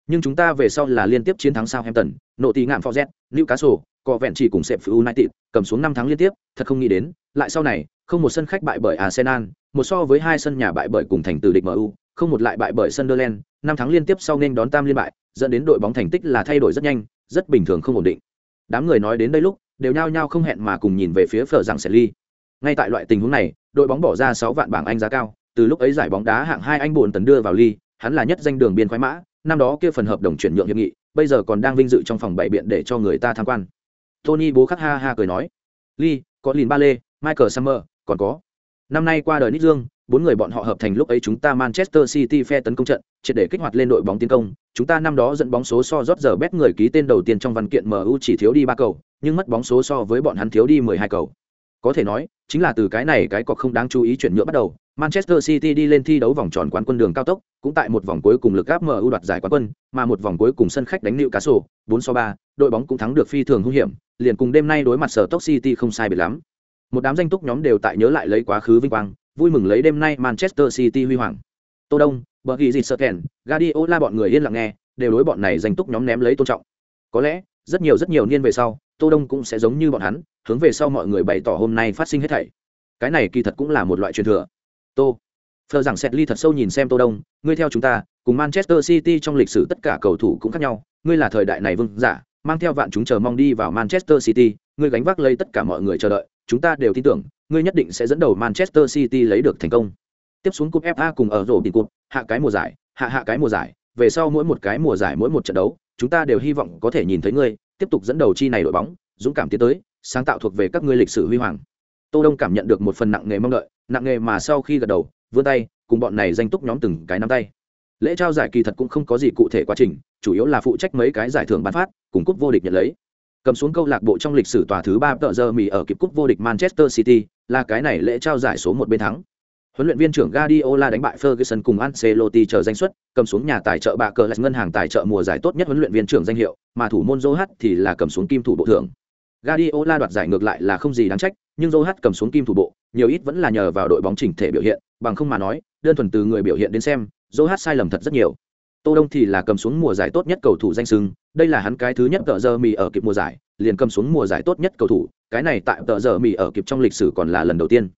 Nhưng chúng ta về sau là liên tiếp chiến thắng Southampton, nội tỷ ngạn Forget, Newcastle, có vẹn chỉ cùng sẹp United, cầm xuống năm tháng liên tiếp, thật không nghĩ đến, lại sau này, không một sân khách bại bởi Arsenal, một so với hai sân nhà bại bởi cùng thành từ địch MU, không một lại bại bởi Sunderland, năm tháng liên tiếp sau nên đón tam liên bại, dẫn đến đội bóng thành tích là thay đổi rất nhanh, rất bình thường không ổn định. Đám người nói đến đây lúc, đều nhao nhao không hẹn mà cùng nhìn về phía Phở rằng sẽ ly. Ngay tại loại tình huống này, đội bóng bỏ ra 6 vạn bảng Anh giá cao, từ lúc ấy giải bóng đá hạng hai anh buồn tấn đưa vào ly, hắn là nhất danh đường biên khoái mã, năm đó kia phần hợp đồng chuyển nhượng hiệp nghị, bây giờ còn đang vinh dự trong phòng bảy biện để cho người ta tham quan. Tony bố khắc ha ha cười nói, ly, có lìn Ba Lê, Michael Summer, còn có. Năm nay qua đời Nít Dương, bốn người bọn họ hợp thành lúc ấy chúng ta Manchester City phe tấn công trận, triệt để kích hoạt lên đội bóng tiến công. Chúng ta năm đó dẫn bóng số so rót giờ bét người ký tên đầu tiên trong văn kiện MU chỉ thiếu đi ba cầu, nhưng mất bóng số so với bọn hắn thiếu đi 12 cầu. Có thể nói, chính là từ cái này cái cọc không đáng chú ý chuyển nhượng bắt đầu, Manchester City đi lên thi đấu vòng tròn quán quân đường cao tốc, cũng tại một vòng cuối cùng lực áp MU đoạt giải quán quân, mà một vòng cuối cùng sân khách đánh liều cá sổ, 4 so 3, đội bóng cũng thắng được phi thường hung hiểm, liền cùng đêm nay đối mặt sở Stoke City không sai biệt lắm. Một đám danh túc nhóm đều tại nhớ lại lấy quá khứ vinh quang, vui mừng lấy đêm nay Manchester City huy hoàng. Tô Đông, Bergie Sutton, Guardiola bọn người yên lặng nghe, đều đối bọn này danh túc nhóm ném lấy tôn trọng. Có lẽ, rất nhiều rất nhiều niên về sau, Tô Đông cũng sẽ giống như bọn hắn, hướng về sau mọi người bày tỏ hôm nay phát sinh hết thảy. Cái này kỳ thật cũng là một loại truyền thừa. Tô, Phờ rằng Setly thật sâu nhìn xem Tô Đông, ngươi theo chúng ta, cùng Manchester City trong lịch sử tất cả cầu thủ cũng khác nhau, ngươi là thời đại này vương giả, mang theo vạn chúng chờ mong đi vào Manchester City, ngươi gánh vác lấy tất cả mọi người chờ đợi, chúng ta đều tin tưởng, ngươi nhất định sẽ dẫn đầu Manchester City lấy được thành công. Tiếp xuống cúp FA cùng ở rổ tiền cúp, hạ cái mùa giải, hạ hạ cái mùa giải, về sau mỗi một cái mùa giải mỗi một trận đấu, chúng ta đều hy vọng có thể nhìn thấy ngươi tiếp tục dẫn đầu chi này đội bóng, dũng cảm tiến tới, sáng tạo thuộc về các ngươi lịch sử huy hoàng. Tô Đông cảm nhận được một phần nặng nghề mong đợi, nặng nghề mà sau khi gật đầu, vươn tay, cùng bọn này danh túc nhóm từng cái nắm tay. Lễ trao giải kỳ thật cũng không có gì cụ thể quá trình, chủ yếu là phụ trách mấy cái giải thưởng bán phát, cùng cúp vô địch nhận lấy cầm xuống câu lạc bộ trong lịch sử tòa thứ ba tợ giờ mì ở kịp cúp vô địch manchester city là cái này lễ trao giải số một bên thắng huấn luyện viên trưởng Guardiola đánh bại Ferguson cùng Ancelotti chờ danh suất, cầm xuống nhà tài trợ bạ cờ là ngân hàng tài trợ mùa giải tốt nhất huấn luyện viên trưởng danh hiệu, mà thủ môn Zohat thì là cầm xuống kim thủ bộ thưởng. Guardiola đoạt giải ngược lại là không gì đáng trách, nhưng Joe cầm xuống kim thủ bộ, nhiều ít vẫn là nhờ vào đội bóng chỉnh thể biểu hiện, bằng không mà nói, đơn thuần từ người biểu hiện đến xem, Joe sai lầm thật rất nhiều. Tô Đông thì là cầm xuống mùa giải tốt nhất cầu thủ danh xưng, đây là hắn cái thứ nhất tờ giờ mì ở kịp mùa giải, liền cầm xuống mùa giải tốt nhất cầu thủ, cái này tại tờ giờ mì ở kịp trong lịch sử còn là lần đầu tiên.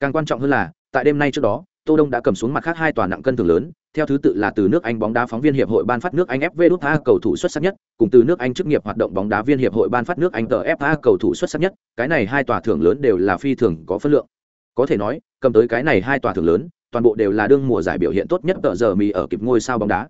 Càng quan trọng hơn là, tại đêm nay trước đó, Tô Đông đã cầm xuống mặt khác hai tòa nặng cân thường lớn, theo thứ tự là từ nước Anh bóng đá phóng viên hiệp hội ban phát nước Anh FV cầu thủ xuất sắc nhất, cùng từ nước Anh chức nghiệp hoạt động bóng đá viên hiệp hội ban phát nước Anh tờ FA cầu thủ xuất sắc nhất, cái này hai tòa thưởng lớn đều là phi thường có phân lượng. Có thể nói, cầm tới cái này hai tòa thưởng lớn, toàn bộ đều là đương mùa giải biểu hiện tốt nhất tờ giờ mì ở kịp ngôi sao bóng đá.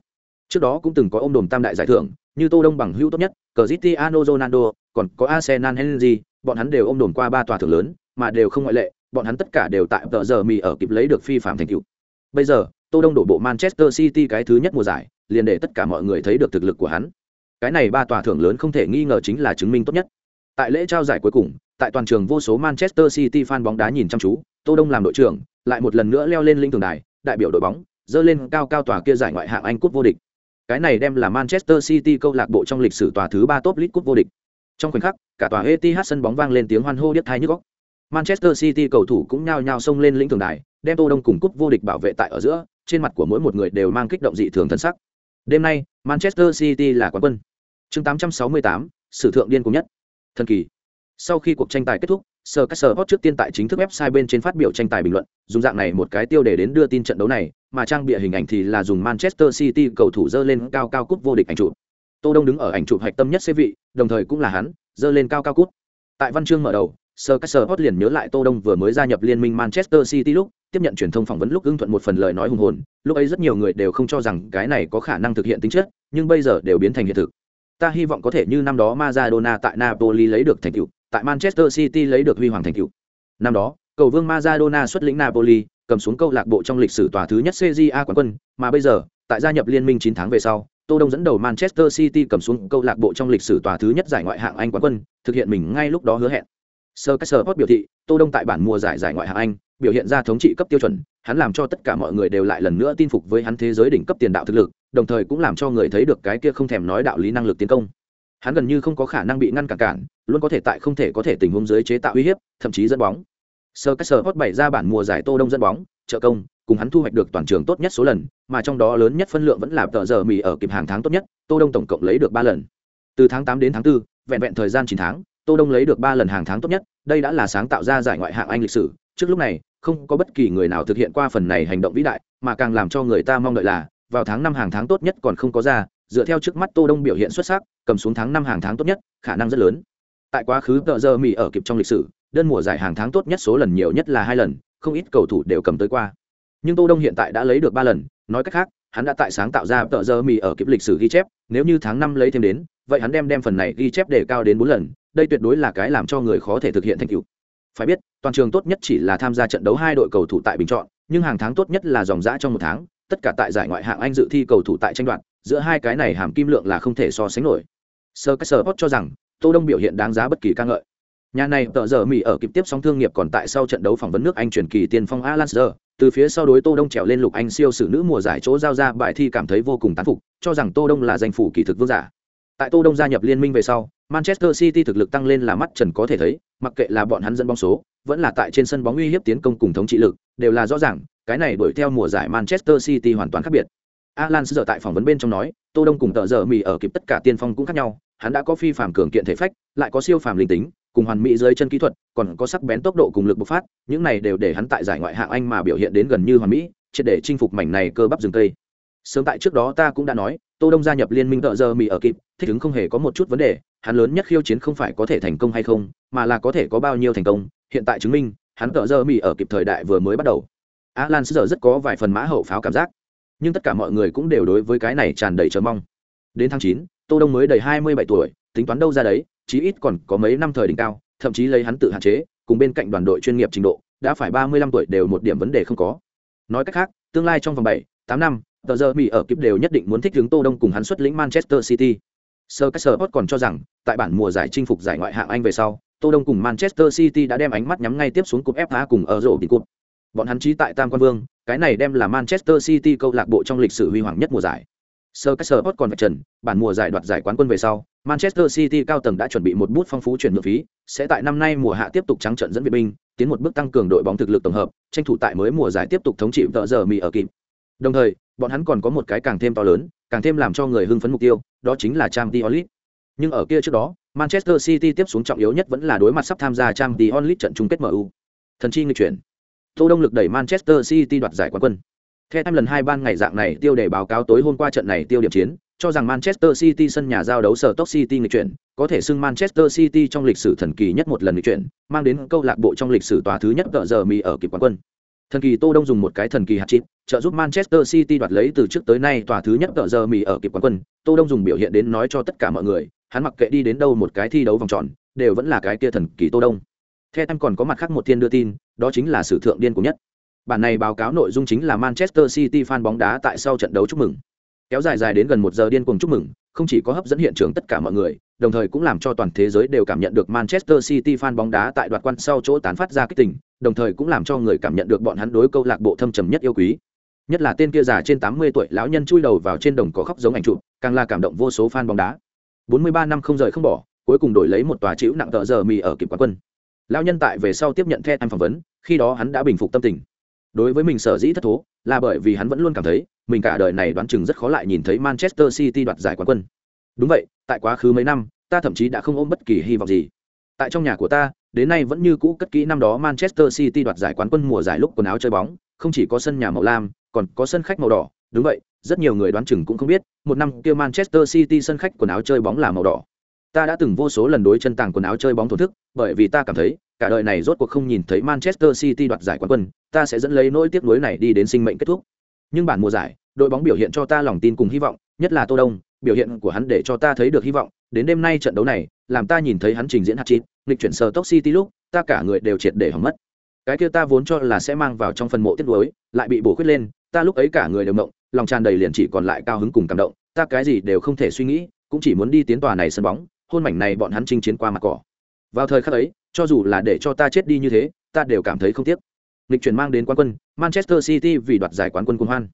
Trước đó cũng từng có ôm đồm tam đại giải thưởng, như Tô Đông bằng hữu tốt nhất, Cristiano Ronaldo, còn có Arsenal Henry, bọn hắn đều ôm đồm qua ba tòa thưởng lớn, mà đều không ngoại lệ, bọn hắn tất cả đều tại tờ giờ mì ở kịp lấy được phi phạm thành tựu. Bây giờ, Tô Đông đổ bộ Manchester City cái thứ nhất mùa giải, liền để tất cả mọi người thấy được thực lực của hắn. Cái này ba tòa thưởng lớn không thể nghi ngờ chính là chứng minh tốt nhất. Tại lễ trao giải cuối cùng, tại toàn trường vô số Manchester City fan bóng đá nhìn chăm chú, Tô Đông làm đội trưởng, lại một lần nữa leo lên linh thường đài, đại biểu đội bóng, dơ lên cao cao tòa kia giải ngoại hạng Anh cúp vô địch. Cái này đem là Manchester City câu lạc bộ trong lịch sử tòa thứ ba top league cúp vô địch. Trong khoảnh khắc, cả tòa Etihad sân bóng vang lên tiếng hoan hô điếc tai nhức óc. Manchester City cầu thủ cũng nhao nhao xông lên lĩnh thường đài, đem Tô Đông cùng cúp vô địch bảo vệ tại ở giữa, trên mặt của mỗi một người đều mang kích động dị thường thân sắc. Đêm nay, Manchester City là quán quân. Chương 868, sử thượng điên cùng nhất. Thần kỳ. Sau khi cuộc tranh tài kết thúc, Sir Caesar Hot trước tiên tại chính thức website bên trên phát biểu tranh tài bình luận, dùng dạng này một cái tiêu đề đến đưa tin trận đấu này, mà trang bìa hình ảnh thì là dùng Manchester City cầu thủ dơ lên cao cao cúp vô địch ảnh chụp. Tô Đông đứng ở ảnh chụp hạch tâm nhất xế vị, đồng thời cũng là hắn, dơ lên cao cao cúp. Tại văn chương mở đầu, Sir Caesar Hot liền nhớ lại Tô Đông vừa mới gia nhập liên minh Manchester City lúc, tiếp nhận truyền thông phỏng vấn lúc ưng thuận một phần lời nói hùng hồn, lúc ấy rất nhiều người đều không cho rằng cái này có khả năng thực hiện tính chất, nhưng bây giờ đều biến thành hiện thực. Ta hy vọng có thể như năm đó Maradona tại Napoli lấy được thành tựu, tại Manchester City lấy được huy hoàng thành tựu. Năm đó, cầu vương Maradona xuất lĩnh Napoli, cầm xuống câu lạc bộ trong lịch sử tòa thứ nhất CJA quán quân, mà bây giờ, tại gia nhập liên minh 9 tháng về sau, Tô Đông dẫn đầu Manchester City cầm xuống câu lạc bộ trong lịch sử tòa thứ nhất giải ngoại hạng Anh quán quân, thực hiện mình ngay lúc đó hứa hẹn. Sir Caesar biểu thị, Tô Đông tại bản mùa giải giải ngoại hạng Anh, biểu hiện ra thống trị cấp tiêu chuẩn, hắn làm cho tất cả mọi người đều lại lần nữa tin phục với hắn thế giới đỉnh cấp tiền đạo thực lực đồng thời cũng làm cho người thấy được cái kia không thèm nói đạo lý năng lực tiến công. Hắn gần như không có khả năng bị ngăn cản cản luôn có thể tại không thể có thể tình huống dưới chế tạo uy hiếp thậm chí dẫn bóng. Sơ cách sơ hot bảy ra bản mùa giải tô đông dẫn bóng trợ công cùng hắn thu hoạch được toàn trường tốt nhất số lần mà trong đó lớn nhất phân lượng vẫn là tờ giờ mì ở kịp hàng tháng tốt nhất tô đông tổng cộng lấy được ba lần. Từ tháng tám đến tháng 4, vẹn vẹn thời gian chín tháng tô đông lấy được ba lần hàng tháng tốt nhất đây đã là sáng tạo ra giải ngoại hạng anh lịch sử trước lúc này, không có bất kỳ người nào thực hiện qua phần này hành động vĩ đại, mà càng làm cho người ta mong đợi là, vào tháng năm hàng tháng tốt nhất còn không có ra, dựa theo trước mắt tô đông biểu hiện xuất sắc, cầm xuống tháng năm hàng tháng tốt nhất, khả năng rất lớn. Tại quá khứ tờ giờ mỹ ở kịp trong lịch sử, đơn mùa giải hàng tháng tốt nhất số lần nhiều nhất là hai lần, không ít cầu thủ đều cầm tới qua. Nhưng tô đông hiện tại đã lấy được ba lần, nói cách khác, hắn đã tại sáng tạo ra tờ giờ mỹ ở kịp lịch sử ghi chép, nếu như tháng năm lấy thêm đến, vậy hắn đem đem phần này ghi chép để cao đến bốn lần, đây tuyệt đối là cái làm cho người khó thể thực hiện thành tựu phải biết, toàn trường tốt nhất chỉ là tham gia trận đấu hai đội cầu thủ tại bình chọn, nhưng hàng tháng tốt nhất là dòng giã trong một tháng, tất cả tại giải ngoại hạng anh dự thi cầu thủ tại tranh đoạt, giữa hai cái này hàm kim lượng là không thể so sánh nổi. Sơ cách sơ cho rằng, tô đông biểu hiện đáng giá bất kỳ ca ngợi. Nhà này tờ giờ mỹ ở kịp tiếp sóng thương nghiệp còn tại sau trận đấu phỏng vấn nước anh truyền kỳ tiền phong alan sơ từ phía sau đối tô đông trèo lên lục anh siêu sử nữ mùa giải chỗ giao ra bài thi cảm thấy vô cùng tán phục, cho rằng tô đông là danh phủ kỳ thực vương giả. Tại tô đông gia nhập liên minh về sau manchester city thực lực tăng lên là mắt trần có thể thấy, mặc kệ là bọn hắn dẫn bóng số, vẫn là tại trên sân bóng uy hiếp tiến công cùng thống trị lực, đều là rõ ràng, cái này đuổi theo mùa giải manchester city hoàn toàn khác biệt. Alan giờ tại phỏng vấn bên trong nói, tô đông cùng tợ giờ mì ở kịp tất cả tiên phong cũng khác nhau, hắn đã có phi phàm cường kiện thể phách, lại có siêu phàm linh tính, cùng hoàn mỹ dưới chân kỹ thuật, còn có sắc bén tốc độ cùng lực bộc phát, những này đều để hắn tại giải ngoại hạng anh mà biểu hiện đến gần như hoàn mỹ, triệt để chinh phục mảnh này cơ bắp rừng tây sớm tại trước đó ta cũng đã nói, tô đông gia nhập liên minh tợ giờ mì ở kịp, thích ứng không hề có một chút vấn đề, hắn lớn nhất khiêu chiến không phải có thể thành công hay không, mà là có thể có bao nhiêu thành công, hiện tại chứng minh, hắn tợ giờ mì ở kịp thời đại vừa mới bắt đầu. Alan giờ rất có vài phần mã hậu pháo cảm giác, nhưng tất cả mọi người cũng đều đối với cái này tràn đầy chờ mong. Đến tháng chín, tô đông mới đầy hai mươi bảy tuổi, tính toán đâu ra đấy, chí ít còn có mấy năm thời đỉnh cao, thậm chí lấy hắn tự hạn chế, cùng bên cạnh đoàn đội chuyên nghiệp trình độ, đã phải ba mươi lăm tuổi đều một điểm vấn đề không có. Nói cách khác, tương lai trong vòng bảy, tám năm tờ giờ mỹ ở kịp đều nhất định muốn thích ứng tô đông cùng hắn xuất lĩnh manchester city. Sơ cách sơ còn cho rằng, tại bản mùa giải chinh phục giải ngoại hạng anh về sau, tô đông cùng manchester city đã đem ánh mắt nhắm ngay tiếp xuống cúp fa cùng ở rổ bị cúp. Bọn hắn trí tại tam quan vương, cái này đem là manchester city câu lạc bộ trong lịch sử huy hoàng nhất mùa giải. Sơ cách sơ còn vạch trần, bản mùa giải đoạt giải quán quân về sau, manchester city cao tầng đã chuẩn bị một bút phong phú chuyển nhượng phí, sẽ tại năm nay mùa hạ tiếp tục trắng trận dẫn viện binh, tiến một bước tăng cường đội bóng thực lực tổng hợp, tranh thủ tại mới mùa giải tiếp tục thống trị tợ giờ mỹ ở kịp. Đồng thời bọn hắn còn có một cái càng thêm to lớn càng thêm làm cho người hưng phấn mục tiêu đó chính là Champions League. nhưng ở kia trước đó manchester city tiếp xuống trọng yếu nhất vẫn là đối mặt sắp tham gia Champions League trận chung kết mu thần chi nghịch chuyển tô đông lực đẩy manchester city đoạt giải quán quân theo tham lần hai ban ngày dạng này tiêu đề báo cáo tối hôm qua trận này tiêu điểm chiến cho rằng Manchester City sân nhà giao đấu sở Top City nghịch chuyển, có thể xưng Manchester City trong lịch sử thần kỳ nhất một lần nghịch chuyển, mang đến câu lạc bộ trong lịch sử tòa thứ nhất tợ giờ mi ở kịp quán quân. Thần kỳ Tô Đông dùng một cái thần kỳ hạt chít, trợ giúp Manchester City đoạt lấy từ trước tới nay tòa thứ nhất tờ giờ mì ở kịp quán quân. Tô Đông dùng biểu hiện đến nói cho tất cả mọi người, hắn mặc kệ đi đến đâu một cái thi đấu vòng tròn, đều vẫn là cái kia thần kỳ Tô Đông. Theo em còn có mặt khác một thiên đưa tin, đó chính là sử thượng điên của nhất. Bản này báo cáo nội dung chính là Manchester City fan bóng đá tại sau trận đấu chúc mừng kéo dài dài đến gần một giờ điên cuồng chúc mừng không chỉ có hấp dẫn hiện trường tất cả mọi người đồng thời cũng làm cho toàn thế giới đều cảm nhận được manchester city fan bóng đá tại đoạt quan sau chỗ tán phát ra kích tình đồng thời cũng làm cho người cảm nhận được bọn hắn đối câu lạc bộ thâm trầm nhất yêu quý. Nhất là tên kia già trên tám mươi tuổi lão nhân chui đầu vào trên đồng cỏ khóc giống ảnh trụ càng là cảm động vô số fan bóng đá. Bốn mươi ba năm không rời không bỏ, cuối cùng đổi lấy một tòa chữ nặng tợ giờ mì ở kịp quán quân. Lão nhân tại về sau tiếp nhận the em phỏng vấn, khi đó hắn đã bình phục tâm tình. Đối với mình sở dĩ thất thố, là bởi vì hắn vẫn luôn cảm thấy, mình cả đời này đoán chừng rất khó lại nhìn thấy manchester city đoạt giải quán quân. Đúng vậy, tại quá khứ mấy năm, ta thậm chí đã không ôm bất kỳ hy vọng gì tại trong nhà của ta, đến nay vẫn như cũ cất kỹ năm đó manchester city đoạt giải quán quân mùa giải lúc quần áo chơi bóng, không chỉ có sân nhà màu lam, còn có sân khách màu đỏ. Đúng vậy, rất nhiều người đoán chừng cũng không biết, một năm kia manchester city sân khách quần áo chơi bóng là màu đỏ. Ta đã từng vô số lần đối chân tàng quần áo chơi bóng thổn thức, bởi vì ta cảm thấy, cả đời này rốt cuộc không nhìn thấy manchester city đoạt giải quán quân, ta sẽ dẫn lấy nỗi tiếc nuối này đi đến sinh mệnh kết thúc. Nhưng bản mùa giải, đội bóng biểu hiện cho ta lòng tin cùng hy vọng, nhất là tô đông, biểu hiện của hắn để cho ta thấy được hy vọng đến đêm nay trận đấu này, làm ta nhìn thấy hắn trình diễn hạt chín, nghịch chuyển sờ tốc city lúc, ta cả người đều triệt để hỏng mất. Cái kia ta vốn cho là sẽ mang vào trong phần mộ tiết đối, lại bị bổ khuyết lên, ta lúc ấy cả người đều mộng lòng tràn đầy liền chỉ còn lại cao hứng cùng cảm động, ta cái gì đều không thể suy nghĩ, cũng chỉ muốn đi tiến tòa này sân bóng, hôn mảnh này bọn hắn chinh chiến qua mặt cỏ. Vào thời khắc ấy, cho dù là để cho ta chết đi như thế, ta đều cảm thấy không tiếc. Nghịch chuyển mang đến quán quân, manchester city vì đoạt giải quán quân quân hoan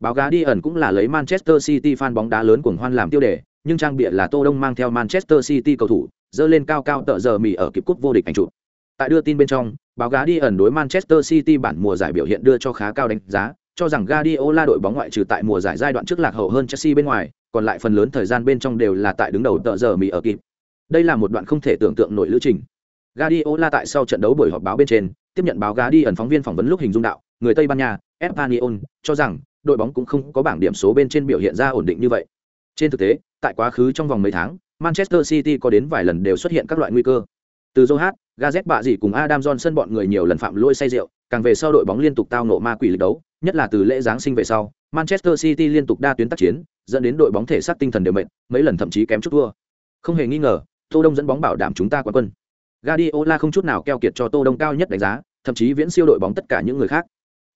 báo gá đi ẩn cũng là lấy manchester city fan bóng đá lớn cuồng hoan làm tiêu đề nhưng trang bịa là tô đông mang theo manchester city cầu thủ dơ lên cao cao tợ giờ mì ở kịp cúp vô địch ảnh chụp tại đưa tin bên trong báo gá đi ẩn đối manchester city bản mùa giải biểu hiện đưa cho khá cao đánh giá cho rằng Guardiola đội bóng ngoại trừ tại mùa giải giai đoạn trước lạc hậu hơn Chelsea bên ngoài, còn lại phần lớn thời gian bên trong đều là tại đứng đầu tợ giờ mì ở kịp. Đây là một đoạn không thể tưởng tượng nổi lữ trình. Guardiola tại sau trận đấu buổi họp báo bên trên, tiếp nhận báo gá đi ẩn phóng viên phỏng vấn lúc hình dung đạo, người Tây Ban Nha, Espanyol, cho rằng đội bóng cũng không có bảng điểm số bên trên biểu hiện ra ổn định như vậy. Trên thực tế, tại quá khứ trong vòng mấy tháng, Manchester City có đến vài lần đều xuất hiện các loại nguy cơ. Từ Joe Gazet bạ gì cùng Adam Johnson bọn người nhiều lần phạm lỗi say rượu, càng về sau đội bóng liên tục tao nộ ma quỷ lực đấu, nhất là từ lễ giáng sinh về sau, Manchester City liên tục đa tuyến tác chiến, dẫn đến đội bóng thể xác tinh thần đều mệt, mấy lần thậm chí kém chút thua. Không hề nghi ngờ, Tô Đông dẫn bóng bảo đảm chúng ta quán quân. Guardiola không chút nào keo kiệt cho Tô Đông cao nhất đánh giá, thậm chí viễn siêu đội bóng tất cả những người khác.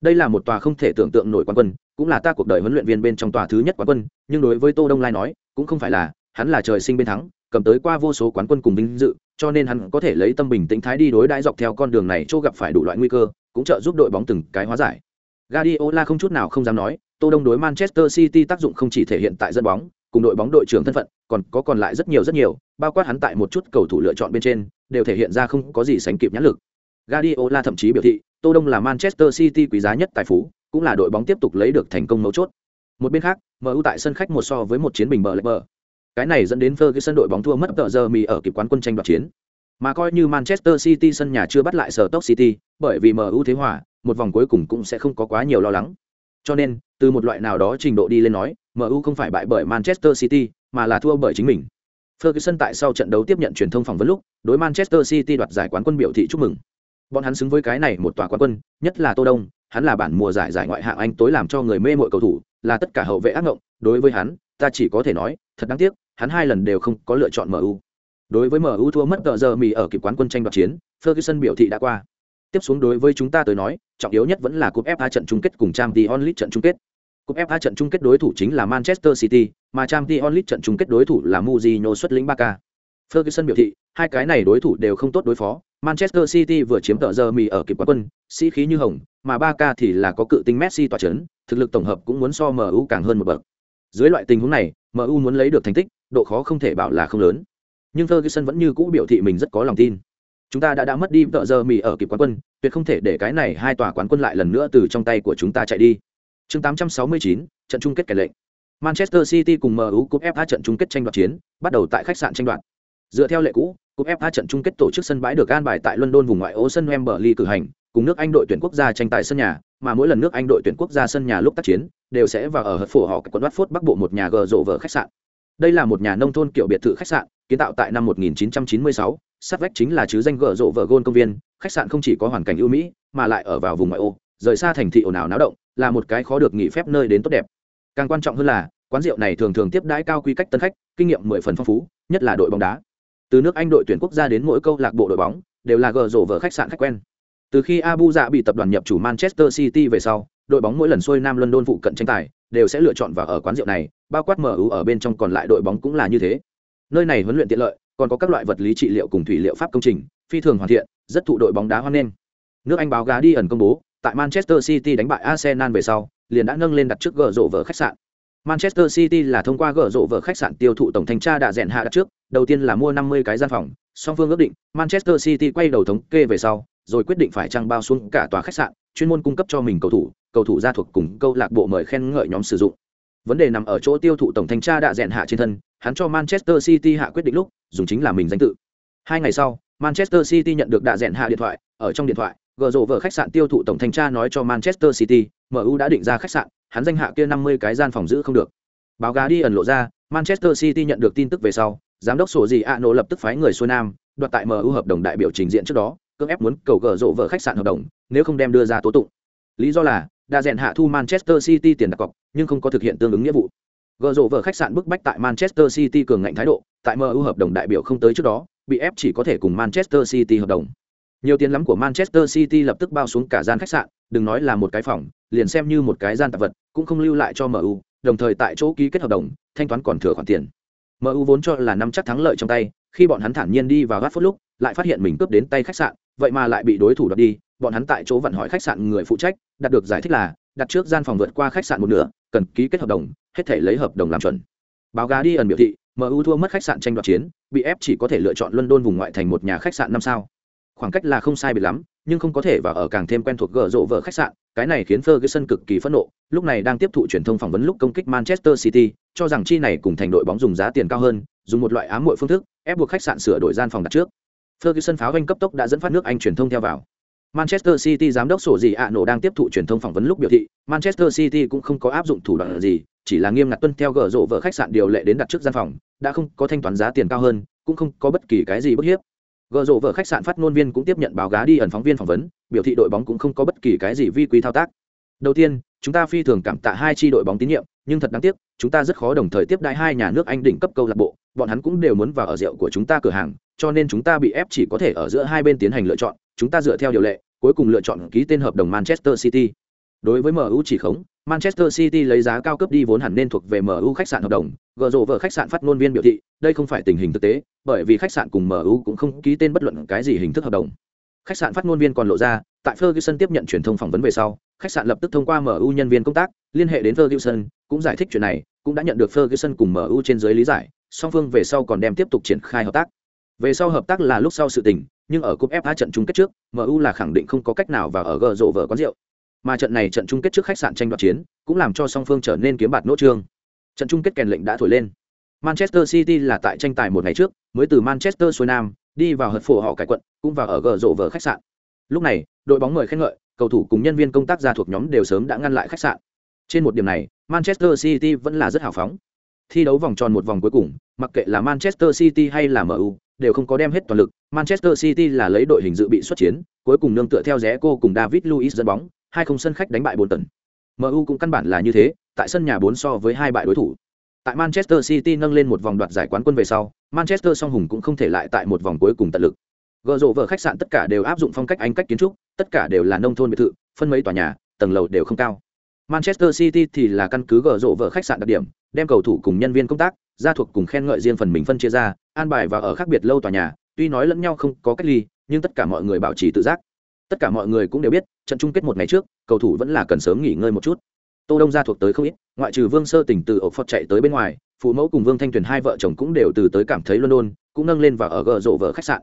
Đây là một tòa không thể tưởng tượng nổi quán quân, cũng là ta cuộc đời huấn luyện viên bên trong tòa thứ nhất quán quân, nhưng đối với Tô Đông lai nói, cũng không phải là, hắn là trời sinh bên thắng, cầm tới qua vô số quán quân cùng vinh dự, cho nên hắn có thể lấy tâm bình tĩnh thái đi đối đãi dọc theo con đường này chỗ gặp phải đủ loại nguy cơ, cũng trợ giúp đội bóng từng cái hóa giải. Guardiola không chút nào không dám nói, Tô Đông đối Manchester City tác dụng không chỉ thể hiện tại dân bóng, cùng đội bóng đội trưởng thân phận, còn có còn lại rất nhiều rất nhiều, bao quát hắn tại một chút cầu thủ lựa chọn bên trên, đều thể hiện ra không có gì sánh kịp nhãn lực. Guardiola thậm chí biểu thị, Tô Đông là Manchester City quý giá nhất tài phú, cũng là đội bóng tiếp tục lấy được thành công mấu chốt. Một bên khác, MU tại sân khách một so với một chiến bình bờ lệch bờ. Cái này dẫn đến Ferguson đội bóng thua mất tờ giờ mì ở kịp quán quân tranh đoạt chiến. Mà coi như Manchester City sân nhà chưa bắt lại sở Stoke City, bởi vì MU thế hòa, một vòng cuối cùng cũng sẽ không có quá nhiều lo lắng. Cho nên, từ một loại nào đó trình độ đi lên nói, MU không phải bại bởi Manchester City, mà là thua bởi chính mình. Ferguson tại sau trận đấu tiếp nhận truyền thông phỏng vấn lúc, đối Manchester City đoạt giải quán quân biểu thị chúc mừng. Bọn hắn xứng với cái này một tòa quán quân, nhất là Tô Đông, hắn là bản mùa giải giải ngoại hạng Anh tối làm cho người mê mội cầu thủ, là tất cả hậu vệ ác ngộng, đối với hắn, ta chỉ có thể nói, thật đáng tiếc, hắn hai lần đều không có lựa chọn MU. Đối với MU thua mất tờ giờ mì ở kịp quán quân tranh đoạt chiến, Ferguson biểu thị đã qua. Tiếp xuống đối với chúng ta tới nói, trọng yếu nhất vẫn là cúp FA trận chung kết cùng Champions League trận chung kết. Cúp FA trận chung kết đối thủ chính là Manchester City, mà Champions League trận chung kết đối thủ là Mourinho xuất lĩnh Barca. Ferguson biểu thị, hai cái này đối thủ đều không tốt đối phó. Manchester City vừa chiếm tờ giờ mì ở kịp quán quân, sĩ khí như hồng, mà Barca thì là có cự tinh Messi tỏa chấn, thực lực tổng hợp cũng muốn so MU càng hơn một bậc. Dưới loại tình huống này, MU muốn lấy được thành tích, độ khó không thể bảo là không lớn. Nhưng Ferguson vẫn như cũ biểu thị mình rất có lòng tin. Chúng ta đã đã mất đi tợ giờ mì ở kịp quán quân, tuyệt không thể để cái này hai tòa quán quân lại lần nữa từ trong tay của chúng ta chạy đi. Chương 869, trận chung kết kẻ lệnh. Manchester City cùng MU cúp FA trận chung kết tranh đoạt chiến, bắt đầu tại khách sạn tranh đoạt. Dựa theo lệ cũ, cúp FA trận chung kết tổ chức sân bãi được an bài tại London vùng ngoại ô sân Wembley cử hành, cùng nước Anh đội tuyển quốc gia tranh tài sân nhà, mà mỗi lần nước Anh đội tuyển quốc gia sân nhà lúc tác chiến, đều sẽ vào ở hợp phủ họ quận Watford Bắc Bộ một nhà gờ rộ vở khách sạn. Đây là một nhà nông thôn kiểu biệt thự khách sạn, kiến tạo tại năm 1996, sát vách chính là chứ danh gờ rộ vở gôn công viên, khách sạn không chỉ có hoàn cảnh ưu mỹ, mà lại ở vào vùng ngoại ô, rời xa thành thị ồn ào náo động, là một cái khó được nghỉ phép nơi đến tốt đẹp. Càng quan trọng hơn là, quán rượu này thường thường tiếp đãi cao quy cách tân khách, kinh nghiệm mười phần phong phú, nhất là đội bóng đá. Từ nước Anh đội tuyển quốc gia đến mỗi câu lạc bộ đội bóng, đều là gờ rổ vở khách sạn khách quen. Từ khi Abu Dạ bị tập đoàn nhập chủ Manchester City về sau, đội bóng mỗi lần xuôi Nam London phụ cận tranh tài, đều sẽ lựa chọn và ở quán rượu này, bao quát MU ở bên trong còn lại đội bóng cũng là như thế. Nơi này huấn luyện tiện lợi, còn có các loại vật lý trị liệu cùng thủy liệu pháp công trình, phi thường hoàn thiện, rất thụ đội bóng đá hoan nghênh. Nước Anh báo gá đi ẩn công bố, tại Manchester City đánh bại Arsenal về sau, liền đã nâng lên đặt trước gờ rổ vở khách sạn. Manchester City là thông qua gỡ rộ vở khách sạn tiêu thụ tổng thanh tra đã rèn hạ đặt trước, đầu tiên là mua 50 cái gian phòng, song phương ước định, Manchester City quay đầu thống kê về sau, rồi quyết định phải trang bao xuống cả tòa khách sạn, chuyên môn cung cấp cho mình cầu thủ, cầu thủ gia thuộc cùng câu lạc bộ mời khen ngợi nhóm sử dụng. Vấn đề nằm ở chỗ tiêu thụ tổng thanh tra đã rèn hạ trên thân, hắn cho Manchester City hạ quyết định lúc, dùng chính là mình danh tự. Hai ngày sau, Manchester City nhận được đã rèn hạ điện thoại, ở trong điện thoại, gờ rổ vợ khách sạn tiêu thụ tổng thanh tra nói cho Manchester City, MU đã định ra khách sạn, hắn danh hạ kia 50 cái gian phòng giữ không được. Báo gá đi ẩn lộ ra, Manchester City nhận được tin tức về sau, giám đốc sổ gì Ano lập tức phái người xuôi nam, đoạt tại MU hợp đồng đại biểu trình diện trước đó, cưỡng ép muốn cầu gỡ rộ vợ khách sạn hợp đồng, nếu không đem đưa ra tố tụng. Lý do là, đã rèn hạ thu Manchester City tiền đặt cọc, nhưng không có thực hiện tương ứng nghĩa vụ. Gỡ rộ vợ khách sạn bức bách tại Manchester City cường ngạnh thái độ, tại MU hợp đồng đại biểu không tới trước đó, bị ép chỉ có thể cùng Manchester City hợp đồng. Nhiều tiền lắm của Manchester City lập tức bao xuống cả gian khách sạn, đừng nói là một cái phòng, liền xem như một cái gian tạp vật, cũng không lưu lại cho MU, đồng thời tại chỗ ký kết hợp đồng, thanh toán còn thừa khoản tiền. MU vốn cho là năm chắc thắng lợi trong tay, khi bọn hắn thản nhiên đi vào Watford lúc, lại phát hiện mình cướp đến tay khách sạn, vậy mà lại bị đối thủ đoạt đi, bọn hắn tại chỗ vận hỏi khách sạn người phụ trách đạt được giải thích là đặt trước gian phòng vượt qua khách sạn một nửa cần ký kết hợp đồng hết thể lấy hợp đồng làm chuẩn. Báo giá đi ẩn biểu thị mu thua mất khách sạn tranh đoạt chiến bị ép chỉ có thể lựa chọn london vùng ngoại thành một nhà khách sạn năm sao. Khoảng cách là không sai biệt lắm nhưng không có thể và ở càng thêm quen thuộc gỡ rộ vợ khách sạn cái này khiến Ferguson cực kỳ phẫn nộ lúc này đang tiếp thụ truyền thông phỏng vấn lúc công kích Manchester City cho rằng chi này cùng thành đội bóng dùng giá tiền cao hơn dùng một loại ám muội phương thức ép buộc khách sạn sửa đổi gian phòng đặt trước Ferguson pháo vanh cấp tốc đã dẫn phát nước Anh truyền thông theo vào Manchester City giám đốc sổ gì ạ nổ đang tiếp thụ truyền thông phỏng vấn lúc biểu thị, Manchester City cũng không có áp dụng thủ đoạn gì, chỉ là nghiêm ngặt tuân theo gỡ rộ vợ khách sạn điều lệ đến đặt trước gian phòng, đã không có thanh toán giá tiền cao hơn, cũng không có bất kỳ cái gì bức hiếp. Gỡ rộ vợ khách sạn phát ngôn viên cũng tiếp nhận báo gá đi ẩn phóng viên phỏng vấn, biểu thị đội bóng cũng không có bất kỳ cái gì vi quy thao tác. Đầu tiên, chúng ta phi thường cảm tạ hai chi đội bóng tín nhiệm, nhưng thật đáng tiếc, chúng ta rất khó đồng thời tiếp đãi hai nhà nước Anh đỉnh cấp câu lạc bộ, bọn hắn cũng đều muốn vào ở rượu của chúng ta cửa hàng, cho nên chúng ta bị ép chỉ có thể ở giữa hai bên tiến hành lựa chọn, chúng ta dựa theo điều lệ, cuối cùng lựa chọn ký tên hợp đồng Manchester City. Đối với MU chỉ khống, Manchester City lấy giá cao cấp đi vốn hẳn nên thuộc về MU khách sạn hợp đồng, gờ rổ vợ khách sạn phát ngôn viên biểu thị, đây không phải tình hình thực tế, bởi vì khách sạn cùng MU cũng không ký tên bất luận cái gì hình thức hợp đồng. Khách sạn phát ngôn viên còn lộ ra, tại Ferguson tiếp nhận truyền thông phỏng vấn về sau, khách sạn lập tức thông qua MU nhân viên công tác, liên hệ đến Ferguson, cũng giải thích chuyện này, cũng đã nhận được Ferguson cùng MU trên dưới lý giải, song phương về sau còn đem tiếp tục triển khai hợp tác. Về sau hợp tác là lúc sau sự tình, nhưng ở cúp FA trận chung kết trước, MU là khẳng định không có cách nào vào ở gờ rổ vợ quán rượu. Mà trận này trận chung kết trước khách sạn tranh đoạt chiến, cũng làm cho song phương trở nên kiếm bạt nỗ trương. Trận chung kết kèn lệnh đã thổi lên. Manchester City là tại tranh tài một ngày trước, mới từ Manchester xuôi nam, đi vào hợp phổ họ cải quận, cũng vào ở gờ rộ vở khách sạn. Lúc này, đội bóng mời khen ngợi, cầu thủ cùng nhân viên công tác gia thuộc nhóm đều sớm đã ngăn lại khách sạn. Trên một điểm này, Manchester City vẫn là rất hào phóng. Thi đấu vòng tròn một vòng cuối cùng, mặc kệ là Manchester City hay là MU, đều không có đem hết toàn lực. Manchester City là lấy đội hình dự bị xuất chiến, cuối cùng nương tựa theo rẽ cô cùng David Luiz dẫn bóng, hai không sân khách đánh bại bốn tần. MU cũng căn bản là như thế, tại sân nhà 4 so với hai bại đối thủ. Tại Manchester City nâng lên một vòng đoạt giải quán quân về sau, Manchester song hùng cũng không thể lại tại một vòng cuối cùng tận lực. Gỡ rộ vợ khách sạn tất cả đều áp dụng phong cách Anh cách kiến trúc, tất cả đều là nông thôn biệt thự, phân mấy tòa nhà, tầng lầu đều không cao. Manchester City thì là căn cứ gờ rộ vợ khách sạn đặc điểm, đem cầu thủ cùng nhân viên công tác, gia thuộc cùng khen ngợi riêng phần mình phân chia ra, an bài và ở khác biệt lâu tòa nhà, tuy nói lẫn nhau không có cách ly, nhưng tất cả mọi người bảo trì tự giác. Tất cả mọi người cũng đều biết, trận chung kết một ngày trước, cầu thủ vẫn là cần sớm nghỉ ngơi một chút. Tô Đông gia thuộc tới không ít, ngoại trừ Vương Sơ Tỉnh từ ổ Phật chạy tới bên ngoài, phụ mẫu cùng Vương Thanh Tuyền hai vợ chồng cũng đều từ tới cảm thấy London, cũng nâng lên và ở gờ rộ vợ khách sạn.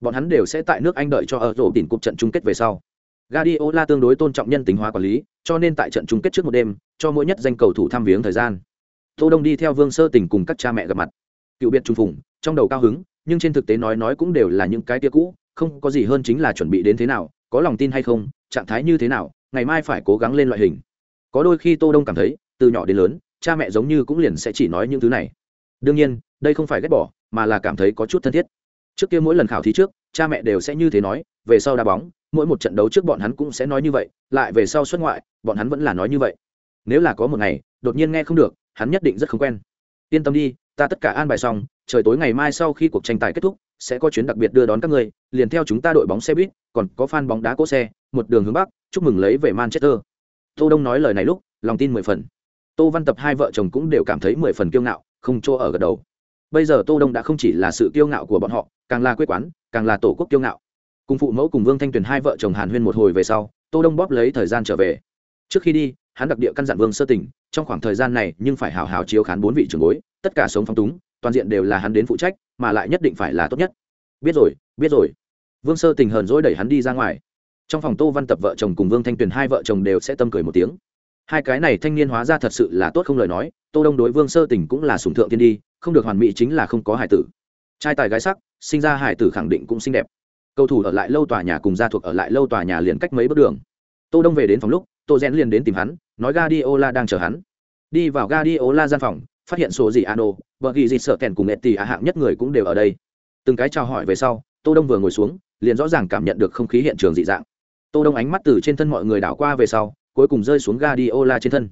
Bọn hắn đều sẽ tại nước Anh đợi cho ở rộ tỉnh cục trận chung kết về sau. Guardiola tương đối tôn trọng nhân tính hóa quản lý, cho nên tại trận chung kết trước một đêm, cho mỗi nhất danh cầu thủ thăm viếng thời gian. Tô Đông đi theo Vương Sơ Tỉnh cùng các cha mẹ gặp mặt. Cựu biệt trung phùng, trong đầu cao hứng, nhưng trên thực tế nói nói cũng đều là những cái tia cũ, không có gì hơn chính là chuẩn bị đến thế nào, có lòng tin hay không, trạng thái như thế nào, ngày mai phải cố gắng lên loại hình. Có đôi khi Tô Đông cảm thấy, từ nhỏ đến lớn, cha mẹ giống như cũng liền sẽ chỉ nói những thứ này. Đương nhiên, đây không phải ghét bỏ, mà là cảm thấy có chút thân thiết. Trước kia mỗi lần khảo thí trước, cha mẹ đều sẽ như thế nói, về sau đá bóng, mỗi một trận đấu trước bọn hắn cũng sẽ nói như vậy lại về sau xuất ngoại bọn hắn vẫn là nói như vậy nếu là có một ngày đột nhiên nghe không được hắn nhất định rất không quen yên tâm đi ta tất cả an bài xong, trời tối ngày mai sau khi cuộc tranh tài kết thúc, sẽ có chuyến đặc biệt đưa đón các người liền theo chúng ta đội bóng xe buýt, còn có fan bóng đá cỗ xe, một đường hướng bắc, chúc mừng lấy về manchester. Tô đông nói lời này lúc, lòng tin mười phần. Tô văn tập hai vợ chồng cũng đều cảm thấy mười phần kiêu ngạo, không chỗ ở gật đầu. Bây giờ tô đông đã không chỉ là sự kiêu ngạo của bọn họ, càng là quê quán, càng là tổ quốc kiêu ngạo. Cùng phụ mẫu cùng vương thanh tuyền hai vợ chồng hàn huyên một hồi về sau, tô đông bóp lấy thời gian trở về. Trước khi đi, hắn đặc địa căn dặn vương sơ tỉnh trong khoảng thời gian này nhưng phải hào hào chiếu khán bốn vị trưởng bối, tất cả sống phong túng, toàn diện đều là hắn đến phụ trách, mà lại nhất định phải là tốt nhất. Biết rồi biết rồi. Vương sơ tình hờn dỗi đẩy hắn đi ra ngoài. Trong phòng tô văn tập vợ chồng cùng vương thanh tuyền hai vợ chồng đều sẽ tâm cười một tiếng. Hai cái này thanh niên hóa ra thật sự là tốt không lời nói, tô đông đối vương sơ tình cũng là sùng thượng tiên đi, không được hoàn mỹ chính là không có hải tử. Trai tài gái sắc, sinh ra hải tử khẳng định cũng xinh đẹp. Cầu thủ ở lại lâu tòa nhà cùng gia thuộc ở lại lâu tòa nhà liền cách mấy bước đường. Tô đông về đến phòng lúc tô rèn liền đến tìm hắn, nói gadiola đang chờ hắn. Đi vào gadiola gian phòng, phát hiện số gì ano vợ ghi gì sợ kèn cùng etty a hạng nhất người cũng đều ở đây. Từng cái chào hỏi về sau, tô đông vừa ngồi xuống, liền rõ ràng cảm nhận được không khí hiện trường dị dạng. Tô đông ánh mắt từ trên thân mọi người đảo qua về sau, cuối cùng rơi xuống gadiola trên thân.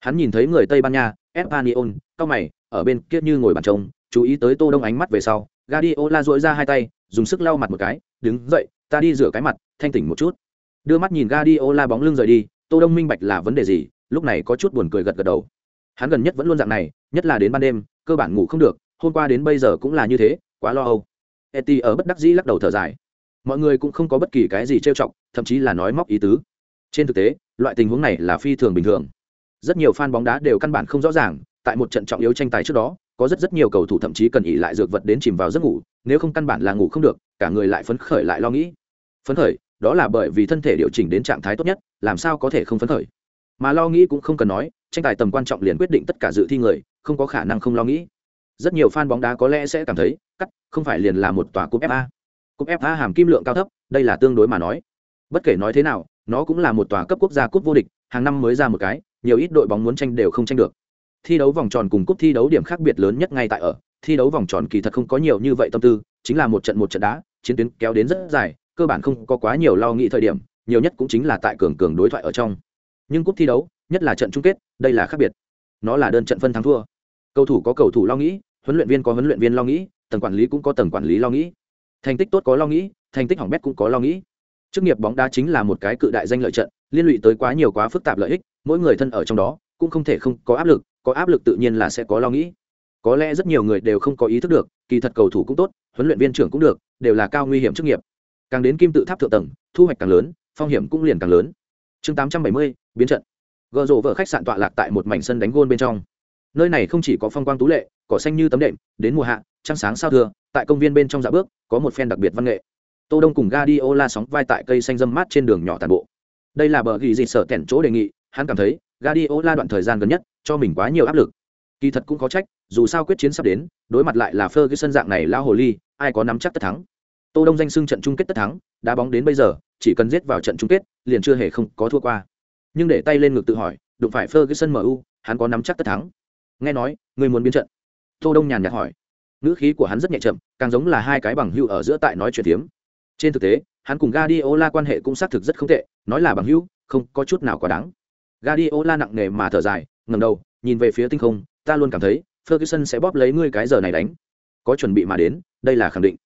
Hắn nhìn thấy người tây ban nha espanyol cao mày, ở bên kia như ngồi bàn trông chú ý tới tô đông ánh mắt về sau gadiola duỗi ra hai tay, dùng sức lau mặt một cái, đứng dậy, ta đi rửa cái mặt, thanh tỉnh một chút. Đưa mắt nhìn Guardiola bóng lưng rời đi tô đông minh bạch là vấn đề gì, lúc này có chút buồn cười gật gật đầu. Hắn gần nhất vẫn luôn dạng này, nhất là đến ban đêm, cơ bản ngủ không được, hôm qua đến bây giờ cũng là như thế, quá lo âu. Eti ở bất đắc dĩ lắc đầu thở dài. Mọi người cũng không có bất kỳ cái gì trêu chọc, thậm chí là nói móc ý tứ. Trên thực tế, loại tình huống này là phi thường bình thường. Rất nhiều fan bóng đá đều căn bản không rõ ràng, tại một trận trọng yếu tranh tài trước đó, có rất rất nhiều cầu thủ thậm chí cần ỉ lại dược vật đến chìm vào giấc ngủ, nếu không căn bản là ngủ không được, cả người lại phấn khởi lại lo nghĩ. Phấn khởi đó là bởi vì thân thể điều chỉnh đến trạng thái tốt nhất, làm sao có thể không phấn khởi. Mà lo nghĩ cũng không cần nói, tranh tài tầm quan trọng liền quyết định tất cả dự thi người, không có khả năng không lo nghĩ. Rất nhiều fan bóng đá có lẽ sẽ cảm thấy, cắt, không phải liền là một tòa cúp fa cúp fa hàm kim lượng cao thấp, đây là tương đối mà nói. Bất kể nói thế nào, nó cũng là một tòa cấp quốc gia cúp vô địch, hàng năm mới ra một cái, nhiều ít đội bóng muốn tranh đều không tranh được. Thi đấu vòng tròn cùng cúp thi đấu điểm khác biệt lớn nhất ngay tại ở, thi đấu vòng tròn kỳ thật không có nhiều như vậy tâm tư, chính là một trận một trận đá, chiến tuyến kéo đến rất dài cơ bản không có quá nhiều lo nghĩ thời điểm, nhiều nhất cũng chính là tại cường cường đối thoại ở trong. Nhưng cúp thi đấu, nhất là trận chung kết, đây là khác biệt. Nó là đơn trận phân thắng thua. Cầu thủ có cầu thủ lo nghĩ, huấn luyện viên có huấn luyện viên lo nghĩ, tầng quản lý cũng có tầng quản lý lo nghĩ. Thành tích tốt có lo nghĩ, thành tích hỏng bét cũng có lo nghĩ. Chức nghiệp bóng đá chính là một cái cự đại danh lợi trận, liên lụy tới quá nhiều quá phức tạp lợi ích, mỗi người thân ở trong đó cũng không thể không có áp lực, có áp lực tự nhiên là sẽ có lo nghĩ. Có lẽ rất nhiều người đều không có ý thức được, kỳ thật cầu thủ cũng tốt, huấn luyện viên trưởng cũng được, đều là cao nguy hiểm chức nghiệp càng đến kim tự tháp thượng tầng, thu hoạch càng lớn, phong hiểm cũng liền càng lớn. Chương tám trăm bảy mươi, biến trận. Gợ rộ vợ khách sạn tọa lạc tại một mảnh sân đánh gôn bên trong. Nơi này không chỉ có phong quang tú lệ, cỏ xanh như tấm đệm, đến mùa hạ, trăng sáng sao thưa tại công viên bên trong dạ bước, có một phen đặc biệt văn nghệ. Tô đông cùng Guardiola sóng vai tại cây xanh râm mát trên đường nhỏ tàn bộ. Đây là bờ ghi gì sở kẹn chỗ đề nghị, hắn cảm thấy Guardiola đoạn thời gian gần nhất cho mình quá nhiều áp lực. Kỳ thật cũng có trách, dù sao quyết chiến sắp đến, đối mặt lại là Ferguson dạng này lao hồ ly, ai có nắm chắc tất thắng tô đông danh xưng trận chung kết tất thắng, đá bóng đến bây giờ, chỉ cần giết vào trận chung kết, liền chưa hề không có thua qua. Nhưng để tay lên ngực tự hỏi, đụng phải Ferguson MU hắn có nắm chắc tất thắng? Nghe nói, người muốn biến trận. Tô đông nhàn nhạt hỏi. Ngữ khí của hắn rất nhẹ chậm, càng giống là hai cái bằng hữu ở giữa tại nói chuyện tiếm trên thực tế, hắn cùng Guardiola quan hệ cũng xác thực rất không tệ, nói là bằng hữu, không có chút nào quá đáng. Guardiola nặng nề mà thở dài, ngẩng đầu, nhìn về phía tinh không, ta luôn cảm thấy, Ferguson sẽ bóp lấy ngươi cái giờ này đánh. Có chuẩn bị mà đến, đây là khẳng định.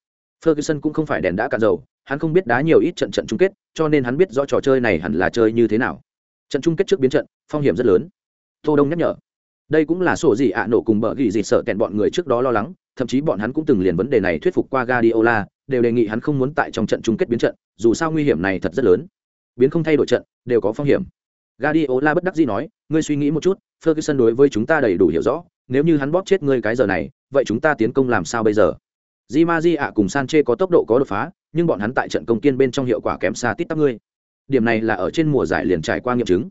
Ferguson cũng không phải đèn đã cạn dầu, hắn không biết đá nhiều ít trận trận chung kết, cho nên hắn biết rõ trò chơi này hẳn là chơi như thế nào. Trận chung kết trước biến trận, phong hiểm rất lớn. Tô đông nhắc nhở. Đây cũng là sổ gì ạ, nổ cùng bợ gỉ gì sợ kẹn bọn người trước đó lo lắng, thậm chí bọn hắn cũng từng liền vấn đề này thuyết phục qua Guardiola, đều đề nghị hắn không muốn tại trong trận chung kết biến trận, dù sao nguy hiểm này thật rất lớn. Biến không thay đổi trận, đều có phong hiểm. Guardiola bất đắc dĩ nói, ngươi suy nghĩ một chút, Ferguson đối với chúng ta đầy đủ hiểu rõ, nếu như hắn bóp chết ngươi cái giờ này, vậy chúng ta tiến công làm sao bây giờ? Di Ma Di ạ cùng Sanche có tốc độ có đột phá, nhưng bọn hắn tại trận công kiên bên trong hiệu quả kém xa tít tắp ngươi. Điểm này là ở trên mùa giải liền trải qua nghiệm chứng.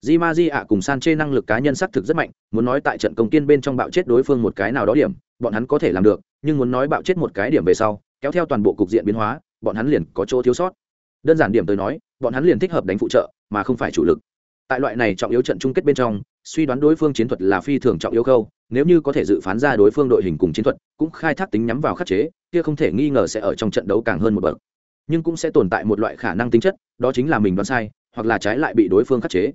Di Ma Di ạ cùng Sanche năng lực cá nhân xác thực rất mạnh, muốn nói tại trận công kiên bên trong bạo chết đối phương một cái nào đó điểm, bọn hắn có thể làm được, nhưng muốn nói bạo chết một cái điểm về sau, kéo theo toàn bộ cục diện biến hóa, bọn hắn liền có chỗ thiếu sót. Đơn giản điểm tới nói, bọn hắn liền thích hợp đánh phụ trợ, mà không phải chủ lực tại loại này trọng yếu trận chung kết bên trong, suy đoán đối phương chiến thuật là phi thường trọng yếu khâu, nếu như có thể dự phán ra đối phương đội hình cùng chiến thuật, cũng khai thác tính nhắm vào khắc chế, kia không thể nghi ngờ sẽ ở trong trận đấu càng hơn một bậc. Nhưng cũng sẽ tồn tại một loại khả năng tính chất, đó chính là mình đoán sai, hoặc là trái lại bị đối phương khắc chế.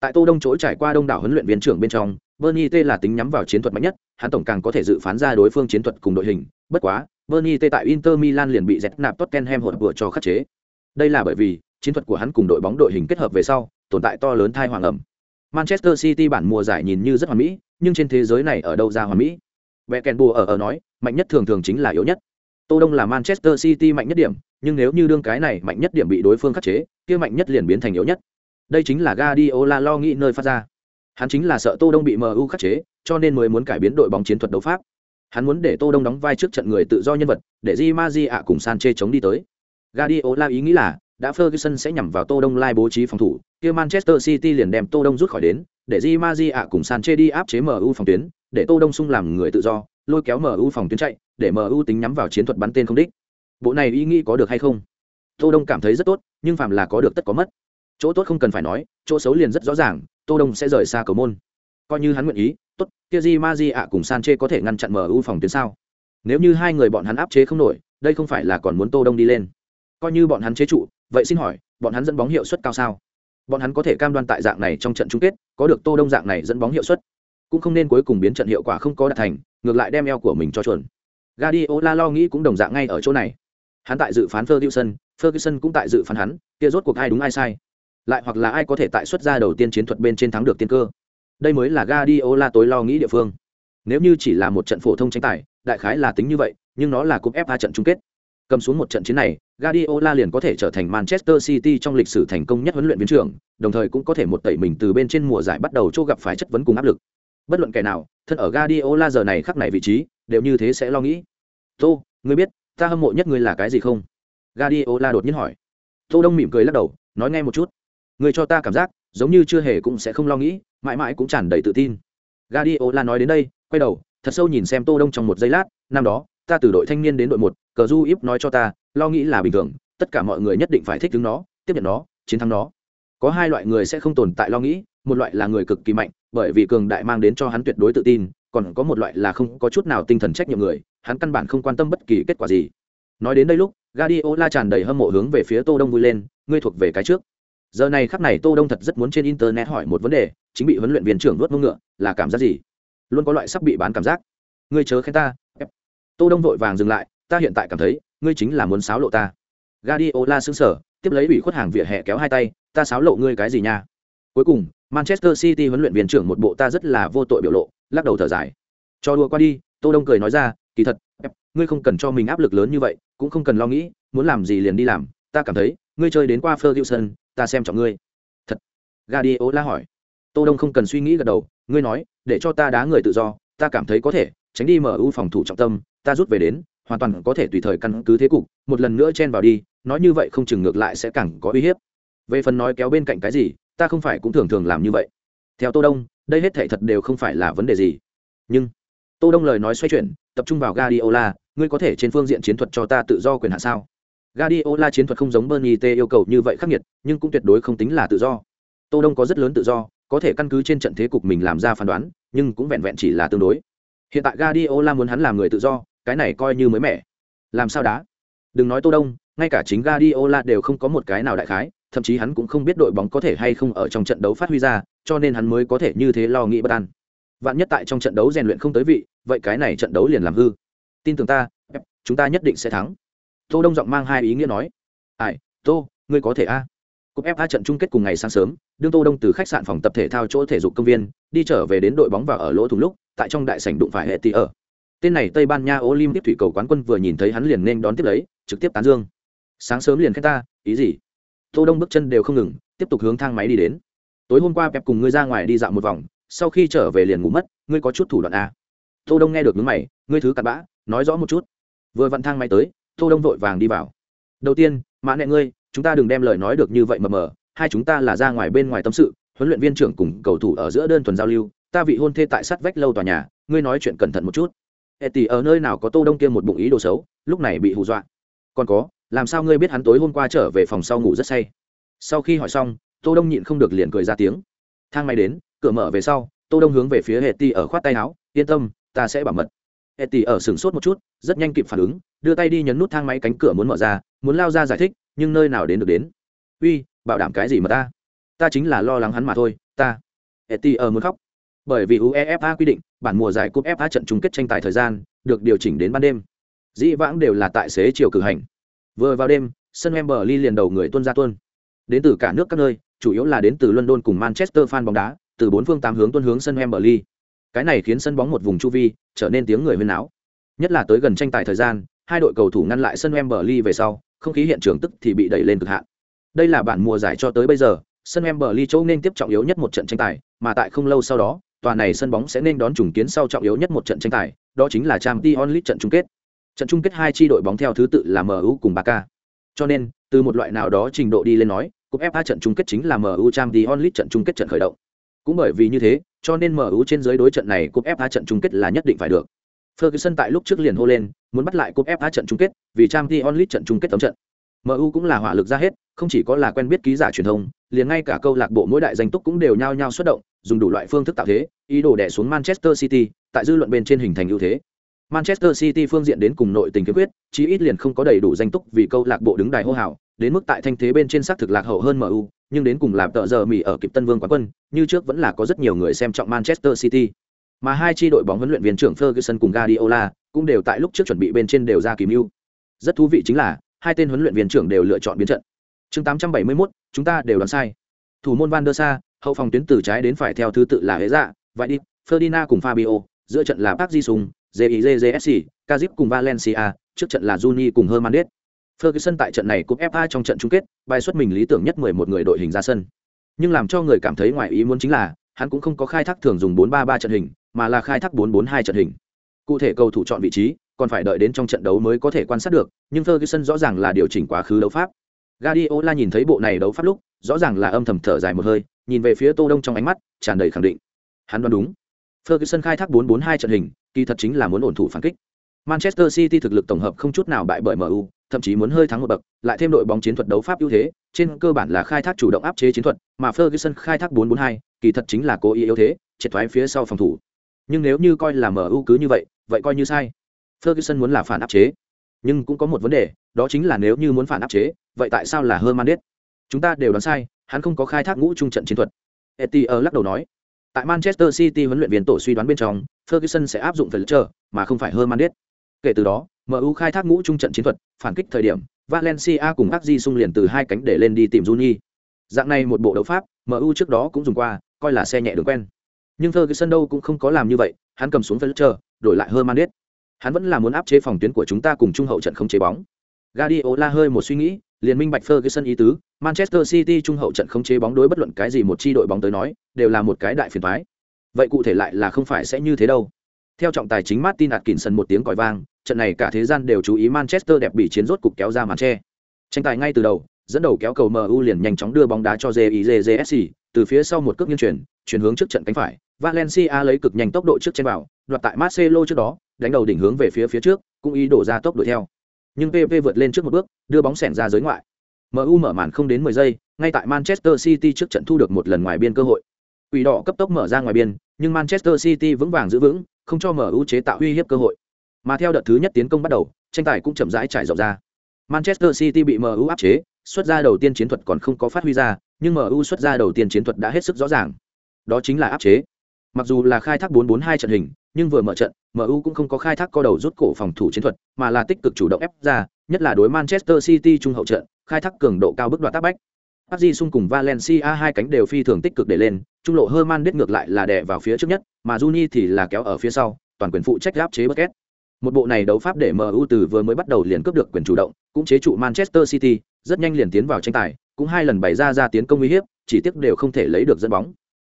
Tại tô đông chỗ trải qua đông đảo huấn luyện viên trưởng bên trong, bernie t là tính nhắm vào chiến thuật mạnh nhất, hắn tổng càng có thể dự phán ra đối phương chiến thuật cùng đội hình. Bất quá, bernie t tại inter milan liền bị dẹp nạp tottenham hột vừa cho khắc chế. Đây là bởi vì, chiến thuật của hắn cùng đội bóng đội hình kết hợp về sau tồn tại to lớn thai hoàng ẩm. Manchester city bản mùa giải nhìn như rất hoàn mỹ, nhưng trên thế giới này ở đâu ra hoàn mỹ? Vẽ kèn bùa ở ở nói, mạnh nhất thường thường chính là yếu nhất. Tô đông là manchester city mạnh nhất điểm, nhưng nếu như đương cái này mạnh nhất điểm bị đối phương khắc chế, kia mạnh nhất liền biến thành yếu nhất. Đây chính là Guardiola lo nghĩ nơi phát ra. Hắn chính là sợ tô đông bị mu khắc chế, cho nên mới muốn cải biến đội bóng chiến thuật đấu pháp. Hắn muốn để tô đông đóng vai trước trận người tự do nhân vật, để di ma di ạ cùng sanche chống đi tới. Guardiola ý nghĩ là đã Ferguson sẽ nhằm vào Tô Đông lai bố trí phòng thủ, kia Manchester City liền đem Tô Đông rút khỏi đến, để Di Maria cùng Sanchez đi áp chế MU phòng tuyến, để Tô Đông sung làm người tự do, lôi kéo MU phòng tuyến chạy, để MU tính nhắm vào chiến thuật bắn tên không đích. Bộ này ý nghĩ có được hay không? Tô Đông cảm thấy rất tốt, nhưng phạm là có được tất có mất. Chỗ tốt không cần phải nói, chỗ xấu liền rất rõ ràng, Tô Đông sẽ rời xa cầu môn. Coi như hắn nguyện ý, tốt, kia Di Maria cùng Sanchez có thể ngăn chặn MU phòng tuyến sao? Nếu như hai người bọn hắn áp chế không nổi, đây không phải là còn muốn Tô Đông đi lên. Coi như bọn hắn chế trụ, vậy xin hỏi, bọn hắn dẫn bóng hiệu suất cao sao? Bọn hắn có thể cam đoan tại dạng này trong trận chung kết, có được tô đông dạng này dẫn bóng hiệu suất? Cũng không nên cuối cùng biến trận hiệu quả không có đạt thành, ngược lại đem eo của mình cho chuẩn Guardiola lo nghĩ cũng đồng dạng ngay ở chỗ này. Hắn tại dự phán Ferguson Ferguson cũng tại dự phán hắn, kia rốt cuộc ai đúng ai sai? Lại hoặc là ai có thể tại xuất ra đầu tiên chiến thuật bên trên thắng được tiên cơ? Đây mới là Guardiola tối lo nghĩ địa phương. Nếu như chỉ là một trận phổ thông tranh tài, đại khái là tính như vậy, nhưng nó là cúp FA trận chung kết cầm xuống một trận chiến này, Guardiola liền có thể trở thành Manchester City trong lịch sử thành công nhất huấn luyện viên trưởng, đồng thời cũng có thể một tẩy mình từ bên trên mùa giải bắt đầu chỗ gặp phải chất vấn cùng áp lực. Bất luận kẻ nào, thân ở Guardiola giờ này khắc này vị trí, đều như thế sẽ lo nghĩ. Tô, ngươi biết, ta hâm mộ nhất ngươi là cái gì không? Guardiola đột nhiên hỏi. Tô đông mỉm cười lắc đầu, nói nghe một chút. Ngươi cho ta cảm giác, giống như chưa hề cũng sẽ không lo nghĩ, mãi mãi cũng tràn đầy tự tin. Guardiola nói đến đây, quay đầu, thật sâu nhìn xem tô đông trong một giây lát, năm đó, ta từ đội thanh niên đến đội một cờ du íp nói cho ta lo nghĩ là bình thường tất cả mọi người nhất định phải thích ứng nó tiếp nhận nó chiến thắng nó có hai loại người sẽ không tồn tại lo nghĩ một loại là người cực kỳ mạnh bởi vì cường đại mang đến cho hắn tuyệt đối tự tin còn có một loại là không có chút nào tinh thần trách nhiệm người hắn căn bản không quan tâm bất kỳ kết quả gì nói đến đây lúc Guardiola tràn đầy hâm mộ hướng về phía Tô Đông vui lên, ngươi thuộc về cái trước. Giờ này khắc này Tô Đông thật rất muốn trên internet hỏi một vấn đề, chính bị huấn luyện viên trưởng nuốt mông ngựa, là cảm giác gì? Luôn có loại sắp bị bán cảm giác. Ngươi chớ khen ta. Tô Đông vội vàng dừng lại, ta hiện tại cảm thấy, ngươi chính là muốn xáo lộ ta. Guardiola sững sờ, tiếp lấy ủy khuất hàng vỉa hè kéo hai tay, ta xáo lộ ngươi cái gì nha? Cuối cùng, Manchester City huấn luyện viên trưởng một bộ ta rất là vô tội biểu lộ, lắc đầu thở dài. Cho đùa qua đi, Tô Đông cười nói ra, kỳ thật, ngươi không cần cho mình áp lực lớn như vậy, cũng không cần lo nghĩ, muốn làm gì liền đi làm, ta cảm thấy, ngươi chơi đến qua Ferguson, ta xem trọng ngươi. Thật. Guardiola hỏi. Tô Đông không cần suy nghĩ gật đầu, ngươi nói, để cho ta đá người tự do, ta cảm thấy có thể, tránh đi mở ưu phòng thủ trọng tâm, ta rút về đến, hoàn toàn có thể tùy thời căn cứ thế cục, một lần nữa chen vào đi, nói như vậy không chừng ngược lại sẽ càng có uy hiếp. Về phần nói kéo bên cạnh cái gì, ta không phải cũng thường thường làm như vậy. Theo Tô Đông, đây hết thảy thật đều không phải là vấn đề gì. Nhưng Tô Đông lời nói xoay chuyển, tập trung vào Guardiola, ngươi có thể trên phương diện chiến thuật cho ta tự do quyền hạn sao? Guardiola chiến thuật không giống Bernie T yêu cầu như vậy khắc nghiệt, nhưng cũng tuyệt đối không tính là tự do. Tô Đông có rất lớn tự do, có thể căn cứ trên trận thế cục mình làm ra phán đoán, nhưng cũng vẹn vẹn chỉ là tương đối. Hiện tại Guardiola muốn hắn làm người tự do, cái này coi như mới mẻ. Làm sao đá? Đừng nói Tô Đông, ngay cả chính Guardiola đều không có một cái nào đại khái, thậm chí hắn cũng không biết đội bóng có thể hay không ở trong trận đấu phát huy ra, cho nên hắn mới có thể như thế lo nghĩ bất an. Vạn nhất tại trong trận đấu rèn luyện không tới vị, vậy cái này trận đấu liền làm hư. Tin tưởng ta, chúng ta nhất định sẽ thắng tô đông giọng mang hai ý nghĩa nói ai tô ngươi có thể a cúp fa trận chung kết cùng ngày sáng sớm đương tô đông từ khách sạn phòng tập thể thao chỗ thể dục công viên đi trở về đến đội bóng và ở lỗ thủng lúc tại trong đại sảnh đụng phải hệ tỷ ở tên này tây ban nha olympic thủy cầu quán quân vừa nhìn thấy hắn liền nên đón tiếp lấy, trực tiếp tán dương. Sáng sớm liền khen ta, ý gì? Tô đông bước chân đều không ngừng, tiếp tục hướng thang máy đi đến. Tối hôm qua pep cùng ngươi ra ngoài đi dạo một vòng, sau khi trở về liền ngủ mất, ngươi có chút thủ đoạn a tô đông nghe được ngứa mày, ngươi thứ cặn bã, nói rõ một chút. Vừa vặn thang máy tới, tô đông vội vàng đi vào. Đầu tiên, mã nẹ ngươi, chúng ta đừng đem lời nói được như vậy mờ mờ hai chúng ta là ra ngoài bên ngoài tâm sự, huấn luyện viên trưởng cùng cầu thủ ở giữa đơn thuần giao lưu, ta vị hôn thê tại sát vách lâu tòa nhà, ngươi nói chuyện cẩn thận một chút hệ tỷ ở nơi nào có tô đông kia một bụng ý đồ xấu, lúc này bị hù dọa. Còn có, làm sao ngươi biết hắn tối hôm qua trở về phòng sau ngủ rất say? Sau khi hỏi xong, tô đông nhịn không được liền cười ra tiếng. Thang máy đến, cửa mở về sau, tô đông hướng về phía hệ tỷ ở khoát tay áo, yên tâm, ta sẽ bảo mật. Hệ tỷ ở sửng sốt một chút, rất nhanh kịp phản ứng, đưa tay đi nhấn nút thang máy cánh cửa muốn mở ra, muốn lao ra giải thích, nhưng nơi nào đến được đến. Uy, bảo đảm cái gì mà ta? Ta chính là lo lắng hắn mà thôi, ta. Eti ở muốn khóc. Bởi vì uefa quy định bản mùa giải cúp fa trận chung kết tranh tài thời gian được điều chỉnh đến ban đêm dĩ vãng đều là tại xế chiều cử hành vừa vào đêm sân Wembley liền đầu người tuôn ra tuôn. đến từ cả nước các nơi chủ yếu là đến từ london cùng manchester fan bóng đá từ bốn phương tám hướng tuôn hướng sân Wembley cái này khiến sân bóng một vùng chu vi trở nên tiếng người huyên náo nhất là tới gần tranh tài thời gian hai đội cầu thủ ngăn lại sân Wembley về sau, không khí hiện trường tức thì bị đẩy lên cực hạn. Đây là bản mùa giải cho tới bây giờ, sân Wembley chỗ nên tiếp trọng yếu nhất một trận tranh tài, mà tại không lâu sau đó, tòa này sân bóng sẽ nên đón trùng kiến sau trọng yếu nhất một trận tranh tài, đó chính là Champions League trận chung kết. Trận chung kết hai chi đội bóng theo thứ tự là MU cùng Barca. Cho nên, từ một loại nào đó trình độ đi lên nói, cúp FA trận chung kết chính là MU Champions League trận chung kết trận khởi động. Cũng bởi vì như thế, cho nên MU trên dưới đối trận này cúp FA trận chung kết là nhất định phải được. Ferguson tại lúc trước liền hô lên, muốn bắt lại cúp FA trận chung kết, vì Champions League trận chung kết tấm trận. MU cũng là hỏa lực ra hết, không chỉ có là quen biết ký giả truyền thông, liền ngay cả câu lạc bộ mỗi đại danh túc cũng đều nhao nhao xuất động, dùng đủ loại phương thức tạo thế, ý đồ đè xuống Manchester City, tại dư luận bên trên hình thành ưu thế. Manchester City phương diện đến cùng nội tình kiếm quyết, chí ít liền không có đầy đủ danh túc vì câu lạc bộ đứng đài hô hào, đến mức tại thanh thế bên trên xác thực lạc hậu hơn MU, nhưng đến cùng làm tợ giờ mỉ ở kịp Tân Vương quán quân, như trước vẫn là có rất nhiều người xem trọng Manchester City. Mà hai chi đội bóng huấn luyện viên trưởng Ferguson cùng Guardiola cũng đều tại lúc trước chuẩn bị bên trên đều ra kỳ mưu. Rất thú vị chính là, hai tên huấn luyện viên trưởng đều lựa chọn biến trận. Chương 871, chúng ta đều đoán sai. Thủ môn Van der Sa, hậu phòng tuyến từ trái đến phải theo thứ tự là Hế Dạ, Vậy đi, Ferdinand cùng Fabio, giữa trận là Park Ji-sung, JIJJSC, Kazip cùng Valencia, trước trận là Juni cùng Hernandez, Ferguson tại trận này cúp FA trong trận chung kết, bài xuất mình lý tưởng nhất 11 người đội hình ra sân. Nhưng làm cho người cảm thấy ngoài ý muốn chính là, hắn cũng không có khai thác thường dùng 4-3-3 trận hình, mà là khai thác 4-4-2 trận hình. Cụ thể cầu thủ chọn vị trí, còn phải đợi đến trong trận đấu mới có thể quan sát được, nhưng Ferguson rõ ràng là điều chỉnh quá khứ đấu pháp. Guardiola nhìn thấy bộ này đấu pháp lúc, rõ ràng là âm thầm thở dài một hơi, nhìn về phía Tô Đông trong ánh mắt tràn đầy khẳng định. Hắn đoán đúng. Ferguson khai thác 4-4-2 trận hình, kỳ thật chính là muốn ổn thủ phản kích. Manchester City thực lực tổng hợp không chút nào bại bởi MU, thậm chí muốn hơi thắng một bậc, lại thêm đội bóng chiến thuật đấu pháp ưu thế, trên cơ bản là khai thác chủ động áp chế chiến thuật, mà Ferguson khai thác 4-4-2, kỳ thật chính là cố ý yếu thế, triệt thoái phía sau phòng thủ. Nhưng nếu như coi là MU cứ như vậy, vậy coi như sai. Ferguson muốn là phản áp chế, nhưng cũng có một vấn đề, đó chính là nếu như muốn phản áp chế, vậy tại sao là Hernandez? Chúng ta đều đoán sai, hắn không có khai thác ngũ trung trận chiến thuật. Etier lắc đầu nói, tại Manchester City huấn luyện viên tổ suy đoán bên trong, Ferguson sẽ áp dụng Fletcher, mà không phải Hernandez. Kể từ đó, MU khai thác ngũ trung trận chiến thuật, phản kích thời điểm, Valencia cùng Aggi xung liền từ hai cánh để lên đi tìm Juni. Dạng này một bộ đấu pháp, MU trước đó cũng dùng qua, coi là xe nhẹ đường quen. Nhưng Ferguson đâu cũng không có làm như vậy, hắn cầm xuống Fletcher, đổi lại Hernandez. Hắn vẫn là muốn áp chế phòng tuyến của chúng ta cùng trung hậu trận không chế bóng. Guardiola hơi một suy nghĩ, liền minh bạch Ferguson ý tứ, Manchester City trung hậu trận không chế bóng đối bất luận cái gì một chi đội bóng tới nói, đều là một cái đại phiền toái. Vậy cụ thể lại là không phải sẽ như thế đâu. Theo trọng tài chính Martin Atkinson một tiếng còi vang, trận này cả thế gian đều chú ý Manchester đẹp bị chiến rốt cục kéo ra màn che. Tranh tài ngay từ đầu, dẫn đầu kéo cầu MU liền nhanh chóng đưa bóng đá cho JIJJSC, từ phía sau một cước nghiêng chuyển, chuyển hướng trước trận cánh phải, Valencia lấy cực nhanh tốc độ trước trên vào, đoạt tại Marcelo trước đó, đánh đầu đỉnh hướng về phía phía trước, cũng ý đổ ra tốc đuổi theo. Nhưng PP vượt lên trước một bước, đưa bóng xẻng ra giới ngoại. MU mở màn không đến 10 giây, ngay tại Manchester City trước trận thu được một lần ngoài biên cơ hội. Quỷ đỏ cấp tốc mở ra ngoài biên, nhưng Manchester City vững vàng giữ vững, không cho MU chế tạo uy hiếp cơ hội. Mà theo đợt thứ nhất tiến công bắt đầu, tranh tài cũng chậm rãi trải rộng ra. Manchester City bị MU áp chế, xuất ra đầu tiên chiến thuật còn không có phát huy ra, nhưng MU xuất ra đầu tiên chiến thuật đã hết sức rõ ràng. Đó chính là áp chế. Mặc dù là khai thác 4-4-2 trận hình, nhưng vừa mở trận, MU cũng không có khai thác co đầu rút cổ phòng thủ chiến thuật, mà là tích cực chủ động ép ra, nhất là đối Manchester City trung hậu trận, khai thác cường độ cao bức đoạt tác bách. Park xung cùng Valencia hai cánh đều phi thường tích cực để lên, trung lộ Herman đứt ngược lại là đè vào phía trước nhất, mà Juni thì là kéo ở phía sau, toàn quyền phụ trách áp chế Busquets. Một bộ này đấu pháp để MU từ vừa mới bắt đầu liền cướp được quyền chủ động, cũng chế trụ Manchester City, rất nhanh liền tiến vào tranh tài, cũng hai lần bày ra ra tiến công uy hiếp, chỉ tiếc đều không thể lấy được dẫn bóng.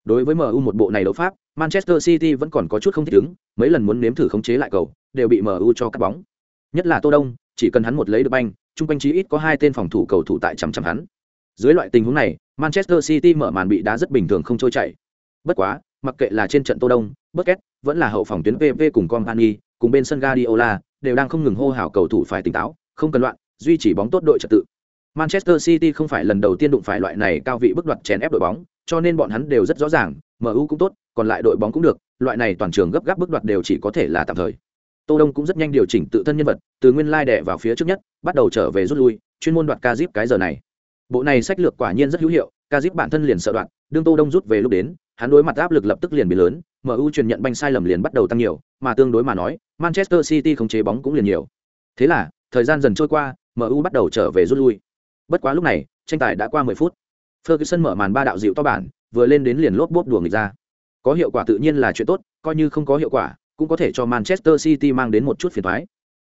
Đối với MU một bộ này đấu pháp, Manchester City vẫn còn có chút không thích ứng, mấy lần muốn nếm thử khống chế lại cầu, đều bị MU cho cắt bóng. Nhất là Tô Đông, chỉ cần hắn một lấy được banh, trung quanh chí ít có hai tên phòng thủ cầu thủ tại chằm chằm hắn. Dưới loại tình huống này, Manchester City mở màn bị đá rất bình thường không trôi chảy. Bất quá, mặc kệ là trên trận Tô Đông, Busquets, vẫn là hậu phòng tuyến PV cùng Company, cùng bên sân Guardiola, đều đang không ngừng hô hào cầu thủ phải tỉnh táo, không cần loạn, duy trì bóng tốt đội trật tự. Manchester City không phải lần đầu tiên đụng phải loại này cao vị bức đoạt chèn ép đội bóng, cho nên bọn hắn đều rất rõ ràng, MU cũng tốt, còn lại đội bóng cũng được, loại này toàn trường gấp gáp bước đoạt đều chỉ có thể là tạm thời. Tô Đông cũng rất nhanh điều chỉnh tự thân nhân vật, từ nguyên lai đè vào phía trước nhất, bắt đầu trở về rút lui, chuyên môn đoạt ca zip cái giờ này. Bộ này sách lược quả nhiên rất hữu hiệu, ca zip bản thân liền sợ đoạn, đương Tô Đông rút về lúc đến, hắn đối mặt áp lực lập tức liền bị lớn, MU truyền nhận banh sai lầm liền bắt đầu tăng nhiều, mà tương đối mà nói, Manchester City khống chế bóng cũng liền nhiều. Thế là, thời gian dần trôi qua, MU bắt đầu trở về rút lui. Bất quá lúc này, tranh tài đã qua 10 phút. Ferguson mở màn ba đạo dịu to bản, vừa lên đến liền lốp bốp đùa người ra. Có hiệu quả tự nhiên là chuyện tốt, coi như không có hiệu quả, cũng có thể cho Manchester City mang đến một chút phiền toái.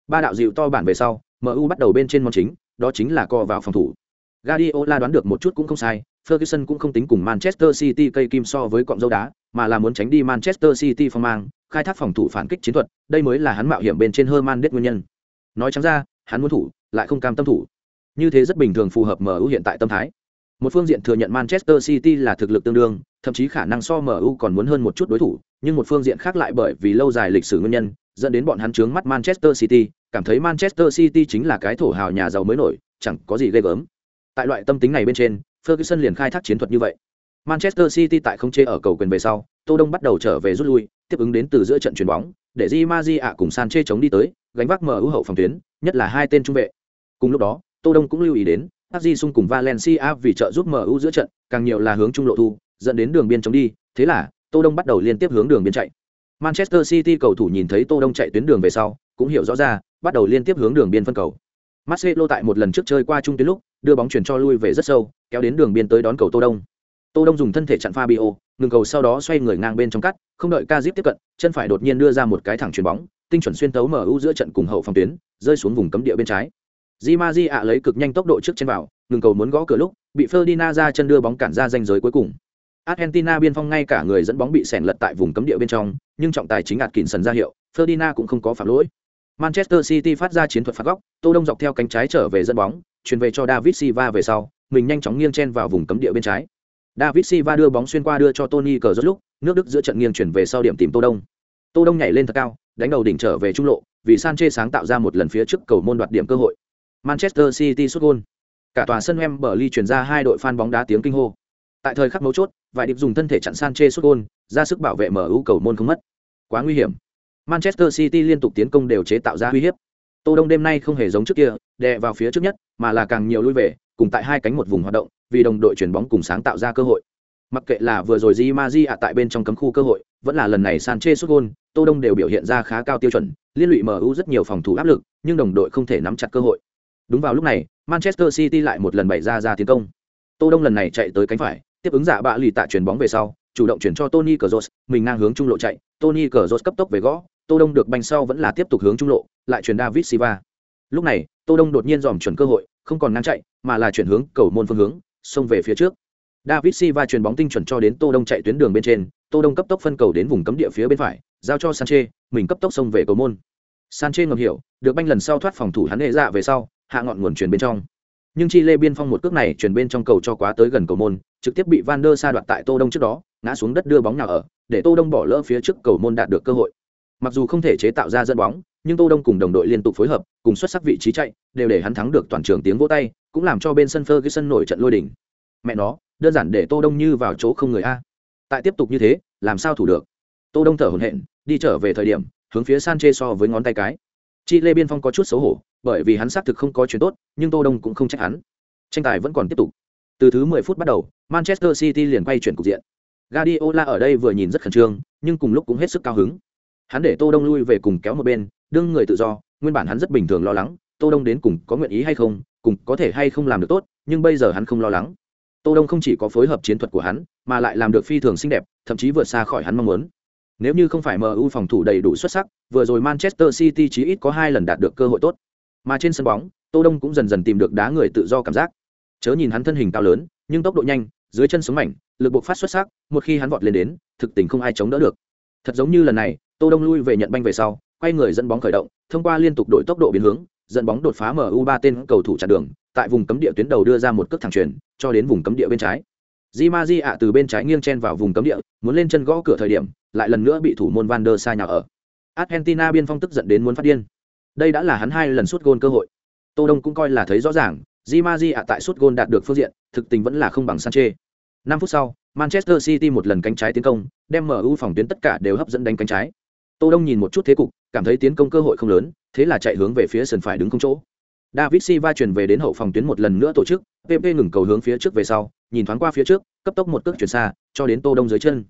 Ba đạo dịu to bản về sau, MU bắt đầu bên trên món chính, đó chính là co vào phòng thủ. Guardiola đoán được một chút cũng không sai, Ferguson cũng không tính cùng Manchester City cây kim so với cọng dâu đá, mà là muốn tránh đi Manchester City phong mang, khai thác phòng thủ phản kích chiến thuật, đây mới là hắn mạo hiểm bên trên Herman đết nguyên nhân. Nói trắng ra, hắn muốn thủ, lại không cam tâm thủ. Như thế rất bình thường phù hợp MU hiện tại tâm thái. Một phương diện thừa nhận Manchester City là thực lực tương đương, thậm chí khả năng so MU còn muốn hơn một chút đối thủ, nhưng một phương diện khác lại bởi vì lâu dài lịch sử nguyên nhân, dẫn đến bọn hắn chướng mắt Manchester City, cảm thấy Manchester City chính là cái thổ hào nhà giàu mới nổi, chẳng có gì ghê gớm. Tại loại tâm tính này bên trên, Ferguson liền khai thác chiến thuật như vậy. Manchester City tại không chế ở cầu quyền về sau, Tô Đông bắt đầu trở về rút lui, tiếp ứng đến từ giữa trận chuyền bóng, để Di Maria cùng Sanchez chống đi tới, gánh vác mở ưu hậu phòng tuyến, nhất là hai tên trung vệ. Cùng lúc đó, Tô Đông cũng lưu ý đến, Aji Sung cùng Valencia vì trợ giúp mở giữa trận, càng nhiều là hướng trung lộ thu, dẫn đến đường biên chống đi, thế là, Tô Đông bắt đầu liên tiếp hướng đường biên chạy. Manchester City cầu thủ nhìn thấy Tô Đông chạy tuyến đường về sau, cũng hiểu rõ ra, bắt đầu liên tiếp hướng đường biên phân cầu. Marcelo tại một lần trước chơi qua trung tuyến lúc, đưa bóng chuyển cho lui về rất sâu, kéo đến đường biên tới đón cầu Tô Đông. Tô Đông dùng thân thể chặn Fabio, ngừng cầu sau đó xoay người ngang bên trong cắt, không đợi Cazip tiếp cận, chân phải đột nhiên đưa ra một cái thẳng chuyền bóng, tinh chuẩn xuyên tấu MU giữa trận cùng hậu phòng tuyến, rơi xuống vùng cấm địa bên trái. Di Maji ạ lấy cực nhanh tốc độ trước trên vào, ngừng cầu muốn gõ cửa lúc, bị Ferdinand ra chân đưa bóng cản ra danh giới cuối cùng. Argentina biên phong ngay cả người dẫn bóng bị xẻn lật tại vùng cấm địa bên trong, nhưng trọng tài chính ạt kỉnh sần ra hiệu, Ferdinand cũng không có phạm lỗi. Manchester City phát ra chiến thuật phạt góc, Tô Đông dọc theo cánh trái trở về dẫn bóng, chuyển về cho David Silva về sau, mình nhanh chóng nghiêng chen vào vùng cấm địa bên trái. David Silva đưa bóng xuyên qua đưa cho Tony cờ lúc, nước Đức giữa trận nghiêng chuyển về sau điểm tìm Tô Đông. Tô Đông nhảy lên thật cao, đánh đầu đỉnh trở về trung lộ, vì Sanchez sáng tạo ra một lần phía trước cầu môn đoạt điểm cơ hội. Manchester City sút gol. Cả tòa sân Wembley truyền ra hai đội fan bóng đá tiếng kinh hô. Tại thời khắc mấu chốt, vài điệp dùng thân thể chặn Sanchez sút gol, ra sức bảo vệ MU cầu môn không mất. Quá nguy hiểm. Manchester City liên tục tiến công đều chế tạo ra uy hiếp. Tô Đông đêm nay không hề giống trước kia, đè vào phía trước nhất, mà là càng nhiều lui về, cùng tại hai cánh một vùng hoạt động, vì đồng đội chuyển bóng cùng sáng tạo ra cơ hội. Mặc kệ là vừa rồi Di ạ tại bên trong cấm khu cơ hội, vẫn là lần này Sanchez sút gol, Tô Đông đều biểu hiện ra khá cao tiêu chuẩn, liên lụy MU rất nhiều phòng thủ áp lực, nhưng đồng đội không thể nắm chặt cơ hội. Đúng vào lúc này, Manchester City lại một lần bày ra ra tiến công. Tô Đông lần này chạy tới cánh phải, tiếp ứng giả bạ lì tạ chuyển bóng về sau, chủ động chuyển cho Tony Cazorla, mình ngang hướng trung lộ chạy, Tony Cazorla cấp tốc về gõ, Tô Đông được banh sau vẫn là tiếp tục hướng trung lộ, lại chuyển David Silva. Lúc này, Tô Đông đột nhiên dòm chuẩn cơ hội, không còn ngang chạy, mà là chuyển hướng cầu môn phương hướng, xông về phía trước. David Silva chuyền bóng tinh chuẩn cho đến Tô Đông chạy tuyến đường bên trên, Tô Đông cấp tốc phân cầu đến vùng cấm địa phía bên phải, giao cho Sanchez, mình cấp tốc xông về cầu môn. Sanchez ngầm hiểu, được banh lần sau thoát phòng thủ hắn hệ dạ về sau, hạ ngọn nguồn chuyển bên trong. Nhưng Chi Lê biên phong một cước này chuyển bên trong cầu cho quá tới gần cầu môn, trực tiếp bị Van der Sa đoạt tại Tô Đông trước đó, ngã xuống đất đưa bóng nào ở, để Tô Đông bỏ lỡ phía trước cầu môn đạt được cơ hội. Mặc dù không thể chế tạo ra dẫn bóng, nhưng Tô Đông cùng đồng đội liên tục phối hợp, cùng xuất sắc vị trí chạy, đều để hắn thắng được toàn trường tiếng vỗ tay, cũng làm cho bên sân Ferguson nổi trận lôi đình. Mẹ nó, đơn giản để Tô Đông như vào chỗ không người a. Tại tiếp tục như thế, làm sao thủ được? Tô Đông thở hổn hển, đi trở về thời điểm, hướng phía Sanche so với ngón tay cái. Chị Lê Biên Phong có chút xấu hổ, bởi vì hắn xác thực không có chuyện tốt, nhưng Tô Đông cũng không trách hắn. Tranh tài vẫn còn tiếp tục. Từ thứ 10 phút bắt đầu, Manchester City liền quay chuyển cục diện. Guardiola ở đây vừa nhìn rất khẩn trương, nhưng cùng lúc cũng hết sức cao hứng. Hắn để Tô Đông lui về cùng kéo một bên, đương người tự do, nguyên bản hắn rất bình thường lo lắng, Tô Đông đến cùng có nguyện ý hay không, cùng có thể hay không làm được tốt, nhưng bây giờ hắn không lo lắng. Tô Đông không chỉ có phối hợp chiến thuật của hắn, mà lại làm được phi thường xinh đẹp, thậm chí vượt xa khỏi hắn mong muốn. Nếu như không phải MU phòng thủ đầy đủ xuất sắc, vừa rồi Manchester City chỉ ít có hai lần đạt được cơ hội tốt. Mà trên sân bóng, Tô Đông cũng dần dần tìm được đá người tự do cảm giác. Chớ nhìn hắn thân hình cao lớn, nhưng tốc độ nhanh, dưới chân sống mảnh, lực bộc phát xuất sắc, một khi hắn vọt lên đến, thực tình không ai chống đỡ được. Thật giống như lần này, Tô Đông lui về nhận banh về sau, quay người dẫn bóng khởi động, thông qua liên tục đổi tốc độ biến hướng, dẫn bóng đột phá MU ba tên cầu thủ chặn đường, tại vùng cấm địa tuyến đầu đưa ra một cước thẳng truyền, cho đến vùng cấm địa bên trái. Di Maji ạ từ bên trái nghiêng chen vào vùng cấm địa, muốn lên chân gõ cửa thời điểm, lại lần nữa bị thủ môn Van der Sa nhào ở. Argentina biên phong tức giận đến muốn phát điên. Đây đã là hắn hai lần sút gôn cơ hội. Tô Đông cũng coi là thấy rõ ràng, Di Maji ạ tại sút gôn đạt được phương diện, thực tình vẫn là không bằng Sanchez. 5 phút sau, Manchester City một lần cánh trái tiến công, đem MU phòng tuyến tất cả đều hấp dẫn đánh cánh trái. Tô Đông nhìn một chút thế cục, cảm thấy tiến công cơ hội không lớn, thế là chạy hướng về phía sân phải đứng không chỗ. David Silva chuyển về đến hậu phòng tuyến một lần nữa tổ chức, PP ngừng cầu hướng phía trước về sau, nhìn thoáng qua phía trước, cấp tốc một cước chuyển xa, cho đến Tô Đông dưới chân.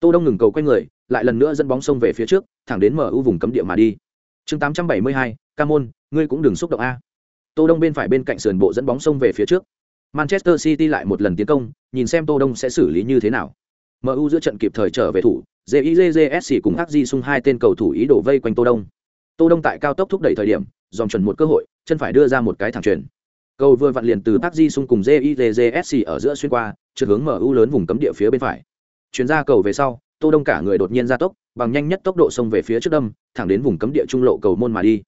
Tô Đông ngừng cầu quay người, lại lần nữa dẫn bóng sông về phía trước, thẳng đến MU vùng cấm địa mà đi. Chương 872, Camon, ngươi cũng đừng xúc động a. Tô Đông bên phải bên cạnh sườn bộ dẫn bóng sông về phía trước. Manchester City lại một lần tiến công, nhìn xem Tô Đông sẽ xử lý như thế nào. MU giữa trận kịp thời trở về thủ, JIJJSC cùng Hắc Di Sung hai tên cầu thủ ý đồ vây quanh Tô Đông. Tô Đông tại cao tốc thúc đẩy thời điểm, dòng chuẩn một cơ hội, chân phải đưa ra một cái thẳng truyền. Cầu vừa vặn liền từ Park xung cùng JIJSC ở giữa xuyên qua, trượt hướng MU lớn vùng cấm địa phía bên phải. Chuyển ra cầu về sau, Tô Đông cả người đột nhiên ra tốc, bằng nhanh nhất tốc độ xông về phía trước đâm, thẳng đến vùng cấm địa trung lộ cầu môn mà đi.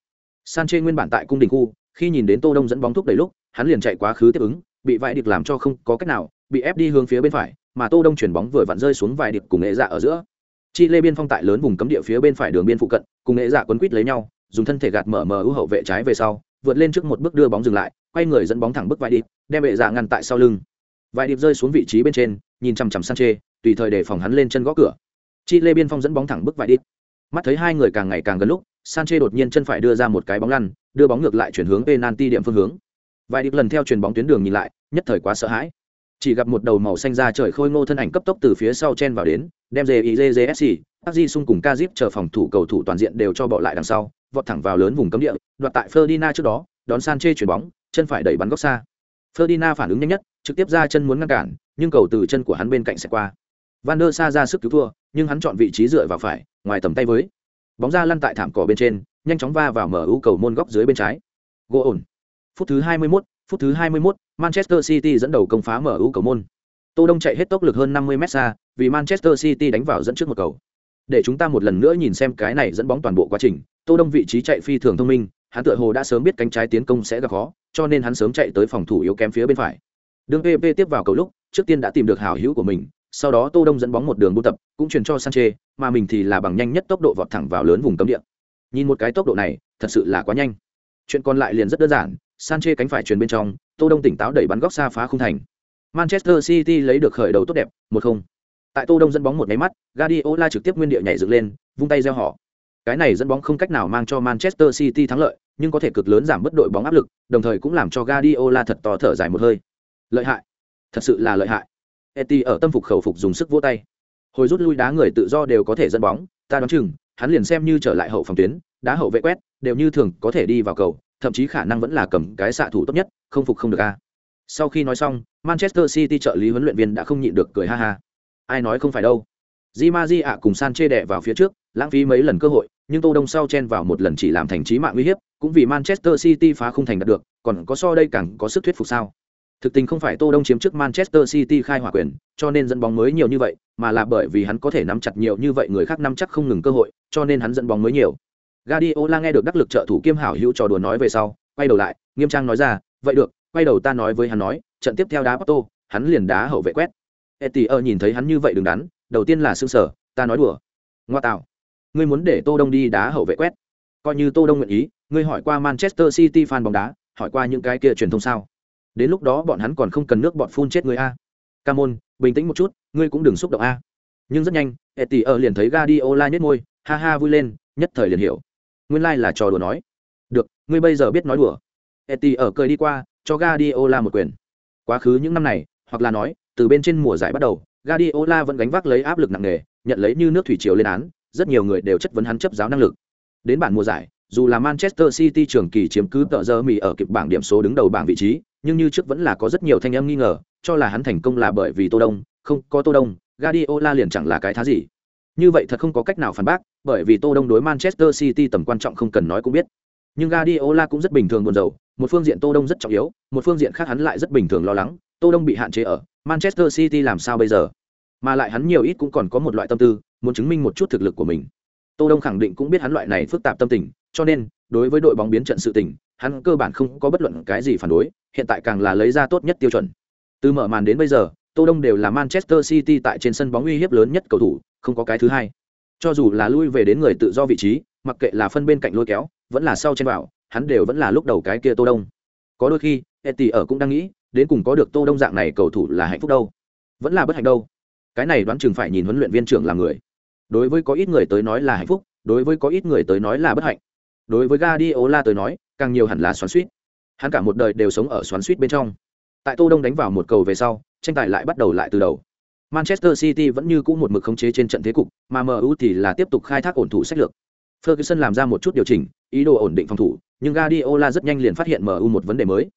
Sanchez nguyên bản tại cung đình khu, khi nhìn đến Tô Đông dẫn bóng thúc đầy lúc, hắn liền chạy quá khứ tiếp ứng, bị vài điệp làm cho không có cách nào, bị ép đi hướng phía bên phải, mà Tô Đông chuyển bóng vừa vặn rơi xuống vài điệp cùng nghệ dạ ở giữa. Chi Lê biên phong tại lớn vùng cấm địa phía bên phải đường biên phụ cận, cùng nghệ dạ quấn quít lấy nhau, dùng thân thể gạt mở mở ưu hậu vệ trái về sau, vượt lên trước một bước đưa bóng dừng lại, quay người dẫn bóng thẳng bước vài điệp, đem vệ dạ ngăn tại sau lưng. Vài điệp rơi xuống vị trí bên trên, nhìn chằm chằm Sanchez, tùy thời để phòng hắn lên chân gõ cửa. Chi Lê biên phong dẫn bóng thẳng bước vài điệp. Mắt thấy hai người càng ngày càng gần lúc, Sanchez đột nhiên chân phải đưa ra một cái bóng lăn, đưa bóng ngược lại chuyển hướng penalty điểm phương hướng. Vài điệp lần theo chuyền bóng tuyến đường nhìn lại, nhất thời quá sợ hãi. Chỉ gặp một đầu màu xanh da trời khôi ngô thân ảnh cấp tốc từ phía sau chen vào đến, đem JIJSC, Di Sung cùng Kazip chờ phòng thủ cầu thủ toàn diện đều cho bỏ lại đằng sau, vọt thẳng vào lớn vùng cấm địa, đoạt tại Ferdinand trước đó, đón Sanchez chuyển bóng, chân phải đẩy bắn góc xa. Ferdinand phản ứng nhanh nhất, trực tiếp ra chân muốn ngăn cản, nhưng cầu từ chân của hắn bên cạnh sẽ qua. Van der Sa ra sức cứu thua, nhưng hắn chọn vị trí dựa vào phải, ngoài tầm tay với. Bóng ra lăn tại thảm cỏ bên trên, nhanh chóng va vào mở ưu cầu môn góc dưới bên trái. Gỗ ổn. Phút thứ 21, phút thứ 21, Manchester City dẫn đầu công phá mở ưu cầu môn. Tô Đông chạy hết tốc lực hơn 50 mét xa, vì Manchester City đánh vào dẫn trước một cầu. Để chúng ta một lần nữa nhìn xem cái này dẫn bóng toàn bộ quá trình, Tô Đông vị trí chạy phi thường thông minh, hắn tựa hồ đã sớm biết cánh trái tiến công sẽ gặp khó, cho nên hắn sớm chạy tới phòng thủ yếu kém phía bên phải. Đường PP tiếp vào cầu lúc, trước tiên đã tìm được hảo hữu của mình, sau đó Tô Đông dẫn bóng một đường buôn tập, cũng truyền cho Sanche, mà mình thì là bằng nhanh nhất tốc độ vọt thẳng vào lớn vùng cấm địa. Nhìn một cái tốc độ này, thật sự là quá nhanh. Chuyện còn lại liền rất đơn giản, Sanche cánh phải truyền bên trong, Tô Đông tỉnh táo đẩy bắn góc xa phá khung thành. Manchester City lấy được khởi đầu tốt đẹp, 1-0. Tại Tô Đông dẫn bóng một máy mắt, Guardiola trực tiếp nguyên địa nhảy dựng lên, vung tay reo hò. Cái này dẫn bóng không cách nào mang cho Manchester City thắng lợi, nhưng có thể cực lớn giảm bất đội bóng áp lực, đồng thời cũng làm cho Guardiola thật to thở dài một hơi. Lợi hại, thật sự là lợi hại. Eti ở tâm phục khẩu phục dùng sức vỗ tay. Hồi rút lui đá người tự do đều có thể dẫn bóng, ta đoán chừng, hắn liền xem như trở lại hậu phòng tuyến, đá hậu vệ quét, đều như thường có thể đi vào cầu, thậm chí khả năng vẫn là cầm cái xạ thủ tốt nhất, không phục không được a. Sau khi nói xong, Manchester City trợ lý huấn luyện viên đã không nhịn được cười ha ha. Ai nói không phải đâu. Di Maji ạ cùng San chê đẻ vào phía trước, lãng phí mấy lần cơ hội, nhưng Tô Đông sau chen vào một lần chỉ làm thành trí mạng nguy hiểm, cũng vì Manchester City phá không thành đạt được, còn có so đây càng có sức thuyết phục sao? Thực tình không phải Tô Đông chiếm trước Manchester City khai hỏa quyền, cho nên dẫn bóng mới nhiều như vậy, mà là bởi vì hắn có thể nắm chặt nhiều như vậy người khác nắm chắc không ngừng cơ hội, cho nên hắn dẫn bóng mới nhiều. Guardiola nghe được đắc lực trợ thủ kiêm hảo hữu trò đùa nói về sau, quay đầu lại, nghiêm trang nói ra, vậy được, quay đầu ta nói với hắn nói, trận tiếp theo đá Porto, hắn liền đá hậu vệ quét. Etier nhìn thấy hắn như vậy đừng đắn, đầu tiên là sương sở, ta nói đùa. Ngoa tạo, ngươi muốn để Tô Đông đi đá hậu vệ quét? Coi như Tô Đông nguyện ý, ngươi hỏi qua Manchester City fan bóng đá, hỏi qua những cái kia truyền thông sao? Đến lúc đó bọn hắn còn không cần nước bọn phun chết ngươi a. Camon, bình tĩnh một chút, ngươi cũng đừng xúc động a. Nhưng rất nhanh, Etier liền thấy Guardiola nhếch môi, ha ha vui lên, nhất thời liền hiểu. Nguyên lai like là trò đùa nói. Được, ngươi bây giờ biết nói đùa. Etier cười đi qua, cho Guardiola một quyền. Quá khứ những năm này, hoặc là nói, từ bên trên mùa giải bắt đầu, Guardiola vẫn gánh vác lấy áp lực nặng nề, nhận lấy như nước thủy triều lên án, rất nhiều người đều chất vấn hắn chấp giáo năng lực. Đến bản mùa giải, dù là Manchester City trường kỳ chiếm cứ tợ giờ mì ở kịp bảng điểm số đứng đầu bảng vị trí, nhưng như trước vẫn là có rất nhiều thanh âm nghi ngờ, cho là hắn thành công là bởi vì Tô Đông, không, có Tô Đông, Guardiola liền chẳng là cái thá gì. Như vậy thật không có cách nào phản bác, bởi vì Tô Đông đối Manchester City tầm quan trọng không cần nói cũng biết. Nhưng Guardiola cũng rất bình thường buồn rầu, một phương diện Tô Đông rất trọng yếu, một phương diện khác hắn lại rất bình thường lo lắng, Tô Đông bị hạn chế ở, Manchester City làm sao bây giờ? Mà lại hắn nhiều ít cũng còn có một loại tâm tư, muốn chứng minh một chút thực lực của mình. Tô Đông khẳng định cũng biết hắn loại này phức tạp tâm tình, cho nên, đối với đội bóng biến trận sự tình, hắn cơ bản không có bất luận cái gì phản đối, hiện tại càng là lấy ra tốt nhất tiêu chuẩn. Từ mở màn đến bây giờ, Tô Đông đều là Manchester City tại trên sân bóng uy hiếp lớn nhất cầu thủ, không có cái thứ hai. Cho dù là lui về đến người tự do vị trí, mặc kệ là phân bên cạnh lôi kéo, vẫn là sau trên vào, hắn đều vẫn là lúc đầu cái kia Tô Đông. Có đôi khi, Etty ở cũng đang nghĩ, đến cùng có được Tô Đông dạng này cầu thủ là hạnh phúc đâu, vẫn là bất hạnh đâu. Cái này đoán chừng phải nhìn huấn luyện viên trưởng là người. Đối với có ít người tới nói là hạnh phúc, đối với có ít người tới nói là bất hạnh. Đối với Guardiola tới nói, càng nhiều hẳn là xoắn suýt Hắn cả một đời đều sống ở xoắn suýt bên trong. Tại Tô Đông đánh vào một cầu về sau, tranh tài lại bắt đầu lại từ đầu. Manchester City vẫn như cũ một mực khống chế trên trận thế cục, mà MU thì là tiếp tục khai thác ổn thủ sách lược. Ferguson làm ra một chút điều chỉnh, ý đồ ổn định phòng thủ, nhưng Guardiola rất nhanh liền phát hiện MU một vấn đề mới.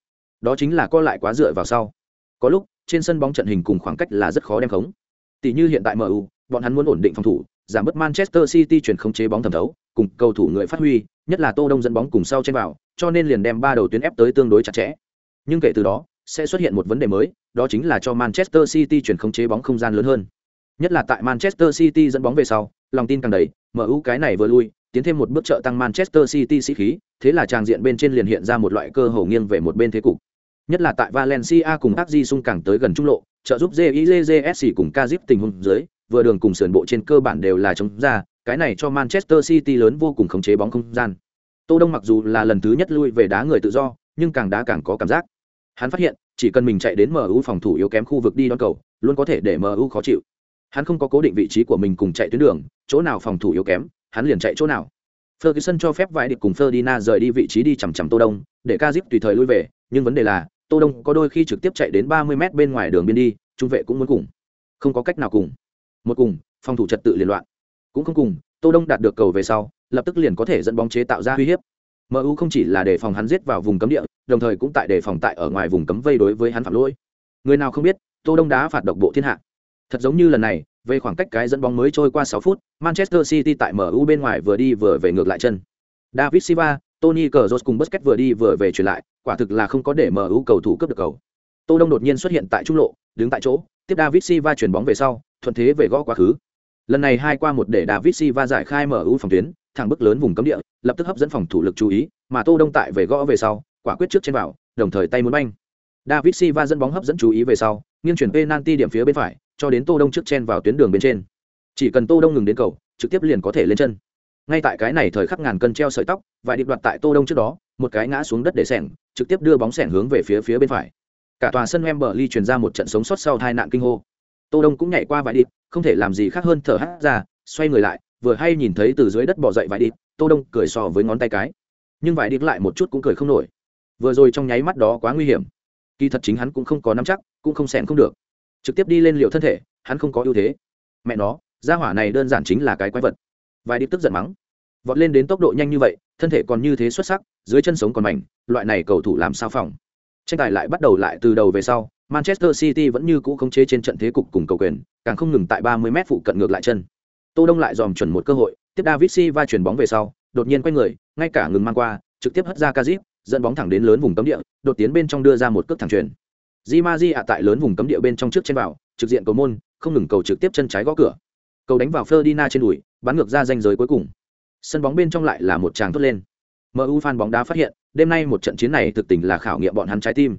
Đó chính là co lại quá dựa vào sau. Có lúc, trên sân bóng trận hình cùng khoảng cách là rất khó đem khống. Tỷ như hiện tại MU, bọn hắn muốn ổn định phòng thủ, giảm bớt Manchester City chuyển khống chế bóng thẩm thấu, cùng cầu thủ người phát huy, nhất là Tô Đông dẫn bóng cùng sau trên vào, cho nên liền đem ba đầu tuyến ép tới tương đối chặt chẽ. Nhưng kể từ đó, sẽ xuất hiện một vấn đề mới, đó chính là cho Manchester City chuyển khống chế bóng không gian lớn hơn. Nhất là tại Manchester City dẫn bóng về sau, lòng tin càng đầy, MU cái này vừa lui, tiến thêm một bước trợ tăng Manchester City sĩ khí, thế là tràng diện bên trên liền hiện ra một loại cơ hồ nghiêng về một bên thế cục. Nhất là tại Valencia cùng Aggi xung càng tới gần trung lộ, trợ giúp JIJJSC cùng Kazip tình huống dưới, vừa đường cùng sườn bộ trên cơ bản đều là chống ra, cái này cho Manchester City lớn vô cùng khống chế bóng không gian. Tô Đông mặc dù là lần thứ nhất lui về đá người tự do, nhưng càng đá càng có cảm giác. Hắn phát hiện, chỉ cần mình chạy đến MU phòng thủ yếu kém khu vực đi đón cầu, luôn có thể để MU khó chịu. Hắn không có cố định vị trí của mình cùng chạy tuyến đường, chỗ nào phòng thủ yếu kém, hắn liền chạy chỗ nào. Ferguson cho phép vài địch cùng Ferdinand rời đi vị trí đi chằm chằm Tô Đông, để Kazip tùy thời lui về, nhưng vấn đề là, Tô Đông có đôi khi trực tiếp chạy đến 30 mét bên ngoài đường biên đi, trung vệ cũng muốn cùng. Không có cách nào cùng. Một cùng, phòng thủ trật tự liên loạn. Cũng không cùng, Tô Đông đạt được cầu về sau, lập tức liền có thể dẫn bóng chế tạo ra uy hiếp. MU không chỉ là để phòng hắn giết vào vùng cấm địa, đồng thời cũng tại để phòng tại ở ngoài vùng cấm vây đối với hắn phạm lỗi. Người nào không biết, Tô Đông đá phạt độc bộ thiên hạ. Thật giống như lần này, về khoảng cách cái dẫn bóng mới trôi qua 6 phút, Manchester City tại MU bên ngoài vừa đi vừa về ngược lại chân. David Silva, Tony Cazorla cùng Busquets vừa đi vừa về chuyển lại, quả thực là không có để MU cầu thủ cướp được cầu. Tô Đông đột nhiên xuất hiện tại trung lộ, đứng tại chỗ, tiếp David Silva chuyển bóng về sau, thuận thế về gõ quá khứ. Lần này hai qua một để David Silva giải khai MU phòng tuyến, thẳng bức lớn vùng cấm địa, lập tức hấp dẫn phòng thủ lực chú ý, mà Tô Đông tại về gõ về sau, quả quyết trước trên vào, đồng thời tay muốn banh. David Silva dẫn bóng hấp dẫn chú ý về sau, nghiêng chuyển penalty điểm phía bên phải, cho đến Tô Đông trước chen vào tuyến đường bên trên. Chỉ cần Tô Đông ngừng đến cầu, trực tiếp liền có thể lên chân. Ngay tại cái này thời khắc ngàn cân treo sợi tóc, và điệp đoạt tại Tô Đông trước đó, một cái ngã xuống đất để sẻng trực tiếp đưa bóng sẻng hướng về phía phía bên phải. Cả tòa sân em berly truyền ra một trận sống sót sau tai nạn kinh hô. Tô Đông cũng nhảy qua vài điệp, không thể làm gì khác hơn thở hắt ra, xoay người lại, vừa hay nhìn thấy từ dưới đất bò dậy vài điệp, Tô Đông cười so với ngón tay cái. Nhưng vài điệp lại một chút cũng cười không nổi. Vừa rồi trong nháy mắt đó quá nguy hiểm. Kỳ thật chính hắn cũng không có nắm chắc, cũng không sẻng không được. Trực tiếp đi lên liều thân thể, hắn không có ưu thế. Mẹ nó, gia hỏa này đơn giản chính là cái quái vật. Vài điệp tức giận mắng. Vọt lên đến tốc độ nhanh như vậy, thân thể còn như thế xuất sắc, dưới chân sống còn mảnh, loại này cầu thủ làm sao phòng? Tranh tài lại bắt đầu lại từ đầu về sau, manchester city vẫn như cũ khống chế trên trận thế cục cùng cầu quyền, càng không ngừng tại 30 m phụ cận ngược lại chân. Tô đông lại dòm chuẩn một cơ hội, tiếp david silva chuyển bóng về sau, đột nhiên quay người, ngay cả ngừng mang qua, trực tiếp hất ra kazip dẫn bóng thẳng đến lớn vùng cấm địa, đột tiến bên trong đưa ra một cước thẳng truyền di ma di ạ tại lớn vùng cấm địa bên trong trước trên vào, trực diện cầu môn, không ngừng cầu trực tiếp chân trái gõ cửa. Cầu đánh vào Ferdinand trên đùi bắn ngược ra danh giới cuối cùng sân bóng bên trong lại là một tràng thốt lên mu fan bóng đá phát hiện đêm nay một trận chiến này thực tình là khảo nghiệm bọn hắn trái tim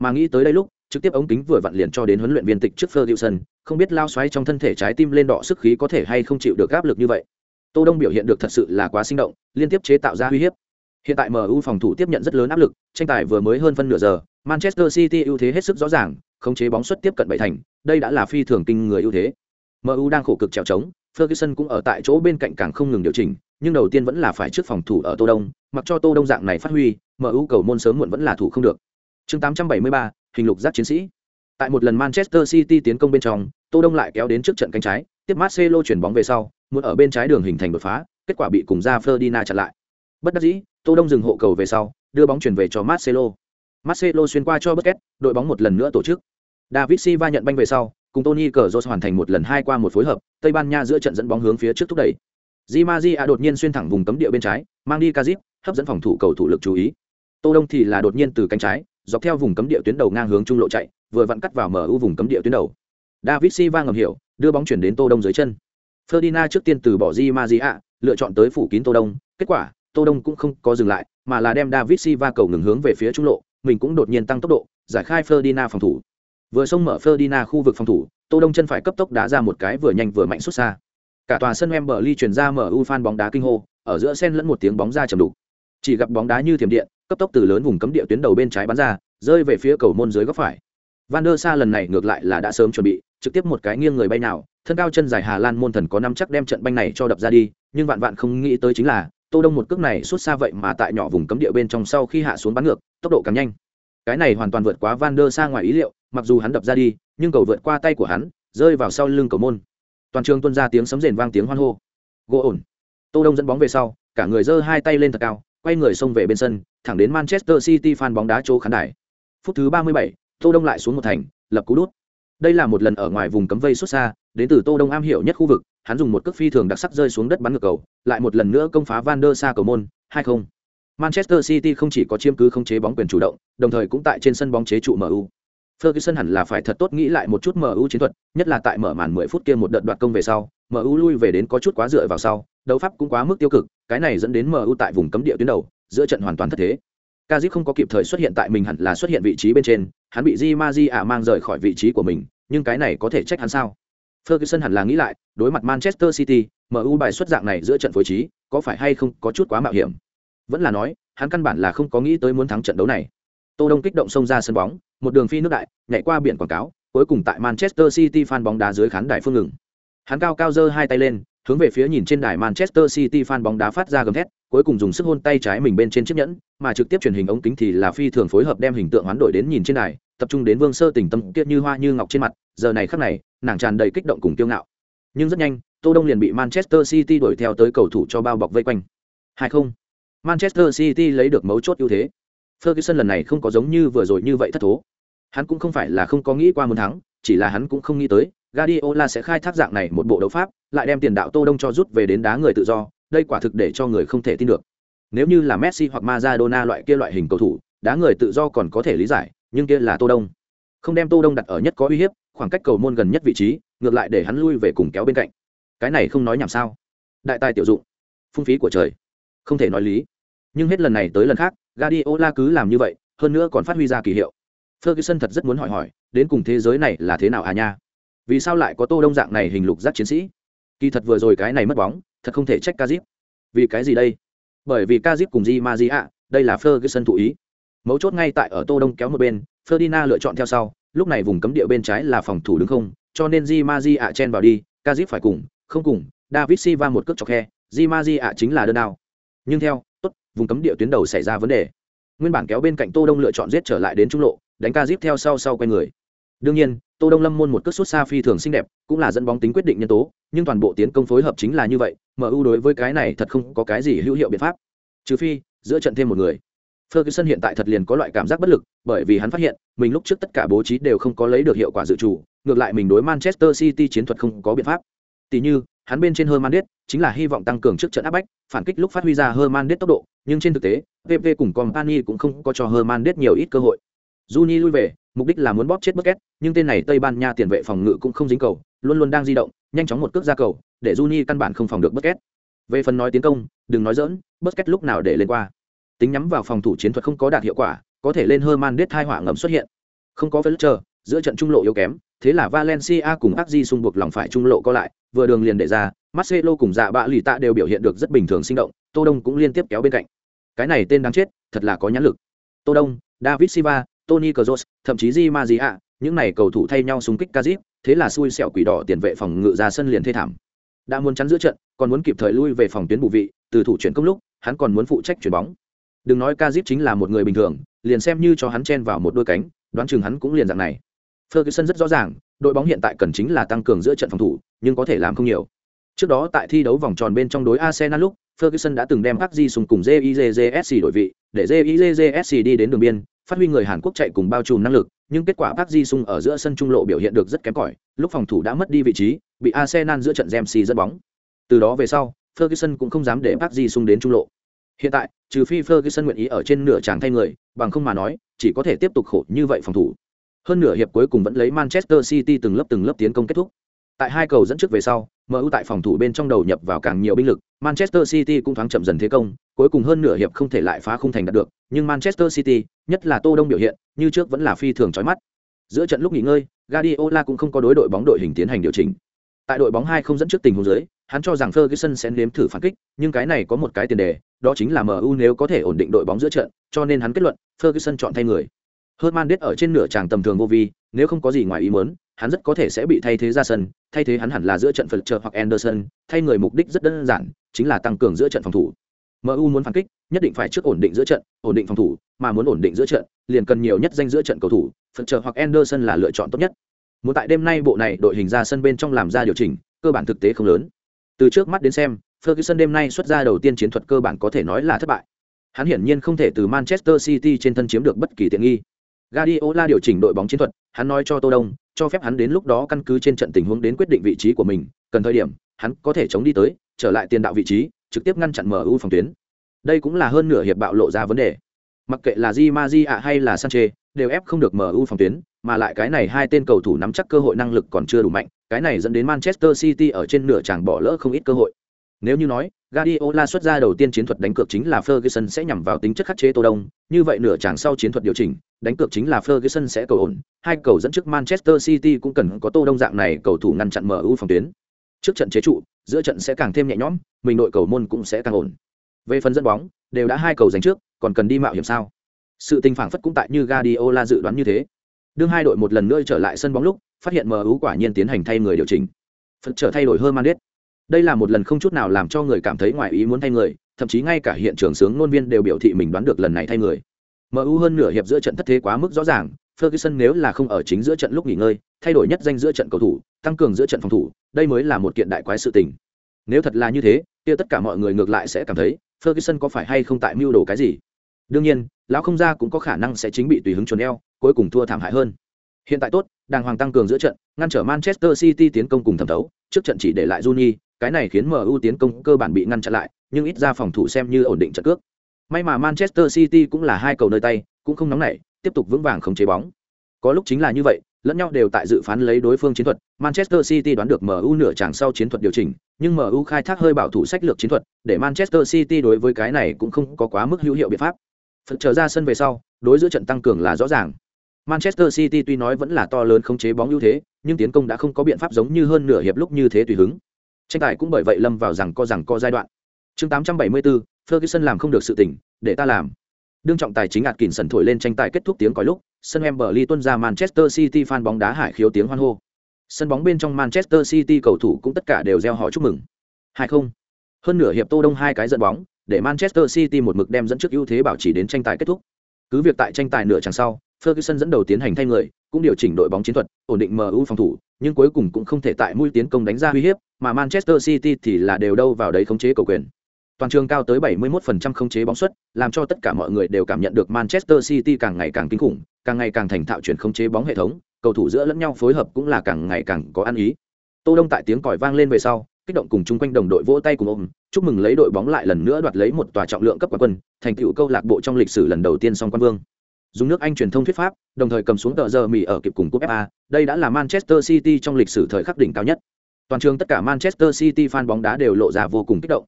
mà nghĩ tới đây lúc trực tiếp ống kính vừa vặn liền cho đến huấn luyện viên tịch trước Ferguson, không biết lao xoáy trong thân thể trái tim lên đọ sức khí có thể hay không chịu được áp lực như vậy. Tô Đông biểu hiện được thật sự là quá sinh động, liên tiếp chế tạo ra uy hiếp. Hiện tại MU phòng thủ tiếp nhận rất lớn áp lực, tranh tài vừa mới hơn phân nửa giờ, Manchester City ưu thế hết sức rõ ràng, khống chế bóng xuất tiếp cận bảy thành, đây đã là phi thường kinh người ưu thế. MU đang khổ cực trèo trống, Ferguson cũng ở tại chỗ bên cạnh càng không ngừng điều chỉnh, nhưng đầu tiên vẫn là phải trước phòng thủ ở Tô Đông, mặc cho Tô Đông dạng này phát huy, MU cầu môn sớm muộn vẫn là thủ không được. Chương 873, hình lục giác chiến sĩ. Tại một lần Manchester City tiến công bên trong, Tô Đông lại kéo đến trước trận cánh trái, tiếp Marcelo chuyển bóng về sau, muốn ở bên trái đường hình thành đột phá, kết quả bị cùng ra Ferdinand chặn lại. Bất đắc dĩ, Tô Đông dừng hộ cầu về sau, đưa bóng chuyển về cho Marcelo. Marcelo xuyên qua cho Busquets, đội bóng một lần nữa tổ chức. David Silva nhận banh về sau, cùng Tony Cazorla hoàn thành một lần hai qua một phối hợp, Tây Ban Nha giữa trận dẫn bóng hướng phía trước thúc đẩy. Di Maria đột nhiên xuyên thẳng vùng cấm địa bên trái, mang đi Kazip, hấp dẫn phòng thủ cầu thủ lực chú ý. Tô Đông thì là đột nhiên từ cánh trái, dọc theo vùng cấm địa tuyến đầu ngang hướng trung lộ chạy, vừa vặn cắt vào mở ưu vùng cấm địa tuyến đầu. David Silva ngầm hiểu, đưa bóng chuyển đến Tô Đông dưới chân. Ferdinand trước tiên từ bỏ Di Maria, lựa chọn tới phủ kín Tô Đông, kết quả, Tô Đông cũng không có dừng lại, mà là đem David Silva cầu ngừng hướng về phía trung lộ, mình cũng đột nhiên tăng tốc độ, giải khai Ferdinand phòng thủ. Vừa xông mở Ferdinand khu vực phòng thủ, Tô Đông chân phải cấp tốc đá ra một cái vừa nhanh vừa mạnh xuất xa. Cả tòa sân Wembley truyền ra MU fan bóng đá kinh hô, ở giữa xen lẫn một tiếng bóng ra trầm đục. Chỉ gặp bóng đá như thiểm điện, cấp tốc từ lớn vùng cấm địa tuyến đầu bên trái bắn ra, rơi về phía cầu môn dưới góc phải. Van der Sa lần này ngược lại là đã sớm chuẩn bị, trực tiếp một cái nghiêng người bay nào, thân cao chân dài Hà Lan môn thần có năm chắc đem trận banh này cho đập ra đi, nhưng vạn vạn không nghĩ tới chính là, Tô Đông một cước này xuất xa vậy mà tại nhỏ vùng cấm địa bên trong sau khi hạ xuống bắn ngược, tốc độ càng nhanh. Cái này hoàn toàn vượt quá Van der Sa ngoài ý liệu, mặc dù hắn đập ra đi, nhưng cầu vượt qua tay của hắn, rơi vào sau lưng cầu môn. Toàn trường tuân ra tiếng sấm rền vang tiếng hoan hô. Gỗ ổn. Tô đông dẫn bóng về sau cả người giơ hai tay lên thật cao quay người xông về bên sân thẳng đến manchester city fan bóng đá chỗ khán đài. Phút thứ 37, tô đông lại xuống một thành lập cú đút. Đây là một lần ở ngoài vùng cấm vây xuất xa đến từ tô đông am hiểu nhất khu vực hắn dùng một cước phi thường đặc sắc rơi xuống đất bắn ngược cầu lại một lần nữa công phá van der sa cầu môn 2-0 manchester city không chỉ có chiếm cứ không chế bóng quyền chủ động đồng thời cũng tại trên sân bóng chế trụ mu Ferguson hẳn là phải thật tốt nghĩ lại một chút MU chiến thuật, nhất là tại mở màn 10 phút kia một đợt đoạt công về sau, MU lui về đến có chút quá dựa vào sau, đấu pháp cũng quá mức tiêu cực, cái này dẫn đến MU tại vùng cấm địa tuyến đầu, giữa trận hoàn toàn thất thế. Kazip không có kịp thời xuất hiện tại mình hẳn là xuất hiện vị trí bên trên, hắn bị Di Maji ả mang rời khỏi vị trí của mình, nhưng cái này có thể trách hắn sao? Ferguson hẳn là nghĩ lại, đối mặt Manchester City, MU bài xuất dạng này giữa trận phối trí, có phải hay không có chút quá mạo hiểm? Vẫn là nói, hắn căn bản là không có nghĩ tới muốn thắng trận đấu này. Tô Đông kích động xông ra sân bóng, một đường phi nước đại, nhảy qua biển quảng cáo, cuối cùng tại Manchester City fan bóng đá dưới khán đài phương ngừng. Hắn cao cao giơ hai tay lên, hướng về phía nhìn trên đài Manchester City fan bóng đá phát ra gầm thét, cuối cùng dùng sức hôn tay trái mình bên trên chiếc nhẫn, mà trực tiếp truyền hình ống kính thì là phi thường phối hợp đem hình tượng hoán đổi đến nhìn trên đài, tập trung đến Vương Sơ Tình tâm kiệt như hoa như ngọc trên mặt, giờ này khắc này, nàng tràn đầy kích động cùng kiêu ngạo. Nhưng rất nhanh, Tô Đông liền bị Manchester City đuổi theo tới cầu thủ cho bao bọc vây quanh. Hay không? Manchester City lấy được mấu chốt ưu thế. Ferguson lần này không có giống như vừa rồi như vậy thất thố. Hắn cũng không phải là không có nghĩ qua muốn thắng, chỉ là hắn cũng không nghĩ tới, Guardiola sẽ khai thác dạng này một bộ đấu pháp, lại đem tiền đạo Tô Đông cho rút về đến đá người tự do, đây quả thực để cho người không thể tin được. Nếu như là Messi hoặc Maradona loại kia loại hình cầu thủ, đá người tự do còn có thể lý giải, nhưng kia là Tô Đông. Không đem Tô Đông đặt ở nhất có uy hiếp, khoảng cách cầu môn gần nhất vị trí, ngược lại để hắn lui về cùng kéo bên cạnh. Cái này không nói nhảm sao? Đại tài tiểu dụng, phung phí của trời. Không thể nói lý. Nhưng hết lần này tới lần khác, Guardiola cứ làm như vậy, hơn nữa còn phát huy ra kỳ hiệu. Ferguson thật rất muốn hỏi hỏi, đến cùng thế giới này là thế nào à nha? Vì sao lại có Tô Đông dạng này hình lục giác chiến sĩ? Kỳ thật vừa rồi cái này mất bóng, thật không thể trách Kazip. Vì cái gì đây? Bởi vì Kazip cùng Di Maria, đây là Ferguson thụ ý. Mấu chốt ngay tại ở Tô Đông kéo một bên, Ferdinand lựa chọn theo sau, lúc này vùng cấm địa bên trái là phòng thủ đứng không, cho nên Di Maria chen vào đi, Kazip phải cùng, không cùng, David Silva một cước chọc khe, Di Maria chính là đơn nào. Nhưng theo, vùng cấm địa tuyến đầu xảy ra vấn đề. Nguyên bản kéo bên cạnh Tô Đông lựa chọn giết trở lại đến trung lộ, đánh ca zip theo sau sau quay người. Đương nhiên, Tô Đông Lâm môn một cước sút xa phi thường xinh đẹp, cũng là dẫn bóng tính quyết định nhân tố, nhưng toàn bộ tiến công phối hợp chính là như vậy, MU đối với cái này thật không có cái gì hữu hiệu biện pháp. Trừ phi, giữa trận thêm một người. Ferguson hiện tại thật liền có loại cảm giác bất lực, bởi vì hắn phát hiện, mình lúc trước tất cả bố trí đều không có lấy được hiệu quả dự chủ, ngược lại mình đối Manchester City chiến thuật không có biện pháp. Tỷ như, hắn bên trên Hernandez chính là hy vọng tăng cường trước trận áp bách, phản kích lúc phát huy ra Hernandez tốc độ, nhưng trên thực tế, PP cùng Company cũng không có cho Hernandez nhiều ít cơ hội. Juni lui về, mục đích là muốn bóp chết Busquets, nhưng tên này Tây Ban Nha tiền vệ phòng ngự cũng không dính cầu, luôn luôn đang di động, nhanh chóng một cước ra cầu, để Juni căn bản không phòng được Busquets. Về phần nói tiến công, đừng nói dỡn, Busquets lúc nào để lên qua. Tính nhắm vào phòng thủ chiến thuật không có đạt hiệu quả, có thể lên Hernandez hai họa ngầm xuất hiện. Không có Fletcher, giữa trận trung lộ yếu kém, thế là Valencia cùng Azzi xung buộc lòng phải trung lộ có lại, vừa đường liền để ra, Marcelo cùng dạ bạ lì tạ đều biểu hiện được rất bình thường sinh động, Tô Đông cũng liên tiếp kéo bên cạnh. Cái này tên đáng chết, thật là có nhãn lực. Tô Đông, David Silva, Tony Kroos, thậm chí Di Maria, những này cầu thủ thay nhau xung kích Kazip, thế là xui xẻo quỷ đỏ tiền vệ phòng ngự ra sân liền thê thảm. Đã muốn chắn giữa trận, còn muốn kịp thời lui về phòng tuyến bù vị, từ thủ chuyển công lúc, hắn còn muốn phụ trách chuyển bóng. Đừng nói Kazip chính là một người bình thường, liền xem như cho hắn chen vào một đôi cánh, đoán chừng hắn cũng liền dạng này. Ferguson rất rõ ràng, đội bóng hiện tại cần chính là tăng cường giữa trận phòng thủ, nhưng có thể làm không nhiều. Trước đó tại thi đấu vòng tròn bên trong đối Arsenal lúc, Ferguson đã từng đem Park Ji-sung cùng JIJJSC đổi vị, để JIJJSC đi đến đường biên, phát huy người Hàn Quốc chạy cùng bao trùm năng lực, nhưng kết quả Park Ji-sung ở giữa sân trung lộ biểu hiện được rất kém cỏi, lúc phòng thủ đã mất đi vị trí, bị Arsenal giữa trận Ramsey dẫn bóng. Từ đó về sau, Ferguson cũng không dám để Park Ji-sung đến trung lộ. Hiện tại, trừ phi Ferguson nguyện ý ở trên nửa tràng thay người, bằng không mà nói, chỉ có thể tiếp tục khổ như vậy phòng thủ. Hơn nửa hiệp cuối cùng vẫn lấy Manchester City từng lớp từng lớp tiến công kết thúc. Tại hai cầu dẫn trước về sau, MU tại phòng thủ bên trong đầu nhập vào càng nhiều binh lực, Manchester City cũng thoáng chậm dần thế công, cuối cùng hơn nửa hiệp không thể lại phá khung thành đạt được, nhưng Manchester City, nhất là Tô Đông biểu hiện, như trước vẫn là phi thường chói mắt. Giữa trận lúc nghỉ ngơi, Guardiola cũng không có đối đội bóng đội hình tiến hành điều chỉnh. Tại đội bóng hai không dẫn trước tình huống dưới, hắn cho rằng Ferguson sẽ nếm thử phản kích, nhưng cái này có một cái tiền đề, đó chính là MU nếu có thể ổn định đội bóng giữa trận, cho nên hắn kết luận, Ferguson chọn thay người. Hernandez ở trên nửa tràng tầm thường vô vi, nếu không có gì ngoài ý muốn, hắn rất có thể sẽ bị thay thế ra sân, thay thế hắn hẳn là giữa trận Fletcher hoặc Anderson, thay người mục đích rất đơn giản, chính là tăng cường giữa trận phòng thủ. MU muốn phản kích, nhất định phải trước ổn định giữa trận, ổn định phòng thủ, mà muốn ổn định giữa trận, liền cần nhiều nhất danh giữa trận cầu thủ, Fletcher hoặc Anderson là lựa chọn tốt nhất. Muốn tại đêm nay bộ này đội hình ra sân bên trong làm ra điều chỉnh, cơ bản thực tế không lớn. Từ trước mắt đến xem, Ferguson đêm nay xuất ra đầu tiên chiến thuật cơ bản có thể nói là thất bại. Hắn hiển nhiên không thể từ Manchester City trên thân chiếm được bất kỳ tiện nghi. Guardiola điều chỉnh đội bóng chiến thuật, hắn nói cho Tô Đông, cho phép hắn đến lúc đó căn cứ trên trận tình huống đến quyết định vị trí của mình, cần thời điểm, hắn có thể chống đi tới, trở lại tiền đạo vị trí, trực tiếp ngăn chặn MU phòng tuyến. Đây cũng là hơn nửa hiệp bạo lộ ra vấn đề. Mặc kệ là Di Maria hay là Sanchez, đều ép không được MU phòng tuyến, mà lại cái này hai tên cầu thủ nắm chắc cơ hội năng lực còn chưa đủ mạnh, cái này dẫn đến Manchester City ở trên nửa chàng bỏ lỡ không ít cơ hội. Nếu như nói, Guardiola xuất ra đầu tiên chiến thuật đánh cược chính là Ferguson sẽ nhằm vào tính chất khắc chế Tô Đông, như vậy nửa chàng sau chiến thuật điều chỉnh, đánh cược chính là Ferguson sẽ cầu ổn, hai cầu dẫn trước Manchester City cũng cần có Tô Đông dạng này cầu thủ ngăn chặn MU phòng tuyến. Trước trận chế trụ, giữa trận sẽ càng thêm nhẹ nhõm, mình đội cầu môn cũng sẽ càng ổn. Về phần dẫn bóng, đều đã hai cầu giành trước, còn cần đi mạo hiểm sao? Sự tình phản phất cũng tại như Guardiola dự đoán như thế. Đương hai đội một lần nữa trở lại sân bóng lúc, phát hiện MU quả nhiên tiến hành thay người điều chỉnh. phần trở thay đổi hơn Mandet. Đây là một lần không chút nào làm cho người cảm thấy ngoài ý muốn thay người, thậm chí ngay cả hiện trường sướng ngôn viên đều biểu thị mình đoán được lần này thay người. MU hơn nửa hiệp giữa trận thất thế quá mức rõ ràng, Ferguson nếu là không ở chính giữa trận lúc nghỉ ngơi, thay đổi nhất danh giữa trận cầu thủ, tăng cường giữa trận phòng thủ, đây mới là một kiện đại quái sự tình. Nếu thật là như thế, kia tất cả mọi người ngược lại sẽ cảm thấy, Ferguson có phải hay không tại mưu đồ cái gì? Đương nhiên, lão không ra cũng có khả năng sẽ chính bị tùy hứng chuồn eo, cuối cùng thua thảm hại hơn. Hiện tại tốt, đàng hoàng tăng cường giữa trận, ngăn trở Manchester City tiến công cùng thẩm thấu, trước trận chỉ để lại Juni, cái này khiến MU tiến công cơ bản bị ngăn chặn lại, nhưng ít ra phòng thủ xem như ổn định trận cước. May mà Manchester City cũng là hai cầu nơi tay, cũng không nóng nảy, tiếp tục vững vàng không chế bóng. Có lúc chính là như vậy, lẫn nhau đều tại dự phán lấy đối phương chiến thuật. Manchester City đoán được MU nửa chàng sau chiến thuật điều chỉnh, nhưng MU khai thác hơi bảo thủ sách lược chiến thuật, để Manchester City đối với cái này cũng không có quá mức hữu hiệu biện pháp. Phần trở ra sân về sau, đối giữa trận tăng cường là rõ ràng. Manchester City tuy nói vẫn là to lớn không chế bóng ưu thế, nhưng tiến công đã không có biện pháp giống như hơn nửa hiệp lúc như thế tùy hứng. Tranh tài cũng bởi vậy lâm vào rằng co rằng co giai đoạn. Chương 874, Ferguson làm không được sự tỉnh, để ta làm. Đương trọng tài chính ạt kỳn sần thổi lên tranh tài kết thúc tiếng còi lúc, sân em bờ ly tuân ra Manchester City fan bóng đá hải khiếu tiếng hoan hô. Sân bóng bên trong Manchester City cầu thủ cũng tất cả đều reo hò chúc mừng. Hai không? Hơn nửa hiệp Tô Đông hai cái dẫn bóng, để Manchester City một mực đem dẫn trước ưu thế bảo trì đến tranh tài kết thúc. Cứ việc tại tranh tài nửa chặng sau, Ferguson dẫn đầu tiến hành thay người, cũng điều chỉnh đội bóng chiến thuật, ổn định MU phòng thủ, nhưng cuối cùng cũng không thể tại mũi tiến công đánh ra uy hiếp, mà Manchester City thì là đều đâu vào đấy khống chế cầu quyền. Toàn trường cao tới 71% khống chế bóng suất, làm cho tất cả mọi người đều cảm nhận được Manchester City càng ngày càng kinh khủng, càng ngày càng thành thạo chuyển khống chế bóng hệ thống, cầu thủ giữa lẫn nhau phối hợp cũng là càng ngày càng có ăn ý. Tô Đông tại tiếng còi vang lên về sau, kích động cùng chung quanh đồng đội vỗ tay cùng ôm, chúc mừng lấy đội bóng lại lần nữa đoạt lấy một tòa trọng lượng cấp quán quân, thành tựu câu lạc bộ trong lịch sử lần đầu tiên song quan vương dùng nước anh truyền thông thuyết pháp, đồng thời cầm xuống tờ giờ mỹ ở kịp cùng cúp fa đây đã là manchester city trong lịch sử thời khắc đỉnh cao nhất. Toàn trường tất cả manchester city fan bóng đá đều lộ ra vô cùng kích động.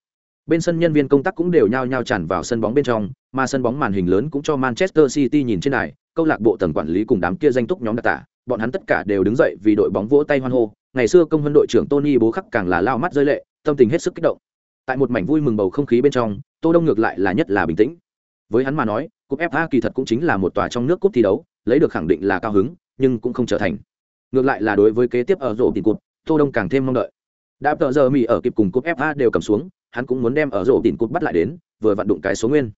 Bên sân nhân viên công tác cũng đều nhao nhao tràn vào sân bóng bên trong, mà sân bóng màn hình lớn cũng cho manchester city nhìn trên này câu lạc bộ tầng quản lý cùng đám kia danh túc nhóm đặc tả, bọn hắn tất cả đều đứng dậy vì đội bóng vỗ tay hoan hô. Ngày xưa công vân đội trưởng tony bố khắc càng là lao mắt rơi lệ, tâm tình hết sức kích động. Tại một mảnh vui mừng bầu không khí bên trong, tô đông ngược lại là nhất là bình tĩnh. Với hắn mà nói cúp fa kỳ thật cũng chính là một tòa trong nước cúp thi đấu, lấy được khẳng định là cao hứng, nhưng cũng không trở thành. Ngược lại là đối với kế tiếp ở rổ tiền cúp tô đông càng thêm mong đợi. Đã tờ giờ mỹ ở kịp cùng cúp fa đều cầm xuống, hắn cũng muốn đem ở rổ tiền cúp bắt lại đến, vừa vặn đụng cái số nguyên.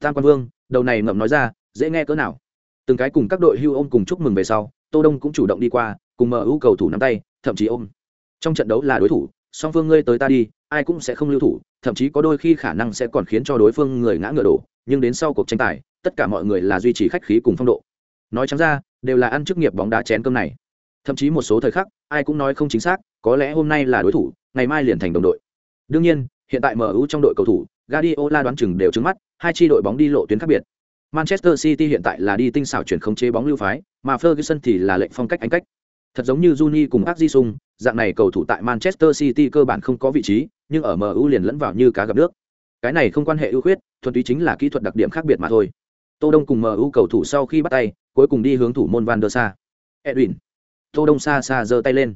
Tam quan vương, đầu này ngậm nói ra, dễ nghe cỡ nào. Từng cái cùng các đội hưu ôm cùng chúc mừng về sau, tô đông cũng chủ động đi qua, cùng mở ưu cầu thủ nắm tay, thậm chí ôm. Trong trận đấu là đối thủ, song phương ngươi tới ta đi, ai cũng sẽ không lưu thủ, thậm chí có đôi khi khả năng sẽ còn khiến cho đối phương người ngã ngựa đổ, nhưng đến sau cuộc tranh tài tất cả mọi người là duy trì khách khí cùng phong độ. Nói chẳng ra, đều là ăn chức nghiệp bóng đá chén cơm này. Thậm chí một số thời khắc, ai cũng nói không chính xác, có lẽ hôm nay là đối thủ, ngày mai liền thành đồng đội. Đương nhiên, hiện tại MU trong đội cầu thủ, Guardiola đoán chừng đều trứng mắt, hai chi đội bóng đi lộ tuyến khác biệt. Manchester City hiện tại là đi tinh xảo chuyển khống chế bóng lưu phái, mà Ferguson thì là lệnh phong cách ánh cách. Thật giống như Juni cùng Park Ji-sung, dạng này cầu thủ tại Manchester City cơ bản không có vị trí, nhưng ở MU liền lẫn vào như cá gặp nước. Cái này không quan hệ ưu khuyết, thuần túy chính là kỹ thuật đặc điểm khác biệt mà thôi tô đông cùng mu cầu thủ sau khi bắt tay, cuối cùng đi hướng thủ môn van der sa edwin. Tô đông xa xa giơ tay lên.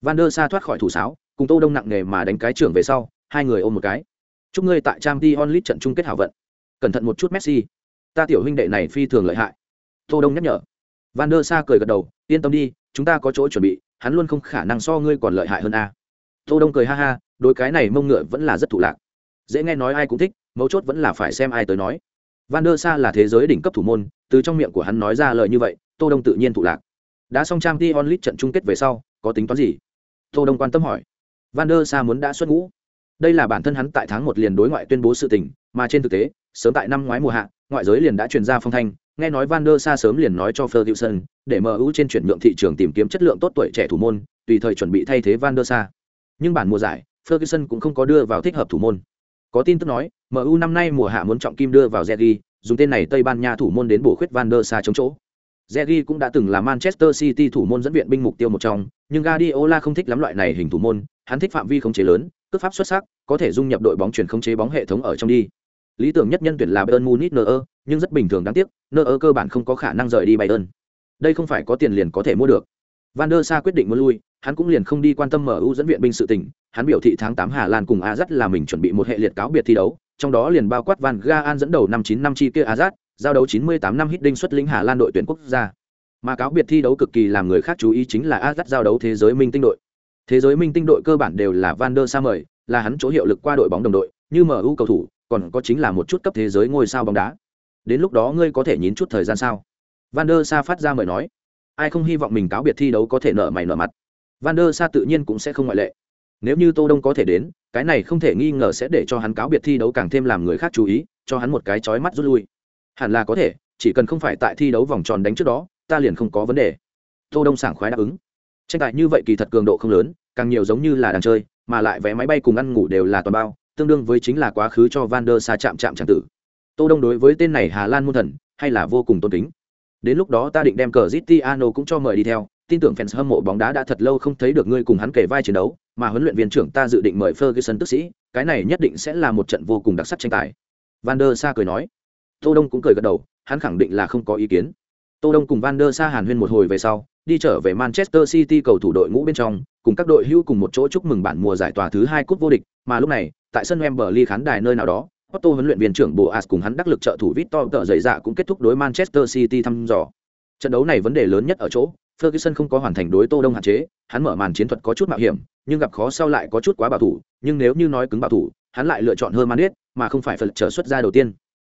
Van der sa thoát khỏi thủ sáo, cùng tô đông nặng nề mà đánh cái trưởng về sau, hai người ôm một cái. Chúc ngươi tại Champions League trận chung kết hảo vận. Cẩn thận một chút messi. Ta tiểu huynh đệ này phi thường lợi hại. Tô đông nhắc nhở. Van der sa cười gật đầu, yên tâm đi, chúng ta có chỗ chuẩn bị, hắn luôn không khả năng so ngươi còn lợi hại hơn a. Tô đông cười ha ha, đối cái này mông ngựa vẫn là rất thụ lạc. Dễ nghe nói ai cũng thích, mấu chốt vẫn là phải xem ai tới nói van der sa là thế giới đỉnh cấp thủ môn từ trong miệng của hắn nói ra lời như vậy tô đông tự nhiên thụ lạc. Đã xong trang t onlit trận chung kết về sau có tính toán gì? Tô đông quan tâm hỏi. Van der sa muốn đã xuất ngũ. Đây là bản thân hắn tại tháng một liền đối ngoại tuyên bố sự tình mà trên thực tế sớm tại năm ngoái mùa hạ ngoại giới liền đã truyền ra phong thanh nghe nói van der sa sớm liền nói cho ferguson để mu trên chuyển nhượng thị trường tìm kiếm chất lượng tốt tuổi trẻ thủ môn tùy thời chuẩn bị thay thế van der sa nhưng bản mùa giải ferguson cũng không có đưa vào thích hợp thủ môn. Có tin tức nói, MU năm nay mùa hạ muốn trọng kim đưa vào Zegi, dùng tên này Tây Ban Nha thủ môn đến bổ khuyết Van der Sa chống chỗ. Zegi cũng đã từng là Manchester City thủ môn dẫn viện binh mục tiêu một trong, nhưng Guardiola không thích lắm loại này hình thủ môn, hắn thích phạm vi khống chế lớn, cước pháp xuất sắc, có thể dung nhập đội bóng chuyển khống chế bóng hệ thống ở trong đi. Lý tưởng nhất nhân tuyển là Bayern Munich Neuer, nhưng rất bình thường đáng tiếc, Neuer cơ bản không có khả năng rời đi Bayern. Đây không phải có tiền liền có thể mua được. Van der Sa quyết định muốn lui, hắn cũng liền không đi quan tâm MU dẫn viện binh sự tình, hắn biểu thị tháng 8 Hà Lan cùng Ajax là mình chuẩn bị một hệ liệt cáo biệt thi đấu, trong đó liền bao quát Van Gaal dẫn đầu năm 9 năm chi kia Azat, giao đấu 98 năm Hiddink xuất lĩnh Hà Lan đội tuyển quốc gia. Mà cáo biệt thi đấu cực kỳ làm người khác chú ý chính là Azat giao đấu thế giới minh tinh đội. Thế giới minh tinh đội cơ bản đều là Van der Sa mời, là hắn chỗ hiệu lực qua đội bóng đồng đội, như MU cầu thủ, còn có chính là một chút cấp thế giới ngôi sao bóng đá. Đến lúc đó ngươi có thể nhịn chút thời gian sao? Van der Sa phát ra mời nói. Ai không hy vọng mình cáo biệt thi đấu có thể nợ mày nợ mặt. Van der Sa tự nhiên cũng sẽ không ngoại lệ nếu như tô đông có thể đến, cái này không thể nghi ngờ sẽ để cho hắn cáo biệt thi đấu càng thêm làm người khác chú ý, cho hắn một cái chói mắt rút lui. Hẳn là có thể, chỉ cần không phải tại thi đấu vòng tròn đánh trước đó, ta liền không có vấn đề. Tô đông sảng khoái đáp ứng. Tranh tài như vậy kỳ thật cường độ không lớn, càng nhiều giống như là đang chơi, mà lại vé máy bay cùng ăn ngủ đều là toàn bao, tương đương với chính là quá khứ cho van der sa chạm chạm chẳng tử. Tô đông đối với tên này hà lan môn thần, hay là vô cùng tôn kính. Đến lúc đó ta định đem cờ zitiano cũng cho mời đi theo tin tưởng fans hâm mộ bóng đá đã thật lâu không thấy được ngươi cùng hắn kể vai chiến đấu mà huấn luyện viên trưởng ta dự định mời ferguson tức sĩ cái này nhất định sẽ là một trận vô cùng đặc sắc tranh tài. Van der sa cười nói. Tô đông cũng cười gật đầu hắn khẳng định là không có ý kiến. Tô đông cùng van der sa hàn huyên một hồi về sau đi trở về manchester city cầu thủ đội ngũ bên trong cùng các đội hữu cùng một chỗ chúc mừng bản mùa giải tòa thứ hai cúp vô địch mà lúc này tại sân Wembley khán đài nơi nào đó Otto huấn luyện viên trưởng Boas cùng hắn đắc lực trợ thủ Victor tợ dày dạ cũng kết thúc đối Manchester City thăm dò. Trận đấu này vấn đề lớn nhất ở chỗ, Ferguson không có hoàn thành đối Tô Đông hạn chế, hắn mở màn chiến thuật có chút mạo hiểm, nhưng gặp khó sau lại có chút quá bảo thủ, nhưng nếu như nói cứng bảo thủ, hắn lại lựa chọn hơn Manet, mà không phải phần trở xuất ra đầu tiên.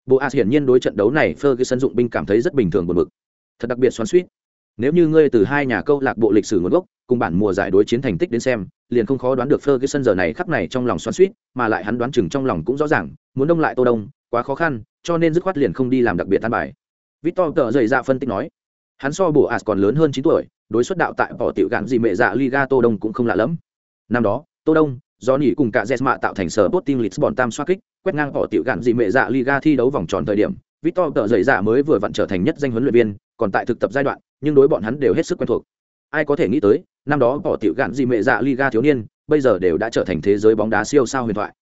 Boas hiển nhiên đối trận đấu này Ferguson dụng binh cảm thấy rất bình thường buồn bực. Thật đặc biệt xoắn xuýt. Nếu như ngươi từ hai nhà câu lạc bộ lịch sử nguồn gốc, cùng bản mùa giải đối chiến thành tích đến xem, liền không khó đoán được Ferguson giờ này khắc này trong lòng xoắn xuýt, mà lại hắn đoán chừng trong lòng cũng rõ ràng, muốn đông lại Tô Đông, quá khó khăn, cho nên dứt khoát liền không đi làm đặc biệt tan bài. Victor tờ dậy dạ phân tích nói, hắn so bổ ạt còn lớn hơn chín tuổi, đối xuất đạo tại bỏ tiểu gạn gì mẹ dạ Liga Tô Đông cũng không lạ lắm. Năm đó, Tô Đông, do nhỉ cùng cả Jesma tạo thành sở Sporting Lisbon tam xoa kích, quét ngang bỏ tiểu gạn gì mẹ dạ Liga thi đấu vòng tròn thời điểm, Victor tờ dậy dạ mới vừa vặn trở thành nhất danh huấn luyện viên, còn tại thực tập giai đoạn, nhưng đối bọn hắn đều hết sức quen thuộc. Ai có thể nghĩ tới, năm đó bỏ tiểu gạn gì mẹ dạ Liga thiếu niên, bây giờ đều đã trở thành thế giới bóng đá siêu sao huyền thoại.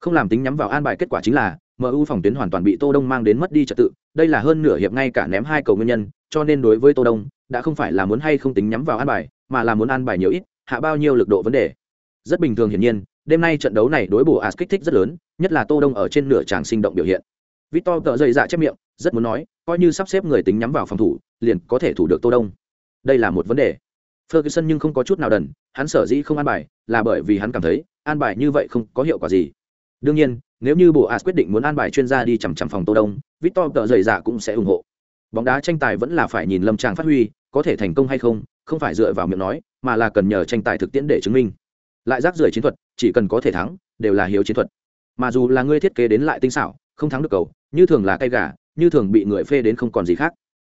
Không làm tính nhắm vào an bài kết quả chính là, MU phòng tuyến hoàn toàn bị Tô Đông mang đến mất đi trật tự, đây là hơn nửa hiệp ngay cả ném hai cầu nguyên nhân, cho nên đối với Tô Đông, đã không phải là muốn hay không tính nhắm vào an bài, mà là muốn an bài nhiều ít, hạ bao nhiêu lực độ vấn đề. Rất bình thường hiển nhiên, đêm nay trận đấu này đối bổ As kích thích rất lớn, nhất là Tô Đông ở trên nửa tràng sinh động biểu hiện. Victor tợ dày dạ chép miệng, rất muốn nói, coi như sắp xếp người tính nhắm vào phòng thủ, liền có thể thủ được Tô Đông. Đây là một vấn đề. Ferguson nhưng không có chút nào đần, hắn sở dĩ không an bài, là bởi vì hắn cảm thấy, an bài như vậy không có hiệu quả gì. Đương nhiên, nếu như bộ As quyết định muốn an bài chuyên gia đi chằm chằm phòng Tô Đông, Victor tợ dày dạ cũng sẽ ủng hộ. Bóng đá tranh tài vẫn là phải nhìn lâm tràng phát huy, có thể thành công hay không, không phải dựa vào miệng nói, mà là cần nhờ tranh tài thực tiễn để chứng minh. Lại rác rưởi chiến thuật, chỉ cần có thể thắng, đều là hiếu chiến thuật. Mà dù là ngươi thiết kế đến lại tinh xảo, không thắng được cầu, như thường là cây gà, như thường bị người phê đến không còn gì khác.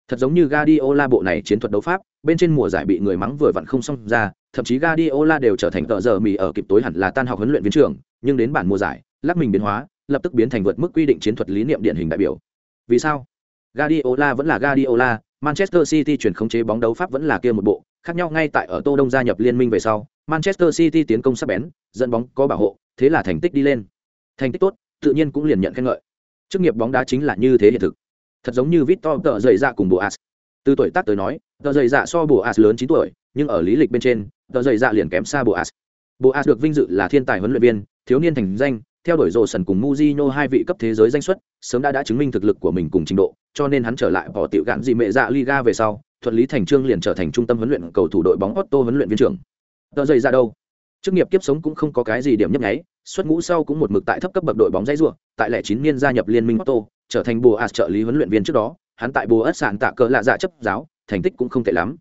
Thật giống như Guardiola bộ này chiến thuật đấu pháp, bên trên mùa giải bị người mắng vừa vặn không xong ra, thậm chí Guardiola đều trở thành tợ giờ mì ở kịp tối hẳn là tan học huấn luyện viên trưởng, nhưng đến bản mùa giải, lắc mình biến hóa, lập tức biến thành vượt mức quy định chiến thuật lý niệm điển hình đại biểu. Vì sao? Guardiola vẫn là Guardiola, Manchester City chuyển khống chế bóng đấu pháp vẫn là kia một bộ, khác nhau ngay tại ở Tô Đông gia nhập liên minh về sau, Manchester City tiến công sắc bén, dẫn bóng có bảo hộ, thế là thành tích đi lên. Thành tích tốt, tự nhiên cũng liền nhận khen ngợi. Chức nghiệp bóng đá chính là như thế hiện thực. Thật giống như Victor tự dậy dạ cùng Boas. Từ tuổi tác tới nói, tự dậy dạ so Boas lớn 9 tuổi, nhưng ở lý lịch bên trên, tự dậy dạ liền kém xa Boas. Boas được vinh dự là thiên tài huấn luyện viên, thiếu niên thành danh, theo đuổi rồ sần cùng Mujino hai vị cấp thế giới danh xuất, sớm đã đã chứng minh thực lực của mình cùng trình độ, cho nên hắn trở lại bỏ tiểu gạn gì mẹ dạ Liga về sau, thuận lý thành trương liền trở thành trung tâm huấn luyện cầu thủ đội bóng Otto huấn luyện viên trưởng. Tờ dây ra đâu? Chức nghiệp kiếp sống cũng không có cái gì điểm nhấp nháy, xuất ngũ sau cũng một mực tại thấp cấp bậc đội bóng dây rùa, tại lẻ chín niên gia nhập liên minh Otto, trở thành bùa trợ lý huấn luyện viên trước đó, hắn tại bùa ất sạn tạ cỡ lạ dạ chấp giáo, thành tích cũng không tệ lắm.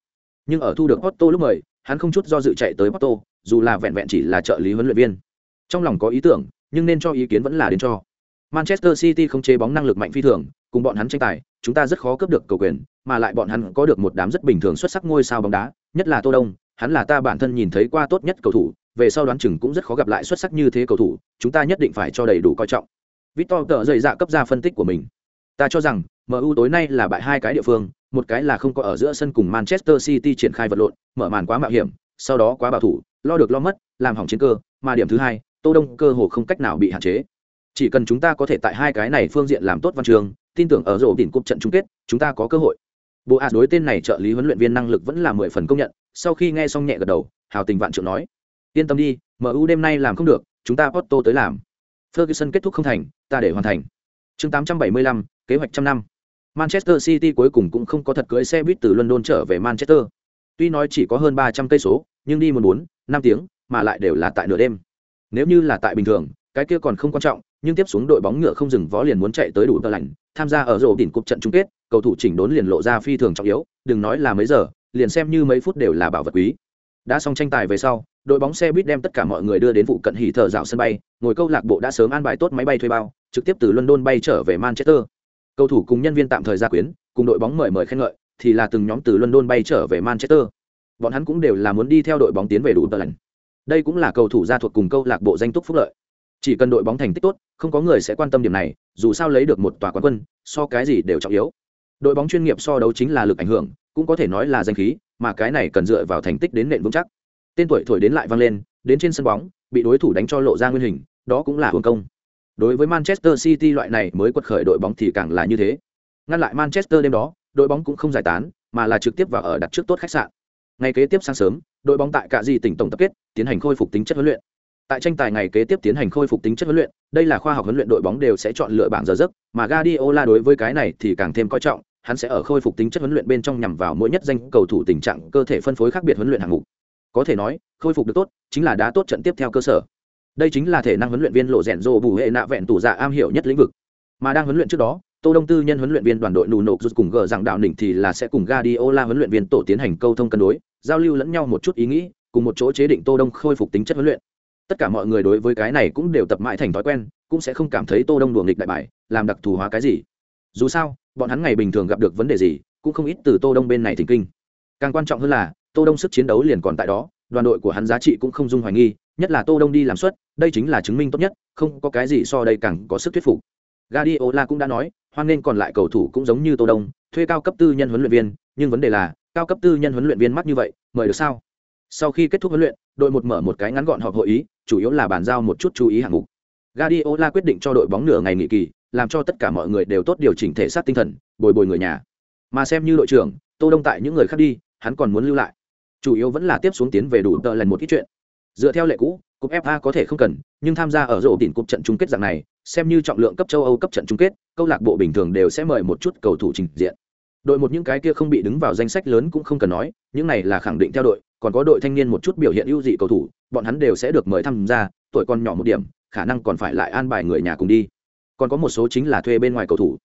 Nhưng ở thu được Otto lúc mời, hắn không chút do dự chạy tới Otto, dù là vẹn vẹn chỉ là trợ lý huấn luyện viên. Trong lòng có ý tưởng, nhưng nên cho ý kiến vẫn là đến cho. Manchester City không chế bóng năng lực mạnh phi thường, cùng bọn hắn tranh tài, chúng ta rất khó cướp được cầu quyền, mà lại bọn hắn có được một đám rất bình thường xuất sắc ngôi sao bóng đá, nhất là Tô Đông, hắn là ta bản thân nhìn thấy qua tốt nhất cầu thủ, về sau đoán chừng cũng rất khó gặp lại xuất sắc như thế cầu thủ, chúng ta nhất định phải cho đầy đủ coi trọng. Victor tự dày dạ cấp ra phân tích của mình. Ta cho rằng, MU tối nay là bại hai cái địa phương, một cái là không có ở giữa sân cùng Manchester City triển khai vật lộn, mở màn quá mạo hiểm, sau đó quá bảo thủ, lo được lo mất, làm hỏng chiến cơ, mà điểm thứ hai, Tô Đông cơ hồ không cách nào bị hạn chế. Chỉ cần chúng ta có thể tại hai cái này phương diện làm tốt văn trường, tin tưởng ở rổ đỉnh cúp trận chung kết, chúng ta có cơ hội. Bộ A đối tên này trợ lý huấn luyện viên năng lực vẫn là mười phần công nhận, sau khi nghe xong nhẹ gật đầu, hào tình vạn trượng nói: "Yên tâm đi, MU đêm nay làm không được, chúng ta Porto tới làm." Ferguson kết thúc không thành, ta để hoàn thành. Chương 875, kế hoạch trăm năm. Manchester City cuối cùng cũng không có thật cưới xe buýt từ London trở về Manchester. Tuy nói chỉ có hơn 300 cây số, nhưng đi muốn 4, 5 tiếng, mà lại đều là tại nửa đêm. Nếu như là tại bình thường, cái kia còn không quan trọng, nhưng tiếp xuống đội bóng ngựa không dừng vó liền muốn chạy tới đủ tờ lạnh, tham gia ở rổ đỉnh cục trận chung kết, cầu thủ chỉnh đốn liền lộ ra phi thường trọng yếu, đừng nói là mấy giờ, liền xem như mấy phút đều là bảo vật quý. Đã xong tranh tài về sau, đội bóng xe buýt đem tất cả mọi người đưa đến vụ cận hỉ thở dạo sân bay, ngồi câu lạc bộ đã sớm an bài tốt máy bay thuê bao, trực tiếp từ London bay trở về Manchester. Cầu thủ cùng nhân viên tạm thời gia quyến, cùng đội bóng mời mời khen ngợi, thì là từng nhóm từ London bay trở về Manchester. Bọn hắn cũng đều là muốn đi theo đội bóng tiến về đủ tờ lạnh. Đây cũng là cầu thủ gia thuộc cùng câu lạc bộ danh túc phúc lợi. Chỉ cần đội bóng thành tích tốt, không có người sẽ quan tâm điểm này, dù sao lấy được một tòa quán quân, so cái gì đều trọng yếu. Đội bóng chuyên nghiệp so đấu chính là lực ảnh hưởng, cũng có thể nói là danh khí, mà cái này cần dựa vào thành tích đến nền vững chắc. Tên tuổi thổi đến lại vang lên, đến trên sân bóng, bị đối thủ đánh cho lộ ra nguyên hình, đó cũng là hưởng công. Đối với manchester city loại này mới quật khởi đội bóng thì càng là như thế. Ngăn lại manchester đêm đó, đội bóng cũng không giải tán, mà là trực tiếp vào ở đặt trước tốt khách sạn. Ngày kế tiếp sáng sớm đội bóng tại cả gì tỉnh tổng tập kết, tiến hành khôi phục tính chất huấn luyện. Tại tranh tài ngày kế tiếp tiến hành khôi phục tính chất huấn luyện, đây là khoa học huấn luyện đội bóng đều sẽ chọn lựa bảng giờ giấc, mà Guardiola đối với cái này thì càng thêm coi trọng, hắn sẽ ở khôi phục tính chất huấn luyện bên trong nhằm vào mỗi nhất danh cầu thủ tình trạng, cơ thể phân phối khác biệt huấn luyện hạng mục. Có thể nói, khôi phục được tốt chính là đá tốt trận tiếp theo cơ sở. Đây chính là thể năng huấn luyện viên lộ rèn rô bù hệ nạ vẹn tủ dạ am hiểu nhất lĩnh vực. Mà đang huấn luyện trước đó, tô đông tư nhân huấn luyện viên đoàn đội nù nộp rút cùng gờ rằng đạo đỉnh thì là sẽ cùng Guardiola huấn luyện viên tổ tiến hành câu thông cân đối giao lưu lẫn nhau một chút ý nghĩ, cùng một chỗ chế định tô đông khôi phục tính chất huấn luyện. Tất cả mọi người đối với cái này cũng đều tập mãi thành thói quen, cũng sẽ không cảm thấy tô đông đùa nghịch đại bài, làm đặc thù hóa cái gì. Dù sao, bọn hắn ngày bình thường gặp được vấn đề gì, cũng không ít từ tô đông bên này thỉnh kinh. Càng quan trọng hơn là, tô đông sức chiến đấu liền còn tại đó, đoàn đội của hắn giá trị cũng không dung hoài nghi, nhất là tô đông đi làm suất, đây chính là chứng minh tốt nhất, không có cái gì so đây càng có sức thuyết phục. Guardiola cũng đã nói, hoan nên còn lại cầu thủ cũng giống như tô đông, thuê cao cấp tư nhân huấn luyện viên, nhưng vấn đề là cao cấp tư nhân huấn luyện viên mắt như vậy, mời được sao? Sau khi kết thúc huấn luyện, đội một mở một cái ngắn gọn họp hội ý, chủ yếu là bàn giao một chút chú ý hạng mục. Guardiola quyết định cho đội bóng nửa ngày nghỉ kỳ, làm cho tất cả mọi người đều tốt điều chỉnh thể xác tinh thần, bồi bồi người nhà. Mà xem như đội trưởng, tô đông tại những người khác đi, hắn còn muốn lưu lại. Chủ yếu vẫn là tiếp xuống tiến về đủ tờ lần một ít chuyện. Dựa theo lệ cũ, cúp fa có thể không cần, nhưng tham gia ở rổ đỉnh cúp trận chung kết dạng này, xem như trọng lượng cấp châu âu cấp trận chung kết, câu lạc bộ bình thường đều sẽ mời một chút cầu thủ trình diện đội một những cái kia không bị đứng vào danh sách lớn cũng không cần nói, những này là khẳng định theo đội, còn có đội thanh niên một chút biểu hiện ưu dị cầu thủ, bọn hắn đều sẽ được mời tham gia, tuổi còn nhỏ một điểm, khả năng còn phải lại an bài người nhà cùng đi. Còn có một số chính là thuê bên ngoài cầu thủ.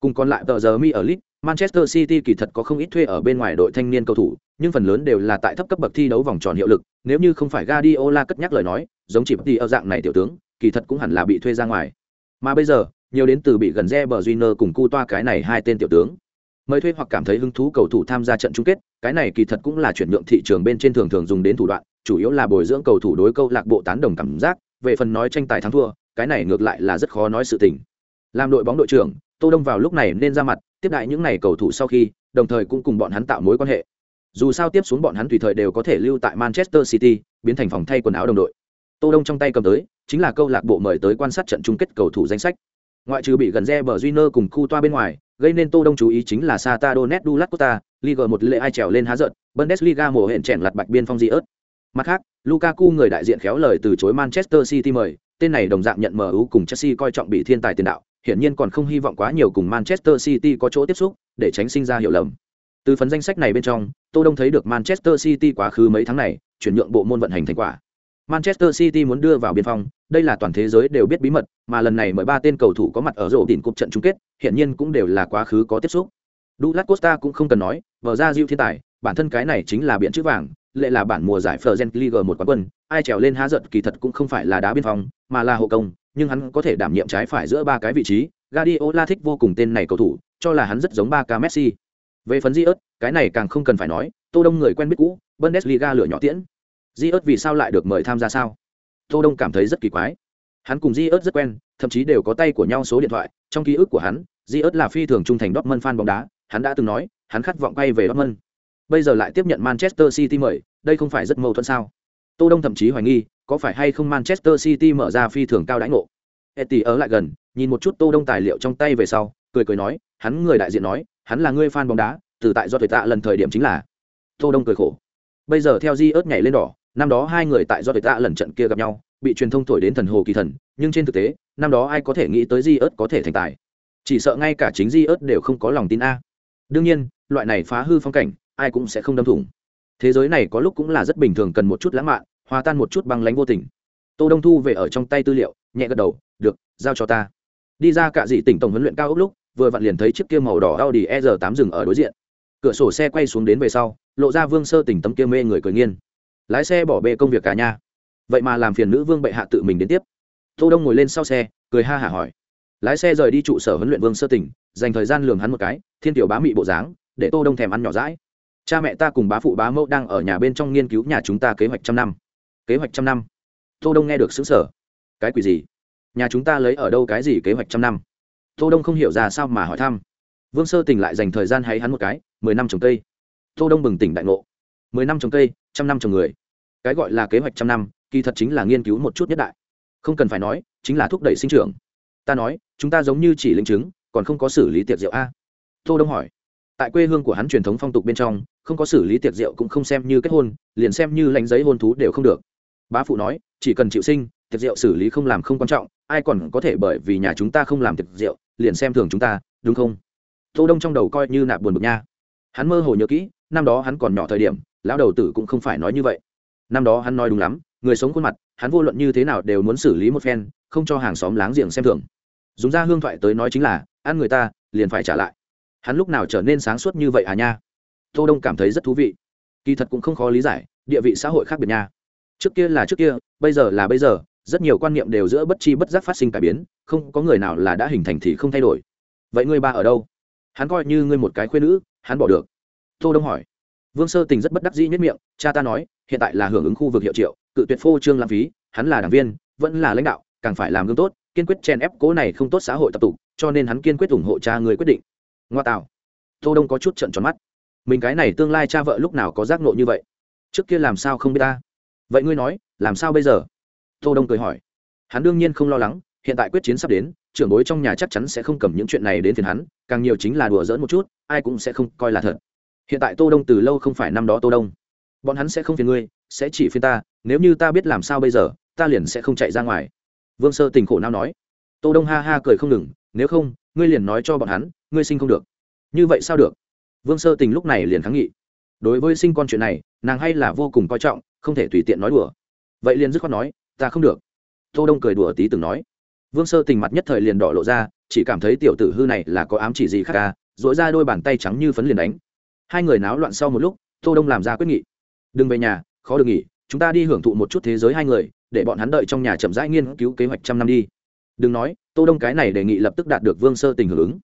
Cùng còn lại tờ giờ mi ở lit manchester city kỳ thật có không ít thuê ở bên ngoài đội thanh niên cầu thủ, nhưng phần lớn đều là tại thấp cấp bậc thi đấu vòng tròn hiệu lực, nếu như không phải Guardiola cất nhắc lời nói, giống chỉ bất ở dạng này tiểu tướng, kỳ thật cũng hẳn là bị thuê ra ngoài. Mà bây giờ, nhiều đến từ bị gần Reber Júnior cùng Cu Toa cái này hai tên tiểu tướng mời thuê hoặc cảm thấy hứng thú cầu thủ tham gia trận chung kết, cái này kỳ thật cũng là chuyển nhượng thị trường bên trên thường thường dùng đến thủ đoạn, chủ yếu là bồi dưỡng cầu thủ đối câu lạc bộ tán đồng cảm giác, về phần nói tranh tài thắng thua, cái này ngược lại là rất khó nói sự tình. Làm đội bóng đội trưởng, tô đông vào lúc này nên ra mặt, tiếp đại những này cầu thủ sau khi, đồng thời cũng cùng bọn hắn tạo mối quan hệ. Dù sao tiếp xuống bọn hắn tùy thời đều có thể lưu tại manchester city, biến thành phòng thay quần áo đồng đội. Tô đông trong tay cầm tới, chính là câu lạc bộ mời tới quan sát trận chung kết cầu thủ danh sách ngoại trừ bị gần re bờ Junior cùng khu toa bên ngoài gây nên tô đông chú ý chính là Sata Donet Dulat Costa, Liga một lệ ai trèo lên há giận, Bundesliga mùa hẹn chèn lặt bạch biên phong di ớt. Mặt khác, Lukaku người đại diện khéo lời từ chối Manchester City mời, tên này đồng dạng nhận MU cùng Chelsea coi trọng bị thiên tài tiền đạo, hiển nhiên còn không hy vọng quá nhiều cùng Manchester City có chỗ tiếp xúc, để tránh sinh ra hiểu lầm. Từ phần danh sách này bên trong, Tô Đông thấy được Manchester City quá khứ mấy tháng này, chuyển nhượng bộ môn vận hành thành quả. Manchester City muốn đưa vào biên phong, đây là toàn thế giới đều biết bí mật, mà lần này mời ba tên cầu thủ có mặt ở rổ đỉnh cục trận chung kết, hiện nhiên cũng đều là quá khứ có tiếp xúc. Douglas Costa cũng không cần nói, vở ra Diu thiên tài, bản thân cái này chính là biển chữ vàng, lệ là bản mùa giải Fergen League một quán quân, ai trèo lên há giận kỳ thật cũng không phải là đá biên phòng, mà là hộ công, nhưng hắn có thể đảm nhiệm trái phải giữa ba cái vị trí, Guardiola thích vô cùng tên này cầu thủ, cho là hắn rất giống Barca Messi. Về phần Diot, cái này càng không cần phải nói, Tô Đông người quen biết cũ, Bundesliga lửa nhỏ tiễn. Diot vì sao lại được mời tham gia sao? Tô Đông cảm thấy rất kỳ quái. Hắn cùng di ớt rất quen, thậm chí đều có tay của nhau số điện thoại, trong ký ức của hắn, di ớt là phi thường trung thành Dortmund fan bóng đá, hắn đã từng nói, hắn khát vọng quay về Dortmund. Bây giờ lại tiếp nhận Manchester City mời, đây không phải rất mâu thuẫn sao? Tô Đông thậm chí hoài nghi, có phải hay không Manchester City mở ra phi thường cao đãi ngộ. Etty ở lại gần, nhìn một chút Tô Đông tài liệu trong tay về sau, cười cười nói, hắn người đại diện nói, hắn là người fan bóng đá, từ tại do tuổi tạ lần thời điểm chính là. Tô Đông cười khổ. Bây giờ theo Di ớt nhảy lên đỏ, năm đó hai người tại do tuyệt tạ lần trận kia gặp nhau, bị truyền thông thổi đến thần hồ kỳ thần, nhưng trên thực tế, năm đó ai có thể nghĩ tới Di ớt có thể thành tài. Chỉ sợ ngay cả chính Di ớt đều không có lòng tin a. Đương nhiên, loại này phá hư phong cảnh, ai cũng sẽ không đâm thủng. Thế giới này có lúc cũng là rất bình thường cần một chút lãng mạn, hòa tan một chút băng lãnh vô tình. Tô Đông thu về ở trong tay tư liệu, nhẹ gật đầu, "Được, giao cho ta." Đi ra cả dị tỉnh tổng huấn luyện cao ốc lúc, vừa vặn liền thấy chiếc kia màu đỏ Audi R8 dừng ở đối diện. Cửa sổ xe quay xuống đến về sau, lộ ra Vương Sơ tỉnh tấm kia mê người cười nghiên. Lái xe bỏ bê công việc cả nhà. Vậy mà làm phiền nữ vương bệ hạ tự mình đến tiếp. Tô Đông ngồi lên sau xe, cười ha hả hỏi. Lái xe rời đi trụ sở huấn luyện Vương Sơ tỉnh, dành thời gian lường hắn một cái, thiên tiểu bá mị bộ dáng, để Tô Đông thèm ăn nhỏ dãi. Cha mẹ ta cùng bá phụ bá mẫu đang ở nhà bên trong nghiên cứu nhà chúng ta kế hoạch trăm năm. Kế hoạch trăm năm. Tô Đông nghe được xứng sở Cái quỷ gì? nhà chúng ta lấy ở đâu cái gì kế hoạch trăm năm tô đông không hiểu ra sao mà hỏi thăm vương sơ tỉnh lại dành thời gian hay hắn một cái mười năm trồng cây tô đông bừng tỉnh đại ngộ mười năm trồng cây trăm năm trồng người. Cái gọi là kế hoạch trăm năm, kỳ thật chính là nghiên cứu một chút nhất đại. Không cần phải nói, chính là thúc đẩy sinh trưởng. Ta nói, chúng ta giống như chỉ linh chứng còn không có xử lý tiệc rượu a. Tô đông hỏi. Tại quê hương của hắn truyền thống phong tục bên trong, không có xử lý tiệc rượu cũng không xem như kết hôn, liền xem như lãnh giấy hôn thú đều không được. Bá phụ nói, chỉ cần chịu sinh tiệc rượu xử lý không làm không quan trọng, ai còn có thể bởi vì nhà chúng ta không làm tiệc rượu liền xem thường chúng ta, đúng không? Tô đông trong đầu coi như nạp buồn bực nha. Hắn mơ hồ nhớ kỹ, năm đó hắn còn nhỏ thời điểm lão đầu tử cũng không phải nói như vậy. Năm đó hắn nói đúng lắm, người sống khuôn mặt, hắn vô luận như thế nào đều muốn xử lý một phen, không cho hàng xóm láng giềng xem thường. Dùng ra hương thoại tới nói chính là, ăn người ta, liền phải trả lại. Hắn lúc nào trở nên sáng suốt như vậy à nha? Tô đông cảm thấy rất thú vị. Kỳ thật cũng không khó lý giải, địa vị xã hội khác biệt nha. Trước kia là trước kia, bây giờ là bây giờ, rất nhiều quan niệm đều giữa bất chi bất giác phát sinh cải biến, không có người nào là đã hình thành thì không thay đổi. Vậy ngươi ba ở đâu? Hắn coi như ngươi một cái khuyên nữ, hắn bỏ được. Tô đông hỏi vương sơ tình rất bất đắc dĩ nhất miệng, cha ta nói, hiện tại là hưởng ứng khu vực hiệu triệu, cự tuyệt phô trương lãng phí, hắn là đảng viên, vẫn là lãnh đạo, càng phải làm gương tốt, kiên quyết chen ép cố này không tốt xã hội tập tục, cho nên hắn kiên quyết ủng hộ cha người quyết định. Ngoa tạo. Tô đông có chút trận tròn mắt. Mình cái này tương lai cha vợ lúc nào có giác nộ như vậy? Trước kia làm sao không biết ta? Vậy ngươi nói, làm sao bây giờ? Tô đông cười hỏi. Hắn đương nhiên không lo lắng, hiện tại quyết chiến sắp đến, trưởng bối trong nhà chắc chắn sẽ không cầm những chuyện này đến phiền hắn, càng nhiều chính là đùa giỡn một chút, ai cũng sẽ không coi là thật hiện tại tô đông từ lâu không phải năm đó tô đông. Bọn hắn sẽ không phiền ngươi, sẽ chỉ phiền ta, nếu như ta biết làm sao bây giờ, ta liền sẽ không chạy ra ngoài. Vương sơ tình khổ não nói. Tô đông ha ha cười không ngừng, nếu không, ngươi liền nói cho bọn hắn, ngươi sinh không được. Như vậy sao được? Vương sơ tình lúc này liền kháng nghị. Đối với sinh con chuyện này, nàng hay là vô cùng coi trọng, không thể tùy tiện nói đùa. Vậy liền dứt khoát nói, ta không được. Tô đông cười đùa tí từng nói. Vương sơ tình mặt nhất thời liền đỏ lộ ra, chỉ cảm thấy tiểu tử hư này là có ám chỉ gì khác à, ca dội ra đôi bàn tay trắng như phấn liền đánh hai người náo loạn sau một lúc, tô đông làm ra quyết nghị. Đừng về nhà, khó được nghỉ, chúng ta đi hưởng thụ một chút thế giới hai người, để bọn hắn đợi trong nhà chậm rãi nghiên cứu kế hoạch trăm năm đi. Đừng nói, tô đông cái này đề nghị lập tức đạt được vương sơ tình hưởng ứng.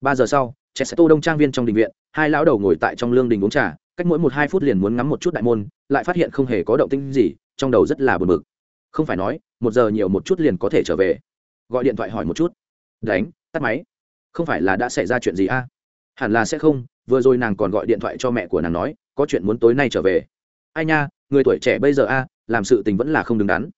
Ba giờ sau trẻ sẽ tô đông trang viên trong đình viện, hai lão đầu ngồi tại trong lương đình uống trà, cách mỗi một hai phút liền muốn ngắm một chút đại môn, lại phát hiện không hề có động tĩnh gì, trong đầu rất là bực bực. Không phải nói, một giờ nhiều một chút liền có thể trở về. Gọi điện thoại hỏi một chút. Đánh, tắt máy. Không phải là đã xảy ra chuyện gì a? À? hẳn là sẽ không vừa rồi nàng còn gọi điện thoại cho mẹ của nàng nói, có chuyện muốn tối nay trở về. Ai nha, người tuổi trẻ bây giờ a, làm sự tình vẫn là không đứng đắn.